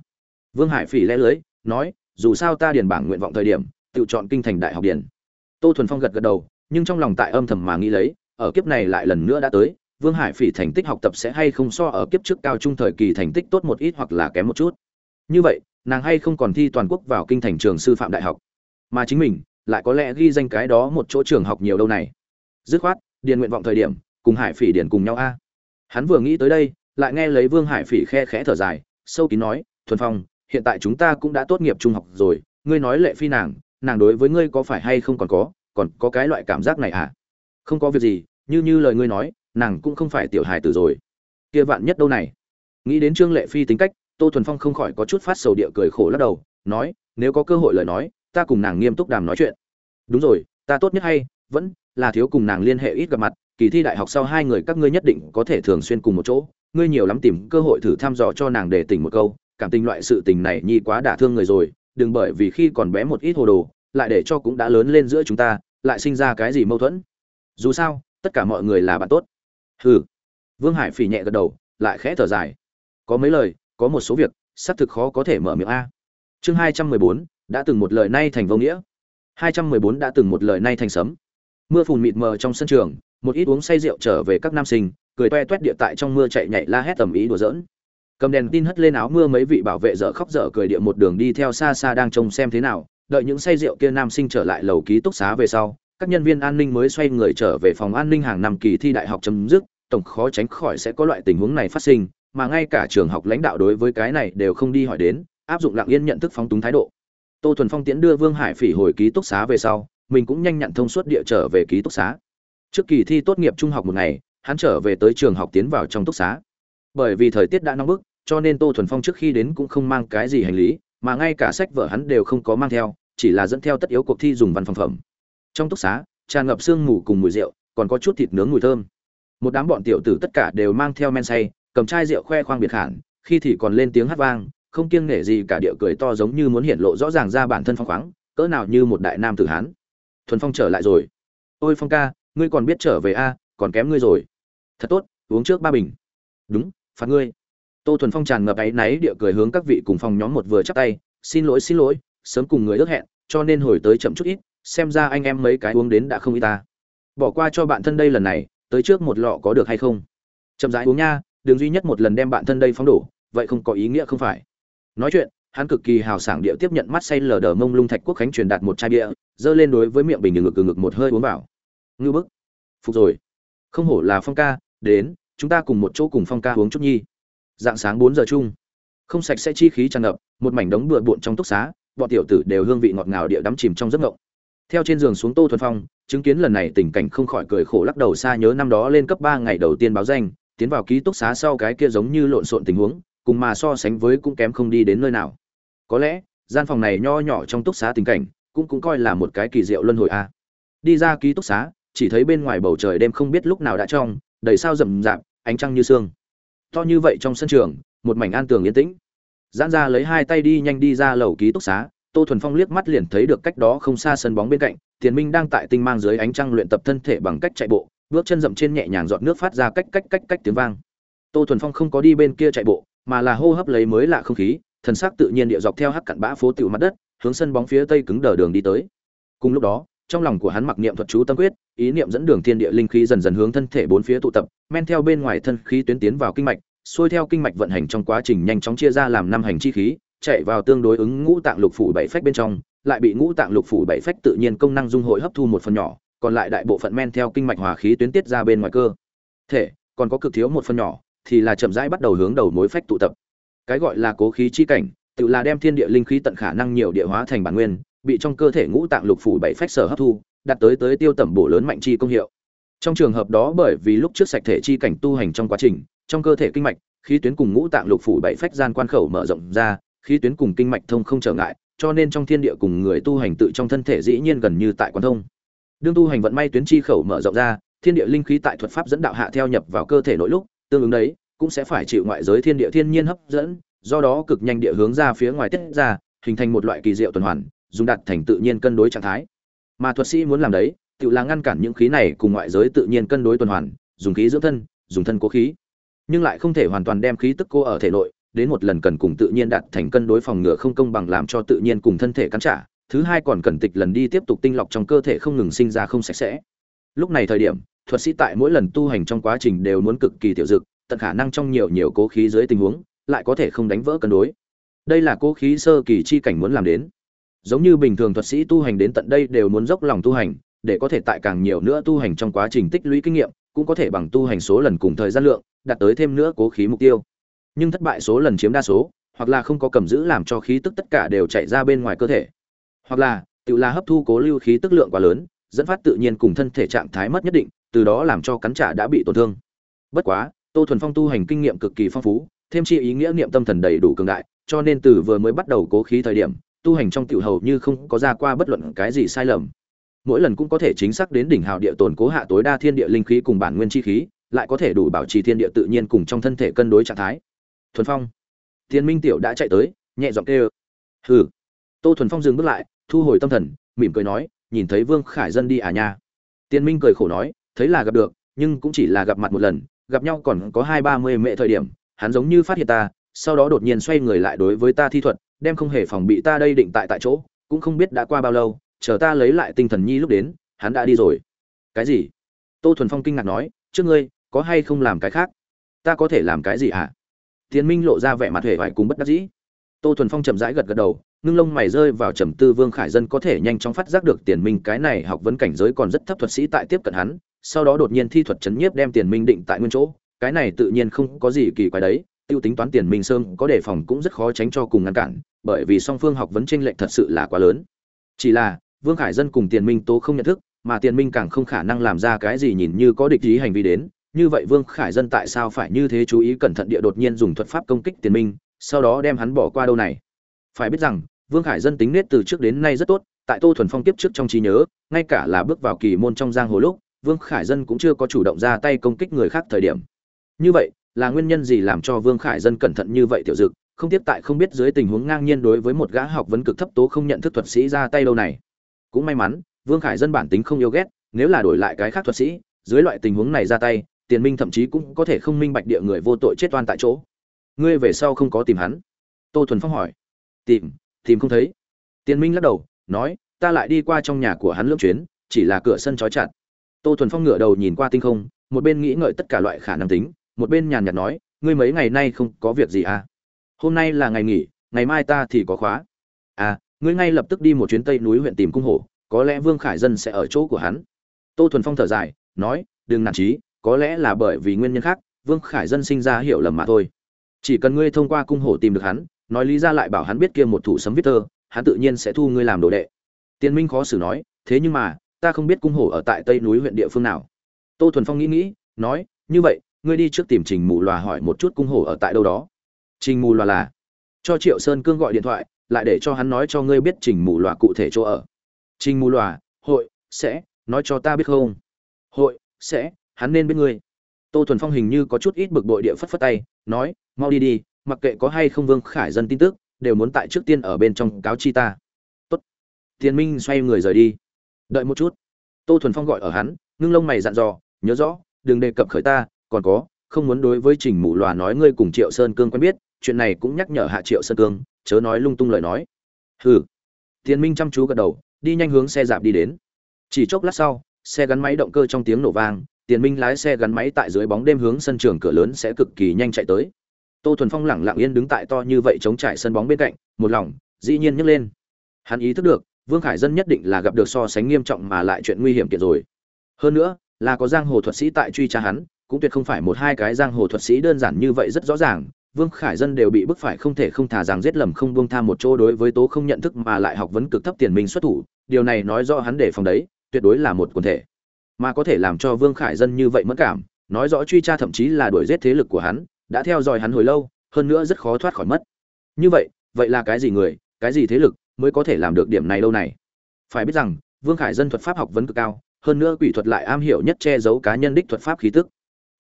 Vương hải phỉ lẽ lưới, nói, dù sao ta điền bảng nguyện vọng thời điểm, tự chọn kinh thành đại học điền. tô thuần phong gật gật đầu, nhưng trong lòng tại âm thầm mà nghĩ lấy, ở kiếp này lại lần nữa đã tới, vương hải phỉ thành tích học tập sẽ hay không so ở kiếp trước cao trung thời kỳ thành tích tốt một ít hoặc là kém một chút. Như vậy, nàng hay không còn thi toàn quốc vào kinh thành trường sư phạm đại học. Mà chính mình, lại có lẽ ghi danh cái đó một chỗ trường học nhiều đâu này. Dứt khoát, điền nguyện vọng thời điểm, cùng hải phỉ điền cùng nhau a. Hắn vừa nghĩ tới đây lại nghe lấy vương hải phỉ khe khẽ thở dài, sâu kín nói, thuần phong, hiện tại chúng ta cũng đã tốt nghiệp trung học rồi, ngươi nói lệ phi nàng nàng đối với ngươi có phải hay không còn có còn có cái loại cảm giác này à? Không có việc gì, như như lời ngươi nói, nàng cũng không phải tiểu hài tử rồi. Kia vạn nhất đâu này? Nghĩ đến trương lệ phi tính cách, tô thuần phong không khỏi có chút phát sầu địa cười khổ lắc đầu, nói, nếu có cơ hội lời nói, ta cùng nàng nghiêm túc đàm nói chuyện. Đúng rồi, ta tốt nhất hay, vẫn là thiếu cùng nàng liên hệ ít gặp mặt, kỳ thi đại học sau hai người các ngươi nhất định có thể thường xuyên cùng một chỗ ngươi nhiều lắm tìm cơ hội thử thăm dò cho nàng để tỉnh một câu, cảm tình loại sự tình này nhi quá đả thương người rồi, đừng bởi vì khi còn bé một ít hồ đồ, lại để cho cũng đã lớn lên giữa chúng ta, lại sinh ra cái gì mâu thuẫn. Dù sao, tất cả mọi người là bạn tốt. Hừ. Vương hải phỉ nhẹ gật đầu, lại khẽ thở dài. Có mấy lời, có một số việc, xác thực khó có thể mở miệng a. Chương hai trăm mười bốn, đã từng một lời nay thành vô nghĩa. hai trăm mười bốn, đã từng một lời nay thành sấm. Mưa phùn mịt mờ trong sân trường, một ít uống say rượu trở về các nam sinh cười toe toét địa tại trong mưa chạy nhảy la hét tầm ý đùa giỡn. Cầm đèn tin hất lên áo mưa mấy vị bảo vệ dở khóc dở cười địa một đường đi theo xa xa đang trông xem thế nào, đợi những say rượu kia nam sinh trở lại lầu ký túc xá về sau, các nhân viên an ninh mới xoay người trở về phòng an ninh hàng năm kỳ thi đại học chấm dứt, tổng khó tránh khỏi sẽ có loại tình huống này phát sinh, mà ngay cả trường học lãnh đạo đối với cái này đều không đi hỏi đến, áp dụng lặng yên nhận thức phóng túng thái độ. Tô thuần phong tiễn đưa vương hải phỉ hồi ký túc xá về sau, mình cũng nhanh nhận thông suốt địa trở về ký túc xá. Trước kỳ thi tốt nghiệp trung học một ngày hắn trở về tới trường học tiến vào trong túc xá. Bởi vì thời tiết đã nóng bức, cho nên tô thuần phong trước khi đến cũng không mang cái gì hành lý, mà ngay cả sách vở hắn đều không có mang theo, chỉ là dẫn theo tất yếu cuộc thi dùng văn phòng phẩm. Trong túc xá, tràn ngập sương mù cùng mùi rượu, còn có chút thịt nướng mùi thơm. Một đám bọn tiểu tử tất cả đều mang theo men say, cầm chai rượu khoe khoang biệt hẳn, khi thì còn lên tiếng hát vang, không kiêng nể gì cả địa cười to giống như muốn hiện lộ rõ ràng ra bản thân phong khoáng, cỡ nào như một đại nam tử hán. Thuần phong trở lại rồi. Ôi phong ca, ngươi còn biết trở về a, còn kém ngươi rồi thật tốt, uống trước ba bình. Đúng, phạt ngươi. Tô thuần phong tràn ngập áy náy địa cười hướng các vị cùng phòng nhóm một vừa chắp tay, xin lỗi xin lỗi, sớm cùng người ước hẹn, cho nên hồi tới chậm chút ít, xem ra anh em mấy cái uống đến đã không y ta. Bỏ qua cho bạn thân đây lần này, tới trước một lọ có được hay không? Chậm rãi uống nha, đường duy nhất một lần đem bạn thân đây phóng đổ, vậy không có ý nghĩa không phải. Nói chuyện, hắn cực kỳ hào sảng địa tiếp nhận mắt say lờ đờ mông lung thạch quốc khánh truyền đạt một chai bia dơ lên đối với miệng bình ngực ngực một hơi uống vào. Ngư bức. Phục rồi không hổ là phong ca, đến, chúng ta cùng một chỗ cùng phong ca uống chút nhi. Dạng sáng bốn giờ chung, không sạch sẽ chi khí tràn ngập, một mảnh đống bừa bộn trong túc xá, bọn tiểu tử đều hương vị ngọt ngào địa đắm chìm trong giấc ngộng. Theo trên giường xuống tô thuần phong, chứng kiến lần này tình cảnh không khỏi cười khổ lắc đầu xa nhớ năm đó lên cấp ba ngày đầu tiên báo danh, tiến vào ký túc xá sau cái kia giống như lộn xộn tình huống, cùng mà so sánh với cũng kém không đi đến nơi nào. Có lẽ, gian phòng này nho nhỏ trong túc xá tình cảnh, cũng cũng coi là một cái kỳ diệu luân hồi a. Đi ra ký túc xá chỉ thấy bên ngoài bầu trời đêm không biết lúc nào đã trong, đầy sao rậm rạp, ánh trăng như sương. To như vậy trong sân trường, một mảnh an tường yên tĩnh. Giãn ra lấy hai tay đi nhanh đi ra lầu ký túc xá, tô thuần phong liếc mắt liền thấy được cách đó không xa sân bóng bên cạnh, tiền minh đang tại tinh mang dưới ánh trăng luyện tập thân thể bằng cách chạy bộ, bước chân rậm trên nhẹ nhàng dọn nước phát ra cách cách cách cách tiếng vang. Tô thuần phong không có đi bên kia chạy bộ, mà là hô hấp lấy mới lạ không khí, thần sắc tự nhiên địa dọc theo hắc cặn bã phố tiểu mặt đất, hướng sân bóng phía tây cứng đờ đường đi tới. Cùng lúc đó trong lòng của hắn mặc niệm thuật chú tâm quyết, ý niệm dẫn đường thiên địa linh khí dần dần hướng thân thể bốn phía tụ tập, men theo bên ngoài thân khí tuyến tiến vào kinh mạch, xuôi theo kinh mạch vận hành trong quá trình nhanh chóng chia ra làm năm hành chi khí, chạy vào tương đối ứng ngũ tạng lục phủ bảy phách bên trong, lại bị ngũ tạng lục phủ bảy phách tự nhiên công năng dung hội hấp thu một phần nhỏ, còn lại đại bộ phận men theo kinh mạch hòa khí tuyến tiết ra bên ngoài cơ. Thể, còn có cực thiếu một phần nhỏ, thì là chậm rãi bắt đầu hướng đầu mối phách tụ tập. Cái gọi là cố khí chi cảnh, tự là đem thiên địa linh khí tận khả năng nhiều địa hóa thành bản nguyên bị trong cơ thể ngũ tạng lục phủ bảy phách sở hấp thu, đạt tới tới tiêu tẩm bổ lớn mạnh chi công hiệu. Trong trường hợp đó bởi vì lúc trước sạch thể chi cảnh tu hành trong quá trình, trong cơ thể kinh mạch, khí tuyến cùng ngũ tạng lục phủ bảy phách gian quan khẩu mở rộng ra, khí tuyến cùng kinh mạch thông không trở ngại, cho nên trong thiên địa cùng người tu hành tự trong thân thể dĩ nhiên gần như tại quan thông. Đương tu hành vận may tuyến chi khẩu mở rộng ra, thiên địa linh khí tại thuật pháp dẫn đạo hạ theo nhập vào cơ thể nội lúc, tương ứng đấy, cũng sẽ phải chịu ngoại giới thiên địa thiên nhiên hấp dẫn, do đó cực nhanh địa hướng ra phía ngoài tiết ra, hình thành một loại kỳ diệu tuần hoàn dùng đặt thành tự nhiên cân đối trạng thái. Mà thuật sĩ muốn làm đấy, tự là ngăn cản những khí này cùng ngoại giới tự nhiên cân đối tuần hoàn, dùng khí dưỡng thân, dùng thân cố khí. Nhưng lại không thể hoàn toàn đem khí tức cô ở thể nội, đến một lần cần cùng tự nhiên đạt thành cân đối phòng ngừa không công bằng làm cho tự nhiên cùng thân thể cắn trả, thứ hai còn cần tịch lần đi tiếp tục tinh lọc trong cơ thể không ngừng sinh ra không sạch sẽ. Lúc này thời điểm, thuật sĩ tại mỗi lần tu hành trong quá trình đều muốn cực kỳ tiểu dực, tận khả năng trong nhiều nhiều cố khí dưới tình huống, lại có thể không đánh vỡ cân đối. Đây là cố khí sơ kỳ chi cảnh muốn làm đến giống như bình thường thuật sĩ tu hành đến tận đây đều muốn dốc lòng tu hành, để có thể tại càng nhiều nữa tu hành trong quá trình tích lũy kinh nghiệm, cũng có thể bằng tu hành số lần cùng thời gian lượng, đạt tới thêm nữa cố khí mục tiêu. Nhưng thất bại số lần chiếm đa số, hoặc là không có cầm giữ làm cho khí tức tất cả đều chạy ra bên ngoài cơ thể. Hoặc là, tự là hấp thu cố lưu khí tức lượng quá lớn, dẫn phát tự nhiên cùng thân thể trạng thái mất nhất định, từ đó làm cho cắn trả đã bị tổn thương. Bất quá, tô thuần phong tu hành kinh nghiệm cực kỳ phong phú, thêm chi ý nghĩa niệm tâm thần đầy đủ cường đại, cho nên từ vừa mới bắt đầu cố khí thời điểm tu hành trong tiểu hầu như không có ra qua bất luận cái gì sai lầm. Mỗi lần cũng có thể chính xác đến đỉnh hào địa tồn cố hạ tối đa thiên địa linh khí cùng bản nguyên chi khí, lại có thể đủ bảo trì thiên địa tự nhiên cùng trong thân thể cân đối trạng thái. Thuần phong. Thiên minh tiểu đã chạy tới, nhẹ giọng kêu. Hừ. Tô thuần phong dừng bước lại, thu hồi tâm thần, mỉm cười nói, nhìn thấy vương khải dân đi à nha. Tiên minh cười khổ nói, thấy là gặp được, nhưng cũng chỉ là gặp mặt một lần, gặp nhau còn có hai ba mươi mệ thời điểm, hắn giống như phát hiện ta, sau đó đột nhiên xoay người lại đối với ta thi thuật đem không hề phòng bị ta đây định tại tại chỗ, cũng không biết đã qua bao lâu, chờ ta lấy lại tinh thần nhi lúc đến, hắn đã đi rồi. Cái gì? Tô thuần phong kinh ngạc nói, trước ngươi, có hay không làm cái khác? Ta có thể làm cái gì hả? À? tiến minh lộ ra vẻ mặt hề vải cùng bất đắc dĩ. Tô thuần phong chậm rãi gật gật đầu, ngưng lông mày rơi vào trầm tư vương khải dân có thể nhanh chóng phát giác được tiền minh cái này học vấn cảnh giới còn rất thấp thuật sĩ tại tiếp cận hắn, sau đó đột nhiên thi thuật chấn nhiếp đem tiền minh định tại nguyên chỗ, cái này tự nhiên không có gì kỳ quái đấy tiêu tính toán tiền minh sơn có đề phòng cũng rất khó tránh cho cùng ngăn cản, bởi vì song phương học vấn tranh lệch thật sự là quá lớn. Chỉ là, vương khải dân cùng tiền minh tố không nhận thức, mà tiền minh càng không khả năng làm ra cái gì nhìn như có địch ý hành vi đến. Như vậy vương khải dân tại sao phải như thế chú ý cẩn thận địa đột nhiên dùng thuật pháp công kích tiền minh, sau đó đem hắn bỏ qua đâu này? Phải biết rằng, vương khải dân tính nết từ trước đến nay rất tốt, tại tô thuần phong tiếp trước trong trí nhớ, ngay cả là bước vào kỳ môn trong giang hồ lúc, vương khải dân cũng chưa có chủ động ra tay công kích người khác thời điểm. Như vậy là nguyên nhân gì làm cho vương khải dân cẩn thận như vậy tiểu dực? Không tiếp tại không biết dưới tình huống ngang nhiên đối với một gã học vấn cực thấp tố không nhận thức thuật sĩ ra tay đâu này. Cũng may mắn, vương khải dân bản tính không yêu ghét, nếu là đổi lại cái khác thuật sĩ, dưới loại tình huống này ra tay, tiền minh thậm chí cũng có thể không minh bạch địa người vô tội chết oan tại chỗ. Ngươi về sau không có tìm hắn? Tô thuần phong hỏi. Tìm tìm không thấy. Tiền minh lắc đầu, nói, ta lại đi qua trong nhà của hắn lưỡng chuyến, chỉ là cửa sân trói chặt. Tô thuần phong ngửa đầu nhìn qua tinh không, một bên nghĩ ngợi tất cả loại khả năng tính một bên nhàn nhạt nói, ngươi mấy ngày nay không có việc gì à? Hôm nay là ngày nghỉ, ngày mai ta thì có khóa. À ngươi ngay lập tức đi một chuyến tây núi huyện tìm cung hổ, có lẽ vương khải dân sẽ ở chỗ của hắn. Tô thuần phong thở dài, nói, đừng nản trí, có lẽ là bởi vì nguyên nhân khác, vương khải dân sinh ra hiểu lầm mà thôi. Chỉ cần ngươi thông qua cung hổ tìm được hắn, nói lý ra lại bảo hắn biết kia một thủ sấm viết thơ hắn tự nhiên sẽ thu ngươi làm đồ đệ. Tiên minh khó xử nói, thế nhưng mà, ta không biết cung hổ ở tại tây núi huyện địa phương nào. Tô thuần phong nghĩ nghĩ, nói, như vậy ngươi đi trước tìm trình mù lòa hỏi một chút cung hổ ở tại đâu đó. Trình mù lòa là? Cho triệu sơn cương gọi điện thoại, lại để cho hắn nói cho ngươi biết trình mù lòa cụ thể chỗ ở. Trình mù lòa hội, sẽ, nói cho ta biết không? Hội, sẽ, hắn nên biết ngươi. Tô thuần phong hình như có chút ít bực bội địa phất phất tay, nói, mau đi đi, mặc kệ có hay không vương khải dân tin tức, đều muốn tại trước tiên ở bên trong cáo chi ta. Tốt. Tiền minh xoay người rời đi. Đợi một chút. Tô thuần phong gọi ở hắn, ngưng lông mày dặn dò, nhớ rõ, đừng đề cập khởi ta còn có, không muốn đối với trình Mụ lòa nói ngươi cùng triệu sơn cương quen biết, chuyện này cũng nhắc nhở hạ triệu sơn cương, chớ nói lung tung lời nói. Hừ. Tiến minh chăm chú gật đầu, đi nhanh hướng xe dạp đi đến. Chỉ chốc lát sau, xe gắn máy động cơ trong tiếng nổ vang, tiền minh lái xe gắn máy tại dưới bóng đêm hướng sân trường cửa lớn sẽ cực kỳ nhanh chạy tới. Tô thuần phong lẳng lặng yên đứng tại to như vậy chống trải sân bóng bên cạnh, một lòng, dĩ nhiên nhấc lên. Hắn ý thức được, vương khải dân nhất định là gặp được so sánh nghiêm trọng mà lại chuyện nguy hiểm kiện rồi. Hơn nữa, là có giang hồ thuật sĩ tại truy tra hắn cũng tuyệt không phải một hai cái giang hồ thuật sĩ đơn giản như vậy rất rõ ràng. Vương khải dân đều bị bức phải không thể không thả rằng giết lầm không buông tha một chỗ đối với tố không nhận thức mà lại học vấn cực thấp tiền minh xuất thủ. Điều này nói rõ hắn để phòng đấy, tuyệt đối là một quần thể. Mà có thể làm cho vương khải dân như vậy mất cảm, nói rõ truy tra thậm chí là đuổi giết thế lực của hắn, đã theo dõi hắn hồi lâu, hơn nữa rất khó thoát khỏi mất. Như vậy vậy là cái gì người, cái gì thế lực mới có thể làm được điểm này lâu này? Phải biết rằng, vương khải dân thuật pháp học vấn cực cao, hơn nữa quỷ thuật lại am hiểu nhất che giấu cá nhân đích thuật pháp khí tức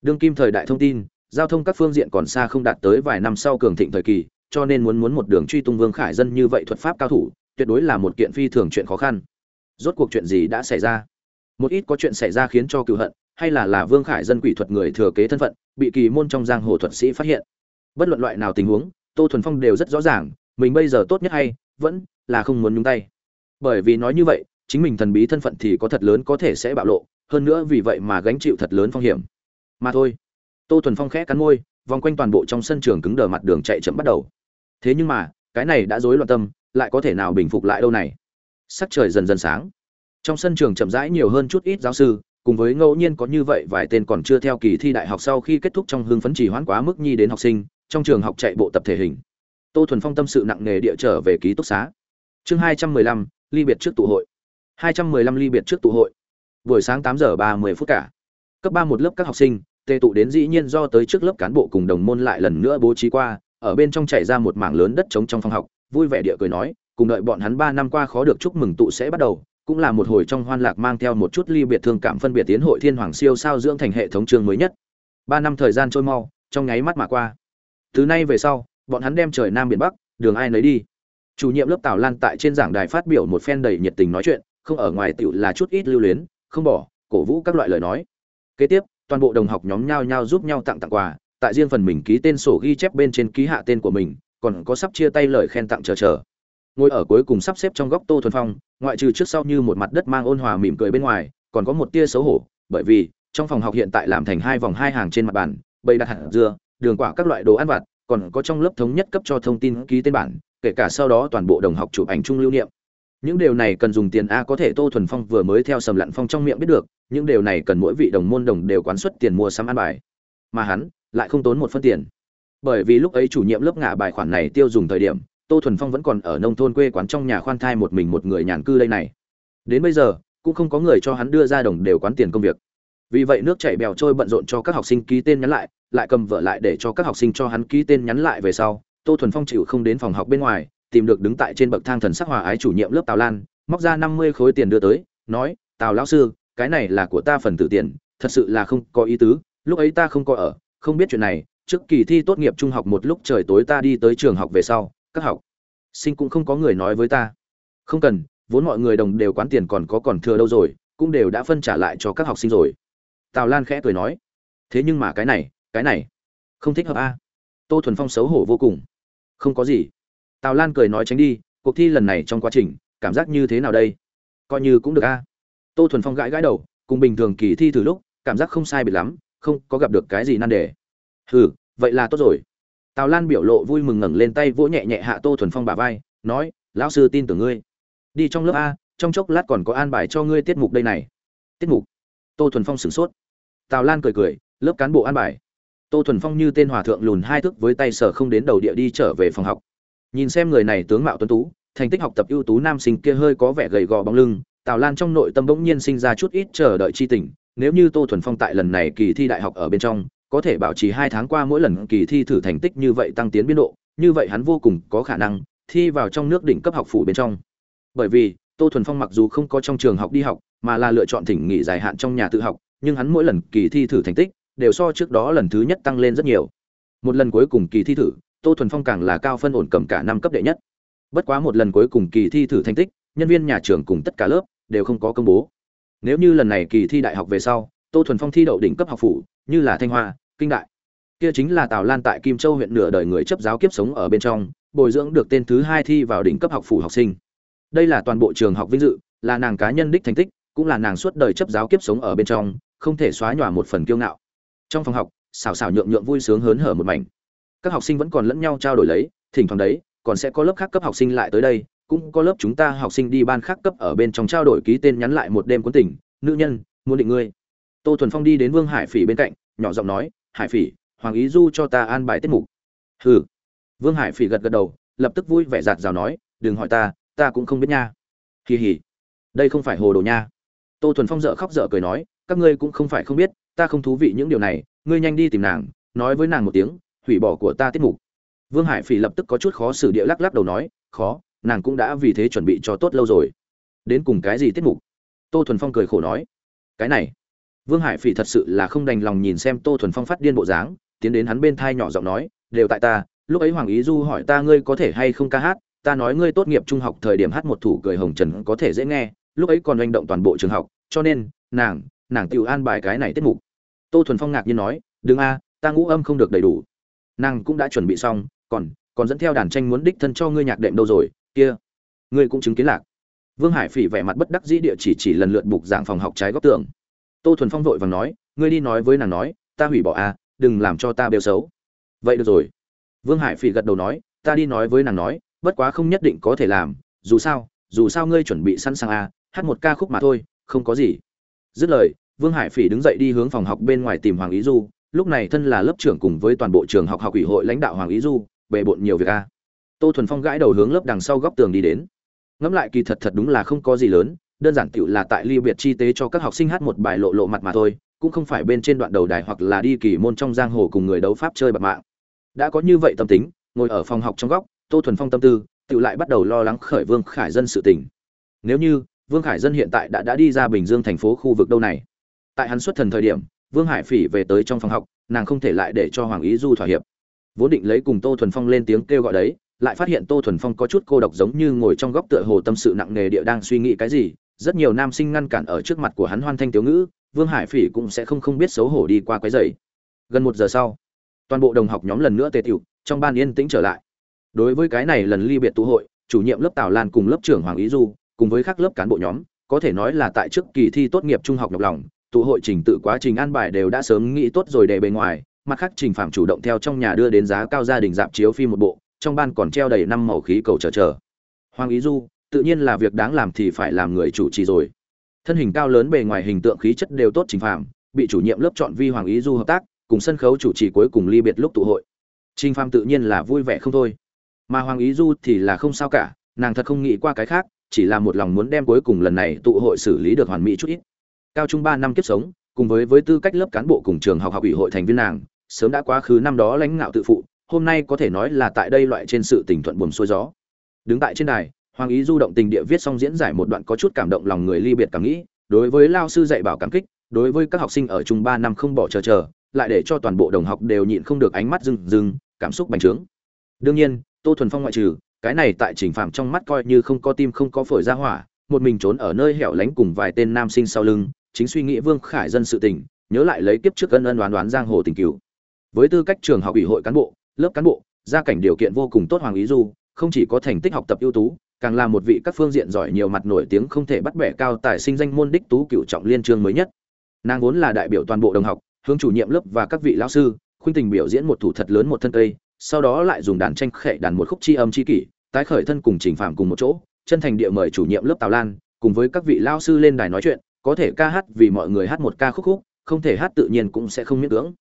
đương kim thời đại thông tin, giao thông các phương diện còn xa không đạt tới vài năm sau cường thịnh thời kỳ, cho nên muốn muốn một đường truy tung vương khải dân như vậy thuật pháp cao thủ, tuyệt đối là một kiện phi thường chuyện khó khăn. Rốt cuộc chuyện gì đã xảy ra? Một ít có chuyện xảy ra khiến cho cựu hận, hay là là vương khải dân quỷ thuật người thừa kế thân phận, bị kỳ môn trong giang hồ thuật sĩ phát hiện. Bất luận loại nào tình huống, tô thuần phong đều rất rõ ràng, mình bây giờ tốt nhất hay, vẫn là không muốn nhúng tay. Bởi vì nói như vậy, chính mình thần bí thân phận thì có thật lớn có thể sẽ bạo lộ, hơn nữa vì vậy mà gánh chịu thật lớn phong hiểm mà thôi. Tô thuần phong khẽ cắn môi, vòng quanh toàn bộ trong sân trường cứng đờ mặt đường chạy chậm bắt đầu. Thế nhưng mà, cái này đã rối loạn tâm, lại có thể nào bình phục lại đâu này? Sắc trời dần dần sáng. Trong sân trường chậm rãi nhiều hơn chút ít giáo sư, cùng với ngẫu nhiên có như vậy vài tên còn chưa theo kỳ thi đại học sau khi kết thúc trong hương phấn trì hoãn quá mức nhi đến học sinh, trong trường học chạy bộ tập thể hình. Tô thuần phong tâm sự nặng nề địa trở về ký túc xá. Chương hai trăm mười lăm, ly biệt trước tụ hội. hai trăm mười lăm ly biệt trước tụ hội. Buổi sáng tám giờ ba mươi phút cả. Cấp ba một lớp các học sinh tề tụ đến dĩ nhiên do tới trước lớp cán bộ cùng đồng môn lại lần nữa bố trí qua, ở bên trong chảy ra một mảng lớn đất trống trong phòng học, vui vẻ địa cười nói, cùng đợi bọn hắn ba năm qua khó được chúc mừng tụ sẽ bắt đầu, cũng là một hồi trong hoan lạc mang theo một chút ly biệt thương cảm phân biệt tiến hội thiên hoàng siêu sao dưỡng thành hệ thống chương mới nhất. Ba năm thời gian trôi mau, trong nháy mắt mà qua. Từ nay về sau, bọn hắn đem trời nam biển bắc, đường ai nấy đi. Chủ nhiệm lớp tào lan tại trên giảng đài phát biểu một phen đầy nhiệt tình nói chuyện, không ở ngoài tiểu là chút ít lưu luyến, không bỏ, cổ vũ các loại lời nói. Kế tiếp toàn bộ đồng học nhóm nhau nhau giúp nhau tặng tặng quà, tại riêng phần mình ký tên sổ ghi chép bên trên ký hạ tên của mình, còn có sắp chia tay lời khen tặng chờ chờ. Ngồi ở cuối cùng sắp xếp trong góc tô thuần phong, ngoại trừ trước sau như một mặt đất mang ôn hòa mỉm cười bên ngoài, còn có một tia xấu hổ, bởi vì, trong phòng học hiện tại làm thành hai vòng hai hàng trên mặt bàn, bày đặt hạt dưa, đường quả các loại đồ ăn vặt, còn có trong lớp thống nhất cấp cho thông tin ký tên bản, kể cả sau đó toàn bộ đồng học chụp ảnh chung lưu niệm. Những điều này cần dùng tiền a có thể tô thuần phong vừa mới theo sầm lặn phong trong miệng biết được những điều này cần mỗi vị đồng môn đồng đều quán xuất tiền mua sắm ăn bài. Mà hắn lại không tốn một phân tiền. Bởi vì lúc ấy chủ nhiệm lớp ngả bài khoản này tiêu dùng thời điểm, tô thuần phong vẫn còn ở nông thôn quê quán trong nhà khoan thai một mình một người nhàn cư đây này. Đến bây giờ, cũng không có người cho hắn đưa ra đồng đều quán tiền công việc. Vì vậy nước chảy bèo trôi bận rộn cho các học sinh ký tên nhắn lại lại cầm vợ lại để cho các học sinh cho hắn ký tên nhắn lại về sau, tô thuần phong chịu không đến phòng học bên ngoài, tìm được đứng tại trên bậc thang thần sắc hòa ái chủ nhiệm lớp tào lan, móc ra năm mươi khối tiền đưa tới, nói, tào lão sư cái này là của ta phần tử tiền, thật sự là không có ý tứ, lúc ấy ta không có ở, không biết chuyện này, trước kỳ thi tốt nghiệp trung học một lúc trời tối ta đi tới trường học về sau, các học sinh cũng không có người nói với ta. Không cần, vốn mọi người đồng đều quán tiền còn có còn thừa đâu rồi, cũng đều đã phân trả lại cho các học sinh rồi. Tào lan khẽ cười nói, thế nhưng mà cái này cái này, không thích hợp a. Tô thuần phong xấu hổ vô cùng. Không có gì. Tào lan cười nói tránh đi, cuộc thi lần này trong quá trình, cảm giác như thế nào đây? Coi như cũng được a tô thuần phong gãi gãi đầu, cùng bình thường kỳ thi từ lúc, cảm giác không sai biệt lắm, không có gặp được cái gì nan đề. Hừ, vậy là tốt rồi. Tào lan biểu lộ vui mừng ngẩng lên tay vỗ nhẹ nhẹ hạ tô thuần phong bà vai, nói, lão sư tin tưởng ngươi. Đi trong lớp a, trong chốc lát còn có an bài cho ngươi tiết mục đây này. Tiết mục. Tô thuần phong sửng sốt. Tào lan cười cười, lớp cán bộ an bài. Tô thuần phong như tên hòa thượng lùn hai thước với tay sở không đến đầu địa đi trở về phòng học. Nhìn xem người này tướng mạo tuấn tú, thành tích học tập ưu tú nam sinh kia hơi có vẻ gầy gò bóng lưng tào lan trong nội tâm bỗng nhiên sinh ra chút ít chờ đợi chi tình, nếu như tô thuần phong tại lần này kỳ thi đại học ở bên trong, có thể bảo trì hai tháng qua mỗi lần kỳ thi thử thành tích như vậy tăng tiến biên độ, như vậy hắn vô cùng có khả năng thi vào trong nước đỉnh cấp học phủ bên trong. Bởi vì, tô thuần phong mặc dù không có trong trường học đi học, mà là lựa chọn thỉnh nghỉ dài hạn trong nhà tự học, nhưng hắn mỗi lần kỳ thi thử thành tích đều so trước đó lần thứ nhất tăng lên rất nhiều. Một lần cuối cùng kỳ thi thử, tô thuần phong càng là cao phân ổn cầm cả năm cấp đệ nhất. Bất quá một lần cuối cùng kỳ thi thử thành tích, nhân viên nhà trường cùng tất cả lớp đều không có công bố. Nếu như lần này kỳ thi đại học về sau, tô thuần phong thi đậu đỉnh cấp học phủ, như là thanh hoa, kinh đại, kia chính là tào lan tại kim châu huyện nửa đời người chấp giáo kiếp sống ở bên trong, bồi dưỡng được tên thứ hai thi vào đỉnh cấp học phủ học sinh. Đây là toàn bộ trường học vinh dự, là nàng cá nhân đích thành tích, cũng là nàng suốt đời chấp giáo kiếp sống ở bên trong, không thể xóa nhòa một phần kiêu ngạo. Trong phòng học, xào xào nhượng nhượng vui sướng hớn hở một mảnh. Các học sinh vẫn còn lẫn nhau trao đổi lấy, thỉnh thoảng đấy, còn sẽ có lớp khác cấp học sinh lại tới đây cũng có lớp chúng ta học sinh đi ban khác cấp ở bên trong trao đổi ký tên nhắn lại một đêm cuốn tình. Nữ nhân, muốn định ngươi. Tô thuần phong đi đến vương hải phỉ bên cạnh, nhỏ giọng nói, hải phỉ, hoàng ý du cho ta an bài tiết mục. Hừ. Vương hải phỉ gật gật đầu, lập tức vui vẻ giạt rào nói, đừng hỏi ta ta cũng không biết nha. Kỳ hỉ đây không phải hồ đồ nha. Tô thuần phong dợ khóc dợ cười nói, các ngươi cũng không phải không biết, ta không thú vị những điều này, ngươi nhanh đi tìm nàng, nói với nàng một tiếng, hủy bỏ của ta tiết mục. Vương hải phỉ lập tức có chút khó xử địa lắc lắc đầu nói, khó nàng cũng đã vì thế chuẩn bị cho tốt lâu rồi. Đến cùng cái gì tiết mục? Tô thuần phong cười khổ nói. Cái này, vương hải phỉ thật sự là không đành lòng nhìn xem tô thuần phong phát điên bộ dáng, tiến đến hắn bên thai nhỏ giọng nói, đều tại ta, lúc ấy hoàng ý du hỏi ta ngươi có thể hay không ca hát, ta nói ngươi tốt nghiệp trung học thời điểm hát một thủ cười hồng trần có thể dễ nghe, lúc ấy còn hành động toàn bộ trường học, cho nên, nàng nàng tự an bài cái này tiết mục. Tô thuần phong ngạc nhiên nói, đừng a, ta ngũ âm không được đầy đủ. Nàng cũng đã chuẩn bị xong, còn còn dẫn theo đàn tranh muốn đích thân cho ngươi nhạc đệm đâu rồi kia, ngươi cũng chứng kiến lạc. Vương hải phỉ vẻ mặt bất đắc dĩ địa chỉ chỉ lần lượt bục dạng phòng học trái góc tường. Tô thuần phong vội vàng nói, ngươi đi nói với nàng nói, ta hủy bỏ a đừng làm cho ta bêu xấu. Vậy được rồi. Vương hải phỉ gật đầu nói, ta đi nói với nàng nói, bất quá không nhất định có thể làm, dù sao dù sao ngươi chuẩn bị sẵn sàng a hát một ca khúc mà thôi, không có gì. Dứt lời, vương hải phỉ đứng dậy đi hướng phòng học bên ngoài tìm hoàng ý du. Lúc này thân là lớp trưởng cùng với toàn bộ trường học học ủy hội lãnh đạo hoàng ý du, bề bộn nhiều việc a tô thuần phong gãi đầu hướng lớp đằng sau góc tường đi đến. Ngẫm lại kỳ thật thật đúng là không có gì lớn, đơn giản tựu là tại ly biệt chi tế cho các học sinh hát một bài lộ lộ mặt mà thôi, cũng không phải bên trên đoạn đầu đài hoặc là đi kỳ môn trong giang hồ cùng người đấu pháp chơi bạc mạng. Đã có như vậy tâm tính, ngồi ở phòng học trong góc, tô thuần phong tâm tư tựu lại bắt đầu lo lắng khởi vương khải dân sự tình. Nếu như, vương khải dân hiện tại đã đã đi ra bình dương thành phố khu vực đâu này? Tại hắn xuất thần thời điểm, vương hải phỉ về tới trong phòng học, nàng không thể lại để cho hoàng ý du thỏa hiệp. Vốn định lấy cùng tô thuần phong lên tiếng kêu gọi đấy lại phát hiện tô thuần phong có chút cô độc giống như ngồi trong góc tựa hồ tâm sự nặng nề địa đang suy nghĩ cái gì. Rất nhiều nam sinh ngăn cản ở trước mặt của hắn hoan thanh tiếu ngữ, vương hải phỉ cũng sẽ không không biết xấu hổ đi qua quái dày gần một giờ sau, toàn bộ đồng học nhóm lần nữa tề tiểu, trong ban yên tĩnh trở lại. Đối với cái này lần ly biệt tụ hội, chủ nhiệm lớp tào lan cùng lớp trưởng hoàng ý du, cùng với các lớp cán bộ nhóm, có thể nói là tại trước kỳ thi tốt nghiệp trung học nhọc lòng, tụ hội trình tự quá trình an bài đều đã sớm nghĩ tốt rồi để bề ngoài, mặt khác trình phạm chủ động theo trong nhà đưa đến giá cao gia đình dạp chiếu phim một bộ trong ban còn treo đầy năm màu khí cầu chờ chờ. Hoàng ý du, tự nhiên là việc đáng làm thì phải làm người chủ trì rồi. Thân hình cao lớn bề ngoài hình tượng khí chất đều tốt trình phạm bị chủ nhiệm lớp chọn vi hoàng ý du hợp tác, cùng sân khấu chủ trì cuối cùng ly biệt lúc tụ hội. Trình phạm tự nhiên là vui vẻ không thôi. Mà hoàng ý du thì là không sao cả, nàng thật không nghĩ qua cái khác, chỉ là một lòng muốn đem cuối cùng lần này tụ hội xử lý được hoàn mỹ chút ít. Cao trung ba năm kiếp sống, cùng với với tư cách lớp cán bộ cùng trường học học ủy hội thành viên nàng, sớm đã quá khứ năm đó lãnh ngạo tự phụ hôm nay có thể nói là tại đây loại trên sự tình thuận buồm xuôi gió. Đứng tại trên đài, hoàng ý du động tình địa viết xong diễn giải một đoạn có chút cảm động lòng người ly biệt cảm nghĩ, đối với lao sư dạy bảo cảm kích, đối với các học sinh ở trung ba năm không bỏ chờ chờ, lại để cho toàn bộ đồng học đều nhịn không được ánh mắt rưng rưng, cảm xúc bành trướng. Đương nhiên, tô thuần phong ngoại trừ, cái này tại trình phạm trong mắt coi như không có tim không có phổi ra hỏa, một mình trốn ở nơi hẻo lánh cùng vài tên nam sinh sau lưng, chính suy nghĩ vương khải dân sự tình, nhớ lại lấy kiếp trước ân ân đoán đoán giang hồ tình cứu với tư cách trường học ủy hội cán bộ lớp cán bộ, gia cảnh điều kiện vô cùng tốt hoàng ý du, không chỉ có thành tích học tập ưu tú, càng là một vị các phương diện giỏi nhiều mặt nổi tiếng không thể bắt bẻ cao tài sinh danh môn đích tú cựu trọng liên chương mới nhất. Nàng vốn là đại biểu toàn bộ đồng học, hướng chủ nhiệm lớp và các vị lão sư, khuynh tình biểu diễn một thủ thật lớn một thân tây sau đó lại dùng đàn tranh khệ đàn một khúc chi âm chi kỷ, tái khởi thân cùng trình phạm cùng một chỗ, chân thành địa mời chủ nhiệm lớp tào lan, cùng với các vị lao sư lên đài nói chuyện, có thể ca hát vì mọi người hát một ca khúc khúc, không thể hát tự nhiên cũng sẽ không miễn cưỡng.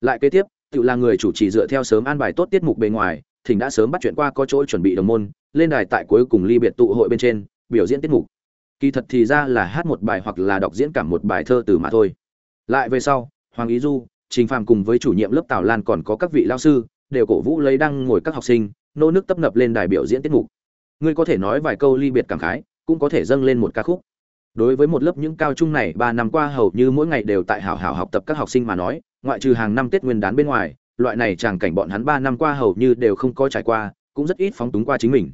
Lại kế tiếp tự là người chủ trì dựa theo sớm an bài tốt tiết mục bề ngoài, thỉnh đã sớm bắt chuyện qua có chỗ chuẩn bị đồng môn, lên đài tại cuối cùng ly biệt tụ hội bên trên, biểu diễn tiết mục. Kỳ thật thì ra là hát một bài hoặc là đọc diễn cảm một bài thơ từ mà thôi. Lại về sau, hoàng ý du, trình phàm cùng với chủ nhiệm lớp tào lan còn có các vị lao sư, đều cổ vũ lấy đăng ngồi các học sinh, nô nước tấp nập lên đài biểu diễn tiết mục. Ngươi có thể nói vài câu ly biệt cảm khái, cũng có thể dâng lên một ca khúc. Đối với một lớp những cao trung này, ba năm qua hầu như mỗi ngày đều tại hảo hảo học tập các học sinh mà nói ngoại trừ hàng năm tết nguyên đán bên ngoài, loại này tràng cảnh bọn hắn ba năm qua hầu như đều không có trải qua, cũng rất ít phóng túng qua chính mình.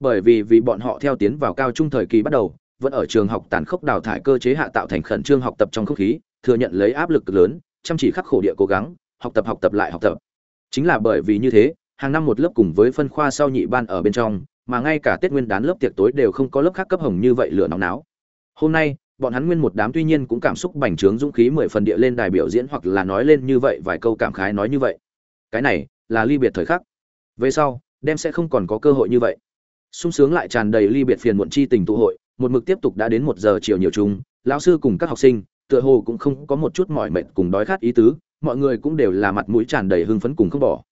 Bởi vì vì bọn họ theo tiến vào cao trung thời kỳ bắt đầu, vẫn ở trường học tàn khốc đào thải cơ chế hạ tạo thành khẩn trương học tập trong không khí, thừa nhận lấy áp lực lớn, chăm chỉ khắc khổ địa cố gắng, học tập học tập lại học tập. Chính là bởi vì như thế, hàng năm một lớp cùng với phân khoa sau nhị ban ở bên trong, mà ngay cả tết nguyên đán lớp tiệc tối đều không có lớp khác cấp hồng như vậy lửa nóng náo. Hôm nay bọn hắn nguyên một đám tuy nhiên cũng cảm xúc bành trướng dũng khí mười phần địa lên đài biểu diễn hoặc là nói lên như vậy vài câu cảm khái nói như vậy. Cái này là ly biệt thời khắc. Về sau đem sẽ không còn có cơ hội như vậy. Sung sướng lại tràn đầy ly biệt phiền muộn chi tình tụ hội, một mực tiếp tục đã đến một giờ chiều nhiều chung, lão sư cùng các học sinh, tựa hồ cũng không có một chút mỏi mệt cùng đói khát ý tứ, mọi người cũng đều là mặt mũi tràn đầy hưng phấn cùng không bỏ.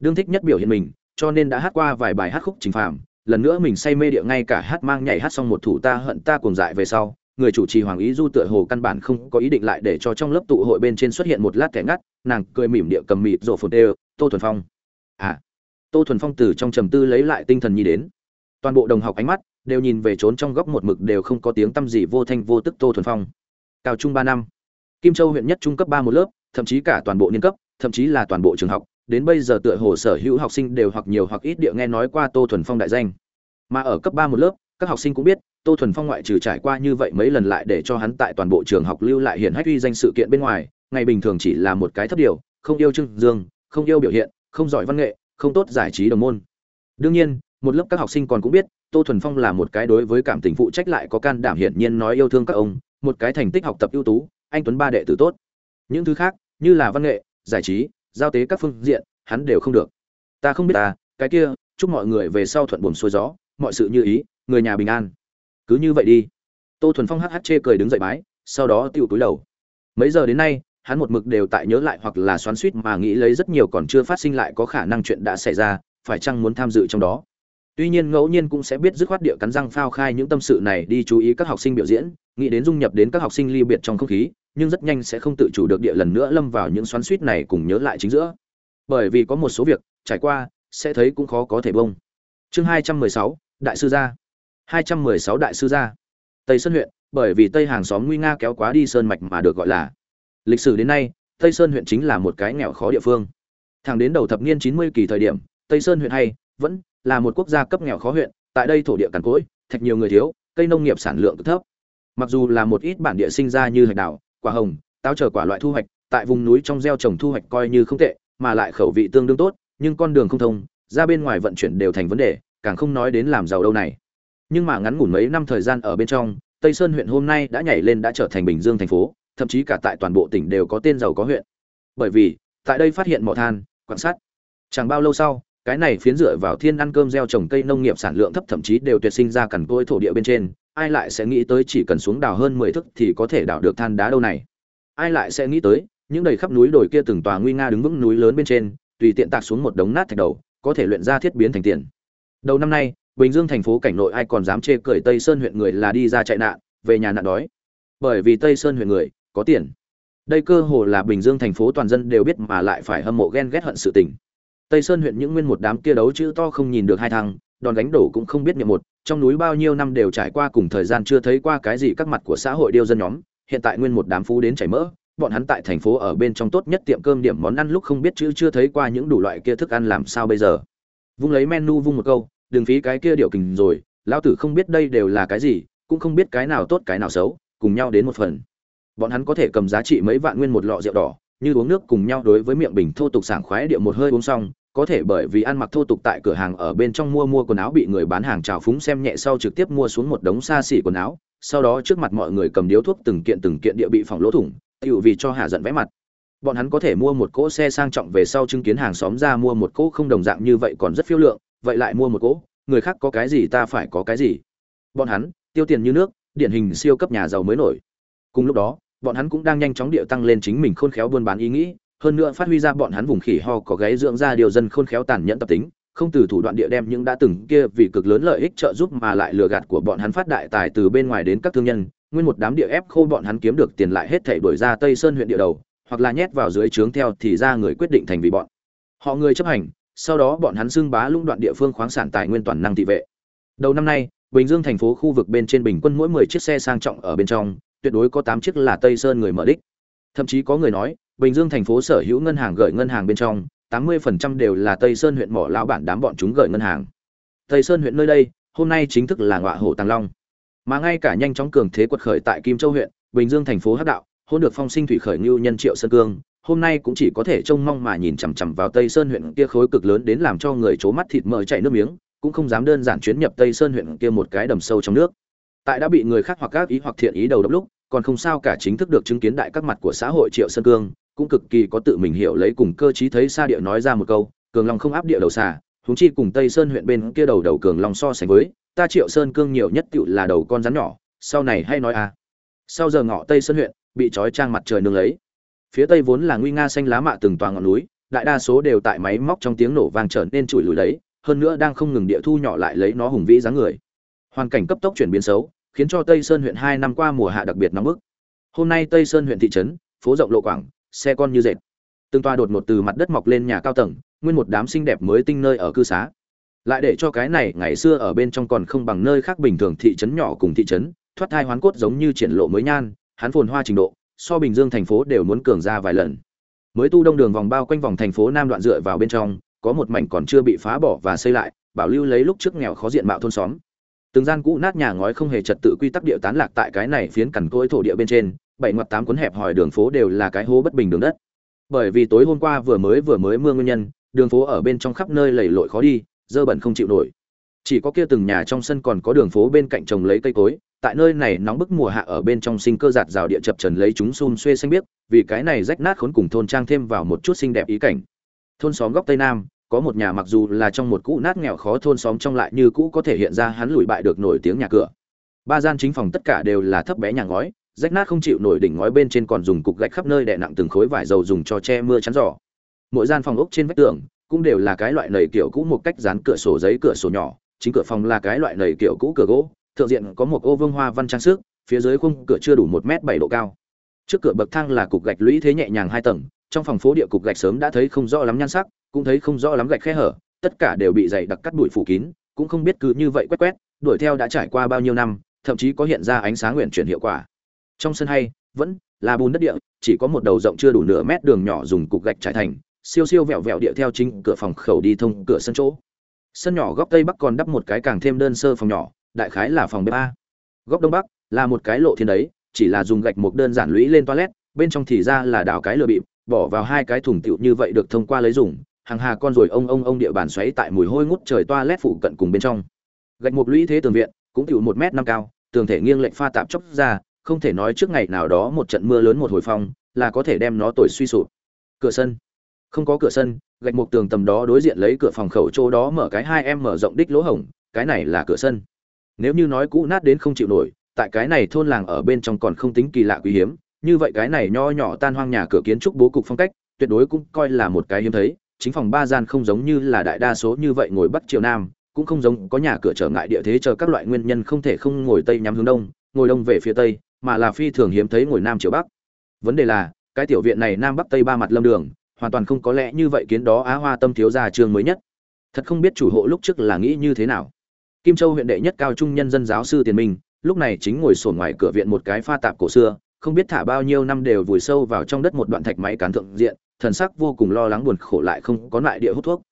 Đương thích nhất biểu hiện mình, cho nên đã hát qua vài bài hát khúc trình phàm, lần nữa mình say mê địa ngay cả hát mang nhảy hát xong một thủ ta hận ta cuồng dại về sau người chủ trì hoàng ý du tựa hồ căn bản không có ý định lại để cho trong lớp tụ hội bên trên xuất hiện một lát kẻ ngắt, nàng cười mỉm địa cầm mịt rổ phồn đều tô thuần phong. À. Tô thuần phong từ trong trầm tư lấy lại tinh thần nhi đến. Toàn bộ đồng học ánh mắt đều nhìn về trốn trong góc một mực đều không có tiếng tăm gì vô thanh vô tức tô thuần phong. Cao trung ba năm. Kim châu huyện nhất trung cấp ba một lớp, thậm chí cả toàn bộ niên cấp, thậm chí là toàn bộ trường học, đến bây giờ tựa hồ sở hữu học sinh đều hoặc nhiều hoặc ít địa nghe nói qua tô thuần phong đại danh. Mà ở cấp ba một lớp, các học sinh cũng biết tô thuần phong ngoại trừ trải qua như vậy mấy lần lại để cho hắn tại toàn bộ trường học lưu lại hiện hách uy danh sự kiện bên ngoài, ngày bình thường chỉ là một cái thấp điều, không yêu trưng dương, không yêu biểu hiện, không giỏi văn nghệ, không tốt giải trí đồng môn. Đương nhiên, một lớp các học sinh còn cũng biết, tô thuần phong là một cái đối với cảm tình phụ trách lại có can đảm hiển nhiên nói yêu thương các ông, một cái thành tích học tập ưu tú, anh tuấn ba đệ tử tốt. Những thứ khác, như là văn nghệ, giải trí, giao tế các phương diện, hắn đều không được. Ta không biết ta cái kia, chúc mọi người về sau thuận buồm xuôi gió, mọi sự như ý, người nhà bình an cứ như vậy đi. Tô thuần phong hh chê cười đứng dậy bái, sau đó tiêu túi đầu. Mấy giờ đến nay, hắn một mực đều tại nhớ lại hoặc là xoắn suýt mà nghĩ lấy rất nhiều còn chưa phát sinh lại có khả năng chuyện đã xảy ra, phải chăng muốn tham dự trong đó. Tuy nhiên ngẫu nhiên cũng sẽ biết dứt khoát địa cắn răng phao khai những tâm sự này đi chú ý các học sinh biểu diễn, nghĩ đến dung nhập đến các học sinh ly biệt trong không khí, nhưng rất nhanh sẽ không tự chủ được địa lần nữa lâm vào những xoắn suýt này cùng nhớ lại chính giữa. Bởi vì có một số việc, trải qua, sẽ thấy cũng khó có thể bông. Chương hai trăm mười sáu, đại sư gia hai trăm mười sáu đại sư gia. Tây sơn huyện bởi vì tây hàng xóm nguy nga kéo quá đi sơn mạch mà được gọi là. Lịch sử đến nay tây sơn huyện chính là một cái nghèo khó địa phương. Thẳng đến đầu thập niên chín mươi kỳ thời điểm tây sơn huyện hay vẫn là một quốc gia cấp nghèo khó huyện tại đây thổ địa cằn cỗi thạch nhiều người thiếu cây nông nghiệp sản lượng cực thấp. Mặc dù là một ít bản địa sinh ra như hạch đào, quả hồng táo chờ quả loại thu hoạch tại vùng núi trong gieo trồng thu hoạch coi như không tệ mà lại khẩu vị tương đương tốt nhưng con đường không thông ra bên ngoài vận chuyển đều thành vấn đề càng không nói đến làm giàu đâu này nhưng mà ngắn ngủn mấy năm thời gian ở bên trong, tây sơn huyện hôm nay đã nhảy lên đã trở thành bình dương thành phố, thậm chí cả tại toàn bộ tỉnh đều có tên giàu có huyện. Bởi vì, tại đây phát hiện mỏ than quan sát chẳng bao lâu sau, cái này phiến dựa vào thiên ăn cơm gieo trồng cây nông nghiệp sản lượng thấp thậm chí đều tuyệt sinh ra cằn côi thổ địa bên trên, ai lại sẽ nghĩ tới chỉ cần xuống đào hơn mười thức thì có thể đào được than đá đâu này? Ai lại sẽ nghĩ tới, những đầy khắp núi đồi kia từng tòa nguy nga đứng vững núi lớn bên trên, tùy tiện tạc xuống một đống nát thạch đầu, có thể luyện ra thiết biến thành tiền. Đầu năm nay bình dương thành phố cảnh nội ai còn dám chê cười tây sơn huyện người là đi ra chạy nạn, về nhà nạn đói. Bởi vì tây sơn huyện người, có tiền. Đây cơ hồ là bình dương thành phố toàn dân đều biết mà lại phải hâm mộ ghen ghét hận sự tình. Tây sơn huyện những nguyên một đám kia đấu chữ to không nhìn được hai thằng, đòn gánh đổ cũng không biết nhiệm một, trong núi bao nhiêu năm đều trải qua cùng thời gian chưa thấy qua cái gì các mặt của xã hội điêu dân nhóm, hiện tại nguyên một đám phú đến chảy mỡ, bọn hắn tại thành phố ở bên trong tốt nhất tiệm cơm điểm món ăn lúc không biết chữ chưa thấy qua những đủ loại kia thức ăn làm sao bây giờ. Vung lấy menu vung một câu đừng phí cái kia điệu kình rồi, lão tử không biết đây đều là cái gì, cũng không biết cái nào tốt cái nào xấu, cùng nhau đến một phần. Bọn hắn có thể cầm giá trị mấy vạn nguyên một lọ rượu đỏ, như uống nước cùng nhau đối với miệng bình thô tục sảng khoái điệu một hơi uống xong, có thể bởi vì ăn mặc thô tục tại cửa hàng ở bên trong mua mua quần áo bị người bán hàng trào phúng xem nhẹ sau trực tiếp mua xuống một đống xa xỉ quần áo, sau đó trước mặt mọi người cầm điếu thuốc từng kiện từng kiện địa bị phòng lỗ thủng tựu vì cho hạ giận vẽ mặt. Bọn hắn có thể mua một cỗ xe sang trọng về sau chứng kiến hàng xóm ra mua một cỗ không đồng dạng như vậy còn rất phiêu lượng vậy lại mua một cỗ, người khác có cái gì ta phải có cái gì. Bọn hắn, tiêu tiền như nước, điển hình siêu cấp nhà giàu mới nổi. Cùng lúc đó, bọn hắn cũng đang nhanh chóng điệu tăng lên chính mình khôn khéo buôn bán ý nghĩ, hơn nữa phát huy ra bọn hắn vùng khỉ ho có gáy dưỡng ra điều dân khôn khéo tàn nhẫn tập tính, không từ thủ đoạn địa đem những đã từng kia vì cực lớn lợi ích trợ giúp mà lại lừa gạt của bọn hắn phát đại tài từ bên ngoài đến các thương nhân, nguyên một đám địa ép khô bọn hắn kiếm được tiền lại hết thảy đuổi ra tây sơn huyện địa đầu, hoặc là nhét vào dưới trướng theo thì ra người quyết định thành vì bọn họ người chấp hành sau đó bọn hắn xưng bá lũng đoạn địa phương khoáng sản tài nguyên toàn năng thị vệ. Đầu năm nay, bình dương thành phố khu vực bên trên bình quân mỗi 10 chiếc xe sang trọng ở bên trong, tuyệt đối có 8 chiếc là tây sơn người mở đích. Thậm chí có người nói, bình dương thành phố sở hữu ngân hàng gửi ngân hàng bên trong 80% đều là tây sơn huyện mỏ lão bản đám bọn chúng gửi ngân hàng. Tây sơn huyện nơi đây, hôm nay chính thức là ngọa hổ tàng long. Mà ngay cả nhanh chóng cường thế quật khởi tại kim châu huyện, bình dương thành phố hắc đạo hôn được phong sinh thủy khởi ngưu nhân triệu sơn cương hôm nay cũng chỉ có thể trông mong mà nhìn chằm chằm vào tây sơn huyện kia khối cực lớn đến làm cho người c mắt thịt mỡ chạy nước miếng, cũng không dám đơn giản chuyến nhập tây sơn huyện kia một cái đầm sâu trong nước. Tại đã bị người khác hoặc các ý hoặc thiện ý đầu độc lúc, còn không sao cả chính thức được chứng kiến đại các mặt của xã hội triệu sơn cương, cũng cực kỳ có tự mình hiểu lấy cùng cơ trí thấy xa địa nói ra một câu, cường long không áp địa đầu xà, huống chi cùng tây sơn huyện bên kia đầu đầu cường long so sánh với, ta triệu sơn cương nhiều nhất tựu là đầu con rắn nhỏ, sau này hay nói à. Sau giờ ngọ tây sơn huyện bị trói trang mặt trời nương lấy phía tây vốn là nguy nga xanh lá mạ từng toàn ngọn núi, đại đa số đều tại máy móc trong tiếng nổ vang trở nên trụi lùi đấy hơn nữa đang không ngừng địa thu nhỏ lại lấy nó hùng vĩ dáng người. Hoàn cảnh cấp tốc chuyển biến xấu, khiến cho tây sơn huyện hai năm qua mùa hạ đặc biệt nóng bức. Hôm nay tây sơn huyện thị trấn, phố rộng lộ quảng, xe con như dệt. Từng toa đột ngột từ mặt đất mọc lên nhà cao tầng, nguyên một đám xinh đẹp mới tinh nơi ở cư xá. Lại để cho cái này ngày xưa ở bên trong còn không bằng nơi khác bình thường thị trấn nhỏ cùng thị trấn, thoát thai hoán cốt giống như triển lộ mới nhan, hắn phồn hoa trình độ so bình dương thành phố đều muốn cường ra vài lần. Mới tu đông đường vòng bao quanh vòng thành phố nam đoạn dựa vào bên trong, có một mảnh còn chưa bị phá bỏ và xây lại, bảo lưu lấy lúc trước nghèo khó diện mạo thôn xóm. Từng gian cũ nát nhà ngói không hề trật tự quy tắc địa tán lạc tại cái này phiến cằn cỗi thổ địa bên trên, bảy ngoặt tám cuốn hẹp hỏi đường phố đều là cái hố bất bình đường đất. Bởi vì tối hôm qua vừa mới vừa mới mưa nguyên nhân, đường phố ở bên trong khắp nơi lầy lội khó đi, dơ bẩn không chịu nổi. Chỉ có kia từng nhà trong sân còn có đường phố bên cạnh trồng lấy cây cối tại nơi này nóng bức mùa hạ ở bên trong sinh cơ giạt rào địa chập trần lấy chúng xun xuê xanh biếc, vì cái này rách nát khốn cùng thôn trang thêm vào một chút xinh đẹp ý cảnh. Thôn xóm góc tây nam, có một nhà mặc dù là trong một cũ nát nghèo khó thôn xóm trong lại như cũ có thể hiện ra hắn lùi bại được nổi tiếng nhà cửa. Ba gian chính phòng tất cả đều là thấp bé nhà ngói, rách nát không chịu nổi đỉnh ngói bên trên còn dùng cục gạch khắp nơi đè nặng từng khối vải dầu dùng cho che mưa chắn giỏ mỗi gian phòng ốc trên vách tường cũng đều là cái loại nầy kiểu cũ một cách dán cửa sổ giấy cửa sổ nhỏ, chính cửa phòng là cái loại nầy kiểu cũ cửa gỗ thượng diện có một ô vương hoa văn trang sức, phía dưới khung cửa chưa đủ một m bảy độ cao. Trước cửa bậc thang là cục gạch lũy thế nhẹ nhàng hai tầng, trong phòng phố địa cục gạch sớm đã thấy không rõ lắm nhan sắc, cũng thấy không rõ lắm gạch khe hở, tất cả đều bị dày đặc cắt bụi phủ kín, cũng không biết cứ như vậy quét quét, đuổi theo đã trải qua bao nhiêu năm, thậm chí có hiện ra ánh sáng nguyện chuyển hiệu quả. Trong sân hay, vẫn là bùn đất địa, chỉ có một đầu rộng chưa đủ nửa mét đường nhỏ dùng cục gạch trải thành, siêu siêu vẹo vẹo địa theo chính cửa phòng khẩu đi thông cửa sân chỗ. Sân nhỏ góc tây bắc còn đắp một cái càng thêm đơn sơ phòng nhỏ đại khái là phòng bếp a. Góc đông bắc, là một cái lộ thiên đấy, chỉ là dùng gạch một đơn giản lũy lên toilet, bên trong thì ra là đào cái lừa bịp, bỏ vào hai cái thùng tiểu như vậy được thông qua lấy dùng, hàng hà con rồi ông ông ông địa bàn xoáy tại mùi hôi ngút trời toilet phụ cận cùng bên trong. Gạch một lũy thế tường viện, cũng tiểu một mét năm cao, tường thể nghiêng lệch pha tạp chốc ra, không thể nói trước ngày nào đó một trận mưa lớn một hồi phong, là có thể đem nó tồi suy sụp. Cửa sân. Không có cửa sân, gạch một tường tầm đó đối diện lấy cửa phòng khẩu chỗ đó mở cái hai em mở rộng đích lỗ hổng, cái này là cửa sân nếu như nói cũ nát đến không chịu nổi, tại cái này thôn làng ở bên trong còn không tính kỳ lạ quý hiếm, như vậy cái này nho nhỏ tan hoang nhà cửa kiến trúc bố cục phong cách, tuyệt đối cũng coi là một cái hiếm thấy, chính phòng ba gian không giống như là đại đa số như vậy ngồi bắc triều nam, cũng không giống có nhà cửa trở ngại địa thế chờ các loại nguyên nhân không thể không ngồi tây nhắm hướng đông, ngồi đông về phía tây, mà là phi thường hiếm thấy ngồi nam chiều bắc. Vấn đề là, cái tiểu viện này nam bắc tây ba mặt lâm đường, hoàn toàn không có lẽ như vậy kiến đó á hoa tâm thiếu gia trường mới nhất. Thật không biết chủ hộ lúc trước là nghĩ như thế nào kim châu huyện đệ nhất cao trung nhân dân giáo sư tiền minh, lúc này chính ngồi sổn ngoài cửa viện một cái pha tạp cổ xưa, không biết thả bao nhiêu năm đều vùi sâu vào trong đất một đoạn thạch máy cán thượng diện, thần sắc vô cùng lo lắng buồn khổ lại không có lại địa hút thuốc.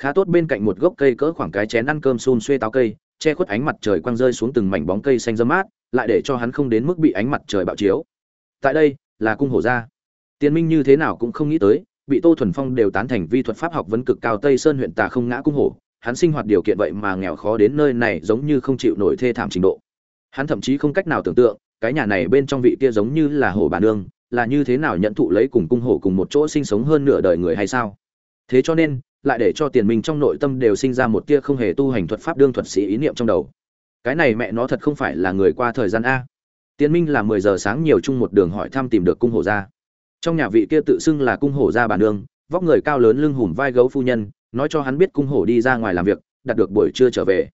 Khá tốt bên cạnh một gốc cây cỡ khoảng cái chén ăn cơm xun xuê táo cây, che khuất ánh mặt trời quang rơi xuống từng mảnh bóng cây xanh râm mát, lại để cho hắn không đến mức bị ánh mặt trời bạo chiếu. Tại đây, là cung hổ gia. Tiền minh như thế nào cũng không nghĩ tới, bị tô thuần phong đều tán thành vi thuật pháp học vấn cực cao tây sơn huyện tà không ngã cung hổ hắn sinh hoạt điều kiện vậy mà nghèo khó đến nơi này giống như không chịu nổi thê thảm trình độ. Hắn thậm chí không cách nào tưởng tượng, cái nhà này bên trong vị kia giống như là hổ bà nương, là như thế nào nhận thụ lấy cùng cung hổ cùng một chỗ sinh sống hơn nửa đời người hay sao? Thế cho nên, lại để cho tiền minh trong nội tâm đều sinh ra một tia không hề tu hành thuật pháp đương thuật sĩ ý niệm trong đầu. Cái này mẹ nó thật không phải là người qua thời gian a. Tiền minh là mười giờ sáng nhiều chung một đường hỏi thăm tìm được cung hổ ra trong nhà vị kia tự xưng là cung hổ ra bà nương, vóc người cao lớn lưng hùm vai gấu phu nhân nói cho hắn biết cung hổ đi ra ngoài làm việc, đặt được buổi trưa trở về.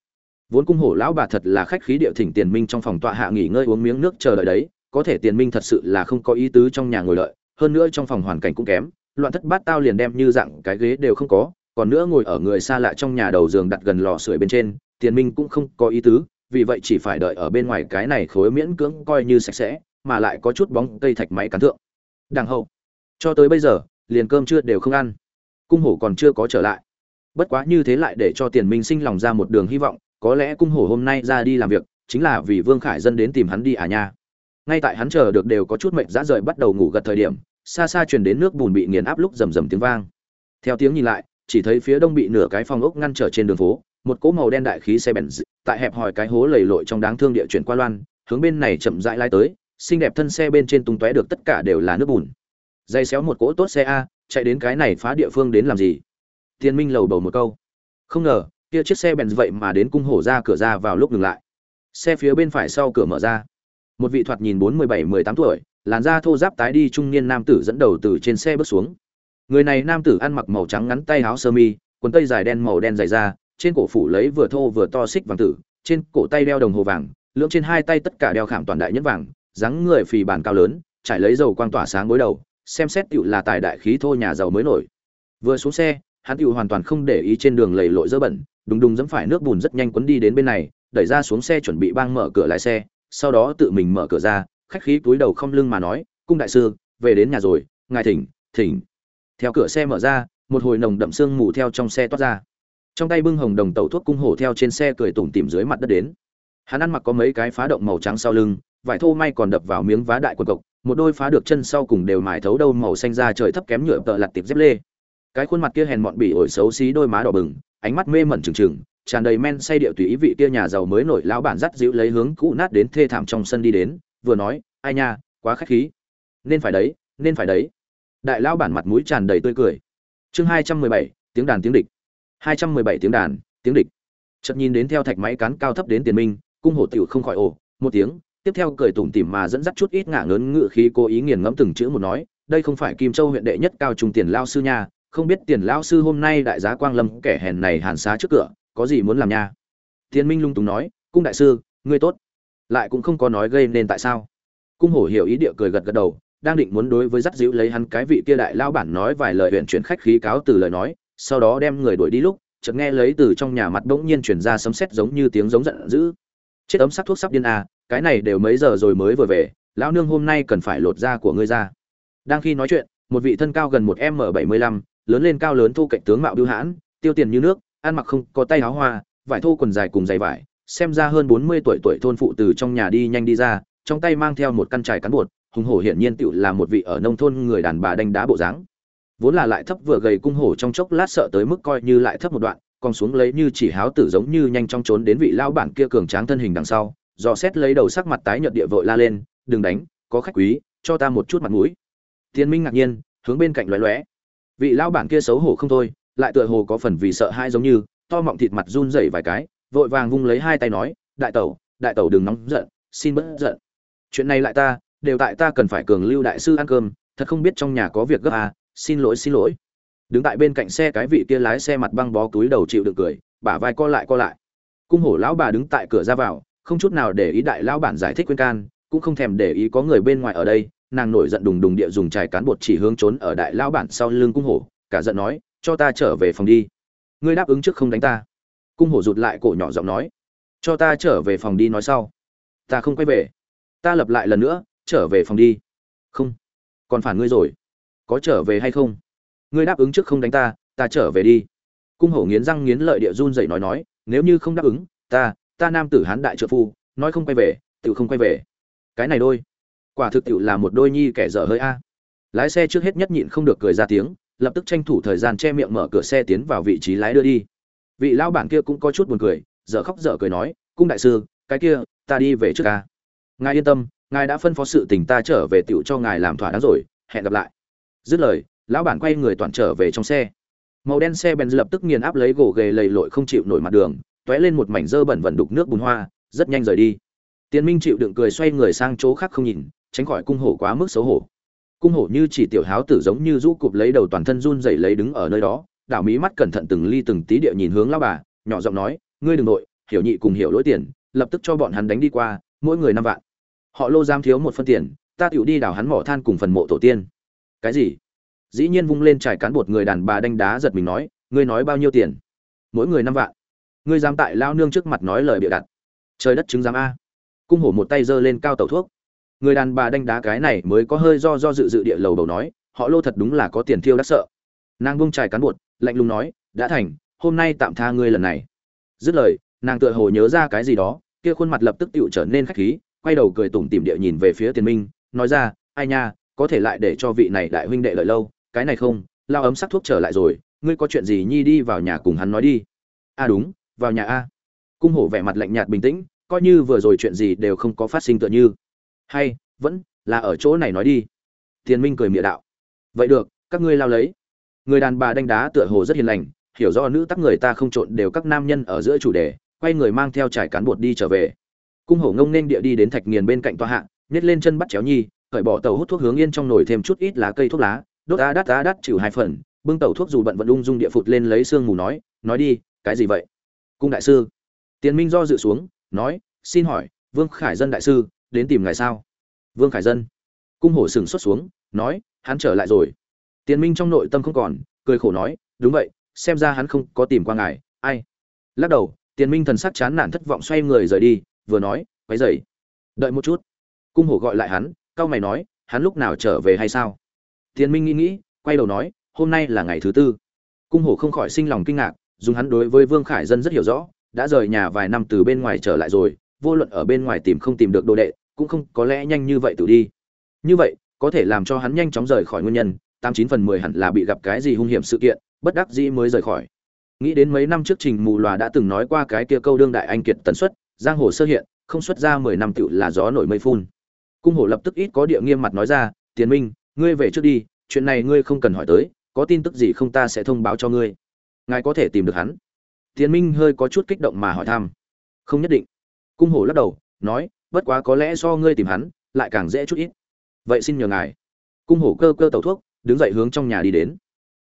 Vốn cung hổ lão bà thật là khách khí địa thỉnh tiền minh trong phòng tọa hạ nghỉ ngơi uống miếng nước chờ đợi đấy, có thể tiền minh thật sự là không có ý tứ trong nhà ngồi lợi hơn nữa trong phòng hoàn cảnh cũng kém, loạn thất bát tao liền đem như dạng cái ghế đều không có, còn nữa ngồi ở người xa lạ trong nhà đầu giường đặt gần lò sưởi bên trên, tiền minh cũng không có ý tứ, vì vậy chỉ phải đợi ở bên ngoài cái này khối miễn cưỡng coi như sạch sẽ, mà lại có chút bóng cây thạch máy cán thượng. Đằng hậu, cho tới bây giờ, liền cơm chưa đều không ăn. Cung hổ còn chưa có trở lại bất quá như thế lại để cho tiền minh sinh lòng ra một đường hy vọng, có lẽ cung hổ hôm nay ra đi làm việc, chính là vì vương khải dân đến tìm hắn đi à nha. Ngay tại hắn chờ được đều có chút mệnh dã rời bắt đầu ngủ gật thời điểm, xa xa truyền đến nước bùn bị nghiền áp lúc rầm rầm tiếng vang. Theo tiếng nhìn lại, chỉ thấy phía đông bị nửa cái phong ốc ngăn trở trên đường phố, một cỗ màu đen đại khí xe bèn tại hẹp hòi cái hố lầy lội trong đáng thương địa chuyển qua loan, hướng bên này chậm rãi lai tới, xinh đẹp thân xe bên trên tung tóe được tất cả đều là nước bùn. Dây xéo một cỗ tốt xe a, chạy đến cái này phá địa phương đến làm gì? Tiên minh lầu bầu một câu. Không ngờ, kia chiếc xe bèn vậy mà đến cung hổ ra cửa ra vào lúc dừng lại. Xe phía bên phải sau cửa mở ra. Một vị thoạt nhìn bốn mươi bảy, mười tám tuổi, làn da thô ráp tái đi trung niên nam tử dẫn đầu từ trên xe bước xuống. Người này nam tử ăn mặc màu trắng ngắn tay áo sơ mi, quần tây dài đen màu đen dày da, trên cổ phủ lấy vừa thô vừa to xích vàng tử, trên cổ tay đeo đồng hồ vàng, lưỡng trên hai tay tất cả đeo khảm toàn đại nhất vàng, dáng người phì bản cao lớn, trải lấy dầu quang tỏa sáng gối đầu, xem xét tựu là tài đại khí thô nhà giàu mới nổi. Vừa xuống xe hắn tựu hoàn toàn không để ý trên đường lầy lội dơ bẩn, đùng đùng dẫm phải nước bùn rất nhanh quấn đi đến bên này, đẩy ra xuống xe chuẩn bị bang mở cửa lái xe, sau đó tự mình mở cửa ra, khách khí túi đầu không lưng mà nói, cung đại sư, về đến nhà rồi, ngài thỉnh thỉnh. Theo cửa xe mở ra, một hồi nồng đậm sương mù theo trong xe toát ra. Trong tay bưng hồng đồng tẩu thuốc cung hổ theo trên xe cười tủm tìm dưới mặt đất đến. Hắn ăn mặc có mấy cái phá động màu trắng sau lưng, vải thô may còn đập vào miếng vá đại quần cộc, một đôi phá được chân sau cùng đều mài thấu đâu màu xanh ra trời thấp kém nhựa tợ lặt tiệp dép lê cái khuôn mặt kia hèn mọn bỉ ổi xấu xí, đôi má đỏ bừng, ánh mắt mê mẩn trừng trừng, tràn đầy men say điệu tùy ý vị kia nhà giàu mới nổi lão bản dắt dịu lấy hướng cũ nát đến thê thảm trong sân đi đến, vừa nói, ai nha, quá khách khí. Nên phải đấy, nên phải đấy. Đại lão bản mặt mũi tràn đầy tươi cười. Chương hai trăm mười bảy, tiếng đàn tiếng địch. Hai trăm mười bảy tiếng đàn, tiếng địch. Chợt nhìn đến theo thạch máy cán cao thấp đến tiền minh, cung hổ tiểu không khỏi ồ, một tiếng, tiếp theo cười tủm tỉm mà dẫn dắt chút ít ngả ngớn ngự khí cố ý nghiền ngẫm từng chữ một nói, đây không phải kim châu huyện đệ nhất cao trung tiền lao sư nha không biết tiền lão sư hôm nay đại giá quang lâm kẻ hèn này hàn xá trước cửa, có gì muốn làm nha? Tiền minh lung túng nói, cung đại sư, ngươi tốt. Lại cũng không có nói gây nên tại sao. Cung hổ hiểu ý địa cười gật gật đầu, đang định muốn đối với dắt dịu lấy hắn cái vị kia đại lao bản nói vài lời huyện chuyển khách khí cáo từ lời nói, sau đó đem người đuổi đi lúc, chợt nghe lấy từ trong nhà mặt bỗng nhiên chuyển ra sấm sét giống như tiếng giống giận dữ. Chết ấm sắc thuốc sắp điên à cái này đều mấy giờ rồi mới vừa về, lão nương hôm nay cần phải lột da của ngươi ra. Đang khi nói chuyện, một vị thân cao gần một m bảy mươi lăm lớn lên cao lớn thu cạnh tướng mạo biêu hãn, tiêu tiền như nước, ăn mặc không có tay áo hoa, vải thô quần dài cùng giày vải, xem ra hơn bốn mươi tuổi tuổi thôn phụ từ trong nhà đi nhanh đi ra, trong tay mang theo một căn trải cán bột, hùng hổ hiển nhiên tựu là một vị ở nông thôn người đàn bà đánh đá bộ dáng. Vốn là lại thấp vừa gầy cung hổ trong chốc lát sợ tới mức coi như lại thấp một đoạn, còn xuống lấy như chỉ háo tử giống như nhanh trong trốn đến vị lao bản kia cường tráng thân hình đằng sau, dò xét lấy đầu sắc mặt tái nhợt địa vội la lên, đừng đánh, có khách quý, cho ta một chút mặt mũi. Tiên minh ngạc nhiên, hướng bên cạnh lóe lóe vị lão bản kia xấu hổ không thôi, lại tựa hồ có phần vì sợ hãi giống như, to mọng thịt mặt run rẩy vài cái, vội vàng vung lấy hai tay nói, đại tẩu đại tẩu đừng nóng giận, xin bớt giận. Chuyện này lại ta, đều tại ta cần phải cường lưu đại sư ăn cơm, thật không biết trong nhà có việc gấp à xin lỗi xin lỗi. Đứng tại bên cạnh xe cái vị kia lái xe mặt băng bó túi đầu chịu đựng cười, bả vai co lại co lại. Cung hổ lão bà đứng tại cửa ra vào, không chút nào để ý đại lão bản giải thích khuyên can, cũng không thèm để ý có người bên ngoài ở đây nàng nổi giận đùng đùng địa dùng trải cán bột chỉ hướng trốn ở đại lão bản sau lưng cung hổ, cả giận nói, cho ta trở về phòng đi. Ngươi đáp ứng trước không đánh ta. Cung hổ rụt lại cổ nhỏ giọng nói, cho ta trở về phòng đi nói sau. Ta không quay về. Ta lập lại lần nữa, trở về phòng đi. Không. Còn phản ngươi rồi. Có trở về hay không? Ngươi đáp ứng trước không đánh ta ta trở về đi. Cung hổ nghiến răng nghiến lợi địa run dậy nói nói, nếu như không đáp ứng, ta ta nam tử hán đại trợ phu, nói không quay về, tự không quay về. Cái này đôi quả thực tiệu là một đôi nhi kẻ dở hơi a. Lái xe trước hết nhất nhịn không được cười ra tiếng, lập tức tranh thủ thời gian che miệng mở cửa xe tiến vào vị trí lái đưa đi. Vị lão bản kia cũng có chút buồn cười, dở khóc dở cười nói, cung đại sư, cái kia, ta đi về trước ca ngài yên tâm, ngài đã phân phó sự tình ta trở về tiệu cho ngài làm thỏa đáng rồi, hẹn gặp lại. Dứt lời, lão bản quay người toàn trở về trong xe. Màu đen xe bèn lập tức nghiền áp lấy gỗ ghề lầy lội không chịu nổi mặt đường t lên một mảnh dơ bẩn vẩn đục nước bùn hoa, rất nhanh rời đi. Tiến minh chịu đựng cười xoay người sang chỗ khác không nhìn tránh khỏi cung hổ quá mức xấu hổ. Cung hổ như chỉ tiểu háo tử giống như rũ cụp lấy đầu toàn thân run rẩy lấy đứng ở nơi đó, đảo mí mắt cẩn thận từng ly từng tí địa nhìn hướng lão bà, nhỏ giọng nói, ngươi đừng nội, hiểu nhị cùng hiểu lỗi tiền, lập tức cho bọn hắn đánh đi qua, mỗi người năm vạn. Họ lô giam thiếu một phân tiền, ta tựu đi đào hắn mỏ than cùng phần mộ tổ tiên. Cái gì? Dĩ nhiên vung lên trải cán bột người đàn bà đánh đá giật mình nói, ngươi nói bao nhiêu tiền? Mỗi người năm vạn. Ngươi dám tại lao nương trước mặt nói lời bịa đặt. Trời đất chứng giám a. Cung hổ một tay giơ lên cao tẩu thuốc người đàn bà đánh đá cái này mới có hơi do do dự dự địa lầu đầu nói, họ lô thật đúng là có tiền thiêu đắc sợ. Nàng bông trải cán bột, lạnh lùng nói, đã thành, hôm nay tạm tha ngươi lần này. Dứt lời, nàng tựa hồ nhớ ra cái gì đó, kia khuôn mặt lập tức tựu trở nên khách khí, quay đầu cười tủm tỉm địa nhìn về phía tiền minh, nói ra, ai nha, có thể lại để cho vị này đại huynh đệ lợi lâu, cái này không, lao ấm sắc thuốc trở lại rồi, ngươi có chuyện gì nhi đi vào nhà cùng hắn nói đi. A à đúng, vào nhà a. Cung hổ vẻ mặt lạnh nhạt bình tĩnh, coi như vừa rồi chuyện gì đều không có phát sinh tựa như hay vẫn là ở chỗ này nói đi. Tiền minh cười mỉa đạo. Vậy được các ngươi lao lấy. Người đàn bà đánh đá tựa hồ rất hiền lành hiểu do nữ tắc người ta không trộn đều các nam nhân ở giữa chủ đề quay người mang theo trải cán bột đi trở về. Cung hổ ngông nên địa đi đến thạch nghiền bên cạnh toa hạng, nhét lên chân bắt chéo nhi cởi bỏ tàu hút thuốc hướng yên trong nồi thêm chút ít lá cây thuốc lá đốt á đắt á đắt chịu hai phần bưng tàu thuốc dù bận vận ung dung địa phụt lên lấy xương mù nói nói đi cái gì vậy? Cung đại sư. Tiến minh do dự xuống nói xin hỏi vương khải dân đại sư đến tìm ngài sao? Vương khải dân. Cung hổ sừng xuất xuống, nói, hắn trở lại rồi. Tiến minh trong nội tâm không còn, cười khổ nói, đúng vậy, xem ra hắn không có tìm qua ngài, ai? Lắc đầu tiến minh thần sắc chán nản thất vọng xoay người rời đi, vừa nói, quấy dậy đợi một chút. Cung hổ gọi lại hắn, cau mày nói, hắn lúc nào trở về hay sao? Tiến minh nghĩ nghĩ, quay đầu nói, hôm nay là ngày thứ tư. Cung hổ không khỏi sinh lòng kinh ngạc, dùng hắn đối với vương khải dân rất hiểu rõ, đã rời nhà vài năm từ bên ngoài trở lại rồi, vô luận ở bên ngoài tìm không tìm được đồ đệ cũng không có lẽ nhanh như vậy tự đi. Như vậy, có thể làm cho hắn nhanh chóng rời khỏi nguyên nhân, tám chín phần mười hẳn là bị gặp cái gì hung hiểm sự kiện, bất đắc dĩ mới rời khỏi. Nghĩ đến mấy năm trước trình mù lòa đã từng nói qua cái kia câu đương đại anh kiệt tần suất, giang hồ sơ hiện, không xuất ra mười năm tựu là gió nổi mây phun. Cung hồ lập tức ít có địa nghiêm mặt nói ra, tiền minh, ngươi về trước đi, chuyện này ngươi không cần hỏi tới, có tin tức gì không ta sẽ thông báo cho ngươi. Ngài có thể tìm được hắn. Tiền minh hơi có chút kích động mà hỏi thăm. Không nhất định. Cung hồ lắc đầu, nói bất quá có lẽ do ngươi tìm hắn, lại càng dễ chút ít. Vậy xin nhờ ngài. Cung hổ cơ cơ tẩu thuốc, đứng dậy hướng trong nhà đi đến.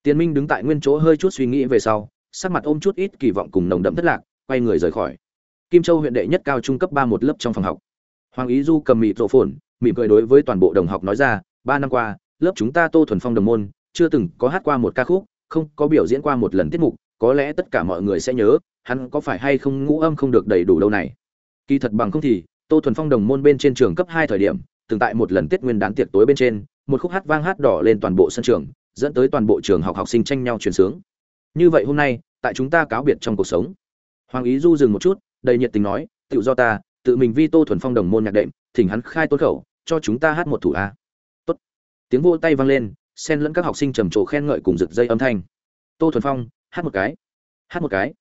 Tiến minh đứng tại nguyên chỗ hơi chút suy nghĩ về sau, sắc mặt ôm chút ít kỳ vọng cùng nồng đậm thất lạc, quay người rời khỏi. Kim châu huyện đệ nhất cao trung cấp ba một lớp trong phòng học. Hoàng ý du cầm mịt rộ phồn, mỉm cười đối với toàn bộ đồng học nói ra, ba năm qua, lớp chúng ta tô thuần phong đồng môn, chưa từng có hát qua một ca khúc, không có biểu diễn qua một lần tiết mục, có lẽ tất cả mọi người sẽ nhớ, hắn có phải hay không ngũ âm không được đầy đủ đâu này. Kỳ thật bằng không thì tô thuần phong đồng môn bên trên trường cấp hai thời điểm, từng tại một lần tết nguyên đán tiệc tối bên trên, một khúc hát vang hát đỏ lên toàn bộ sân trường, dẫn tới toàn bộ trường học học sinh tranh nhau truyền sướng. Như vậy hôm nay, tại chúng ta cáo biệt trong cuộc sống. Hoàng ý du dừng một chút, đầy nhiệt tình nói tự do ta, tự mình vi tô thuần phong đồng môn nhạc đệm, thỉnh hắn khai tôn khẩu, cho chúng ta hát một thủ a. Tốt. Tiếng vô tay vang lên, xen lẫn các học sinh trầm trồ khen ngợi cùng rực dây âm thanh. Tô thuần phong, hát một cái, hát một cái.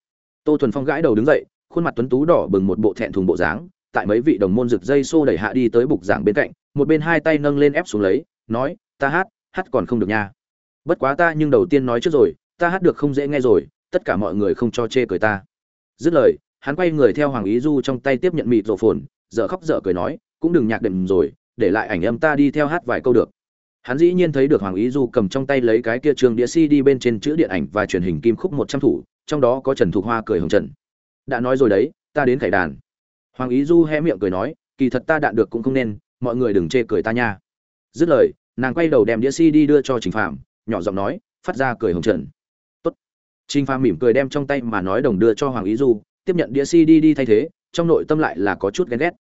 Tô thuần phong gãi đầu đứng dậy, khuôn mặt tuấn tú đỏ bừng một bộ thẹn thùng bộ dáng tại mấy vị đồng môn rực dây xô đẩy hạ đi tới bục giảng bên cạnh, một bên hai tay nâng lên ép xuống lấy, nói, ta hát hát còn không được nha. Bất quá ta nhưng đầu tiên nói trước rồi, ta hát được không dễ nghe rồi, tất cả mọi người không cho chê cười ta. Dứt lời, hắn quay người theo hoàng ý du trong tay tiếp nhận mịt rổ phồn, dở khóc dở cười nói, cũng đừng nhạc đệm rồi, để lại ảnh âm ta đi theo hát vài câu được. Hắn dĩ nhiên thấy được hoàng ý du cầm trong tay lấy cái kia trường đĩa cd bên trên chữ điện ảnh và truyền hình kim khúc một trăm thủ, trong đó có trần thục hoa cười hồng trần. Đã nói rồi đấy, ta đến khải đàn hoàng ý du hé miệng cười nói, kỳ thật ta đạn được cũng không nên, mọi người đừng chê cười ta nha. Dứt lời, nàng quay đầu đem đĩa cd đưa cho trình phạm nhỏ giọng nói, phát ra cười hồng trần. Tốt. Trình phạm mỉm cười đem trong tay mà nói đồng đưa cho hoàng ý du, tiếp nhận đĩa cd đi thay thế, trong nội tâm lại là có chút ghen ghét.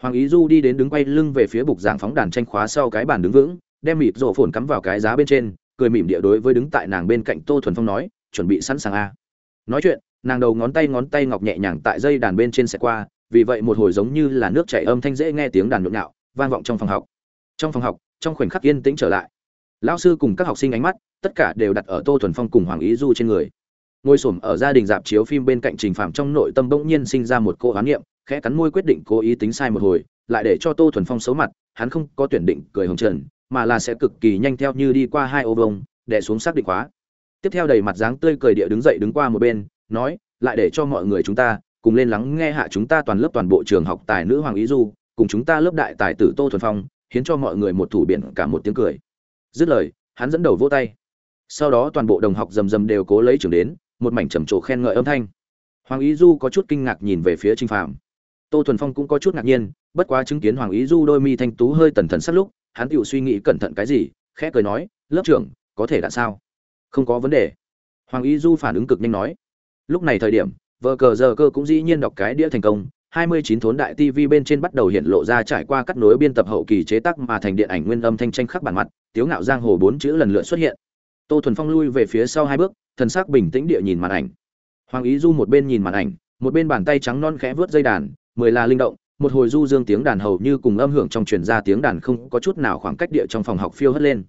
Hoàng ý du đi đến đứng quay lưng về phía bục giảng phóng đàn tranh khóa sau cái bàn đứng vững, đem mịp rổ phồn cắm vào cái giá bên trên, cười mỉm địa đối với đứng tại nàng bên cạnh tô thuần phong nói, chuẩn bị sẵn sàng a. Nói chuyện, nàng đầu ngón tay ngón tay ngọc nhẹ nhàng tại dây đàn bên trên xe qua vì vậy một hồi giống như là nước chảy âm thanh dễ nghe tiếng đàn nhộn nhạo, vang vọng trong phòng học. Trong phòng học, trong khoảnh khắc yên tĩnh trở lại, lão sư cùng các học sinh ánh mắt, tất cả đều đặt ở tô thuần phong cùng hoàng ý du trên người. Ngồi xổm ở gia đình dạp chiếu phim bên cạnh trình phạm trong nội tâm bỗng nhiên sinh ra một cô hoán niệm, khẽ cắn môi quyết định cố ý tính sai một hồi, lại để cho tô thuần phong xấu mặt, hắn không có tuyển định cười hồng trần, mà là sẽ cực kỳ nhanh theo như đi qua hai ô vông đè xuống xác định khóa. Tiếp theo đầy mặt dáng tươi cười địa đứng dậy đứng qua một bên, nói, lại để cho mọi người chúng ta cùng lên lắng nghe hạ chúng ta toàn lớp toàn bộ trường học tài nữ hoàng ý du, cùng chúng ta lớp đại tài tử tô thuần phong hiến cho mọi người một thủ biển cả một tiếng cười. Dứt lời, hắn dẫn đầu vỗ tay. Sau đó toàn bộ đồng học rầm rầm đều cố lấy trường đến, một mảnh trầm trồ khen ngợi âm thanh. Hoàng ý du có chút kinh ngạc nhìn về phía trinh phạm tô thuần phong cũng có chút ngạc nhiên, bất quá chứng kiến hoàng ý du đôi mi thanh tú hơi tần thần sắt lúc, hắn tự suy nghĩ cẩn thận cái gì, khẽ cười nói, lớp trưởng, có thể đã sao? Không có vấn đề. Hoàng ý du phản ứng cực nhanh nói. Lúc này thời điểm vờ cờ giờ cơ cũng dĩ nhiên đọc cái đĩa thành công 29 thốn đại TV bên trên bắt đầu hiện lộ ra trải qua cắt nối biên tập hậu kỳ chế tác mà thành điện ảnh nguyên âm thanh tranh khắc bản mặt, tiếu ngạo giang hồ bốn chữ lần lượt xuất hiện. Tô Thuần Phong lui về phía sau hai bước, thần sắc bình tĩnh địa nhìn màn ảnh. Hoàng Ý Du một bên nhìn màn ảnh, một bên bàn tay trắng non khẽ vướt dây đàn, mười là linh động, một hồi du dương tiếng đàn hầu như cùng âm hưởng trong truyền ra tiếng đàn không có chút nào khoảng cách địa trong phòng học phiêu hất lên.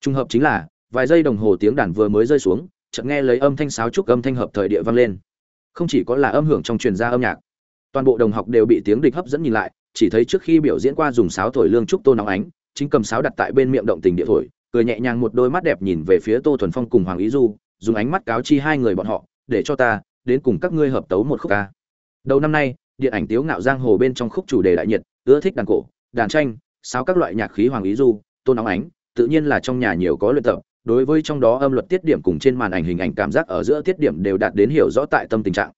Trung hợp chính là, vài giây đồng hồ tiếng đàn vừa mới rơi xuống, chợt nghe lấy âm thanh sáo trúc âm thanh hợp thời địa vang lên. Không chỉ có là âm hưởng trong truyền gia âm nhạc, toàn bộ đồng học đều bị tiếng địch hấp dẫn nhìn lại, chỉ thấy trước khi biểu diễn qua dùng sáo thổi lương trúc tô nóng ánh, chính cầm sáo đặt tại bên miệng động tình địa thổi, cười nhẹ nhàng một đôi mắt đẹp nhìn về phía Tô Thuần Phong cùng Hoàng Ý Du, dùng ánh mắt cáo chi hai người bọn họ, để cho ta đến cùng các ngươi hợp tấu một khúc ca. Đầu năm nay, điện ảnh tiếu ngạo giang hồ bên trong khúc chủ đề đại nhiệt, ưa thích đàn cổ, đàn tranh, sáo các loại nhạc khí Hoàng Ý Du, Tô nóng ánh, tự nhiên là trong nhà nhiều có luyện tập, đối với trong đó âm luật tiết điểm cùng trên màn ảnh hình ảnh cảm giác ở giữa tiết điểm đều đạt đến hiểu rõ tại tâm tình trạng.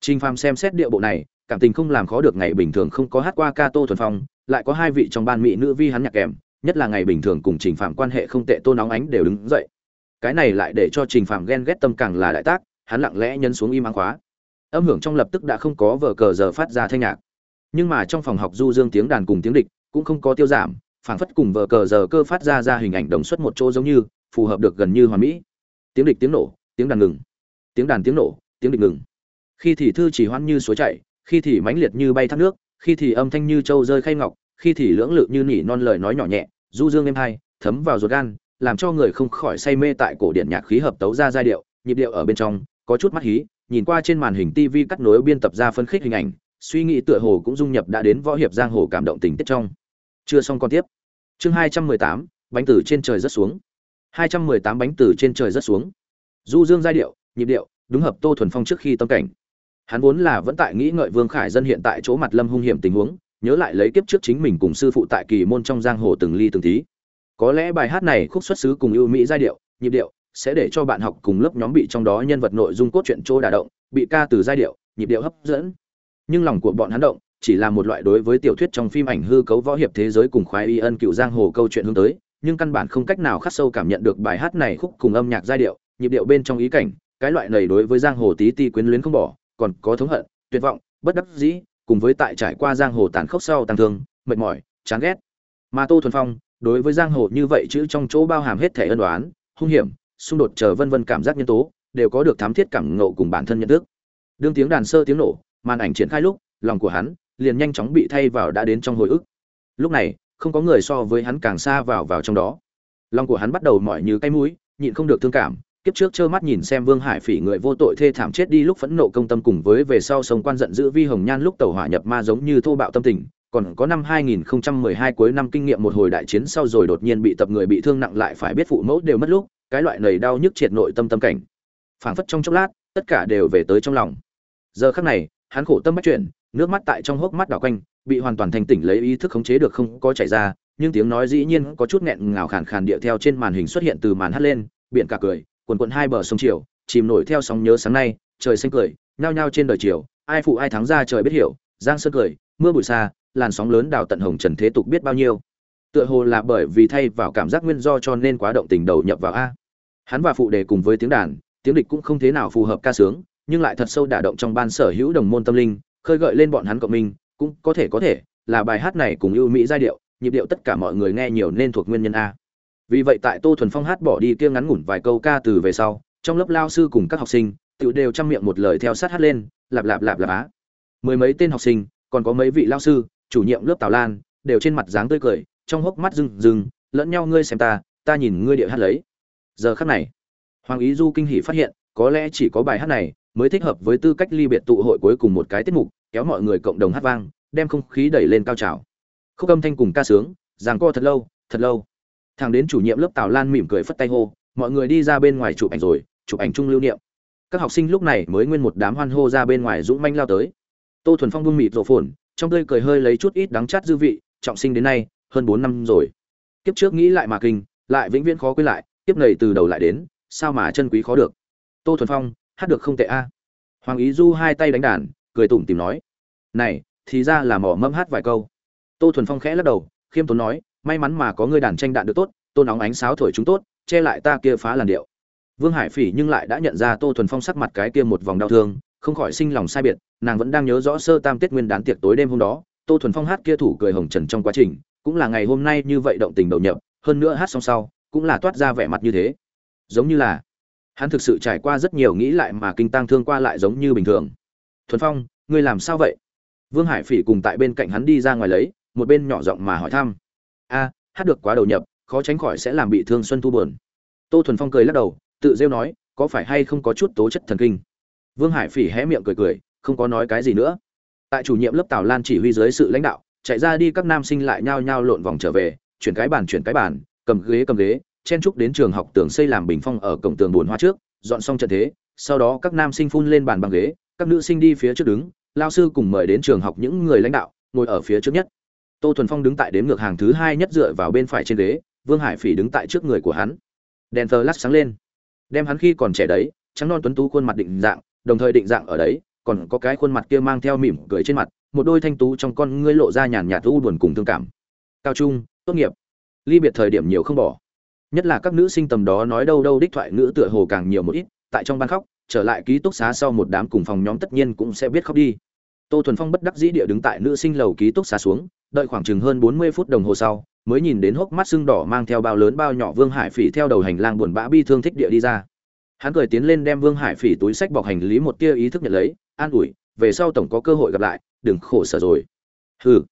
Trình Phàm xem xét địa bộ này, cảm tình không làm khó được ngày bình thường không có hát qua ca Tô Thuần Phong, lại có hai vị trong ban mỹ nữ vi hắn nhạc kèm, nhất là ngày bình thường cùng Trình Phạm quan hệ không tệ Tô nóng ánh đều đứng dậy. Cái này lại để cho Trình Phạm ghen ghét tâm càng là đại tác, hắn lặng lẽ nhấn xuống im ắng khóa. Âm hưởng trong lập tức đã không có vở cờ giờ phát ra thanh nhạc. Nhưng mà trong phòng học du dương tiếng đàn cùng tiếng địch cũng không có tiêu giảm, phảng phất cùng vờ cờ giờ cơ phát ra ra hình ảnh đồng xuất một chỗ giống như, phù hợp được gần như hoàn mỹ. Tiếng địch tiếng nổ, tiếng đàn ngừng. Tiếng đàn tiếng nổ, tiếng địch ngừng. Khi thì thư chỉ hoan như suối chảy, khi thì mãnh liệt như bay thác nước, khi thì âm thanh như châu rơi khay ngọc, khi thì lưỡng lự như nỉ non lời nói nhỏ nhẹ, du dương êm hai, thấm vào ruột gan, làm cho người không khỏi say mê tại cổ điển nhạc khí hợp tấu ra giai điệu, nhịp điệu ở bên trong, có chút mắt hí, nhìn qua trên màn hình TV cắt nối biên tập ra phân khích hình ảnh, suy nghĩ tựa hồ cũng dung nhập đã đến võ hiệp giang hồ cảm động tình tiết trong. Chưa xong còn tiếp. Chương 218, bánh từ trên trời rất xuống. 218 bánh từ trên trời rất xuống. Du dương giai điệu, nhịp điệu, đúng hợp Tô Thuần Phong trước khi tâm cảnh. Hắn vốn là vẫn tại nghĩ ngợi Vương Khải dân hiện tại chỗ mặt Lâm hung hiểm tình huống, nhớ lại lấy kiếp trước chính mình cùng sư phụ tại kỳ môn trong giang hồ từng ly từng tí có lẽ bài hát này khúc xuất xứ cùng ưu mỹ giai điệu nhịp điệu sẽ để cho bạn học cùng lớp nhóm bị trong đó nhân vật nội dung cốt truyện trô đả động bị ca từ giai điệu nhịp điệu hấp dẫn nhưng lòng của bọn hắn động chỉ là một loại đối với tiểu thuyết trong phim ảnh hư cấu võ hiệp thế giới cùng khoái y ân cựu giang hồ câu chuyện hướng tới, nhưng căn bản không cách nào khắc sâu cảm nhận được bài hát này khúc cùng âm nhạc giai điệu, nhịp điệu bên trong ý cảnh, cái loại này đối với giang hồ tí ti quyến luyến không bỏ, còn có thống hận, tuyệt vọng, bất đắc dĩ, cùng với tại trải qua giang hồ tàn khốc sau tăng thương, mệt mỏi, chán ghét. Mà tô thuần phong, đối với giang hồ như vậy chữ trong chỗ bao hàm hết thể ân đoán hung hiểm, xung đột chờ vân vân cảm giác nhân tố, đều có được thám thiết cảm ngộ cùng bản thân nhận thức. Đương tiếng đàn sơ tiếng nổ, màn ảnh triển khai lúc, lòng của hắn liền nhanh chóng bị thay vào đã đến trong hồi ức lúc này không có người so với hắn càng xa vào vào trong đó lòng của hắn bắt đầu mỏi như cái mũi nhịn không được thương cảm kiếp trước trơ mắt nhìn xem Vương Hải Phỉ người vô tội thê thảm chết đi lúc phẫn nộ công tâm cùng với về sau sông quan giận dữ vi hồng nhan lúc tẩu hỏa nhập ma giống như thô bạo tâm tình, còn có năm 2012 cuối năm kinh nghiệm một hồi đại chiến sau rồi đột nhiên bị tập người bị thương nặng lại phải biết phụ mẫu đều mất lúc, cái loại nầy đau nhức triệt nội tâm tâm cảnh. Phảng phất trong chốc lát, tất cả đều về tới trong lòng. Giờ khắc này, hắn khổ tâm bắt chuyện, nước mắt tại trong hốc mắt đảo quanh, bị hoàn toàn thành tỉnh lấy ý thức khống chế được không có chảy ra, nhưng tiếng nói dĩ nhiên có chút nghẹn ngào khàn khàn điệu theo trên màn hình xuất hiện từ màn hát lên, biển cả cười, quần quần hai bờ sông chiều, chìm nổi theo sóng nhớ sáng nay, trời xanh cười, nhao nhao trên đời chiều, ai phụ ai thắng ra trời biết hiểu, giang sơn cười, mưa bụi xa, làn sóng lớn đào tận hồng trần thế tục biết bao nhiêu. Tựa hồ là bởi vì thay vào cảm giác nguyên do cho nên quá động tình đầu nhập vào a. Hắn và phụ đề cùng với tiếng đàn, tiếng địch cũng không thế nào phù hợp ca sướng, nhưng lại thật sâu đả động trong ban sở hữu đồng môn tâm linh, khơi gợi lên bọn hắn cộng minh, cũng có thể có thể là bài hát này cùng ưu mỹ giai điệu, nhịp điệu tất cả mọi người nghe nhiều nên thuộc nguyên nhân a. Vì vậy tại Tô Thuần Phong hát bỏ đi kia ngắn ngủn vài câu ca từ về sau, trong lớp lao sư cùng các học sinh, tự đều chăm miệng một lời theo sát hát lên, lạp lạp lạp lạp á. Mười mấy tên học sinh, còn có mấy vị lao sư, chủ nhiệm lớp Tào Lan, đều trên mặt dáng tươi cười, trong hốc mắt rừng rừng, lẫn nhau ngươi xem ta, ta nhìn ngươi địa hát lấy. Giờ khắc này, Hoàng Ý Du kinh hỉ phát hiện, có lẽ chỉ có bài hát này mới thích hợp với tư cách ly biệt tụ hội cuối cùng một cái tiết mục, kéo mọi người cộng đồng hát vang, đem không khí đẩy lên cao trào. Khúc âm thanh cùng ca sướng, ràng co thật lâu, thật lâu. Thằng đến chủ nhiệm lớp Tào Lan mỉm cười phất tay hô, mọi người đi ra bên ngoài chụp ảnh rồi, chụp ảnh chung lưu niệm. Các học sinh lúc này mới nguyên một đám hoan hô ra bên ngoài dũng manh lao tới. Tô Thuần Phong buông mịt rộ phồn, trong tươi cười hơi lấy chút ít đắng chát dư vị, trọng sinh đến nay, hơn bốn năm rồi. Kiếp trước nghĩ lại mà kinh, lại vĩnh viễn khó quên lại, kiếp này từ đầu lại đến, sao mà chân quý khó được. Tô Thuần Phong, hát được không tệ a. Hoàng Ý Du hai tay đánh đàn, cười tủm tỉm nói: "Này, thì ra là mỏ mâm hát vài câu." Tô Thuần Phong khẽ lắc đầu, khiêm tốn nói: "May mắn mà có người đàn tranh đạn được tốt, tôn nóng ánh sáo thổi chúng tốt, che lại ta kia phá làn điệu." Vương Hải Phỉ nhưng lại đã nhận ra Tô Thuần Phong sắc mặt cái kia một vòng đau thương, không khỏi sinh lòng sai biệt, nàng vẫn đang nhớ rõ sơ tam Tết Nguyên đán tiệc tối đêm hôm đó, Tô Thuần Phong hát kia thủ cười hồng trần trong quá trình, cũng là ngày hôm nay như vậy động tình đầu nhập, hơn nữa hát xong sau, cũng là toát ra vẻ mặt như thế. Giống như là hắn thực sự trải qua rất nhiều nghĩ lại mà kinh tăng thương qua lại giống như bình thường. Thuần Phong, ngươi làm sao vậy? Vương Hải Phỉ cùng tại bên cạnh hắn đi ra ngoài lấy, một bên nhỏ giọng mà hỏi thăm. A, hát được quá đầu nhập, khó tránh khỏi sẽ làm bị thương Xuân Thu buồn. Tô Thuần Phong cười lắc đầu, tự rêu nói, có phải hay không có chút tố chất thần kinh? Vương Hải Phỉ hé miệng cười cười, không có nói cái gì nữa. Tại chủ nhiệm lớp Tào Lan chỉ huy dưới sự lãnh đạo, chạy ra đi các nam sinh lại nhao nhao lộn vòng trở về, chuyển cái bàn chuyển cái bàn, cầm ghế cầm ghế, chen trúc đến trường học tường xây làm bình phong ở cổng tường buồn hoa trước, dọn xong trận thế, sau đó các nam sinh phun lên bàn băng ghế, các nữ sinh đi phía trước đứng, lao sư cùng mời đến trường học những người lãnh đạo, ngồi ở phía trước nhất. Tô Thuần Phong đứng tại đếm ngược hàng thứ hai nhất dựa vào bên phải trên ghế, Vương Hải Phỉ đứng tại trước người của hắn. Đèn flash sáng lên, đem hắn khi còn trẻ đấy, trắng non tuấn tú khuôn mặt định dạng, đồng thời định dạng ở đấy, còn có cái khuôn mặt kia mang theo mỉm cười trên mặt, một đôi thanh tú trong con ngươi lộ ra nhàn nhạt u buồn cùng thương cảm. Cao trung, tốt nghiệp, ly biệt thời điểm nhiều không bỏ. Nhất là các nữ sinh tầm đó nói đâu đâu đích thoại ngữ tựa hồ càng nhiều một ít, tại trong ban khóc, trở lại ký túc xá sau một đám cùng phòng nhóm tất nhiên cũng sẽ biết khóc đi. Tô Thuần Phong bất đắc dĩ địa đứng tại nữ sinh lầu ký túc xá xuống, đợi khoảng chừng hơn 40 phút đồng hồ sau, mới nhìn đến hốc mắt sưng đỏ mang theo bao lớn bao nhỏ Vương Hải Phỉ theo đầu hành lang buồn bã bi thương thích địa đi ra. Hắn cười tiến lên đem Vương Hải Phỉ túi sách bọc hành lý một tia ý thức nhận lấy, an ủi, về sau tổng có cơ hội gặp lại, đừng khổ sở rồi. Hừ.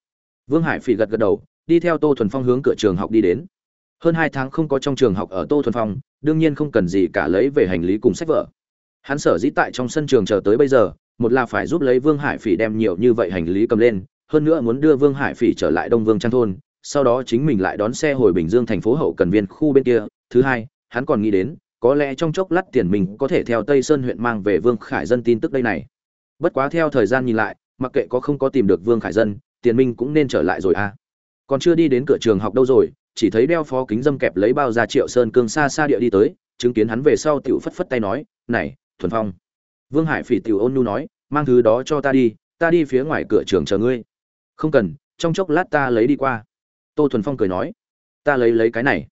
Vương Hải Phỉ gật gật đầu, đi theo Tô Thuần Phong hướng cửa trường học đi đến. Hơn hai tháng không có trong trường học ở Tô Thuần Phong, đương nhiên không cần gì cả lấy về hành lý cùng sách vở. Hắn sở dĩ tại trong sân trường chờ tới bây giờ, một là phải giúp lấy Vương Hải Phỉ đem nhiều như vậy hành lý cầm lên, hơn nữa muốn đưa Vương Hải Phỉ trở lại Đông Vương Trang thôn, sau đó chính mình lại đón xe hồi Bình Dương thành phố hậu cần viên khu bên kia. Thứ hai, hắn còn nghĩ đến, có lẽ trong chốc lát tiền mình có thể theo Tây Sơn huyện mang về Vương Khải Dân tin tức đây này. Bất quá theo thời gian nhìn lại, mặc kệ có không có tìm được Vương Khải Dân, tiền minh cũng nên trở lại rồi à. Còn chưa đi đến cửa trường học đâu rồi, chỉ thấy đeo phó kính dâm kẹp lấy bao ra Triệu Sơn cương xa xa địa đi tới, chứng kiến hắn về sau tiểu phất phất tay nói, "Này, Thuần Phong." Vương Hải Phỉ tiểu ôn nhu nói, "Mang thứ đó cho ta đi, ta đi phía ngoài cửa trường chờ ngươi." "Không cần, trong chốc lát ta lấy đi qua." Tô Thuần Phong cười nói, "Ta lấy lấy cái này."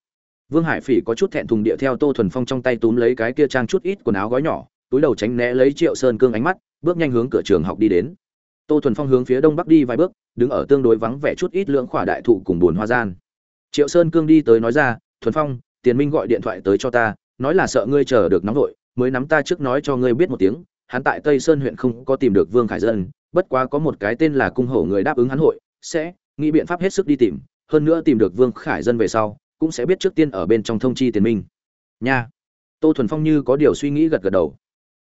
Vương Hải Phỉ có chút thẹn thùng địa theo Tô Thuần Phong trong tay túm lấy cái kia trang chút ít quần áo gói nhỏ, túi đầu tránh né lấy Triệu Sơn cương ánh mắt, bước nhanh hướng cửa trường học đi đến. Tô Thuần Phong hướng phía đông bắc đi vài bước, đứng ở tương đối vắng vẻ chút ít lưỡng khỏa đại thụ cùng bồn hoa gian. Triệu Sơn cương đi tới nói ra, "Thuần Phong, Tiền Minh gọi điện thoại tới cho ta, nói là sợ ngươi chờ được nóng vội, mới nắm ta trước nói cho ngươi biết một tiếng, hắn tại Tây Sơn huyện không có tìm được Vương Khải Dân, bất quá có một cái tên là cung hổ người đáp ứng hắn hội, sẽ nghĩ biện pháp hết sức đi tìm, hơn nữa tìm được Vương Khải Dân về sau, cũng sẽ biết trước tiên ở bên trong thông chi tiền minh. Nha. Tô thuần phong như có điều suy nghĩ gật gật đầu.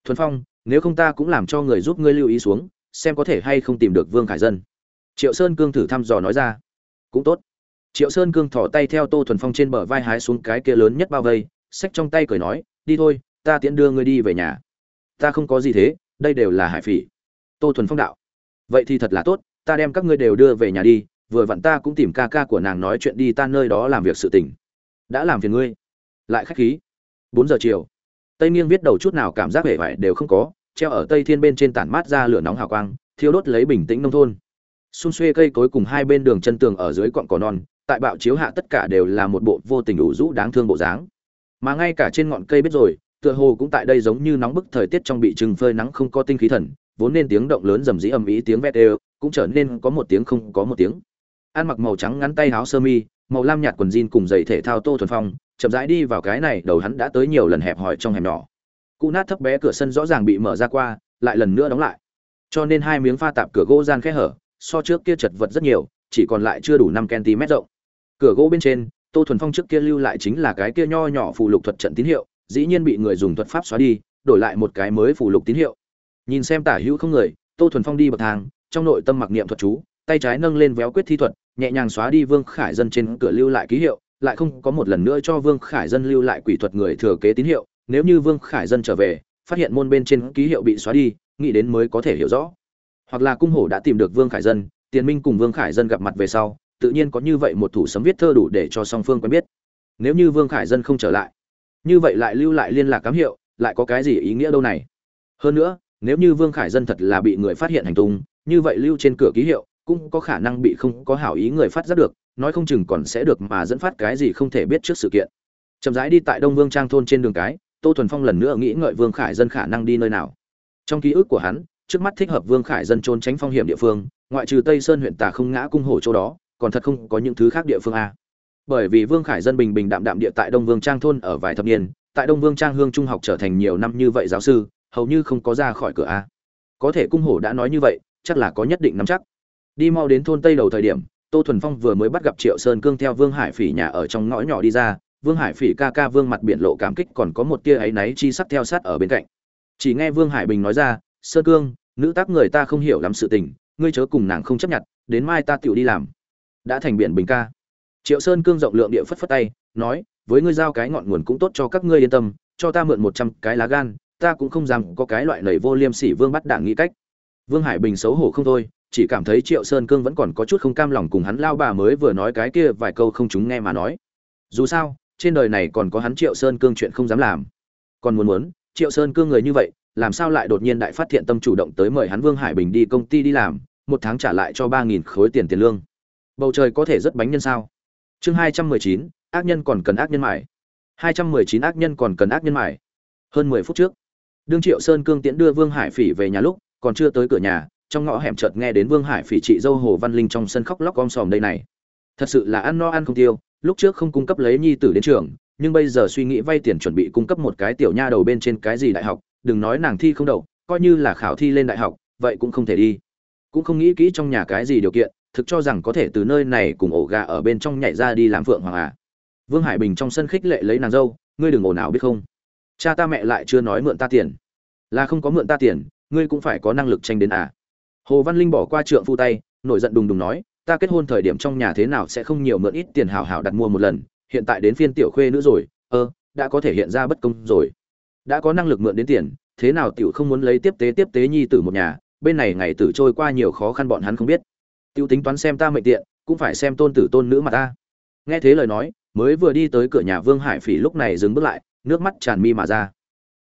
Thuần phong nếu không ta cũng làm cho người giúp ngươi lưu ý xuống xem có thể hay không tìm được vương khải dân. Triệu sơn cương thử thăm dò nói ra. Cũng tốt. Triệu sơn cương thỏ tay theo tô thuần phong trên bờ vai hái xuống cái kia lớn nhất bao vây sách trong tay cười nói đi thôi ta tiễn đưa ngươi đi về nhà. Ta không có gì thế, đây đều là hải phỉ. Tô thuần phong đạo. Vậy thì thật là tốt, ta đem các ngươi đều đưa về nhà đi, vừa vặn ta cũng tìm ca ca của nàng nói chuyện đi, ta nơi đó làm việc sự tình. Đã làm phiền ngươi. Lại khách khí. Bốn giờ chiều. Tây nghiêng viết đầu chút nào cảm giác vẻ vải đều không có, treo ở tây thiên bên trên tản mát ra lửa nóng hào quang, thiêu đốt lấy bình tĩnh nông thôn. Xung xuê cây cối cùng hai bên đường chân tường ở dưới cọn cỏ non, tại bạo chiếu hạ tất cả đều là một bộ vô tình đủ rũ đáng thương bộ dáng. Mà ngay cả trên ngọn cây biết rồi tựa hồ cũng tại đây giống như nóng bức thời tiết trong bị trừng phơi nắng không có tinh khí thần, vốn nên tiếng động lớn rầm rĩ ầm ĩ, tiếng vét đều, cũng trở nên có một tiếng không có một tiếng. Ăn mặc màu trắng ngắn tay áo sơ mi, màu lam nhạt quần jean cùng giày thể thao tô thuần phong, chậm rãi đi vào cái này, đầu hắn đã tới nhiều lần hẹp hỏi trong hẻm nhỏ. Cụ nát thấp bé cửa sân rõ ràng bị mở ra qua, lại lần nữa đóng lại. Cho nên hai miếng pha tạp cửa gỗ gian khẽ hở, so trước kia chật vật rất nhiều, chỉ còn lại chưa đủ năm cm rộng. Cửa gỗ bên trên, tô thuần phong trước kia lưu lại chính là cái kia nho nhỏ phù lục thuật trận tín hiệu dĩ nhiên bị người dùng thuật pháp xóa đi, đổi lại một cái mới phủ lục tín hiệu. Nhìn xem tả hữu không người, tô thuần phong đi bậc thang, trong nội tâm mặc niệm thuật chú, tay trái nâng lên véo quyết thi thuật, nhẹ nhàng xóa đi vương khải dân trên cửa lưu lại ký hiệu, lại không có một lần nữa cho vương khải dân lưu lại quỷ thuật người thừa kế tín hiệu, nếu như vương khải dân trở về, phát hiện môn bên trên ký hiệu bị xóa đi, nghĩ đến mới có thể hiểu rõ. Hoặc là cung hổ đã tìm được vương khải dân, tiền minh cùng vương khải dân gặp mặt về sau, tự nhiên có như vậy một thủ sấm viết thơ đủ để cho song phương quen biết. Nếu như vương khải dân không trở lại như vậy lại lưu lại liên lạc cám hiệu, lại có cái gì ý nghĩa đâu này? Hơn nữa, nếu như vương khải dân thật là bị người phát hiện hành tung, như vậy lưu trên cửa ký hiệu, cũng có khả năng bị không có hảo ý người phát giác được, nói không chừng còn sẽ được mà dẫn phát cái gì không thể biết trước sự kiện. Chậm rãi đi tại đông vương trang thôn trên đường cái, tô thuần phong lần nữa nghĩ ngợi vương khải dân khả năng đi nơi nào. Trong ký ức của hắn, trước mắt thích hợp vương khải dân trốn tránh phong hiểm địa phương, ngoại trừ tây sơn huyện tà không ngã cung hồ chỗ đó, còn thật không có những thứ khác địa phương a bởi vì vương khải dân bình bình đạm đạm địa tại đông vương trang thôn ở vài thập niên, tại đông vương trang hương trung học trở thành nhiều năm như vậy giáo sư, hầu như không có ra khỏi cửa a. Có thể cung hổ đã nói như vậy, chắc là có nhất định nắm chắc. Đi mau đến thôn tây đầu thời điểm, tô thuần phong vừa mới bắt gặp triệu sơn cương theo vương hải phỉ nhà ở trong ngõ nhỏ đi ra, vương hải phỉ ca ca vương mặt biển lộ cảm kích còn có một tia áy náy chi sắc theo sát ở bên cạnh. Chỉ nghe vương hải bình nói ra, sơn cương, nữ tác người ta không hiểu lắm sự tình, ngươi chớ cùng nàng không chấp nhận, đến mai ta tựu đi làm. Đã thành biển bình ca triệu sơn cương rộng lượng địa phất phất tay, nói, với ngươi giao cái ngọn nguồn cũng tốt cho các ngươi yên tâm, cho ta mượn một trăm cái lá gan, ta cũng không dám có cái loại lầy vô liêm sỉ vương bắt đảng nghĩ cách. Vương hải bình xấu hổ không thôi, chỉ cảm thấy triệu sơn cương vẫn còn có chút không cam lòng cùng hắn lao bà mới vừa nói cái kia vài câu không chúng nghe mà nói. Dù sao, trên đời này còn có hắn triệu sơn cương chuyện không dám làm. Còn muốn muốn, triệu sơn cương người như vậy, làm sao lại đột nhiên đại phát thiện tâm chủ động tới mời hắn vương hải bình đi công ty đi làm, một tháng trả lại cho ba nghìn khối tiền tiền lương. Bầu trời có thể rất bánh nhân sao? Chương hai trăm mười chín, ác nhân còn cần ác nhân mải hai trăm mười chín ác nhân còn cần ác nhân mải hơn mười phút trước, đương triệu sơn cương tiễn đưa vương hải phỉ về nhà lúc, còn chưa tới cửa nhà, trong ngõ hẻm chợt nghe đến vương hải phỉ chị dâu hồ văn linh trong sân khóc lóc om sòm đây này. Thật sự là ăn no ăn không tiêu, lúc trước không cung cấp lấy nhi tử đến trường, nhưng bây giờ suy nghĩ vay tiền chuẩn bị cung cấp một cái tiểu nha đầu bên trên cái gì đại học, đừng nói nàng thi không đậu, coi như là khảo thi lên đại học, vậy cũng không thể đi. Cũng không nghĩ kỹ trong nhà cái gì điều kiện thực cho rằng có thể từ nơi này cùng ổ gà ở bên trong nhảy ra đi làm phượng hoàng à. Vương hải bình trong sân khích lệ lấy nàng dâu, ngươi đừng ồn ào biết không? Cha ta mẹ lại chưa nói mượn ta tiền. Là không có mượn ta tiền, ngươi cũng phải có năng lực tranh đến à. Hồ văn linh bỏ qua trượng phu tay, nổi giận đùng đùng nói, ta kết hôn thời điểm trong nhà thế nào sẽ không nhiều mượn ít tiền hào hào đặt mua một lần, hiện tại đến phiên tiểu khuê nữa rồi, ơ, đã có thể hiện ra bất công rồi. Đã có năng lực mượn đến tiền, thế nào tiểu không muốn lấy tiếp tế tiếp tế nhi tử một nhà, bên này ngày tử trôi qua nhiều khó khăn bọn hắn không biết tiêu tính toán xem ta mệnh tiện, cũng phải xem tôn tử tôn nữ mà ta. Nghe thế lời nói, mới vừa đi tới cửa nhà vương hải phỉ lúc này dừng bước lại, nước mắt tràn mi mà ra.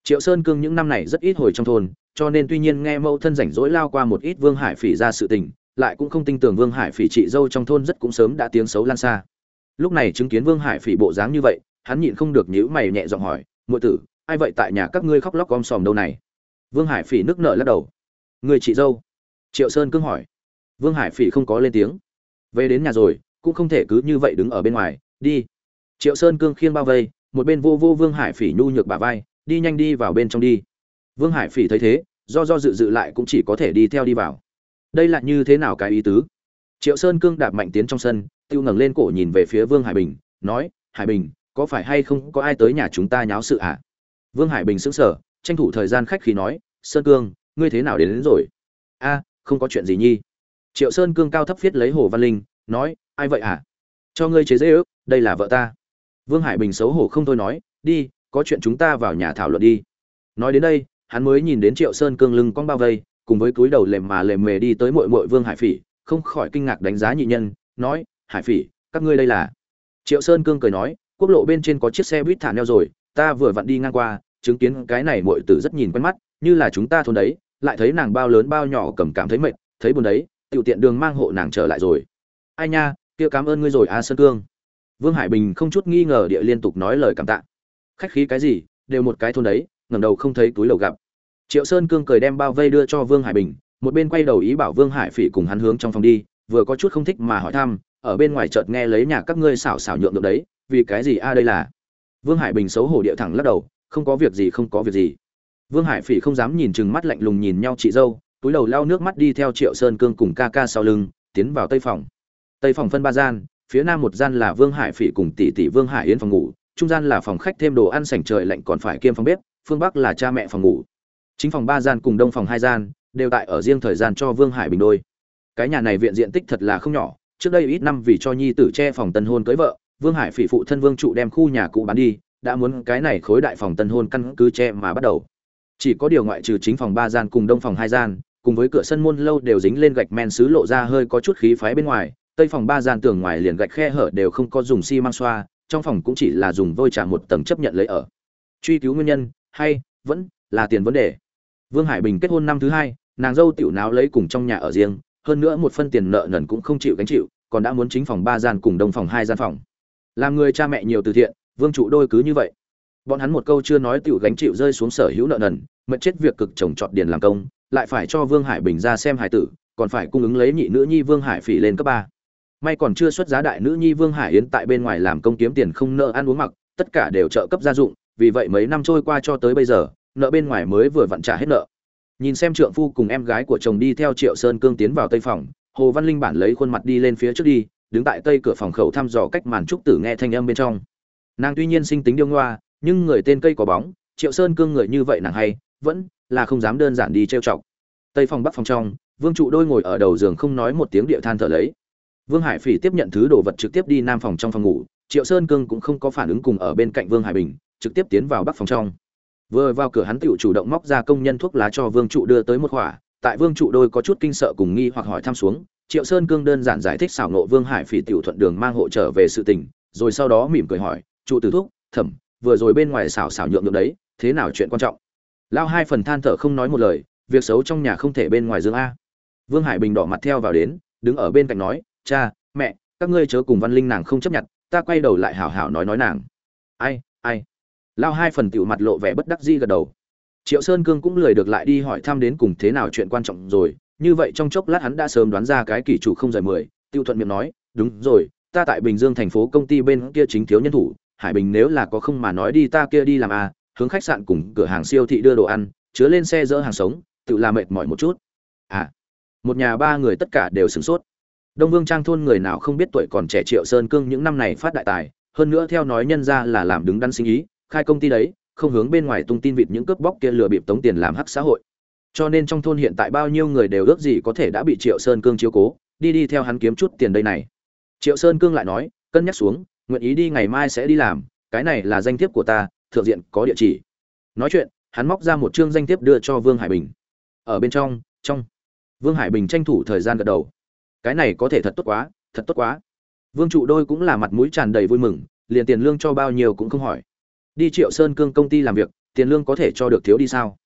Triệu sơn cương những năm này rất ít hồi trong thôn, cho nên tuy nhiên nghe mẫu thân rảnh rỗi lao qua một ít vương hải phỉ ra sự tình, lại cũng không tin tưởng vương hải phỉ chị dâu trong thôn rất cũng sớm đã tiếng xấu lan xa. Lúc này chứng kiến vương hải phỉ bộ dáng như vậy, hắn nhịn không được nhíu mày nhẹ giọng hỏi, muội tử, ai vậy tại nhà các ngươi khóc lóc om sòm đâu này? Vương hải phỉ nước nợ lắc đầu, người chị dâu? Triệu sơn cương hỏi vương hải phỉ không có lên tiếng. Về đến nhà rồi cũng không thể cứ như vậy đứng ở bên ngoài đi. Triệu sơn cương khiêng bao vây một bên vô vô vương hải phỉ nhu nhược bả vai đi nhanh đi vào bên trong đi. Vương hải phỉ thấy thế do do dự dự lại cũng chỉ có thể đi theo đi vào. Đây là như thế nào cái ý tứ? Triệu sơn cương đạp mạnh tiến trong sân tiêu ngẩng lên cổ nhìn về phía vương hải bình nói hải bình có phải hay không có ai tới nhà chúng ta nháo sự ạ à? vương hải bình sững sờ tranh thủ thời gian khách khí nói sơn cương ngươi thế nào đến, đến rồi? A không có chuyện gì nhi triệu sơn cương cao thấp viết lấy hồ văn linh, nói, ai vậy à cho ngươi chế dễ ước đây là vợ ta. Vương hải bình xấu hổ không thôi nói, đi, có chuyện chúng ta vào nhà thảo luận đi. Nói đến đây, hắn mới nhìn đến triệu sơn cương lưng con bao vây, cùng với túi đầu lềm mà lềm mề đi tới mội mội vương hải phỉ, không khỏi kinh ngạc đánh giá nhị nhân, nói, hải phỉ, các ngươi đây là? Triệu sơn cương cười nói, quốc lộ bên trên có chiếc xe buýt thả neo rồi, ta vừa vặn đi ngang qua, chứng kiến cái này muội tử rất nhìn quen mắt, như là chúng ta thôn đấy, lại thấy nàng bao lớn bao nhỏ cầm cảm thấy mệt, thấy buồn đấy tiểu tiện đường mang hộ nàng trở lại rồi. Ai nha, kia cảm ơn ngươi rồi, a sơn cương. Vương hải bình không chút nghi ngờ địa liên tục nói lời cảm tạ. Khách khí cái gì, đều một cái thôn đấy, ngẩng đầu không thấy túi lầu gặp. Triệu sơn cương cười đem bao vây đưa cho vương hải bình, một bên quay đầu ý bảo vương hải phỉ cùng hắn hướng trong phòng đi, vừa có chút không thích mà hỏi thăm, ở bên ngoài chợt nghe lấy nhà các ngươi xảo xảo nhượng được đấy, vì cái gì a đây là? Vương hải bình xấu hổ địa thẳng lắc đầu, không có việc gì, không có việc gì. Vương hải phỉ không dám nhìn chừng mắt lạnh lùng nhìn nhau chị dâu túi đầu lau nước mắt đi theo triệu sơn cương cùng ca ca sau lưng, tiến vào tây phòng. Tây phòng phân ba gian, phía nam một gian là vương hải phỉ cùng tỷ tỷ vương hải yến phòng ngủ, trung gian là phòng khách thêm đồ ăn sảnh trời lạnh còn phải kiêm phòng bếp, phương bắc là cha mẹ phòng ngủ. Chính phòng ba gian cùng đông phòng hai gian, đều tại ở riêng thời gian cho vương hải bình đôi. Cái nhà này viện diện tích thật là không nhỏ, trước đây ít năm vì cho nhi tử che phòng tân hôn cưới vợ, vương hải phỉ phụ thân vương trụ đem khu nhà cũ bán đi, đã muốn cái này khối đại phòng tân hôn căn cứ che mà bắt đầu. Chỉ có điều ngoại trừ chính phòng ba gian cùng đông phòng hai gian cùng với cửa sân môn lâu đều dính lên gạch men xứ lộ ra hơi có chút khí phái bên ngoài, tây phòng ba gian tường ngoài liền gạch khe hở đều không có dùng xi măng xoa, trong phòng cũng chỉ là dùng vôi trả một tầng chấp nhận lấy ở. Truy cứu nguyên nhân, hay, vẫn, là tiền vấn đề. Vương hải bình kết hôn năm thứ hai, nàng dâu tiểu náo lấy cùng trong nhà ở riêng, hơn nữa một phân tiền nợ nần cũng không chịu gánh chịu, còn đã muốn chính phòng ba gian cùng đông phòng hai gian phòng. Làm người cha mẹ nhiều từ thiện, vương trụ đôi cứ như vậy. Bọn hắn một câu chưa nói tiểu gánh chịu rơi xuống sở hữu nợ nần mật chết việc cực trồng trọt điền làm công lại phải cho vương hải bình ra xem hải tử, còn phải cung ứng lấy nhị nữ nhi vương hải phỉ lên cấp ba. May còn chưa xuất giá đại nữ nhi vương hải yến tại bên ngoài làm công kiếm tiền không nợ ăn uống mặc, tất cả đều trợ cấp gia dụng, vì vậy mấy năm trôi qua cho tới bây giờ, nợ bên ngoài mới vừa vặn trả hết nợ. Nhìn xem trượng phu cùng em gái của chồng đi theo triệu sơn cương tiến vào tây phòng, hồ văn linh bản lấy khuôn mặt đi lên phía trước đi, đứng tại tây cửa phòng khẩu thăm dò cách màn trúc tử nghe thanh âm bên trong. Nàng tuy nhiên sinh tính điêu ngoa, nhưng người tên cây có bóng, triệu sơn cương người như vậy nàng hay vẫn là không dám đơn giản đi trêu chọc. Tây phòng bắc phòng trong, vương trụ đôi ngồi ở đầu giường không nói một tiếng địa than thở lấy. Vương hải phỉ tiếp nhận thứ đồ vật trực tiếp đi nam phòng trong phòng ngủ, triệu sơn cương cũng không có phản ứng cùng ở bên cạnh vương hải bình, trực tiếp tiến vào bắc phòng trong. Vừa vào cửa hắn tựu chủ động móc ra công nhân thuốc lá cho vương trụ đưa tới một khỏa tại vương trụ đôi có chút kinh sợ cùng nghi hoặc hỏi thăm xuống, triệu sơn cương đơn giản giải thích xảo nộ vương hải phỉ tiểu thuận đường mang hộ trở về sự tình, rồi sau đó mỉm cười hỏi, trụ tử thuốc thẩm, vừa rồi bên ngoài xảo xảo nhượng được đấy, thế nào chuyện quan trọng? Lao hai phần than thở không nói một lời, việc xấu trong nhà không thể bên ngoài dương a. Vương hải bình đỏ mặt theo vào đến, đứng ở bên cạnh nói, cha, mẹ, các ngươi chớ cùng văn linh nàng không chấp nhận, ta quay đầu lại hảo hảo nói nói nàng. Ai ai? Lao hai phần tiểu mặt lộ vẻ bất đắc di gật đầu. Triệu sơn cương cũng lười được lại đi hỏi thăm đến cùng thế nào chuyện quan trọng rồi, như vậy trong chốc lát hắn đã sớm đoán ra cái kỷ chủ không rời mười, tiêu thuận miệng nói, đúng rồi, ta tại bình dương thành phố công ty bên kia chính thiếu nhân thủ, hải bình nếu là có không mà nói đi ta kia đi làm à hướng khách sạn cùng cửa hàng siêu thị đưa đồ ăn, chứa lên xe dỡ hàng sống, tự làm mệt mỏi một chút. À một nhà ba người tất cả đều sửng sốt. Đông vương trang thôn người nào không biết tuổi còn trẻ triệu sơn cương những năm này phát đại tài, hơn nữa theo nói nhân ra là làm đứng đắn sinh ý, khai công ty đấy, không hướng bên ngoài tung tin vịt những cướp bóc kia lừa bịp tống tiền làm hắc xã hội. Cho nên trong thôn hiện tại bao nhiêu người đều ước gì có thể đã bị triệu sơn cương chiếu cố, đi đi theo hắn kiếm chút tiền đây này. Triệu sơn cương lại nói, cân nhắc xuống, nguyện ý đi ngày mai sẽ đi làm, cái này là danh thiếp của ta thượng diện có địa chỉ. Nói chuyện, hắn móc ra một chương danh thiếp đưa cho vương hải bình. Ở bên trong trong vương hải bình tranh thủ thời gian gật đầu. Cái này có thể thật tốt quá, thật tốt quá. Vương trụ đôi cũng là mặt mũi tràn đầy vui mừng, liền tiền lương cho bao nhiêu cũng không hỏi. Đi triệu sơn cương công ty làm việc, tiền lương có thể cho được thiếu đi sao?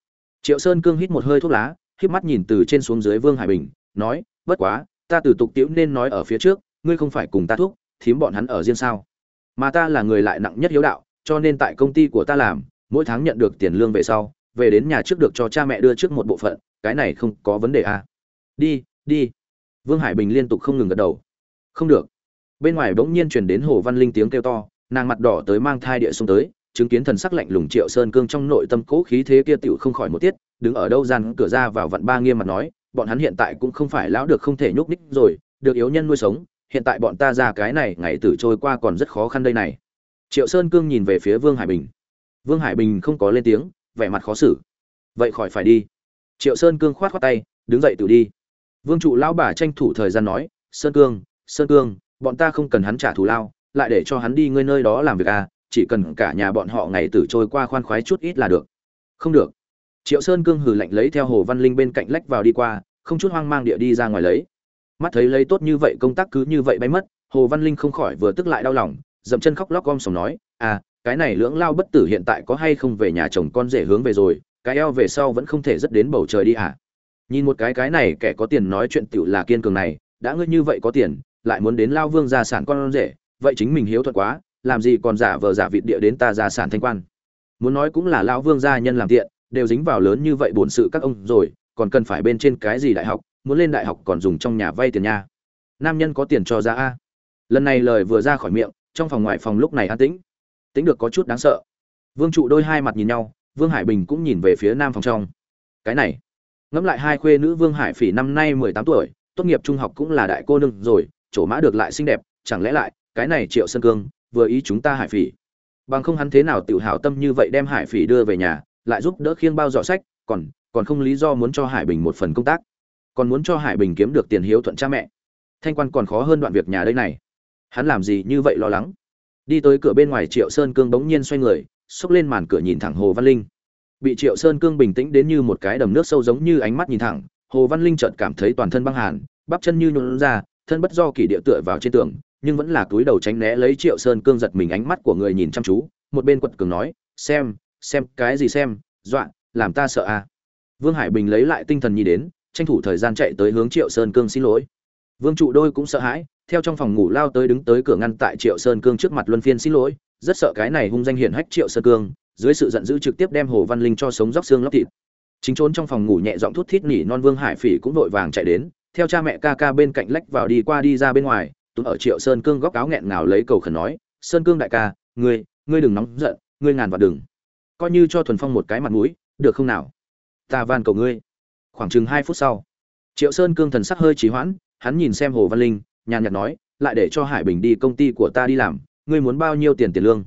Triệu sơn cương hít một hơi thuốc lá, híp mắt nhìn từ trên xuống dưới vương hải bình, nói, bất quá, ta từ tục tiễu nên nói ở phía trước, ngươi không phải cùng ta thuốc thím bọn hắn ở riêng sao? Mà ta là người lại nặng nhất hiếu đạo cho nên tại công ty của ta làm, mỗi tháng nhận được tiền lương về sau, về đến nhà trước được cho cha mẹ đưa trước một bộ phận, cái này không có vấn đề à. đi đi. Vương hải bình liên tục không ngừng gật đầu. Không được. Bên ngoài bỗng nhiên truyền đến hồ văn linh tiếng kêu to, nàng mặt đỏ tới mang thai địa xuống tới, chứng kiến thần sắc lạnh lùng triệu sơn cương trong nội tâm cố khí thế kia tiểu không khỏi một tiết, đứng ở đâu gian cửa ra vào vặn ba nghiêm mặt nói, bọn hắn hiện tại cũng không phải lão được không thể nhúc ních rồi, được yếu nhân nuôi sống, hiện tại bọn ta ra cái này ngày tử trôi qua còn rất khó khăn đây này triệu sơn cương nhìn về phía vương hải bình. Vương hải bình không có lên tiếng, vẻ mặt khó xử. Vậy khỏi phải đi. Triệu sơn cương khoát khoát tay, đứng dậy tự đi. Vương trụ lão bà tranh thủ thời gian nói, sơn cương sơn cương, bọn ta không cần hắn trả thù lao, lại để cho hắn đi ngươi nơi đó làm việc à chỉ cần cả nhà bọn họ ngày tử trôi qua khoan khoái chút ít là được. Không được. Triệu sơn cương hừ lạnh lấy theo hồ văn linh bên cạnh lách vào đi qua, không chút hoang mang địa đi ra ngoài lấy. Mắt thấy lấy tốt như vậy công tác cứ như vậy bay mất, hồ văn linh không khỏi vừa tức lại đau lòng dậm chân khóc lóc gom sòng nói à cái này lưỡng lao bất tử hiện tại có hay không về nhà chồng con rể hướng về rồi, cái eo về sau vẫn không thể rất đến bầu trời đi à? Nhìn một cái cái này kẻ có tiền nói chuyện tiểu là kiên cường này, đã ngươi như vậy có tiền, lại muốn đến lao vương gia sản con rể, vậy chính mình hiếu thuận quá, làm gì còn giả vờ giả vịt địa đến ta gia sản thanh quan? Muốn nói cũng là lao vương gia nhân làm tiện, đều dính vào lớn như vậy bổn sự các ông rồi, còn cần phải bên trên cái gì đại học, muốn lên đại học còn dùng trong nhà vay tiền nha. Nam nhân có tiền cho ra a. Lần này lời vừa ra khỏi miệng trong phòng ngoài phòng lúc này an tĩnh. Tính được có chút đáng sợ. Vương trụ đôi hai mặt nhìn nhau, vương hải bình cũng nhìn về phía nam phòng trong. Cái này, ngẫm lại hai khuê nữ vương hải phỉ năm nay mười tám tuổi, tốt nghiệp trung học cũng là đại cô nương rồi, chỗ mã được lại xinh đẹp, chẳng lẽ lại, cái này triệu sơn cương, vừa ý chúng ta hải phỉ. Bằng không hắn thế nào tự hào tâm như vậy đem hải phỉ đưa về nhà, lại giúp đỡ khiêng bao dọ sách, còn còn không lý do muốn cho hải bình một phần công tác. Còn muốn cho hải bình kiếm được tiền hiếu thuận cha mẹ. Thanh quan còn khó hơn đoạn việc nhà đây này hắn làm gì như vậy lo lắng? Đi tới cửa bên ngoài triệu sơn cương bỗng nhiên xoay người, xốc lên màn cửa nhìn thẳng hồ văn linh. Bị triệu sơn cương bình tĩnh đến như một cái đầm nước sâu giống như ánh mắt nhìn thẳng, hồ văn linh chợt cảm thấy toàn thân băng hàn, bắp chân như nhuộn ra, thân bất do kỳ địa tựa vào trên tường, nhưng vẫn là túi đầu tránh né lấy triệu sơn cương giật mình ánh mắt của người nhìn chăm chú, một bên quật cường nói, xem xem, cái gì xem, dọa, làm ta sợ à? Vương hải bình lấy lại tinh thần nhi đến, tranh thủ thời gian chạy tới hướng triệu sơn cương xin lỗi vương trụ đôi cũng sợ hãi, theo trong phòng ngủ lao tới đứng tới cửa ngăn tại triệu sơn cương trước mặt luân phiên xin lỗi, rất sợ cái này hung danh hiển hách triệu sơn cương, dưới sự giận dữ trực tiếp đem hồ văn linh cho sống róc xương lóc thịt. Chính trốn trong phòng ngủ nhẹ giọng thút thít nỉ non vương hải phỉ cũng vội vàng chạy đến, theo cha mẹ ca ca bên cạnh lách vào đi qua đi ra bên ngoài tụt ở triệu sơn cương góc áo nghẹn ngào lấy cầu khẩn nói, sơn cương đại ca, ngươi ngươi đừng nóng giận, ngươi ngàn vạn đừng. Coi như cho thuần phong một cái mặt mũi, được không nào? Ta van cầu ngươi. Khoảng chừng hai phút sau, triệu sơn cương thần sắc hơi trì hoãn hắn nhìn xem hồ văn linh, nhàn nhạt nói, lại để cho hải bình đi công ty của ta đi làm, ngươi muốn bao nhiêu tiền tiền lương?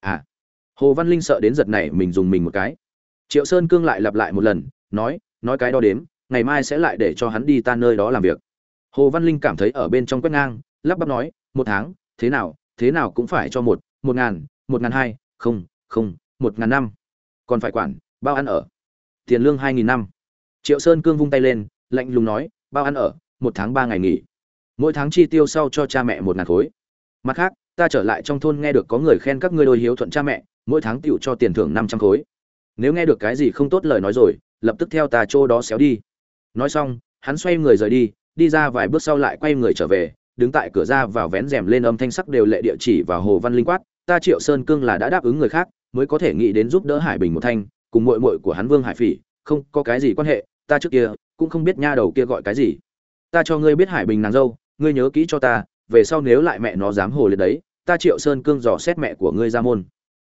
À. Hồ văn linh sợ đến giật này mình dùng mình một cái. Triệu sơn cương lại lặp lại một lần, nói nói cái đó đếm, ngày mai sẽ lại để cho hắn đi ta nơi đó làm việc. Hồ văn linh cảm thấy ở bên trong quét ngang, lắp bắp nói, một tháng, thế nào thế nào cũng phải cho một một ngàn một ngàn hai, không không, một ngàn năm. Còn phải quản, bao ăn ở. Tiền lương hai nghìn năm. Triệu sơn cương vung tay lên, lạnh lùng nói, bao ăn ở một tháng ba ngày nghỉ. Mỗi tháng chi tiêu sau cho cha mẹ một ngàn khối. Mặt khác, ta trở lại trong thôn nghe được có người khen các ngươi đôi hiếu thuận cha mẹ, mỗi tháng tựu cho tiền thưởng năm trăm khối. Nếu nghe được cái gì không tốt lời nói rồi, lập tức theo tà chỗ đó xéo đi. Nói xong, hắn xoay người rời đi đi ra vài bước sau lại quay người trở về, đứng tại cửa ra vào vén rèm lên âm thanh sắc đều lệ địa chỉ vào hồ văn linh quát, ta triệu sơn cương là đã đáp ứng người khác, mới có thể nghĩ đến giúp đỡ hải bình một thanh, cùng muội muội của hắn vương hải phỉ, không có cái gì quan hệ, ta trước kia cũng không biết nha đầu kia gọi cái gì ta cho ngươi biết hải bình nàng dâu, ngươi nhớ kỹ cho ta, về sau nếu lại mẹ nó dám hồ liệt đấy, ta triệu sơn cương dò xét mẹ của ngươi ra môn.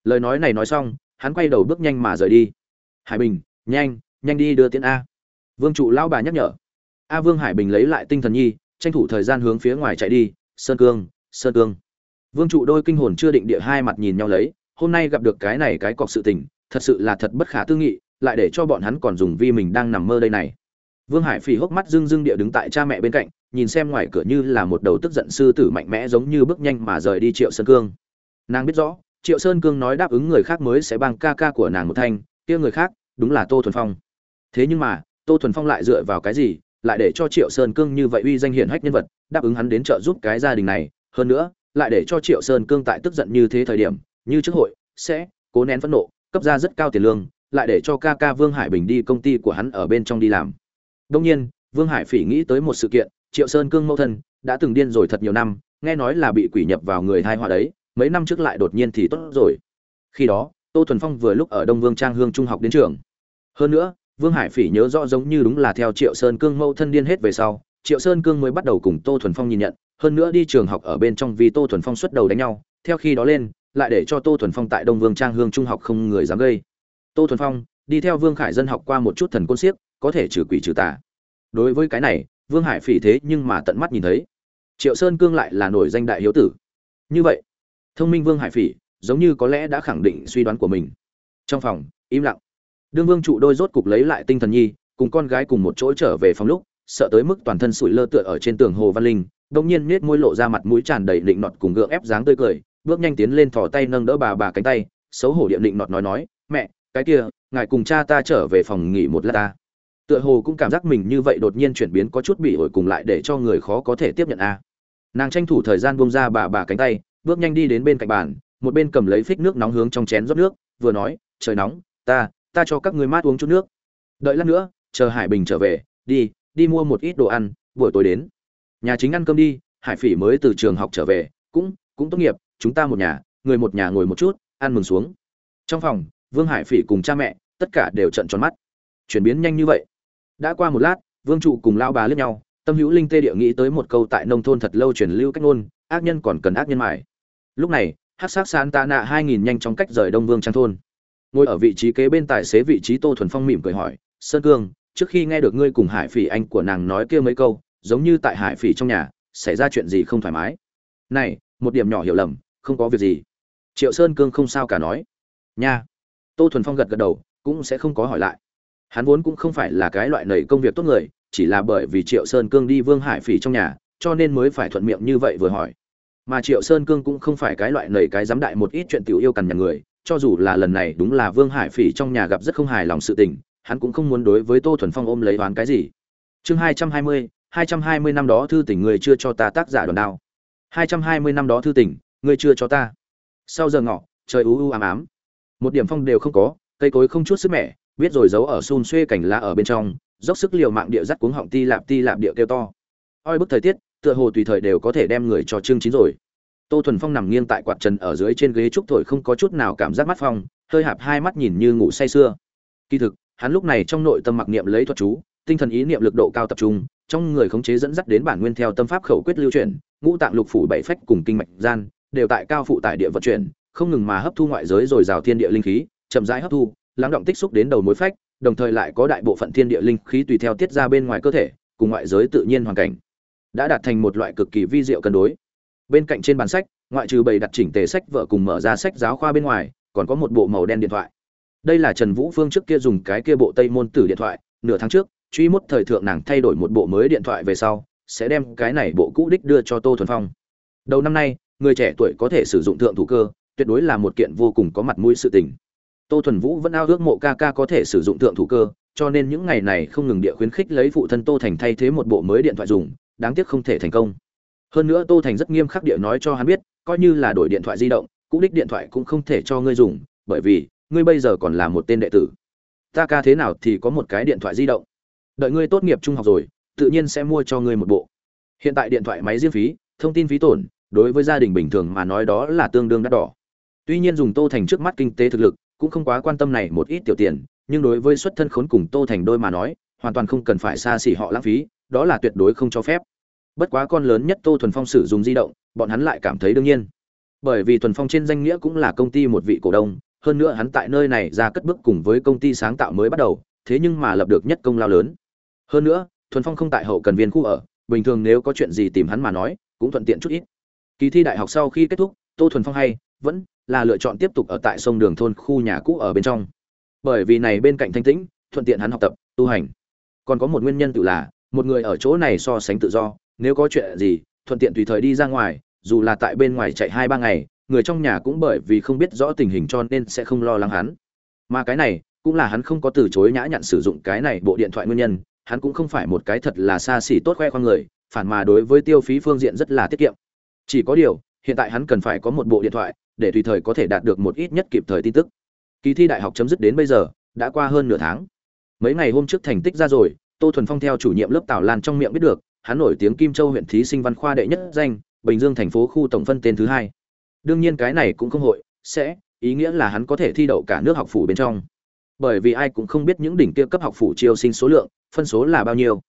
Lời nói này nói xong, hắn quay đầu bước nhanh mà rời đi. Hải bình, nhanh nhanh đi đưa tiến a. Vương trụ lão bà nhắc nhở. A vương hải bình lấy lại tinh thần nhi, tranh thủ thời gian hướng phía ngoài chạy đi, sơn cương sơn cương. Vương trụ đôi kinh hồn chưa định địa hai mặt nhìn nhau lấy, hôm nay gặp được cái này cái cọc sự tình, thật sự là thật bất khả tư nghị, lại để cho bọn hắn còn dùng vi mình đang nằm mơ đây này vương hải phỉ hốc mắt dưng dưng địa đứng tại cha mẹ bên cạnh, nhìn xem ngoài cửa như là một đầu tức giận sư tử mạnh mẽ giống như bước nhanh mà rời đi triệu sơn cương. Nàng biết rõ, triệu sơn cương nói đáp ứng người khác mới sẽ bằng ca ca của nàng một thanh, kia người khác, đúng là tô thuần phong. Thế nhưng mà, tô thuần phong lại dựa vào cái gì, lại để cho triệu sơn cương như vậy uy danh hiển hách nhân vật, đáp ứng hắn đến trợ giúp cái gia đình này. Hơn nữa, lại để cho triệu sơn cương tại tức giận như thế thời điểm, như trước hội, sẽ cố nén phẫn nộ, cấp ra rất cao tiền lương, lại để cho ca ca vương hải bình đi công ty của hắn ở bên trong đi làm đông nhiên, vương hải phỉ nghĩ tới một sự kiện, triệu sơn cương mẫu thân đã từng điên rồi thật nhiều năm, nghe nói là bị quỷ nhập vào người thai họa đấy, mấy năm trước lại đột nhiên thì tốt rồi. Khi đó, tô thuần phong vừa lúc ở đông vương trang hương trung học đến trường. Hơn nữa, vương hải phỉ nhớ rõ giống như đúng là theo triệu sơn cương mẫu thân điên hết về sau, triệu sơn cương mới bắt đầu cùng tô thuần phong nhìn nhận. Hơn nữa đi trường học ở bên trong vì tô thuần phong xuất đầu đánh nhau, theo khi đó lên, lại để cho tô thuần phong tại đông vương trang hương trung học không người dám gây. Tô thuần phong đi theo vương khải dân học qua một chút thần côn siếc có thể trừ quỷ trừ tà. Đối với cái này, vương hải phỉ thế nhưng mà tận mắt nhìn thấy. Triệu sơn cương lại là nổi danh đại hiếu tử. Như vậy, thông minh vương hải phỉ, giống như có lẽ đã khẳng định suy đoán của mình. Trong phòng, im lặng. Đương vương trụ đôi rốt cục lấy lại tinh thần nhi, cùng con gái cùng một chỗ trở về phòng lúc, sợ tới mức toàn thân sủi lơ tựa ở trên tường hồ văn linh đông nhiên nết môi lộ ra mặt mũi tràn đầy định nọt cùng gượng ép dáng tươi cười, bước nhanh tiến lên thò tay nâng đỡ bà bà cánh tay, xấu hổ điện định nọt nói nói, mẹ, cái kia, ngài cùng cha ta trở về phòng nghỉ một lát ta tựa hồ cũng cảm giác mình như vậy đột nhiên chuyển biến có chút bị ổi cùng lại để cho người khó có thể tiếp nhận a. Nàng tranh thủ thời gian buông ra bà bà cánh tay, bước nhanh đi đến bên cạnh bàn, một bên cầm lấy phích nước nóng hướng trong chén rót nước, vừa nói, trời nóng, ta ta cho các ngươi mát uống chút nước. Đợi lát nữa, chờ hải bình trở về, đi đi mua một ít đồ ăn, buổi tối đến. Nhà chính ăn cơm đi, hải phỉ mới từ trường học trở về, cũng cũng tốt nghiệp, chúng ta một nhà, người một nhà ngồi một chút, ăn mừng xuống. Trong phòng, vương hải phỉ cùng cha mẹ, tất cả đều trận tròn mắt. Chuyển biến nhanh như vậy đã qua một lát, vương trụ cùng lao bà lướt nhau, tâm hữu linh tê địa nghĩ tới một câu tại nông thôn thật lâu truyền lưu cách ngôn, ác nhân còn cần ác nhân mải lúc này hát sát san ta nạ hai nghìn nhanh chóng cách rời đông vương trang thôn. Ngồi ở vị trí kế bên tài xế vị trí tô thuần phong mỉm cười hỏi, sơn cương, trước khi nghe được ngươi cùng hải phỉ anh của nàng nói kia mấy câu, giống như tại hải phỉ trong nhà, xảy ra chuyện gì không thoải mái? Này, một điểm nhỏ hiểu lầm, không có việc gì. Triệu sơn cương không sao cả nói. Nha. Tô thuần phong gật gật đầu, cũng sẽ không có hỏi lại hắn vốn cũng không phải là cái loại nầy công việc tốt người, chỉ là bởi vì triệu sơn cương đi vương hải phỉ trong nhà, cho nên mới phải thuận miệng như vậy vừa hỏi. Mà triệu sơn cương cũng không phải cái loại nầy cái dám đại một ít chuyện tiểu yêu cằn nhà người, cho dù là lần này đúng là vương hải phỉ trong nhà gặp rất không hài lòng sự tình, hắn cũng không muốn đối với tô thuần phong ôm lấy oán cái gì. Chương hai trăm hai mươi, hai trăm hai mươi năm đó thư tỉnh người chưa cho ta tác giả đòn đao. hai trăm hai mươi năm đó thư tỉnh người chưa cho ta. Sau giờ ngọ, trời u u ám ám. Một điểm phong đều không có, cây cối không chút sức mẻ biết rồi giấu ở xun xuê cảnh lá ở bên trong, dốc sức liều mạng địa dắt cuống họng ti lạp ti lạp địa kêu to. Oi bức thời tiết, tựa hồ tùy thời đều có thể đem người cho trương chín rồi. Tô thuần phong nằm nghiêng tại quạt trần ở dưới trên ghế trúc thổi không có chút nào cảm giác mắt phong, hơi hạp hai mắt nhìn như ngủ say sưa. Kỳ thực, hắn lúc này trong nội tâm mặc niệm lấy thuật chú, tinh thần ý niệm lực độ cao tập trung, trong người khống chế dẫn dắt đến bản nguyên theo tâm pháp khẩu quyết lưu chuyển, ngũ tạng lục phủ bảy phách cùng kinh mạch gian, đều tại cao phụ tại địa vận chuyển, không ngừng mà hấp thu ngoại giới rồi rào thiên địa linh khí, chậm rãi hấp thu lắng động tích xúc đến đầu mối phách, đồng thời lại có đại bộ phận thiên địa linh khí tùy theo tiết ra bên ngoài cơ thể, cùng ngoại giới tự nhiên hoàn cảnh, đã đạt thành một loại cực kỳ vi diệu cân đối. Bên cạnh trên bàn sách, ngoại trừ bày đặt chỉnh tề sách vợ cùng mở ra sách giáo khoa bên ngoài, còn có một bộ màu đen điện thoại. Đây là trần vũ phương trước kia dùng cái kia bộ tây môn tử điện thoại, nửa tháng trước, truy mốt thời thượng nàng thay đổi một bộ mới điện thoại về sau, sẽ đem cái này bộ cũ đích đưa cho tô thuần phong. Đầu năm nay, người trẻ tuổi có thể sử dụng thượng thủ cơ, tuyệt đối là một kiện vô cùng có mặt mũi sự tình tô thuần vũ vẫn ao ước mộ ca ca có thể sử dụng thượng thủ cơ, cho nên những ngày này không ngừng địa khuyến khích lấy phụ thân tô thành thay thế một bộ mới điện thoại dùng, đáng tiếc không thể thành công. Hơn nữa tô thành rất nghiêm khắc địa nói cho hắn biết, coi như là đổi điện thoại di động, cũ đích điện thoại cũng không thể cho ngươi dùng, bởi vì, ngươi bây giờ còn là một tên đệ tử. Ta ca thế nào thì có một cái điện thoại di động? Đợi ngươi tốt nghiệp trung học rồi, tự nhiên sẽ mua cho ngươi một bộ. Hiện tại điện thoại máy riêng phí, thông tin phí tổn, đối với gia đình bình thường mà nói đó là tương đương đắt đỏ. Tuy nhiên dùng tô thành trước mắt kinh tế thực lực cũng không quá quan tâm này một ít tiểu tiền, nhưng đối với xuất thân khốn cùng tô thành đôi mà nói, hoàn toàn không cần phải xa xỉ họ lãng phí, đó là tuyệt đối không cho phép. Bất quá con lớn nhất tô thuần phong sử dụng di động, bọn hắn lại cảm thấy đương nhiên. Bởi vì thuần phong trên danh nghĩa cũng là công ty một vị cổ đông, hơn nữa hắn tại nơi này ra cất bước cùng với công ty sáng tạo mới bắt đầu, thế nhưng mà lập được nhất công lao lớn. Hơn nữa, thuần phong không tại hậu cần viên khu ở, bình thường nếu có chuyện gì tìm hắn mà nói, cũng thuận tiện chút ít. Kỳ thi đại học sau khi kết thúc, tô thuần phong hay vẫn là lựa chọn tiếp tục ở tại sông đường thôn khu nhà cũ ở bên trong. Bởi vì này bên cạnh thanh tĩnh, thuận tiện hắn học tập, tu hành. Còn có một nguyên nhân tự là, một người ở chỗ này so sánh tự do, nếu có chuyện gì, thuận tiện tùy thời đi ra ngoài, dù là tại bên ngoài chạy hai ba ngày, người trong nhà cũng bởi vì không biết rõ tình hình cho nên sẽ không lo lắng hắn. Mà cái này, cũng là hắn không có từ chối nhã nhặn sử dụng cái này bộ điện thoại nguyên nhân, hắn cũng không phải một cái thật là xa xỉ tốt khoe khoang người, phản mà đối với tiêu phí phương diện rất là tiết kiệm. Chỉ có điều hiện tại hắn cần phải có một bộ điện thoại, để tùy thời có thể đạt được một ít nhất kịp thời tin tức. Kỳ thi đại học chấm dứt đến bây giờ, đã qua hơn nửa tháng. Mấy ngày hôm trước thành tích ra rồi, tô thuần phong theo chủ nhiệm lớp tào lan trong miệng biết được, hắn nổi tiếng kim châu huyện thí sinh văn khoa đệ nhất danh, bình dương thành phố khu tổng phân tên thứ hai. Đương nhiên cái này cũng không hội, sẽ, ý nghĩa là hắn có thể thi đậu cả nước học phủ bên trong. Bởi vì ai cũng không biết những đỉnh kia cấp học phủ chiêu sinh số lượng, phân số là bao nhiêu.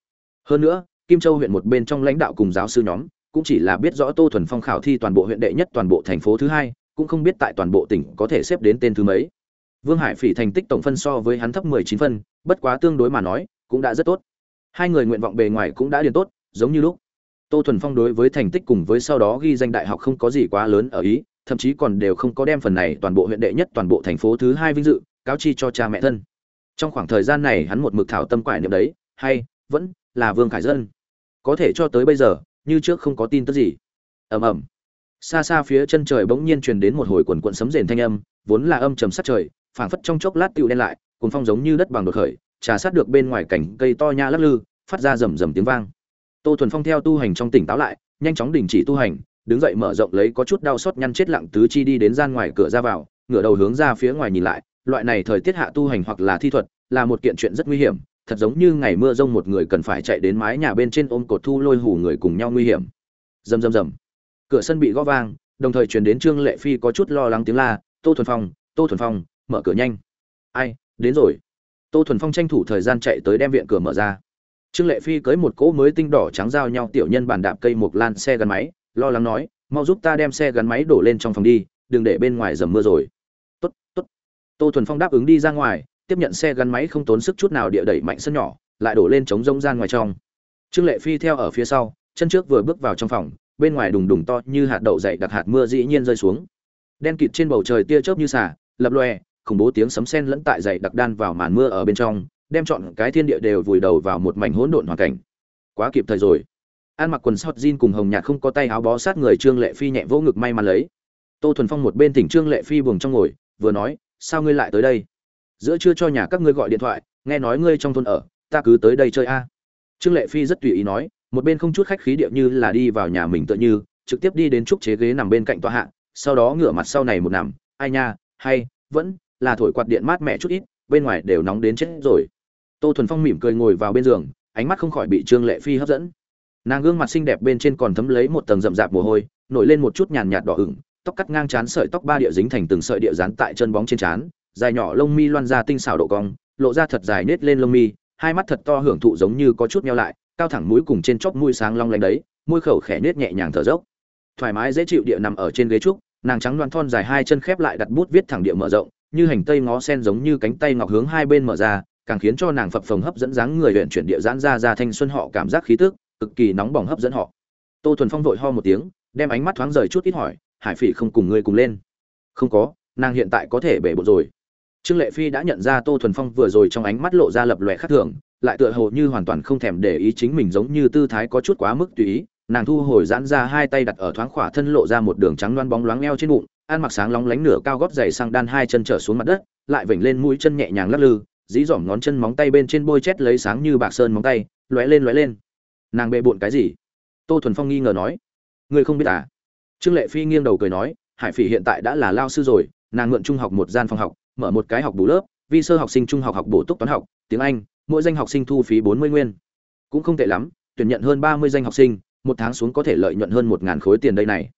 Hơn nữa, kim châu huyện một bên trong lãnh đạo cùng giáo sư nhóm cũng chỉ là biết rõ tô thuần phong khảo thi toàn bộ huyện đệ nhất toàn bộ thành phố thứ hai, cũng không biết tại toàn bộ tỉnh có thể xếp đến tên thứ mấy. Vương hải phỉ thành tích tổng phân so với hắn thấp mười chín phân, bất quá tương đối mà nói, cũng đã rất tốt. Hai người nguyện vọng bề ngoài cũng đã điền tốt, giống như lúc. Tô thuần phong đối với thành tích cùng với sau đó ghi danh đại học không có gì quá lớn ở ý, thậm chí còn đều không có đem phần này toàn bộ huyện đệ nhất toàn bộ thành phố thứ hai vinh dự, cáo chi cho cha mẹ thân. Trong khoảng thời gian này hắn một mực thảo tâm quải niệm đấy, hay, vẫn là vương khải dân. Có thể cho tới bây giờ như trước không có tin tức gì. Ầm ầm. Xa xa phía chân trời bỗng nhiên truyền đến một hồi quần quận sấm rền thanh âm, vốn là âm trầm sát trời, phảng phất trong chốc lát tựu đen lại cùng phong giống như đất bằng đột khởi, trà sát được bên ngoài cảnh cây to nha lắc lư, phát ra rầm rầm tiếng vang. Tô thuần phong theo tu hành trong tỉnh táo lại, nhanh chóng đình chỉ tu hành, đứng dậy mở rộng lấy có chút đau xót nhăn chết lặng tứ chi đi đến gian ngoài cửa ra vào, ngửa đầu hướng ra phía ngoài nhìn lại, loại này thời tiết hạ tu hành hoặc là thi thuật, là một kiện chuyện rất nguy hiểm thật giống như ngày mưa rông một người cần phải chạy đến mái nhà bên trên ôm cột thu lôi hù người cùng nhau nguy hiểm. Rầm rầm rầm. Cửa sân bị gõ vang, đồng thời truyền đến trương lệ phi có chút lo lắng tiếng la, tô thuần phong, tô thuần phong, mở cửa nhanh. Ai, đến rồi. Tô thuần phong tranh thủ thời gian chạy tới đem viện cửa mở ra. Trương lệ phi cưới một cỗ mới tinh đỏ trắng giao nhau tiểu nhân bàn đạp cây một lan xe gắn máy, lo lắng nói, mau giúp ta đem xe gắn máy đổ lên trong phòng đi, đừng để bên ngoài dầm mưa rồi. Tốt tốt. Tô thuần phong đáp ứng đi ra ngoài tiếp nhận xe gắn máy không tốn sức chút nào địa đẩy mạnh sân nhỏ, lại đổ lên chống rông gian ngoài trong. Trương lệ phi theo ở phía sau, chân trước vừa bước vào trong phòng, bên ngoài đùng đùng to như hạt đậu dậy đặc hạt mưa dĩ nhiên rơi xuống. Đen kịt trên bầu trời tia chớp như xả lập lòe, khủng bố tiếng sấm sen lẫn tại dậy đặc đan vào màn mưa ở bên trong, đem chọn cái thiên địa đều vùi đầu vào một mảnh hỗn độn hoàn cảnh. Quá kịp thời rồi. Ăn mặc quần sọt jean cùng hồng nhạt không có tay áo bó sát người trương lệ phi nhẹ vỗ ngực may mắn lấy. Tô thuần phong một bên thỉnh trương lệ phi buồng trong ngồi, vừa nói, sao ngươi lại tới đây? Giữa trưa cho nhà các ngươi gọi điện thoại, nghe nói ngươi trong thôn ở, ta cứ tới đây chơi a. Trương lệ phi rất tùy ý nói, một bên không chút khách khí điệu như là đi vào nhà mình tựa như, trực tiếp đi đến trúc chế ghế nằm bên cạnh tòa hạ, sau đó ngửa mặt sau này một nằm, ai nha, hay, vẫn là thổi quạt điện mát mẹ chút ít, bên ngoài đều nóng đến chết rồi. Tô thuần phong mỉm cười ngồi vào bên giường, ánh mắt không khỏi bị trương lệ phi hấp dẫn. Nàng gương mặt xinh đẹp bên trên còn thấm lấy một tầng rậm rạp mồ hôi, nổi lên một chút nhàn nhạt đỏ ửng, tóc cắt ngang chán sợi tóc ba địa dính thành từng sợi địa dán tại chân bóng trên trán dài nhỏ lông mi loan ra tinh xảo độ cong, lộ ra thật dài nết lên lông mi, hai mắt thật to hưởng thụ giống như có chút meo lại, cao thẳng mũi cùng trên chóp mũi sáng long lanh đấy, môi khẩu khẽ nết nhẹ nhàng thở dốc. Thoải mái dễ chịu địa nằm ở trên ghế trúc, nàng trắng loan thon dài hai chân khép lại đặt bút viết thẳng địa mở rộng, như hành tây ngó sen giống như cánh tay ngọc hướng hai bên mở ra, càng khiến cho nàng phập phồng hấp dẫn dáng người luyện chuyển địa giãn ra ra thanh xuân họ cảm giác khí tức, cực kỳ nóng bỏng hấp dẫn họ. Tô thuần phong vội ho một tiếng, đem ánh mắt thoáng rời chút ít hỏi, hải phỉ không cùng ngươi cùng lên? Không có, nàng hiện tại có thể bể bộ rồi trương lệ phi đã nhận ra tô thuần phong vừa rồi trong ánh mắt lộ ra lập lòe khác thường, lại tựa hồ như hoàn toàn không thèm để ý chính mình giống như tư thái có chút quá mức tùy ý. Nàng thu hồi giãn ra hai tay đặt ở thoáng khỏa thân lộ ra một đường trắng loan bóng loáng eo trên bụng, ăn mặc sáng lóng lánh nửa cao gót dày sang đan hai chân trở xuống mặt đất, lại vểnh lên mũi chân nhẹ nhàng lắc lư, dí dỏm ngón chân móng tay bên trên bôi chét lấy sáng như bạc sơn móng tay, lóe lên lóe lên. Nàng bệ bụn cái gì? Tô thuần phong nghi ngờ nói. Người không biết à? Trương lệ phi nghiêng đầu cười nói, hải phỉ hiện tại đã là lao sư rồi, nàng mượn trung học một gian phòng học mở một cái học bù lớp, vi sơ học sinh trung học học bổ túc toán học, tiếng anh, mỗi danh học sinh thu phí bốn mươi nguyên. Cũng không tệ lắm, tuyển nhận hơn ba mươi danh học sinh, một tháng xuống có thể lợi nhuận hơn một ngàn khối tiền đây này.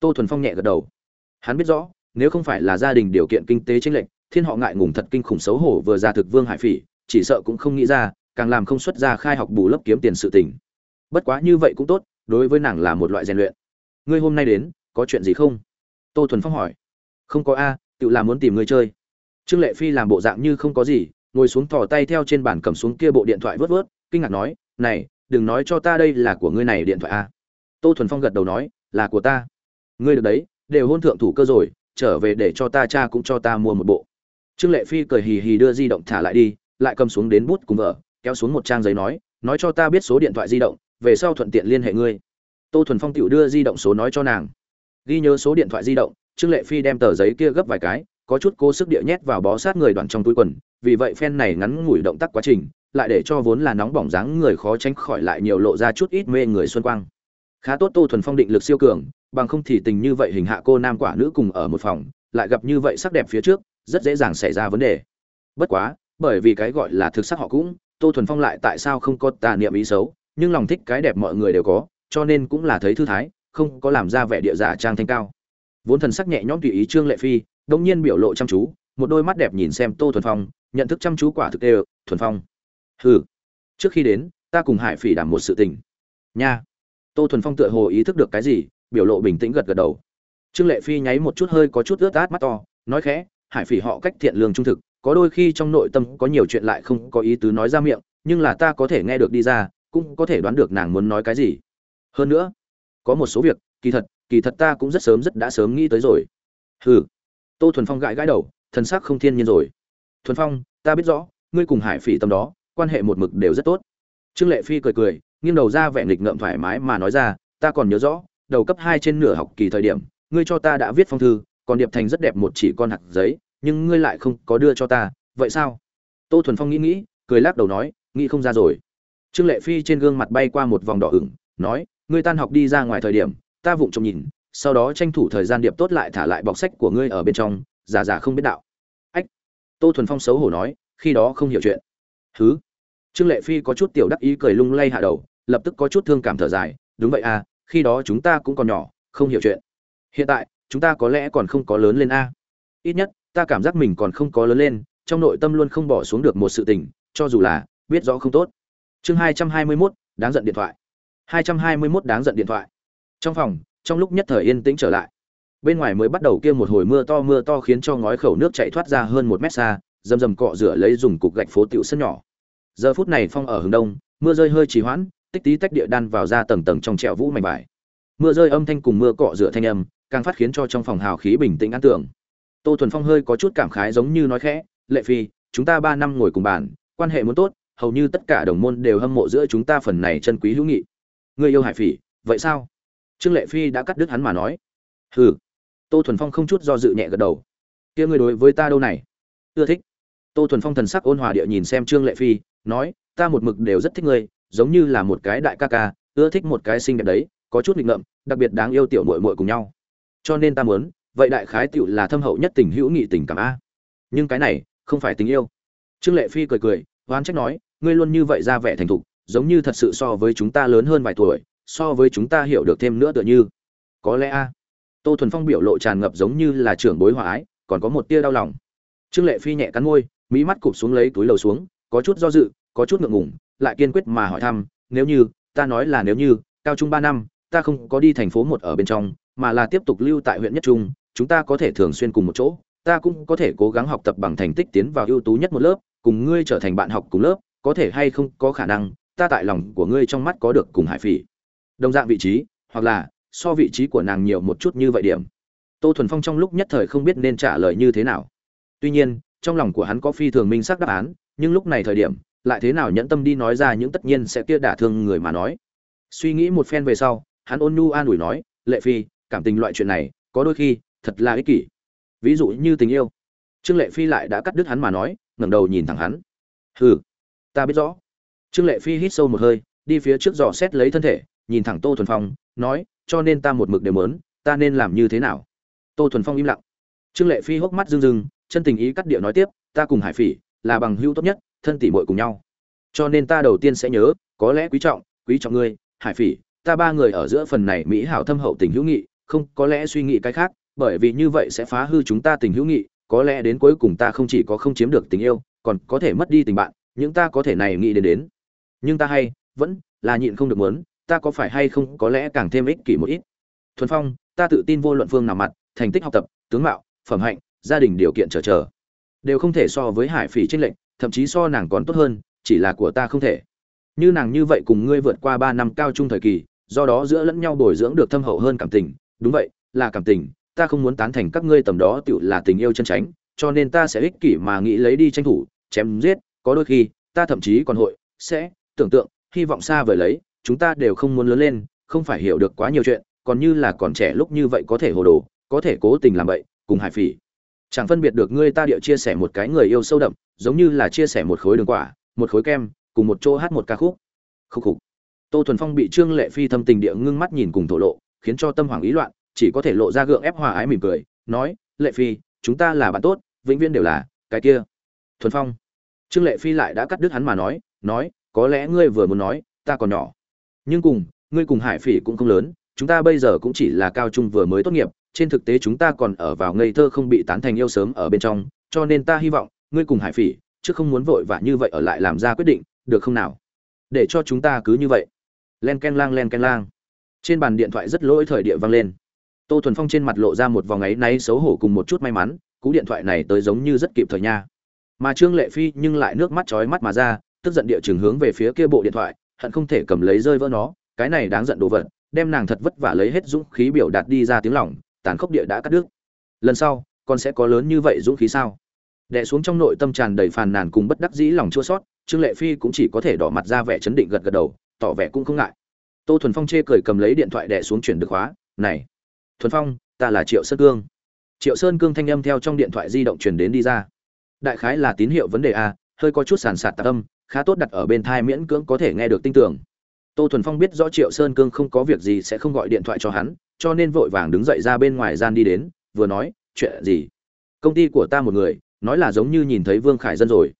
Tô thuần phong nhẹ gật đầu. Hắn biết rõ, nếu không phải là gia đình điều kiện kinh tế chênh lệch, thiên họ ngại ngùng thật kinh khủng xấu hổ vừa ra thực vương hải phỉ, chỉ sợ cũng không nghĩ ra, càng làm không xuất ra khai học bù lớp kiếm tiền sự tình. Bất quá như vậy cũng tốt, đối với nàng là một loại rèn luyện. Ngươi hôm nay đến, có chuyện gì không? Tô thuần phong hỏi. Không có a, tự là muốn tìm ngươi chơi trương lệ phi làm bộ dạng như không có gì, ngồi xuống thò tay theo trên bàn cầm xuống kia bộ điện thoại vớt vớt, kinh ngạc nói, này, đừng nói cho ta đây là của ngươi này điện thoại a tô thuần phong gật đầu nói, là của ta. Ngươi được đấy, đều hôn thượng thủ cơ rồi, trở về để cho ta cha cũng cho ta mua một bộ. Trương lệ phi cười hì hì đưa di động thả lại đi, lại cầm xuống đến bút cùng vợ kéo xuống một trang giấy nói nói cho ta biết số điện thoại di động, về sau thuận tiện liên hệ ngươi. Tô thuần phong tiểu đưa di động số nói cho nàng. Ghi nhớ số điện thoại di động, trương lệ phi đem tờ giấy kia gấp vài cái có chút cố sức địa nhét vào bó sát người đoạn trong túi quần, vì vậy phen này ngắn ngủi động tác quá trình lại để cho vốn là nóng bỏng dáng người khó tránh khỏi lại nhiều lộ ra chút ít mê người xuân quang. Khá tốt tô thuần phong định lực siêu cường, bằng không thì tình như vậy hình hạ cô nam quả nữ cùng ở một phòng, lại gặp như vậy sắc đẹp phía trước, rất dễ dàng xảy ra vấn đề. Bất quá, bởi vì cái gọi là thực sắc họ cũng, tô thuần phong lại tại sao không có tà niệm ý xấu, nhưng lòng thích cái đẹp mọi người đều có, cho nên cũng là thấy thư thái, không có làm ra vẻ địa giả trang thanh cao. Vốn thần sắc nhẹ nhõm tùy ý trương lệ phi đông nhiên biểu lộ chăm chú, một đôi mắt đẹp nhìn xem tô thuần phong, nhận thức chăm chú quả thực đều, thuần phong, hừ, trước khi đến, ta cùng hải phỉ đảm một sự tình. Nha. Tô thuần phong tựa hồ ý thức được cái gì, biểu lộ bình tĩnh gật gật đầu. Trương lệ phi nháy một chút hơi có chút ướt át mắt to, nói khẽ, hải phỉ họ cách thiện lương trung thực, có đôi khi trong nội tâm có nhiều chuyện lại không có ý tứ nói ra miệng, nhưng là ta có thể nghe được đi ra, cũng có thể đoán được nàng muốn nói cái gì. Hơn nữa, có một số việc, kỳ thật kỳ thật ta cũng rất sớm, rất đã sớm nghĩ tới rồi. Hừ tô thuần phong gãi gãi đầu, thần sắc không thiên nhiên rồi. Thuần phong, ta biết rõ, ngươi cùng hải phỉ tâm đó, quan hệ một mực đều rất tốt. Trương lệ phi cười cười, nghiêng đầu ra vẻ nghịch ngợm thoải mái mà nói ra, ta còn nhớ rõ, đầu cấp hai trên nửa học kỳ thời điểm, ngươi cho ta đã viết phong thư, còn điệp thành rất đẹp một chỉ con hạt giấy, nhưng ngươi lại không có đưa cho ta, vậy sao? Tô thuần phong nghĩ nghĩ, cười lắc đầu nói, nghĩ không ra rồi. Trương lệ phi trên gương mặt bay qua một vòng đỏ ửng, nói, ngươi tan học đi ra ngoài thời điểm, ta vụng trông nhìn sau đó tranh thủ thời gian điệp tốt lại thả lại bọc sách của ngươi ở bên trong, giả giả không biết đạo. Ách, tô thuần phong xấu hổ nói, khi đó không hiểu chuyện. Thứ trương lệ phi có chút tiểu đắc ý cười lung lay hạ đầu, lập tức có chút thương cảm thở dài, đúng vậy à khi đó chúng ta cũng còn nhỏ, không hiểu chuyện. Hiện tại, chúng ta có lẽ còn không có lớn lên a. Ít nhất, ta cảm giác mình còn không có lớn lên, trong nội tâm luôn không bỏ xuống được một sự tình, cho dù là, biết rõ không tốt. Chương hai trăm hai mươi mốt, đáng giận điện thoại. Hai trăm hai mươi mốt đáng giận điện thoại. Trong phòng trong lúc nhất thời yên tĩnh trở lại. Bên ngoài mới bắt đầu kia một hồi mưa to mưa to khiến cho ngói khẩu nước chạy thoát ra hơn một mét xa, rầm rầm cọ rửa lấy dùng cục gạch phố tiểu sân nhỏ. Giờ phút này phong ở hướng đông, mưa rơi hơi trì hoãn, tích tí tách địa đan vào ra tầng tầng trong trẹo vũ mảnh vải. Mưa rơi âm thanh cùng mưa cọ rửa thanh âm, càng phát khiến cho trong phòng hào khí bình tĩnh an tưởng tô thuần phong hơi có chút cảm khái giống như nói khẽ, lệ phi, chúng ta ba năm ngồi cùng bàn, quan hệ muốn tốt, hầu như tất cả đồng môn đều hâm mộ giữa chúng ta phần này chân quý hữu nghị. Người yêu hải phỉ, vậy sao? Trương lệ phi đã cắt đứt hắn mà nói. Hừ. Tô thuần phong không chút do dự nhẹ gật đầu. Kia ngươi đối với ta đâu này? Ưa thích. Tô thuần phong thần sắc ôn hòa địa nhìn xem trương lệ phi, nói, ta một mực đều rất thích ngươi, giống như là một cái đại ca ca, ưa thích một cái xinh đẹp đấy, có chút nghịch ngợm, đặc biệt đáng yêu tiểu muội muội cùng nhau. Cho nên ta muốn, vậy đại khái tiểu là thâm hậu nhất tình hữu nghị tình cảm a. Nhưng cái này, không phải tình yêu. Trương lệ phi cười cười, oán trách nói, ngươi luôn như vậy ra vẻ thành thục, giống như thật sự so với chúng ta lớn hơn vài tuổi so với chúng ta hiểu được thêm nữa tựa như. Có lẽ a. Tô thuần phong biểu lộ tràn ngập giống như là trưởng bối hòa ái, còn có một tia đau lòng. Trương lệ phi nhẹ cắn môi, mỹ mắt cụp xuống lấy túi lầu xuống, có chút do dự, có chút ngượng ngùng, lại kiên quyết mà hỏi thăm, nếu như, ta nói là nếu như, cao trung ba năm, ta không có đi thành phố một ở bên trong, mà là tiếp tục lưu tại huyện nhất trung, chúng ta có thể thường xuyên cùng một chỗ, ta cũng có thể cố gắng học tập bằng thành tích tiến vào ưu tú nhất một lớp, cùng ngươi trở thành bạn học cùng lớp, có thể hay không có khả năng, ta tại lòng của ngươi trong mắt có được cùng hải phỉ đồng dạng vị trí, hoặc là so vị trí của nàng nhiều một chút như vậy điểm. Tô thuần phong trong lúc nhất thời không biết nên trả lời như thế nào. Tuy nhiên, trong lòng của hắn có phi thường minh xác đáp án, nhưng lúc này thời điểm, lại thế nào nhẫn tâm đi nói ra những tất nhiên sẽ kia đả thương người mà nói. Suy nghĩ một phen về sau, hắn ôn nhu an ủi nói, lệ phi, cảm tình loại chuyện này, có đôi khi thật là ích kỷ. Ví dụ như tình yêu. Trương lệ phi lại đã cắt đứt hắn mà nói, ngẩng đầu nhìn thẳng hắn. Hừ, ta biết rõ. Trương lệ phi hít sâu một hơi, đi phía trước dò xét lấy thân thể nhìn thẳng tô thuần phong, nói, cho nên ta một mực đều mớn ta nên làm như thế nào? Tô thuần phong im lặng. Trương lệ phi hốc mắt rưng rưng, chân tình ý cắt điệu nói tiếp, ta cùng hải phỉ là bằng hữu tốt nhất, thân tỷ muội cùng nhau. Cho nên ta đầu tiên sẽ nhớ, có lẽ quý trọng quý trọng ngươi, hải phỉ, ta ba người ở giữa phần này mỹ hảo thâm hậu tình hữu nghị, không có lẽ suy nghĩ cái khác, bởi vì như vậy sẽ phá hư chúng ta tình hữu nghị, có lẽ đến cuối cùng ta không chỉ có không chiếm được tình yêu, còn có thể mất đi tình bạn, những ta có thể này nghĩ đến đến. Nhưng ta hay, vẫn là nhịn không được muốn ta có phải hay không có lẽ càng thêm ích kỷ một ít? Thuần phong, ta tự tin vô luận phương nào mặt, thành tích học tập, tướng mạo, phẩm hạnh, gia đình điều kiện trở trở, đều không thể so với hải phỉ tranh lệnh thậm chí so nàng còn tốt hơn, chỉ là của ta không thể. Như nàng như vậy cùng ngươi vượt qua ba năm cao trung thời kỳ, do đó giữa lẫn nhau bồi dưỡng được thâm hậu hơn cảm tình. Đúng vậy, là cảm tình, ta không muốn tán thành các ngươi tầm đó tựu là tình yêu chân tránh cho nên ta sẽ ích kỷ mà nghĩ lấy đi tranh thủ, chém giết, có đôi khi, ta thậm chí còn hội, sẽ tưởng tượng, hy vọng xa vời lấy chúng ta đều không muốn lớn lên, không phải hiểu được quá nhiều chuyện, còn như là còn trẻ lúc như vậy có thể hồ đồ, có thể cố tình làm vậy cùng hải phỉ. Chẳng phân biệt được ngươi ta địa chia sẻ một cái người yêu sâu đậm, giống như là chia sẻ một khối đường quả, một khối kem, cùng một chỗ hát một ca khúc. Khúc khục. Tô thuần phong bị trương lệ phi thâm tình địa ngưng mắt nhìn cùng thổ lộ, khiến cho tâm hoàng ý loạn, chỉ có thể lộ ra gượng ép hòa ái mỉm cười, nói, lệ phi, chúng ta là bạn tốt, vĩnh viễn đều là, cái kia. Thuần phong. Trương lệ phi lại đã cắt đứt hắn mà nói nói, có lẽ ngươi vừa muốn nói, ta còn nhỏ nhưng cùng, ngươi cùng hải phỉ cũng không lớn, chúng ta bây giờ cũng chỉ là cao trung vừa mới tốt nghiệp, trên thực tế chúng ta còn ở vào ngây thơ không bị tán thành yêu sớm ở bên trong, cho nên ta hy vọng, ngươi cùng hải phỉ, chứ không muốn vội vã như vậy ở lại làm ra quyết định, được không nào? Để cho chúng ta cứ như vậy. Len ken lang, len ken lang. Trên bàn điện thoại rất lỗi thời địa vang lên. Tô thuần phong trên mặt lộ ra một vòng ấy náy xấu hổ cùng một chút may mắn, cú điện thoại này tới giống như rất kịp thời nha. Mà trương lệ phi nhưng lại nước mắt trói mắt mà ra, tức giận địa chừng hướng về phía kia bộ điện thoại hận không thể cầm lấy rơi vỡ nó, cái này đáng giận đồ vật, đem nàng thật vất vả lấy hết dũng khí biểu đạt đi ra tiếng lỏng tàn khốc địa đã cắt đứt. Lần sau, con sẽ có lớn như vậy dũng khí sao? Đẻ xuống trong nội tâm tràn đầy phàn nàn cùng bất đắc dĩ lòng chua sót trương lệ phi cũng chỉ có thể đỏ mặt ra vẻ chấn định gật gật đầu, tỏ vẻ cũng không ngại. Tô thuần phong chê cười cầm lấy điện thoại đẻ xuống chuyển được khóa, này, thuần phong, ta là triệu sơn cương. Triệu sơn cương thanh âm theo trong điện thoại di động truyền đến đi ra. Đại khái là tín hiệu vấn đề a hơi có chút sàn sạt tạc âm, khá tốt đặt ở bên thai miễn cưỡng có thể nghe được tinh tưởng. Tô thuần phong biết rõ triệu sơn cương không có việc gì sẽ không gọi điện thoại cho hắn, cho nên vội vàng đứng dậy ra bên ngoài gian đi đến, vừa nói, chuyện gì? Công ty của ta một người, nói là giống như nhìn thấy vương khải dân rồi.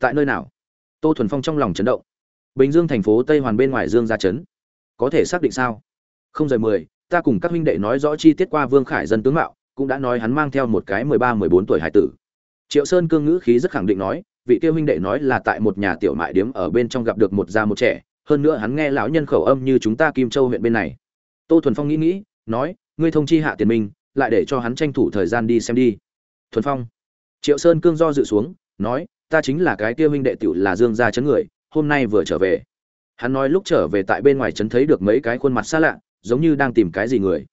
Tại nơi nào? Tô thuần phong trong lòng chấn động. Bình dương thành phố tây hoàn bên ngoài dương gia chấn có thể xác định sao? Không rời mười, ta cùng các huynh đệ nói rõ chi tiết qua vương khải dân tướng mạo, cũng đã nói hắn mang theo một cái mười ba, mười bốn tuổi hải tử. Triệu sơn cương ngữ khí rất khẳng định nói vị kia huynh đệ nói là tại một nhà tiểu mại điếm ở bên trong gặp được một già một trẻ, hơn nữa hắn nghe lão nhân khẩu âm như chúng ta kim châu huyện bên này. Tô thuần phong nghĩ nghĩ, nói, ngươi thông chi hạ tiền minh, lại để cho hắn tranh thủ thời gian đi xem đi. Thuần phong, triệu sơn cương do dự xuống, nói, ta chính là cái kia huynh đệ tiểu là dương gia chấn người, hôm nay vừa trở về. Hắn nói lúc trở về tại bên ngoài chấn thấy được mấy cái khuôn mặt xa lạ, giống như đang tìm cái gì người.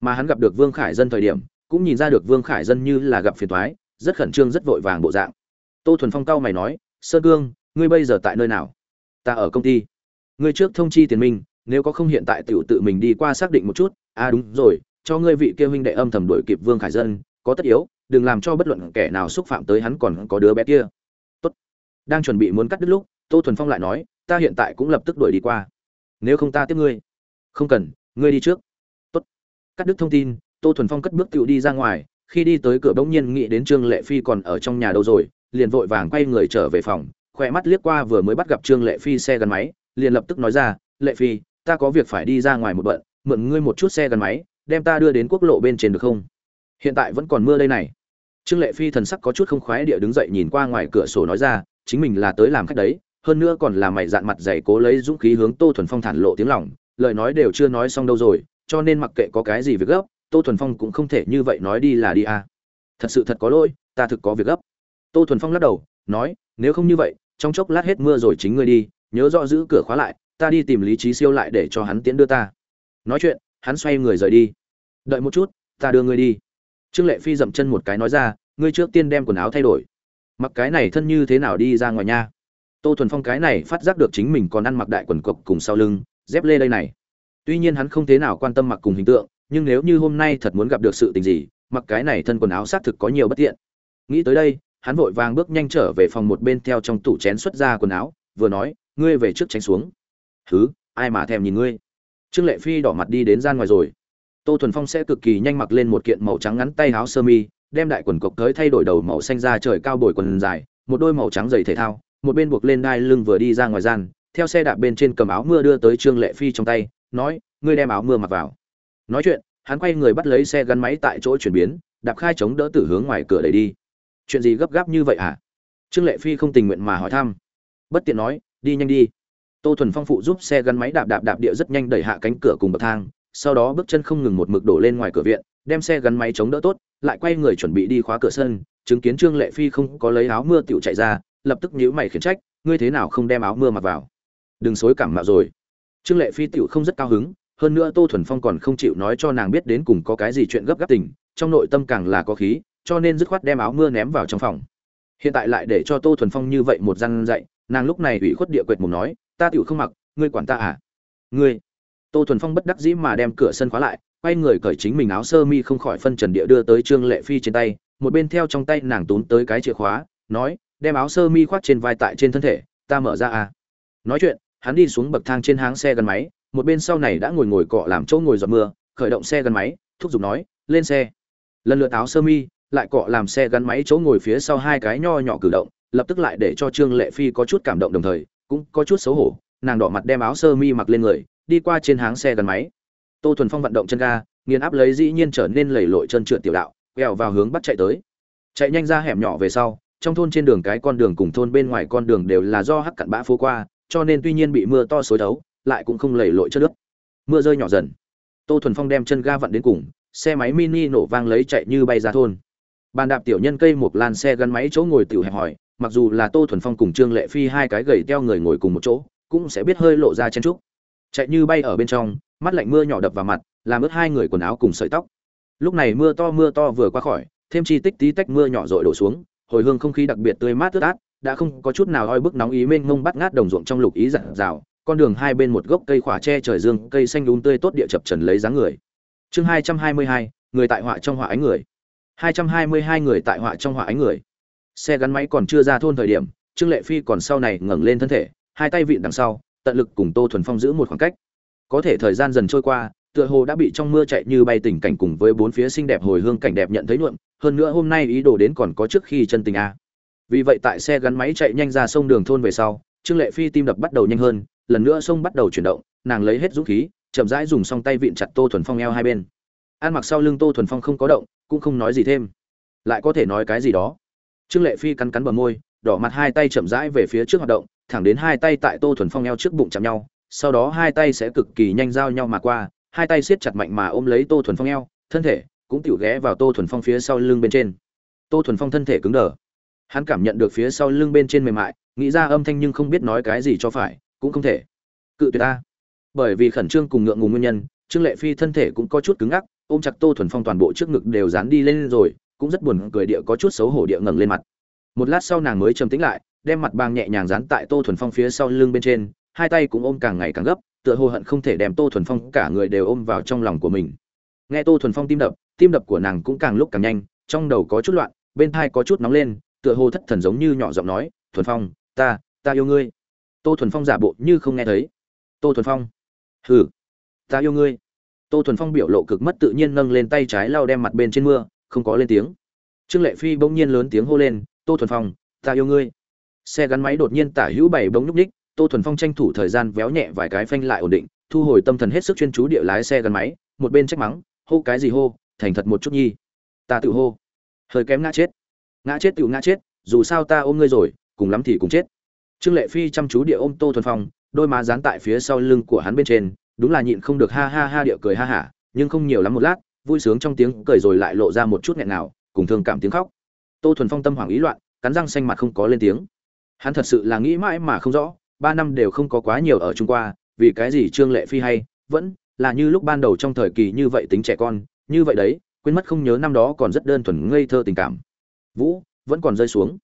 Mà hắn gặp được vương khải dân thời điểm, cũng nhìn ra được vương khải dân như là gặp phiền toái, rất khẩn trương, rất vội vàng bộ dạng tô thuần phong cao mày nói, sơn cương, ngươi bây giờ tại nơi nào? Ta ở công ty. Ngươi trước thông chi tiền minh nếu có không hiện tại tiểu tự mình đi qua xác định một chút. À đúng rồi, cho ngươi vị kia huynh đệ âm thầm đuổi kịp vương khải dân, có tất yếu, đừng làm cho bất luận kẻ nào xúc phạm tới hắn còn có đứa bé kia. Tốt. Đang chuẩn bị muốn cắt đứt lúc, tô thuần phong lại nói, ta hiện tại cũng lập tức đuổi đi qua. Nếu không ta tiếp ngươi. Không cần, ngươi đi trước. Tốt. Cắt đứt thông tin, tô thuần phong cất bước tựu đi ra ngoài, khi đi tới cửa bỗng nhiên nghĩ đến trương lệ phi còn ở trong nhà đâu rồi liền vội vàng quay người trở về phòng, khỏe mắt liếc qua vừa mới bắt gặp trương lệ phi xe gắn máy, liền lập tức nói ra, lệ phi, ta có việc phải đi ra ngoài một bận, mượn ngươi một chút xe gắn máy, đem ta đưa đến quốc lộ bên trên được không? Hiện tại vẫn còn mưa đây này. Trương lệ phi thần sắc có chút không khoái địa đứng dậy nhìn qua ngoài cửa sổ nói ra, chính mình là tới làm khách đấy, hơn nữa còn là mày dạn mặt dày cố lấy dũng khí hướng tô thuần phong thản lộ tiếng lòng, lời nói đều chưa nói xong đâu rồi, cho nên mặc kệ có cái gì việc gấp, tô thuần phong cũng không thể như vậy nói đi là đi à. thật sự thật có lỗi, ta thực có việc gấp tô thuần phong lắc đầu, nói, nếu không như vậy, trong chốc lát hết mưa rồi chính ngươi đi, nhớ rõ giữ cửa khóa lại, ta đi tìm lý trí siêu lại để cho hắn tiễn đưa ta. Nói chuyện, hắn xoay người rời đi. Đợi một chút, ta đưa ngươi đi. Trương lệ phi dậm chân một cái nói ra, ngươi trước tiên đem quần áo thay đổi. Mặc cái này thân như thế nào đi ra ngoài nha? Tô thuần phong cái này phát giác được chính mình còn ăn mặc đại quần cộc cùng sau lưng, dép lê đây này. Tuy nhiên hắn không thế nào quan tâm mặc cùng hình tượng, nhưng nếu như hôm nay thật muốn gặp được sự tình gì, mặc cái này thân quần áo xác thực có nhiều bất tiện. Nghĩ tới đây hắn vội vàng bước nhanh trở về phòng một bên theo trong tủ chén xuất ra quần áo, vừa nói, ngươi về trước tránh xuống. Thứ ai mà thèm nhìn ngươi? Trương lệ phi đỏ mặt đi đến gian ngoài rồi. Tô thuần phong sẽ cực kỳ nhanh mặc lên một kiện màu trắng ngắn tay áo sơ mi, đem đại quần cộc tới thay đổi đầu màu xanh ra trời cao bồi quần dài, một đôi màu trắng giày thể thao, một bên buộc lên đai lưng vừa đi ra ngoài gian, theo xe đạp bên trên cầm áo mưa đưa tới trương lệ phi trong tay, nói, ngươi đem áo mưa mặc vào. Nói chuyện, hắn quay người bắt lấy xe gắn máy tại chỗ chuyển biến, đạp khai chống đỡ tử hướng ngoài cửa đẩy đi chuyện gì gấp gáp như vậy hả? Trương lệ phi không tình nguyện mà hỏi thăm. Bất tiện nói, đi nhanh đi. Tô thuần phong phụ giúp xe gắn máy đạp đạp đạp địa rất nhanh đẩy hạ cánh cửa cùng bậc thang, sau đó bước chân không ngừng một mực đổ lên ngoài cửa viện, đem xe gắn máy chống đỡ tốt, lại quay người chuẩn bị đi khóa cửa sân, chứng kiến trương lệ phi không có lấy áo mưa tựu chạy ra, lập tức nhíu mày khiển trách, ngươi thế nào không đem áo mưa mặc vào? Đừng xối cảm mạo rồi. Trương lệ phi tựu không rất cao hứng, hơn nữa tô thuần phong còn không chịu nói cho nàng biết đến cùng có cái gì chuyện gấp gáp tình, trong nội tâm càng là có khí cho nên dứt khoát đem áo mưa ném vào trong phòng. Hiện tại lại để cho tô thuần phong như vậy một răn dậy nàng lúc này ủy khuất địa quệt mồm nói, ta tựu không mặc, ngươi quản ta à? Ngươi? Tô thuần phong bất đắc dĩ mà đem cửa sân khóa lại, quay người cởi chính mình áo sơ mi không khỏi phân trần địa đưa tới trương lệ phi trên tay, một bên theo trong tay nàng tốn tới cái chìa khóa, nói, đem áo sơ mi khoác trên vai tại trên thân thể, ta mở ra à. Nói chuyện, hắn đi xuống bậc thang trên háng xe gắn máy, một bên sau này đã ngồi ngồi cọ làm chỗ ngồi giọt mưa, khởi động xe gắn máy, thúc giục nói, lên xe. Lần lượt áo sơ mi lại cọ làm xe gắn máy chỗ ngồi phía sau hai cái nho nhỏ cử động, lập tức lại để cho trương lệ phi có chút cảm động đồng thời, cũng có chút xấu hổ, nàng đỏ mặt đem áo sơ mi mặc lên người, đi qua trên háng xe gắn máy. Tô thuần phong vận động chân ga, nghiền áp lấy dĩ nhiên trở nên lầy lội chân trượt tiểu đạo, quẹo vào hướng bắt chạy tới. Chạy nhanh ra hẻm nhỏ về sau, trong thôn trên đường cái con đường cùng thôn bên ngoài con đường đều là do hắc cặn bã phố qua, cho nên tuy nhiên bị mưa to xối đấu lại cũng không lầy lội chất nước mưa rơi nhỏ dần. Tô thuần phong đem chân ga vặn đến cùng, xe máy mini nổ vang lấy chạy như bay ra thôn bàn đạp tiểu nhân cây một lan xe gắn máy chỗ ngồi tiểu hẹp hỏi, mặc dù là tô thuần phong cùng trương lệ phi hai cái gầy teo người ngồi cùng một chỗ, cũng sẽ biết hơi lộ ra chen trúc chạy như bay ở bên trong, mắt lạnh mưa nhỏ đập vào mặt, làm ướt hai người quần áo cùng sợi tóc. Lúc này mưa to mưa to vừa qua khỏi, thêm chi tích tí tách mưa nhỏ rội đổ xuống, hồi hương không khí đặc biệt tươi mát ướt át, đã không có chút nào oi bức nóng ý mênh mông bắt ngát đồng ruộng trong lục ý dặn dào con đường hai bên một gốc cây khỏa tre trời dương, cây xanh đúng tươi tốt địa chập trần lấy dáng người. Chương hai trăm hai mươi hai, người tại họa trong họa ánh người hai trăm hai mươi hai người tại họa trong họa ánh người. Xe gắn máy còn chưa ra thôn thời điểm, trương lệ phi còn sau này ngẩng lên thân thể, hai tay vịn đằng sau, tận lực cùng tô thuần phong giữ một khoảng cách. Có thể thời gian dần trôi qua, tựa hồ đã bị trong mưa chạy như bay tình cảnh cùng với bốn phía xinh đẹp hồi hương cảnh đẹp nhận thấy nhuộm, hơn nữa hôm nay ý đồ đến còn có trước khi chân tình a. Vì vậy tại xe gắn máy chạy nhanh ra sông đường thôn về sau, trương lệ phi tim đập bắt đầu nhanh hơn, lần nữa sông bắt đầu chuyển động, nàng lấy hết dũng khí, chậm rãi dùng song tay vịn chặt tô thuần phong eo hai bên. An mặc sau lưng tô thuần phong không có động cũng không nói gì thêm. Lại có thể nói cái gì đó? Trương lệ phi cắn cắn bờ môi, đỏ mặt hai tay chậm rãi về phía trước hoạt động, thẳng đến hai tay tại tô thuần phong eo trước bụng chạm nhau, sau đó hai tay sẽ cực kỳ nhanh giao nhau mà qua, hai tay siết chặt mạnh mà ôm lấy tô thuần phong eo, thân thể cũng tựu ghé vào tô thuần phong phía sau lưng bên trên. Tô thuần phong thân thể cứng đờ. Hắn cảm nhận được phía sau lưng bên trên mềm mại, nghĩ ra âm thanh nhưng không biết nói cái gì cho phải, cũng không thể. Cự tuyệt ta. Bởi vì khẩn trương cùng ngượng ngùng nguyên nhân, trương lệ phi thân thể cũng có chút cứng ngắc ôm chặt tô thuần phong toàn bộ trước ngực đều dán đi lên rồi, cũng rất buồn cười địa có chút xấu hổ địa ngẩng lên mặt. Một lát sau nàng mới trầm tĩnh lại, đem mặt bàng nhẹ nhàng dán tại tô thuần phong phía sau lưng bên trên, hai tay cũng ôm càng ngày càng gấp, tựa hồ hận không thể đem tô thuần phong cả người đều ôm vào trong lòng của mình. Nghe tô thuần phong tim đập tim đập của nàng cũng càng lúc càng nhanh, trong đầu có chút loạn, bên thai có chút nóng lên, tựa hồ thất thần giống như nhỏ giọng nói, thuần phong, ta ta yêu ngươi. Tô thuần phong giả bộ như không nghe thấy. Tô thuần phong. Hừ, ta yêu ngươi tô thuần phong biểu lộ cực mất tự nhiên nâng lên tay trái lau đem mặt bên trên mưa, không có lên tiếng. Trương lệ phi bỗng nhiên lớn tiếng hô lên, tô thuần phong, ta yêu ngươi. Xe gắn máy đột nhiên tả hữu bảy bỗng nhúc ních tô thuần phong tranh thủ thời gian véo nhẹ vài cái phanh lại ổn định, thu hồi tâm thần hết sức chuyên chú địa lái xe gắn máy, một bên trách mắng, hô cái gì hô, thành thật một chút nhi. Ta tự hô. Hơi kém ngã chết. Ngã chết tự ngã chết, dù sao ta ôm ngươi rồi, cùng lắm thì cùng chết. Trương lệ phi chăm chú địa ôm tô thuần phong, đôi má dán tại phía sau lưng của hắn bên trên đúng là nhịn không được ha ha ha địa cười ha hả, nhưng không nhiều lắm một lát, vui sướng trong tiếng cười rồi lại lộ ra một chút nghẹn nào cùng thương cảm tiếng khóc. Tô thuần phong tâm hoảng ý loạn, cắn răng xanh mặt không có lên tiếng. Hắn thật sự là nghĩ mãi mà không rõ, ba năm đều không có quá nhiều ở trung qua, vì cái gì trương lệ phi hay, vẫn là như lúc ban đầu trong thời kỳ như vậy tính trẻ con, như vậy đấy, quên mất không nhớ năm đó còn rất đơn thuần ngây thơ tình cảm. Vũ, vẫn còn rơi xuống.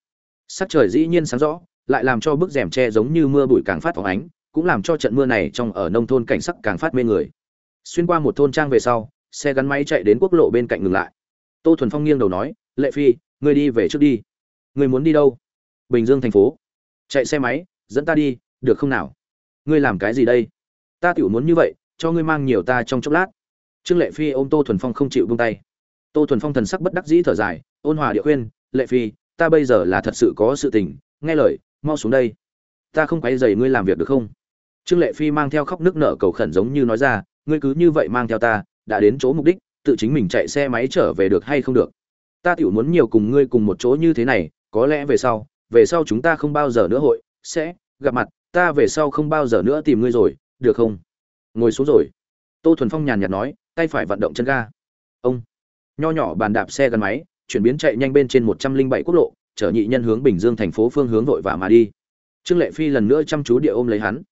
Sắc trời dĩ nhiên sáng rõ, lại làm cho bức rèm tre giống như mưa bụi càng phát phóng ánh cũng làm cho trận mưa này trong ở nông thôn cảnh sắc càng phát mê người. Xuyên qua một thôn trang về sau, xe gắn máy chạy đến quốc lộ bên cạnh ngừng lại. Tô thuần phong nghiêng đầu nói, lệ phi, ngươi đi về trước đi. Ngươi muốn đi đâu? Bình dương thành phố. Chạy xe máy, dẫn ta đi, được không nào? Ngươi làm cái gì đây? Ta tiểu muốn như vậy, cho ngươi mang nhiều ta trong chốc lát. Trương lệ phi ôm tô thuần phong không chịu buông tay. Tô thuần phong thần sắc bất đắc dĩ thở dài, ôn hòa địa khuyên, lệ phi, ta bây giờ là thật sự có sự tình, nghe lời, mau xuống đây. Ta không quấy dày ngươi làm việc được không? Trương lệ phi mang theo khóc nước nở cầu khẩn giống như nói ra, ngươi cứ như vậy mang theo ta, đã đến chỗ mục đích, tự chính mình chạy xe máy trở về được hay không được? Ta tiểu muốn nhiều cùng ngươi cùng một chỗ như thế này, có lẽ về sau về sau chúng ta không bao giờ nữa hội, sẽ gặp mặt, ta về sau không bao giờ nữa tìm ngươi rồi, được không? Ngồi xuống rồi. Tô thuần phong nhàn nhạt nói, tay phải vận động chân ga. Ông nho nhỏ bàn đạp xe gắn máy, chuyển biến chạy nhanh bên trên một trăm linh bảy quốc lộ, chở nhị nhân hướng bình dương thành phố phương hướng vội vã mà đi. Trương lệ phi lần nữa chăm chú địa ôm lấy hắn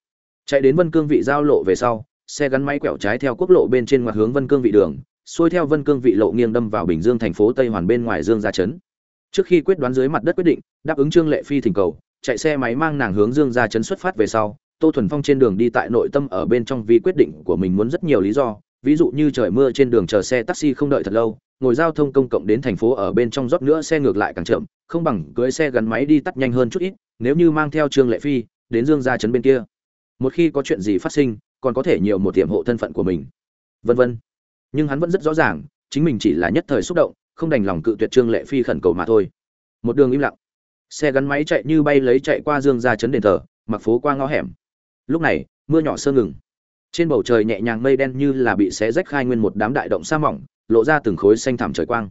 chạy đến vân cương vị giao lộ về sau, xe gắn máy quẹo trái theo quốc lộ bên trên ngoặt hướng vân cương vị đường, xuôi theo vân cương vị lộ nghiêng đâm vào bình dương thành phố tây hoàn bên ngoài dương gia trấn. Trước khi quyết đoán dưới mặt đất quyết định, đáp ứng trương lệ phi thỉnh cầu, chạy xe máy mang nàng hướng dương gia trấn xuất phát về sau, tô thuần phong trên đường đi tại nội tâm ở bên trong vì quyết định của mình muốn rất nhiều lý do, ví dụ như trời mưa trên đường chờ xe taxi không đợi thật lâu, ngồi giao thông công cộng đến thành phố ở bên trong rót nữa xe ngược lại càng chậm, không bằng cưới xe gắn máy đi tắt nhanh hơn chút ít, nếu như mang theo trương lệ phi đến dương gia trấn bên kia một khi có chuyện gì phát sinh, còn có thể nhiều một tiềm hộ thân phận của mình. Vân vân. Nhưng hắn vẫn rất rõ ràng, chính mình chỉ là nhất thời xúc động, không đành lòng cự tuyệt trương lệ phi khẩn cầu mà thôi. Một đường im lặng. Xe gắn máy chạy như bay lấy chạy qua dương ra chấn đền thờ, mặc phố qua ngõ hẻm. Lúc này, mưa nhỏ sơ ngừng. Trên bầu trời nhẹ nhàng mây đen như là bị xé rách khai nguyên một đám đại động sa mỏng, lộ ra từng khối xanh thảm trời quang.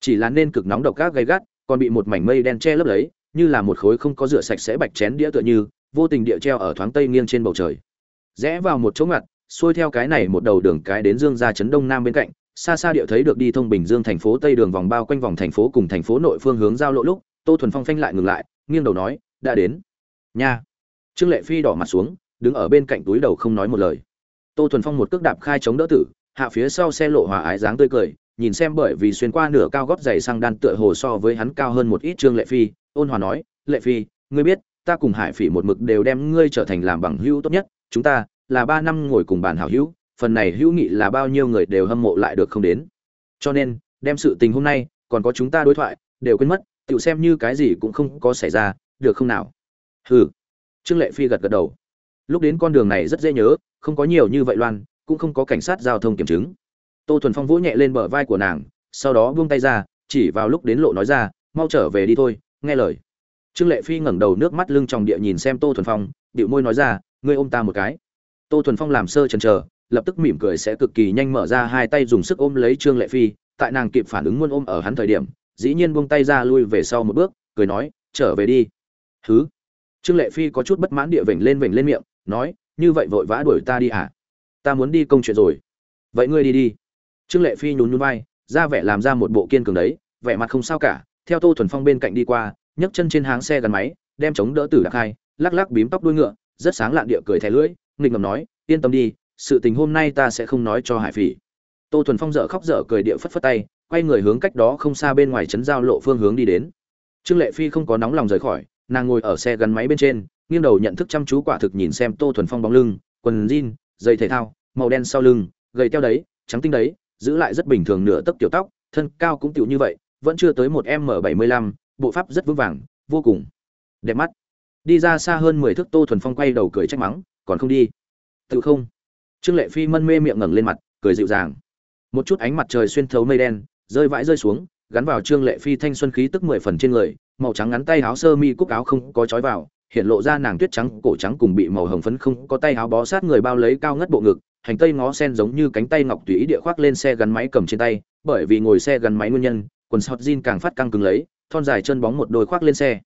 Chỉ là nên cực nóng độc gác gay gắt, còn bị một mảnh mây đen che lấp lấy, như là một khối không có rửa sạch sẽ bạch chén đĩa tựa như vô tình địa treo ở thoáng tây nghiêng trên bầu trời. Rẽ vào một chỗ ngặt, xuôi theo cái này một đầu đường cái đến dương ra chấn đông nam bên cạnh, xa xa địa thấy được đi thông bình dương thành phố tây đường vòng bao quanh vòng thành phố cùng thành phố nội phương hướng giao lộ lúc, tô thuần phong phanh lại ngừng lại, nghiêng đầu nói, đã đến. Nha. Trương lệ phi đỏ mặt xuống, đứng ở bên cạnh túi đầu không nói một lời. Tô thuần phong một cước đạp khai chống đỡ tử, hạ phía sau xe lộ hòa ái dáng tươi cười, nhìn xem bởi vì xuyên qua nửa cao gót giày sang đan tựa hồ so với hắn cao hơn một ít trương lệ phi, ôn hòa nói, lệ phi, ngươi biết ta cùng hải phỉ một mực đều đem ngươi trở thành làm bằng hữu tốt nhất, chúng ta là ba năm ngồi cùng bàn hảo hữu, phần này hữu nghị là bao nhiêu người đều hâm mộ lại được không đến. Cho nên, đem sự tình hôm nay, còn có chúng ta đối thoại, đều quên mất tự xem như cái gì cũng không có xảy ra, được không nào? Hừ. Trương lệ phi gật gật đầu. Lúc đến con đường này rất dễ nhớ, không có nhiều như vậy loan, cũng không có cảnh sát giao thông kiểm chứng. Tô thuần phong vỗ nhẹ lên bờ vai của nàng, sau đó buông tay ra, chỉ vào lúc đến lộ nói ra, mau trở về đi thôi, nghe lời trương lệ phi ngẩng đầu nước mắt lưng tròng địa nhìn xem tô thuần phong điệu môi nói ra, ngươi ôm ta một cái. Tô thuần phong làm sơ chần chờ, lập tức mỉm cười sẽ cực kỳ nhanh mở ra hai tay dùng sức ôm lấy trương lệ phi, tại nàng kịp phản ứng muôn ôm ở hắn thời điểm, dĩ nhiên buông tay ra lui về sau một bước, cười nói, trở về đi. Thứ trương lệ phi có chút bất mãn địa vểnh lên vểnh lên miệng, nói, như vậy vội vã đuổi ta đi à ta muốn đi công chuyện rồi. Vậy ngươi đi đi. Trương lệ phi nhún nhún vai, ra vẻ làm ra một bộ kiên cường đấy, vẻ mặt không sao cả, theo tô thuần phong bên cạnh đi qua nhấc chân trên háng xe gắn máy, đem chống đỡ tử đặc hai, lắc lắc bím tóc đuôi ngựa, rất sáng lạn địa cười thẻ lưỡi, nghịch ngầm nói, yên tâm đi, sự tình hôm nay ta sẽ không nói cho hải phỉ. Tô thuần phong dở khóc dở cười địa phất phất tay, quay người hướng cách đó không xa bên ngoài trấn giao lộ phương hướng đi đến. Trương lệ phi không có nóng lòng rời khỏi, nàng ngồi ở xe gắn máy bên trên, nghiêng đầu nhận thức chăm chú quả thực nhìn xem tô thuần phong bóng lưng, quần jean, giày thể thao, màu đen sau lưng, gầy teo đấy, trắng tinh đấy, giữ lại rất bình thường nửa tấc tiểu tóc, thân cao cũng tiểu như vậy, vẫn chưa tới một m bảy mươi lăm bộ pháp rất vững vàng, vô cùng đẹp mắt. Đi ra xa hơn mười thước tô thuần phong quay đầu cười trách mắng, còn không đi? Tự không. Trương lệ phi mân mê miệng ngẩng lên mặt, cười dịu dàng. Một chút ánh mặt trời xuyên thấu mây đen, rơi vãi rơi xuống, gắn vào trương lệ phi thanh xuân khí tức mười phần trên người, màu trắng ngắn tay áo sơ mi cúc áo không có trói vào, hiện lộ ra nàng tuyết trắng, cổ trắng cùng bị màu hồng phấn không có tay áo bó sát người bao lấy cao ngất bộ ngực, hành tây ngó sen giống như cánh tay ngọc tùy ý địa khoác lên xe gắn máy cầm trên tay, bởi vì ngồi xe gắn máy nguyên nhân, quần sọt jean càng phát căng cứng lấy thon dài chân bóng một đôi khoác lên xe.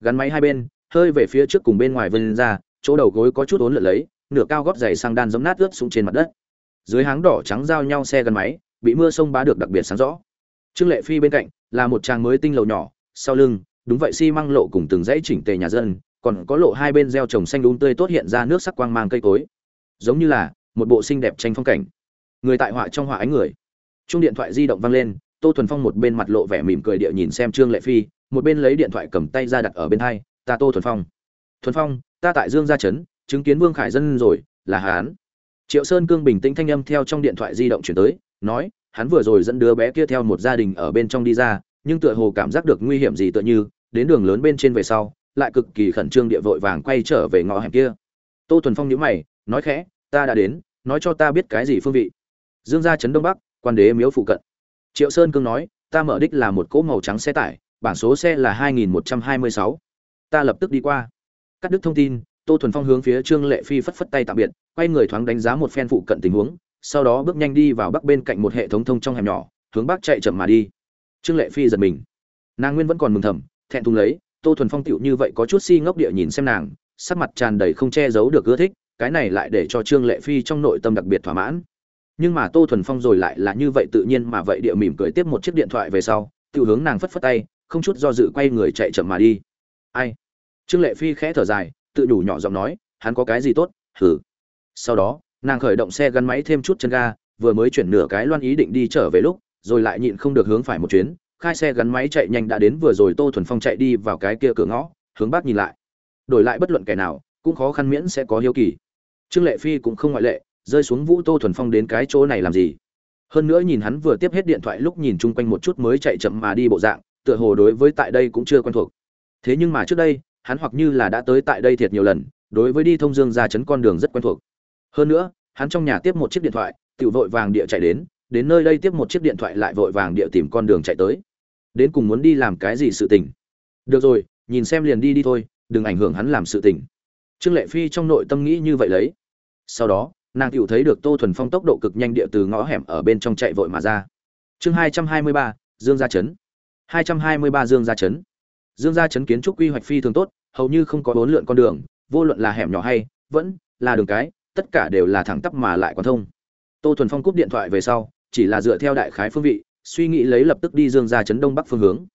Gắn máy hai bên, hơi về phía trước cùng bên ngoài vươn ra, chỗ đầu gối có chút ốn lượn lấy, nửa cao gót giày sang đan giống nát ướt xuống trên mặt đất. Dưới háng đỏ trắng giao nhau xe gắn máy, bị mưa sông bá được đặc biệt sáng rõ. Trương lệ phi bên cạnh là một trang mới tinh lầu nhỏ, sau lưng, đúng vậy xi măng lộ cùng từng dãy chỉnh tề nhà dân, còn có lộ hai bên gieo trồng xanh đúng tươi tốt hiện ra nước sắc quang mang cây cối. Giống như là một bộ xinh đẹp tranh phong cảnh. Người tại họa trong họa ánh người. Chung điện thoại di động vang lên tô thuần phong một bên mặt lộ vẻ mỉm cười địa nhìn xem trương lệ phi, một bên lấy điện thoại cầm tay ra đặt ở bên hai, ta tô thuần phong. Thuần phong, ta tại dương gia trấn, chứng kiến vương khải dân rồi, là hán triệu sơn cương bình tĩnh thanh âm theo trong điện thoại di động chuyển tới, nói, hắn vừa rồi dẫn đứa bé kia theo một gia đình ở bên trong đi ra, nhưng tựa hồ cảm giác được nguy hiểm gì tựa như, đến đường lớn bên trên về sau, lại cực kỳ khẩn trương địa vội vàng quay trở về ngõ hẻm kia. Tô thuần phong nhíu mày, nói khẽ, ta đã đến, nói cho ta biết cái gì phương vị. Dương gia trấn đông bắc, quan đế miếu phụ cận triệu sơn cương nói, ta mở đích là một cỗ màu trắng xe tải bản số xe là 2126. ta lập tức đi qua. Cắt đứt thông tin, tô thuần phong hướng phía trương lệ phi phất phất tay tạm biệt, quay người thoáng đánh giá một phen phụ cận tình huống, sau đó bước nhanh đi vào bắc bên cạnh một hệ thống thông trong hẻm nhỏ, hướng bắc chạy chậm mà đi. Trương lệ phi giật mình. Nàng nguyên vẫn còn mừng thầm, thẹn thùng lấy, tô thuần phong tiểu như vậy có chút si ngốc địa nhìn xem nàng, sắc mặt tràn đầy không che giấu được ưa thích, cái này lại để cho trương lệ phi trong nội tâm đặc biệt thỏa mãn nhưng mà tô thuần phong rồi lại là như vậy tự nhiên mà vậy địa mỉm cười tiếp một chiếc điện thoại về sau tự hướng nàng phất phất tay, không chút do dự quay người chạy chậm mà đi. Ai? Trương lệ phi khẽ thở dài, tự đủ nhỏ giọng nói, hắn có cái gì tốt? Hử? Sau đó, nàng khởi động xe gắn máy thêm chút chân ga, vừa mới chuyển nửa cái loan ý định đi trở về lúc, rồi lại nhịn không được hướng phải một chuyến, khai xe gắn máy chạy nhanh đã đến vừa rồi tô thuần phong chạy đi vào cái kia cửa ngõ, hướng bắc nhìn lại. Đổi lại bất luận kẻ nào, cũng khó khăn miễn sẽ có hiếu kỳ. Trương lệ phi cũng không ngoại lệ rơi xuống vũ tô thuần phong đến cái chỗ này làm gì? Hơn nữa nhìn hắn vừa tiếp hết điện thoại lúc nhìn chung quanh một chút mới chạy chậm mà đi bộ dạng, tựa hồ đối với tại đây cũng chưa quen thuộc. Thế nhưng mà trước đây, hắn hoặc như là đã tới tại đây thiệt nhiều lần, đối với đi thông dương ra chấn con đường rất quen thuộc. Hơn nữa, hắn trong nhà tiếp một chiếc điện thoại tự vội vàng địa chạy đến đến nơi đây tiếp một chiếc điện thoại lại vội vàng địa tìm con đường chạy tới. Đến cùng muốn đi làm cái gì sự tình? Được rồi, nhìn xem liền đi đi thôi, đừng ảnh hưởng hắn làm sự tình. Trương lệ phi trong nội tâm nghĩ như vậy lấy. Sau đó nàng tựu thấy được tô thuần phong tốc độ cực nhanh địa từ ngõ hẻm ở bên trong chạy vội mà ra. Chương hai trăm hai mươi ba, dương gia trấn. hai trăm hai mươi ba, dương gia trấn. Dương gia trấn kiến trúc quy hoạch phi thường tốt, hầu như không có bốn lượn con đường, vô luận là hẻm nhỏ hay, vẫn là đường cái, tất cả đều là thẳng tắp mà lại quan thông. Tô thuần phong cúp điện thoại về sau, chỉ là dựa theo đại khái phương vị, suy nghĩ lấy lập tức đi dương gia trấn đông bắc phương hướng.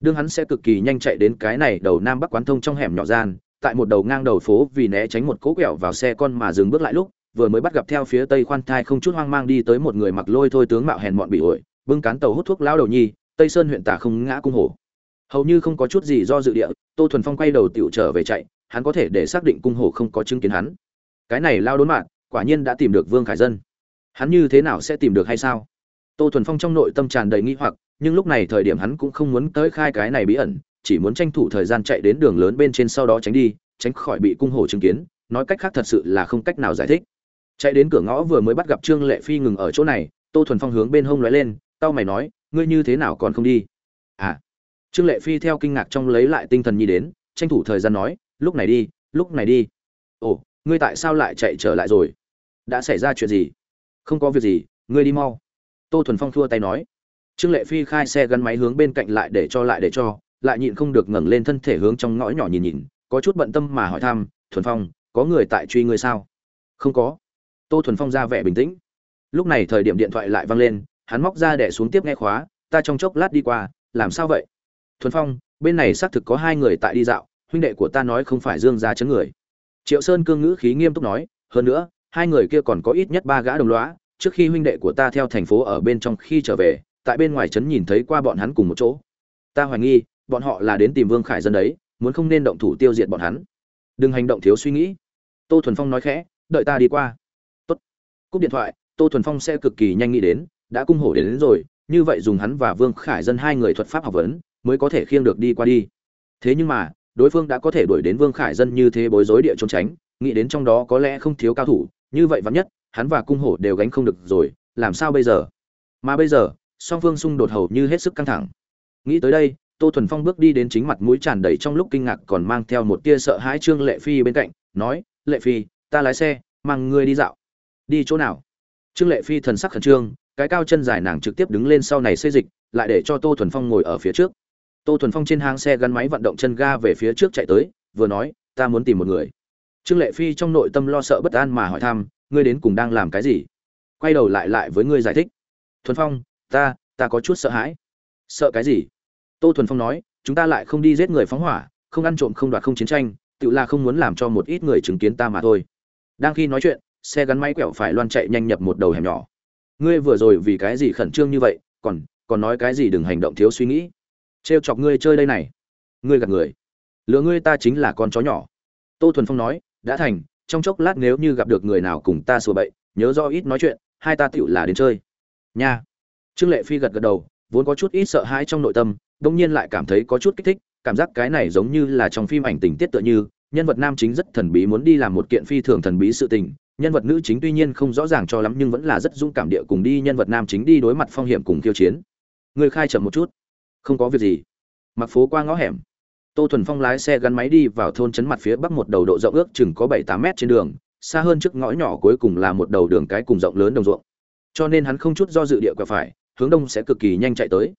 Đương hắn sẽ cực kỳ nhanh chạy đến cái này đầu nam bắc quán thông trong hẻm nhỏ gian, tại một đầu ngang đầu phố vì né tránh một cố quẹo vào xe con mà dừng bước lại lúc vừa mới bắt gặp theo phía tây khoan thai không chút hoang mang đi tới một người mặc lôi thôi tướng mạo hèn mọn bị ổi, bưng cán tàu hút thuốc lao đầu nhi, tây sơn huyện tả không ngã cung hổ hầu như không có chút gì do dự địa, tô thuần phong quay đầu tựu trở về chạy, hắn có thể để xác định cung hổ không có chứng kiến hắn. Cái này lao đốn mạng, quả nhiên đã tìm được vương khải dân. Hắn như thế nào sẽ tìm được hay sao? Tô thuần phong trong nội tâm tràn đầy nghi hoặc, nhưng lúc này thời điểm hắn cũng không muốn tới khai cái này bí ẩn, chỉ muốn tranh thủ thời gian chạy đến đường lớn bên trên sau đó tránh đi, tránh khỏi bị cung hổ chứng kiến, nói cách khác thật sự là không cách nào giải thích chạy đến cửa ngõ vừa mới bắt gặp trương lệ phi ngừng ở chỗ này, tô thuần phong hướng bên hông lóe lên tao mày nói, ngươi như thế nào còn không đi? À. Trương lệ phi theo kinh ngạc trong lấy lại tinh thần nhi đến, tranh thủ thời gian nói, lúc này đi, lúc này đi. Ồ, ngươi tại sao lại chạy trở lại rồi? Đã xảy ra chuyện gì? Không có việc gì, ngươi đi mau. Tô thuần phong thua tay nói. Trương lệ phi khai xe gắn máy hướng bên cạnh lại để cho lại để cho, lại nhịn không được ngẩng lên thân thể hướng trong ngõ nhỏ nhìn nhìn, có chút bận tâm mà hỏi thăm, thuần phong, có người tại truy ngươi sao? Không có tô thuần phong ra vẻ bình tĩnh. Lúc này thời điểm điện thoại lại vang lên, hắn móc ra để xuống tiếp nghe khóa, ta trong chốc lát đi qua, làm sao vậy? Thuần phong, bên này xác thực có hai người tại đi dạo, huynh đệ của ta nói không phải dương ra chấn người. Triệu sơn cương ngữ khí nghiêm túc nói, hơn nữa, hai người kia còn có ít nhất ba gã đồng lõa, trước khi huynh đệ của ta theo thành phố ở bên trong khi trở về, tại bên ngoài trấn nhìn thấy qua bọn hắn cùng một chỗ. Ta hoài nghi, bọn họ là đến tìm vương khải dân đấy, muốn không nên động thủ tiêu diệt bọn hắn. Đừng hành động thiếu suy nghĩ. Tô thuần phong nói khẽ, đợi ta đi qua cúp điện thoại tô thuần phong sẽ cực kỳ nhanh nghĩ đến đã cung hổ đến, đến rồi như vậy dùng hắn và vương khải dân hai người thuật pháp học vấn mới có thể khiêng được đi qua đi. Thế nhưng mà đối phương đã có thể đuổi đến vương khải dân như thế bối rối địa trốn tránh nghĩ đến trong đó có lẽ không thiếu cao thủ như vậy vắn nhất hắn và cung hổ đều gánh không được rồi làm sao bây giờ? Mà bây giờ song phương xung đột hầu như hết sức căng thẳng. Nghĩ tới đây tô thuần phong bước đi đến chính mặt mũi tràn đầy trong lúc kinh ngạc còn mang theo một tia sợ hãi trương lệ phi bên cạnh nói lệ phi ta lái xe mang ngươi đi dạo đi chỗ nào? Trương lệ phi thần sắc khẩn trương, cái cao chân dài nàng trực tiếp đứng lên sau này xây dịch, lại để cho tô thuần phong ngồi ở phía trước. Tô thuần phong trên hang xe gắn máy vận động chân ga về phía trước chạy tới, vừa nói, ta muốn tìm một người. Trương lệ phi trong nội tâm lo sợ bất an mà hỏi thăm, ngươi đến cùng đang làm cái gì? Quay đầu lại lại với ngươi giải thích. Thuần phong, ta ta có chút sợ hãi. Sợ cái gì? Tô thuần phong nói, chúng ta lại không đi giết người phóng hỏa, không ăn trộm không đoạt không chiến tranh, tự là không muốn làm cho một ít người chứng kiến ta mà thôi. Đang khi nói chuyện xe gắn máy quẹo phải loan chạy nhanh nhập một đầu hẻm nhỏ. Ngươi vừa rồi vì cái gì khẩn trương như vậy, còn còn nói cái gì đừng hành động thiếu suy nghĩ. Trêu chọc ngươi chơi đây này. Ngươi gạt người. Lựa ngươi ta chính là con chó nhỏ. Tô thuần phong nói, đã thành, trong chốc lát nếu như gặp được người nào cùng ta sửa bậy, nhớ do ít nói chuyện, hai ta tựu là đến chơi. Nha. Trương lệ phi gật gật đầu, vốn có chút ít sợ hãi trong nội tâm đông nhiên lại cảm thấy có chút kích thích, cảm giác cái này giống như là trong phim ảnh tình tiết tựa như, nhân vật nam chính rất thần bí muốn đi làm một kiện phi thường thần bí sự tình nhân vật nữ chính tuy nhiên không rõ ràng cho lắm nhưng vẫn là rất dũng cảm địa cùng đi nhân vật nam chính đi đối mặt phong hiểm cùng khiêu chiến. Người khai chậm một chút. Không có việc gì. Mặc phố qua ngõ hẻm. Tô thuần phong lái xe gắn máy đi vào thôn trấn mặt phía bắc một đầu độ rộng ước chừng có bảy tám mét trên đường, xa hơn trước ngõ nhỏ cuối cùng là một đầu đường cái cùng rộng lớn đồng ruộng. Cho nên hắn không chút do dự địa quẹo phải, hướng đông sẽ cực kỳ nhanh chạy tới.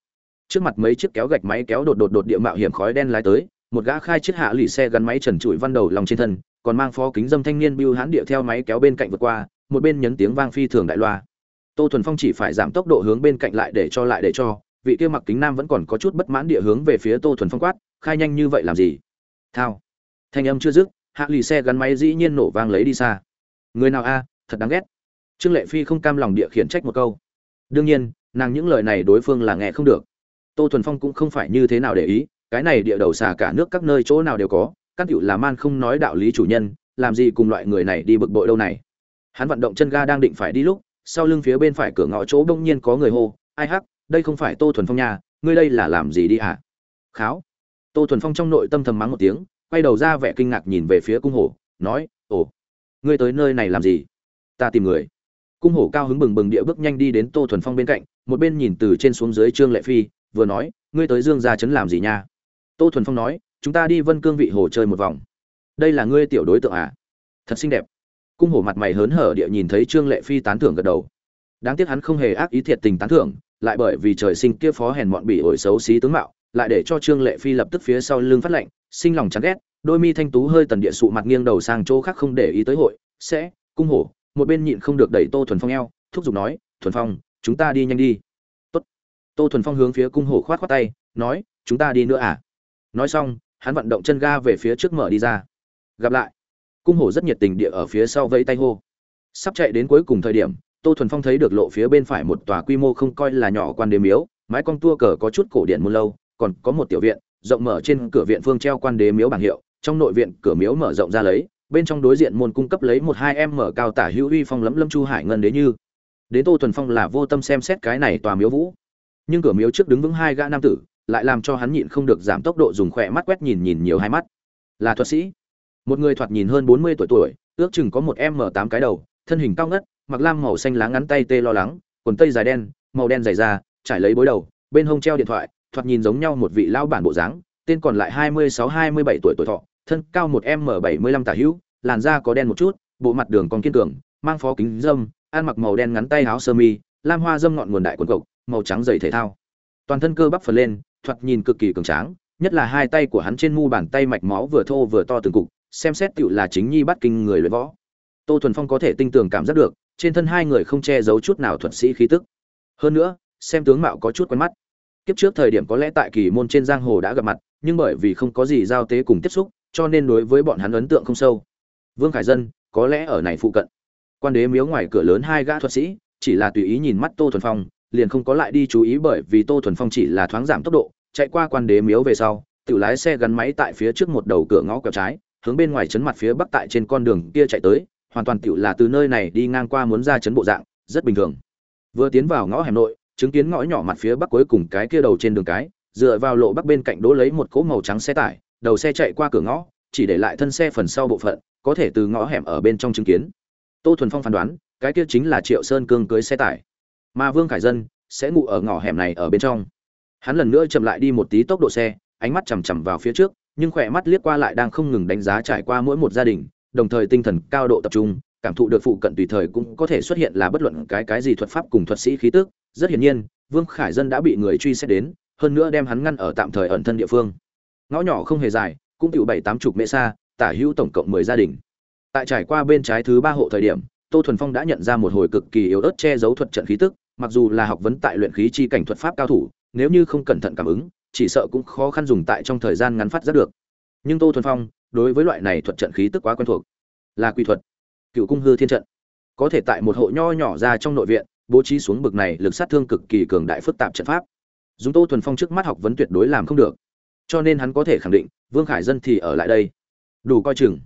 Trước mặt mấy chiếc kéo gạch máy kéo đột đột đột địa mạo hiểm khói đen lái tới, một gã khai chiếc hạ lì xe gắn máy trần trụi văn đầu lòng trên thân còn mang phó kính dâm thanh niên bưu hán địa theo máy kéo bên cạnh vượt qua, một bên nhấn tiếng vang phi thường đại loa. Tô thuần phong chỉ phải giảm tốc độ hướng bên cạnh lại để cho lại để cho, vị kia mặc kính nam vẫn còn có chút bất mãn địa hướng về phía tô thuần phong quát, khai nhanh như vậy làm gì? Thao. Thanh âm chưa dứt, hạ lì xe gắn máy dĩ nhiên nổ vang lấy đi xa. Người nào a, thật đáng ghét. Trương lệ phi không cam lòng địa khiển trách một câu. Đương nhiên, nàng những lời này đối phương là nghe không được. Tô thuần phong cũng không phải như thế nào để ý, cái này địa đầu xà cả nước các nơi chỗ nào đều có căn cựu là man không nói đạo lý chủ nhân, làm gì cùng loại người này đi bực bội đâu này. Hắn vận động chân ga đang định phải đi lúc, sau lưng phía bên phải cửa ngõ chỗ bỗng nhiên có người hô, ai hắc, đây không phải tô thuần phong nhà, ngươi đây là làm gì đi hả kháo. Tô thuần phong trong nội tâm thầm mắng một tiếng, quay đầu ra vẻ kinh ngạc nhìn về phía cung hổ, nói, ồ, ngươi tới nơi này làm gì? Ta tìm người. Cung hổ cao hứng bừng bừng địa bước nhanh đi đến tô thuần phong bên cạnh, một bên nhìn từ trên xuống dưới trương lệ phi, vừa nói, ngươi tới dương gia trấn làm gì nha? Tô thuần phong nói chúng ta đi vân cương vị hồ chơi một vòng. Đây là ngươi tiểu đối tượng à? Thật xinh đẹp. Cung hổ mặt mày hớn hở địa nhìn thấy trương lệ phi tán thưởng gật đầu. Đáng tiếc hắn không hề ác ý thiệt tình tán thưởng, lại bởi vì trời sinh kia phó hèn mọn bỉ ổi xấu xí tướng mạo, lại để cho trương lệ phi lập tức phía sau lưng phát lạnh sinh lòng chán ghét, đôi mi thanh tú hơi tần địa sụ mặt nghiêng đầu sang chỗ khác không để ý tới hội, sẽ, cung hổ, một bên nhịn không được đẩy tô thuần phong eo, thúc giục nói, thuần phong, chúng ta đi nhanh đi. Tốt. tô thuần phong hướng phía cung hổ khoát khoát tay, nói, chúng ta đi nữa à? Nói xong hắn vận động chân ga về phía trước mở đi ra. Gặp lại, cung hổ rất nhiệt tình địa ở phía sau vẫy tay hô. Sắp chạy đến cuối cùng thời điểm, tô thuần phong thấy được lộ phía bên phải một tòa quy mô không coi là nhỏ quan đế miếu, mái con tua cờ có chút cổ điện muôn lâu, còn có một tiểu viện, rộng mở trên cửa viện phương treo quan đế miếu bảng hiệu, trong nội viện cửa miếu mở rộng ra lấy, bên trong đối diện môn cung cấp lấy một hai em mở cao tả hữu uy phong lẫm lâm chu hải ngân đế như. Đến tô thuần phong là vô tâm xem xét cái này tòa miếu vũ. Nhưng cửa miếu trước đứng vững hai gã nam tử lại làm cho hắn nhịn không được giảm tốc độ dùng khỏe mắt quét nhìn nhìn nhiều hai mắt. Là thuật sĩ. Một người thoạt nhìn hơn bốn mươi tuổi tuổi, ước chừng có một m tám cái đầu, thân hình cao ngất, mặc lam màu xanh lá ngắn tay tê lo lắng, quần tây dài đen, màu đen dày da, trải lấy bối đầu, bên hông treo điện thoại, thoạt nhìn giống nhau một vị lão bản bộ dáng, tên còn lại hai mươi sáu, hai mươi bảy tuổi tuổi thọ, thân cao một m bảy mươi lăm tả hữu, làn da có đen một chút, bộ mặt đường còn kiên cường, mang phó kính dâm, ăn mặc màu đen ngắn tay áo sơ mi, lam hoa dâm ngọn nguồn đại quần cộc, màu trắng dày thể thao. Toàn thân cơ bắp phần lên thoạt nhìn cực kỳ cường tráng, nhất là hai tay của hắn trên mu bàn tay mạch máu vừa thô vừa to từng cục, xem xét tựu là chính nhi bắt kinh người luyện võ. Tô thuần phong có thể tinh tường cảm giác được, trên thân hai người không che giấu chút nào thuật sĩ khí tức. Hơn nữa, xem tướng mạo có chút quen mắt. Kiếp trước thời điểm có lẽ tại kỳ môn trên giang hồ đã gặp mặt, nhưng bởi vì không có gì giao tế cùng tiếp xúc, cho nên đối với bọn hắn ấn tượng không sâu. Vương khải dân, có lẽ ở này phụ cận. Quan đế miếu ngoài cửa lớn hai gã thuật sĩ, chỉ là tùy ý nhìn mắt tô thuần phong liền không có lại đi chú ý bởi vì tô thuần phong chỉ là thoáng giảm tốc độ, chạy qua quan đế miếu về sau, tự lái xe gắn máy tại phía trước một đầu cửa ngõ quẹo trái, hướng bên ngoài chấn mặt phía bắc tại trên con đường kia chạy tới, hoàn toàn tự là từ nơi này đi ngang qua muốn ra chấn bộ dạng, rất bình thường. Vừa tiến vào ngõ hẻm nội, chứng kiến ngõ nhỏ mặt phía bắc cuối cùng cái kia đầu trên đường cái, dựa vào lộ bắc bên cạnh đỗ lấy một cỗ màu trắng xe tải, đầu xe chạy qua cửa ngõ, chỉ để lại thân xe phần sau bộ phận, có thể từ ngõ hẻm ở bên trong chứng kiến. Tô thuần phong phán đoán, cái kia chính là triệu sơn cương cưới xe tải mà vương khải dân sẽ ngủ ở ngõ hẻm này ở bên trong. Hắn lần nữa chậm lại đi một tí tốc độ xe, ánh mắt chằm chằm vào phía trước, nhưng khỏe mắt liếc qua lại đang không ngừng đánh giá trải qua mỗi một gia đình, đồng thời tinh thần cao độ tập trung, cảm thụ được phụ cận tùy thời cũng có thể xuất hiện là bất luận cái cái gì thuật pháp cùng thuật sĩ khí tức. Rất hiển nhiên, vương khải dân đã bị người truy xét đến, hơn nữa đem hắn ngăn ở tạm thời ẩn thân địa phương. Ngõ nhỏ không hề dài, cũng tiểu bảy tám chục mễ xa, tả hữu tổng cộng mười gia đình. Tại trải qua bên trái thứ ba hộ thời điểm, tô thuần phong đã nhận ra một hồi cực kỳ yếu ớt che giấu thuật trận khí tức mặc dù là học vấn tại luyện khí chi cảnh thuật pháp cao thủ, nếu như không cẩn thận cảm ứng, chỉ sợ cũng khó khăn dùng tại trong thời gian ngắn phát giác được. Nhưng tô thuần phong, đối với loại này thuật trận khí tức quá quen thuộc. Là quy thuật. Cựu cung hư thiên trận. Có thể tại một hộ nho nhỏ ra trong nội viện, bố trí xuống bực này lực sát thương cực kỳ cường đại phức tạp trận pháp. Dùng tô thuần phong trước mắt học vấn tuyệt đối làm không được. Cho nên hắn có thể khẳng định, vương khải dân thì ở lại đây. Đủ coi chừng.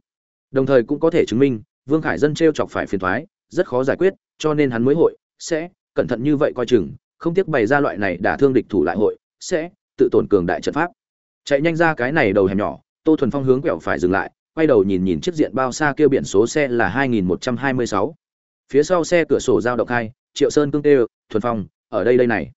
Đồng thời cũng có thể chứng minh, vương khải dân t r e o chọc phải phiền thoái, rất khó giải quyết, cho nên hắn mới hội, sẽ cẩn thận như vậy coi chừng, không tiếc bày ra loại này đả thương địch thủ lại hội, sẽ tự tổn cường đại trận pháp chạy nhanh ra cái này đầu hẻm nhỏ, tô thuần phong hướng quẹo phải dừng lại, quay đầu nhìn nhìn chiếc diện bao xa kêu biển số xe là 2126. phía sau xe cửa sổ giao động hai, triệu sơn cương tê thuần phong, ở đây đây này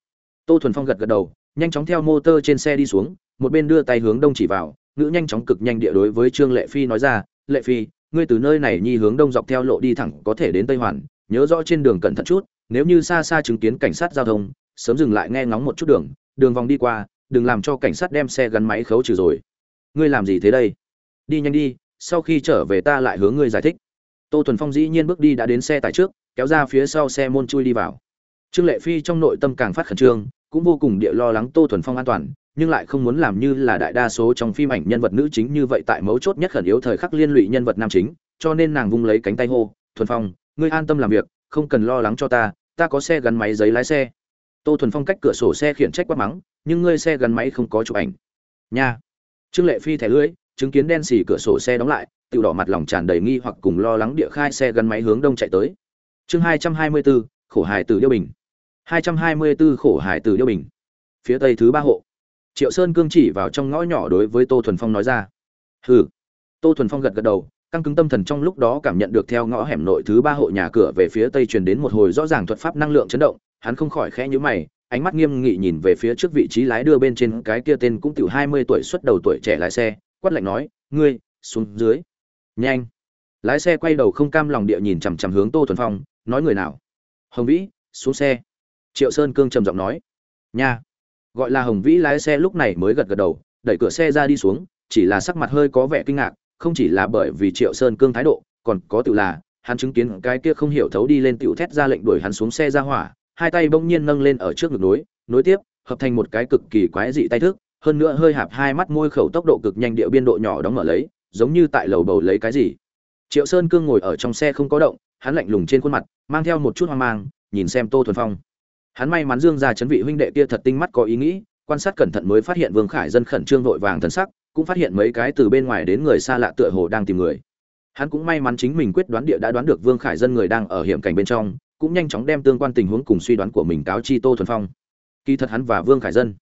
tô thuần phong gật gật đầu, nhanh chóng theo motor trên xe đi xuống, một bên đưa tay hướng đông chỉ vào, ngữ nhanh chóng cực nhanh địa đối với trương lệ phi nói ra, lệ phi, ngươi từ nơi này nhi hướng đông dọc theo lộ đi thẳng có thể đến tây hoàn, nhớ rõ trên đường cẩn thận chút nếu như xa xa chứng kiến cảnh sát giao thông, sớm dừng lại nghe ngóng một chút đường đường vòng đi qua, đừng làm cho cảnh sát đem xe gắn máy khấu trừ rồi. Ngươi làm gì thế đây? Đi nhanh đi, sau khi trở về ta lại hướng ngươi giải thích. Tô thuần phong dĩ nhiên bước đi đã đến xe tải trước, kéo ra phía sau xe môn chui đi vào. Trương lệ phi trong nội tâm càng phát khẩn trương, cũng vô cùng địa lo lắng tô thuần phong an toàn, nhưng lại không muốn làm như là đại đa số trong phim ảnh nhân vật nữ chính như vậy tại mấu chốt nhất khẩn yếu thời khắc liên lụy nhân vật nam chính, cho nên nàng vung lấy cánh tay hô, thuần phong, ngươi an tâm làm việc, không cần lo lắng cho ta ta có xe gắn máy giấy lái xe. Tô thuần phong cách cửa sổ xe khiển trách quát mắng, nhưng ngươi xe gắn máy không có chụp ảnh. Nha. Trương lệ phi thẻ lưỡi chứng kiến đen xì cửa sổ xe đóng lại tự đỏ mặt lòng tràn đầy nghi hoặc cùng lo lắng địa khai xe gắn máy hướng đông chạy tới. Chương hai trăm hai mươi bốn khổ hải từ điêu bình. hai trăm hai mươi bốn khổ hải từ điêu bình. Phía tây thứ ba hộ. Triệu sơn cương chỉ vào trong ngõ nhỏ đối với tô thuần phong nói ra. Hừ. Tô thuần phong gật gật đầu căng cứng tâm thần trong lúc đó cảm nhận được theo ngõ hẻm nội thứ ba hộ nhà cửa về phía tây truyền đến một hồi rõ ràng thuật pháp năng lượng chấn động, hắn không khỏi khẽ nhíu mày, ánh mắt nghiêm nghị nhìn về phía trước vị trí lái đưa bên trên cái kia tên cũng tiểu hai mươi tuổi xuất đầu tuổi trẻ lái xe, quát lạnh nói, ngươi, xuống dưới. Nhanh. Lái xe quay đầu không cam lòng địa nhìn chằm chằm hướng tô thuần phong, nói người nào? Hồng vĩ, xuống xe. Triệu sơn cương trầm giọng nói, nha. Gọi là hồng vĩ lái xe lúc này mới gật gật đầu, đẩy cửa xe ra đi xuống, chỉ là sắc mặt hơi có vẻ kinh ngạc không chỉ là bởi vì triệu sơn cương thái độ, còn có tự là, hắn chứng kiến cái kia không hiểu thấu đi lên tiểu thét ra lệnh đuổi hắn xuống xe ra hỏa, hai tay bỗng nhiên nâng lên ở trước ngực núi nối tiếp, hợp thành một cái cực kỳ quái dị tay thức, hơn nữa hơi hạp hai mắt môi khẩu tốc độ cực nhanh điệu biên độ nhỏ đóng mở lấy, giống như tại lầu bầu lấy cái gì. Triệu sơn cương ngồi ở trong xe không có động, hắn lạnh lùng trên khuôn mặt, mang theo một chút hoang mang, nhìn xem tô thuần phong. Hắn may mắn dương ra chấn vị huynh đệ kia thật tinh mắt có ý nghĩ, quan sát cẩn thận mới phát hiện vương khải dân khẩn trương vội vàng thần sắc cũng phát hiện mấy cái từ bên ngoài đến người xa lạ tựa hồ đang tìm người. Hắn cũng may mắn chính mình quyết đoán địa đã đoán được vương khải dân người đang ở hiểm cảnh bên trong, cũng nhanh chóng đem tương quan tình huống cùng suy đoán của mình cáo chi tô thuần phong. Kỳ thật hắn và vương khải dân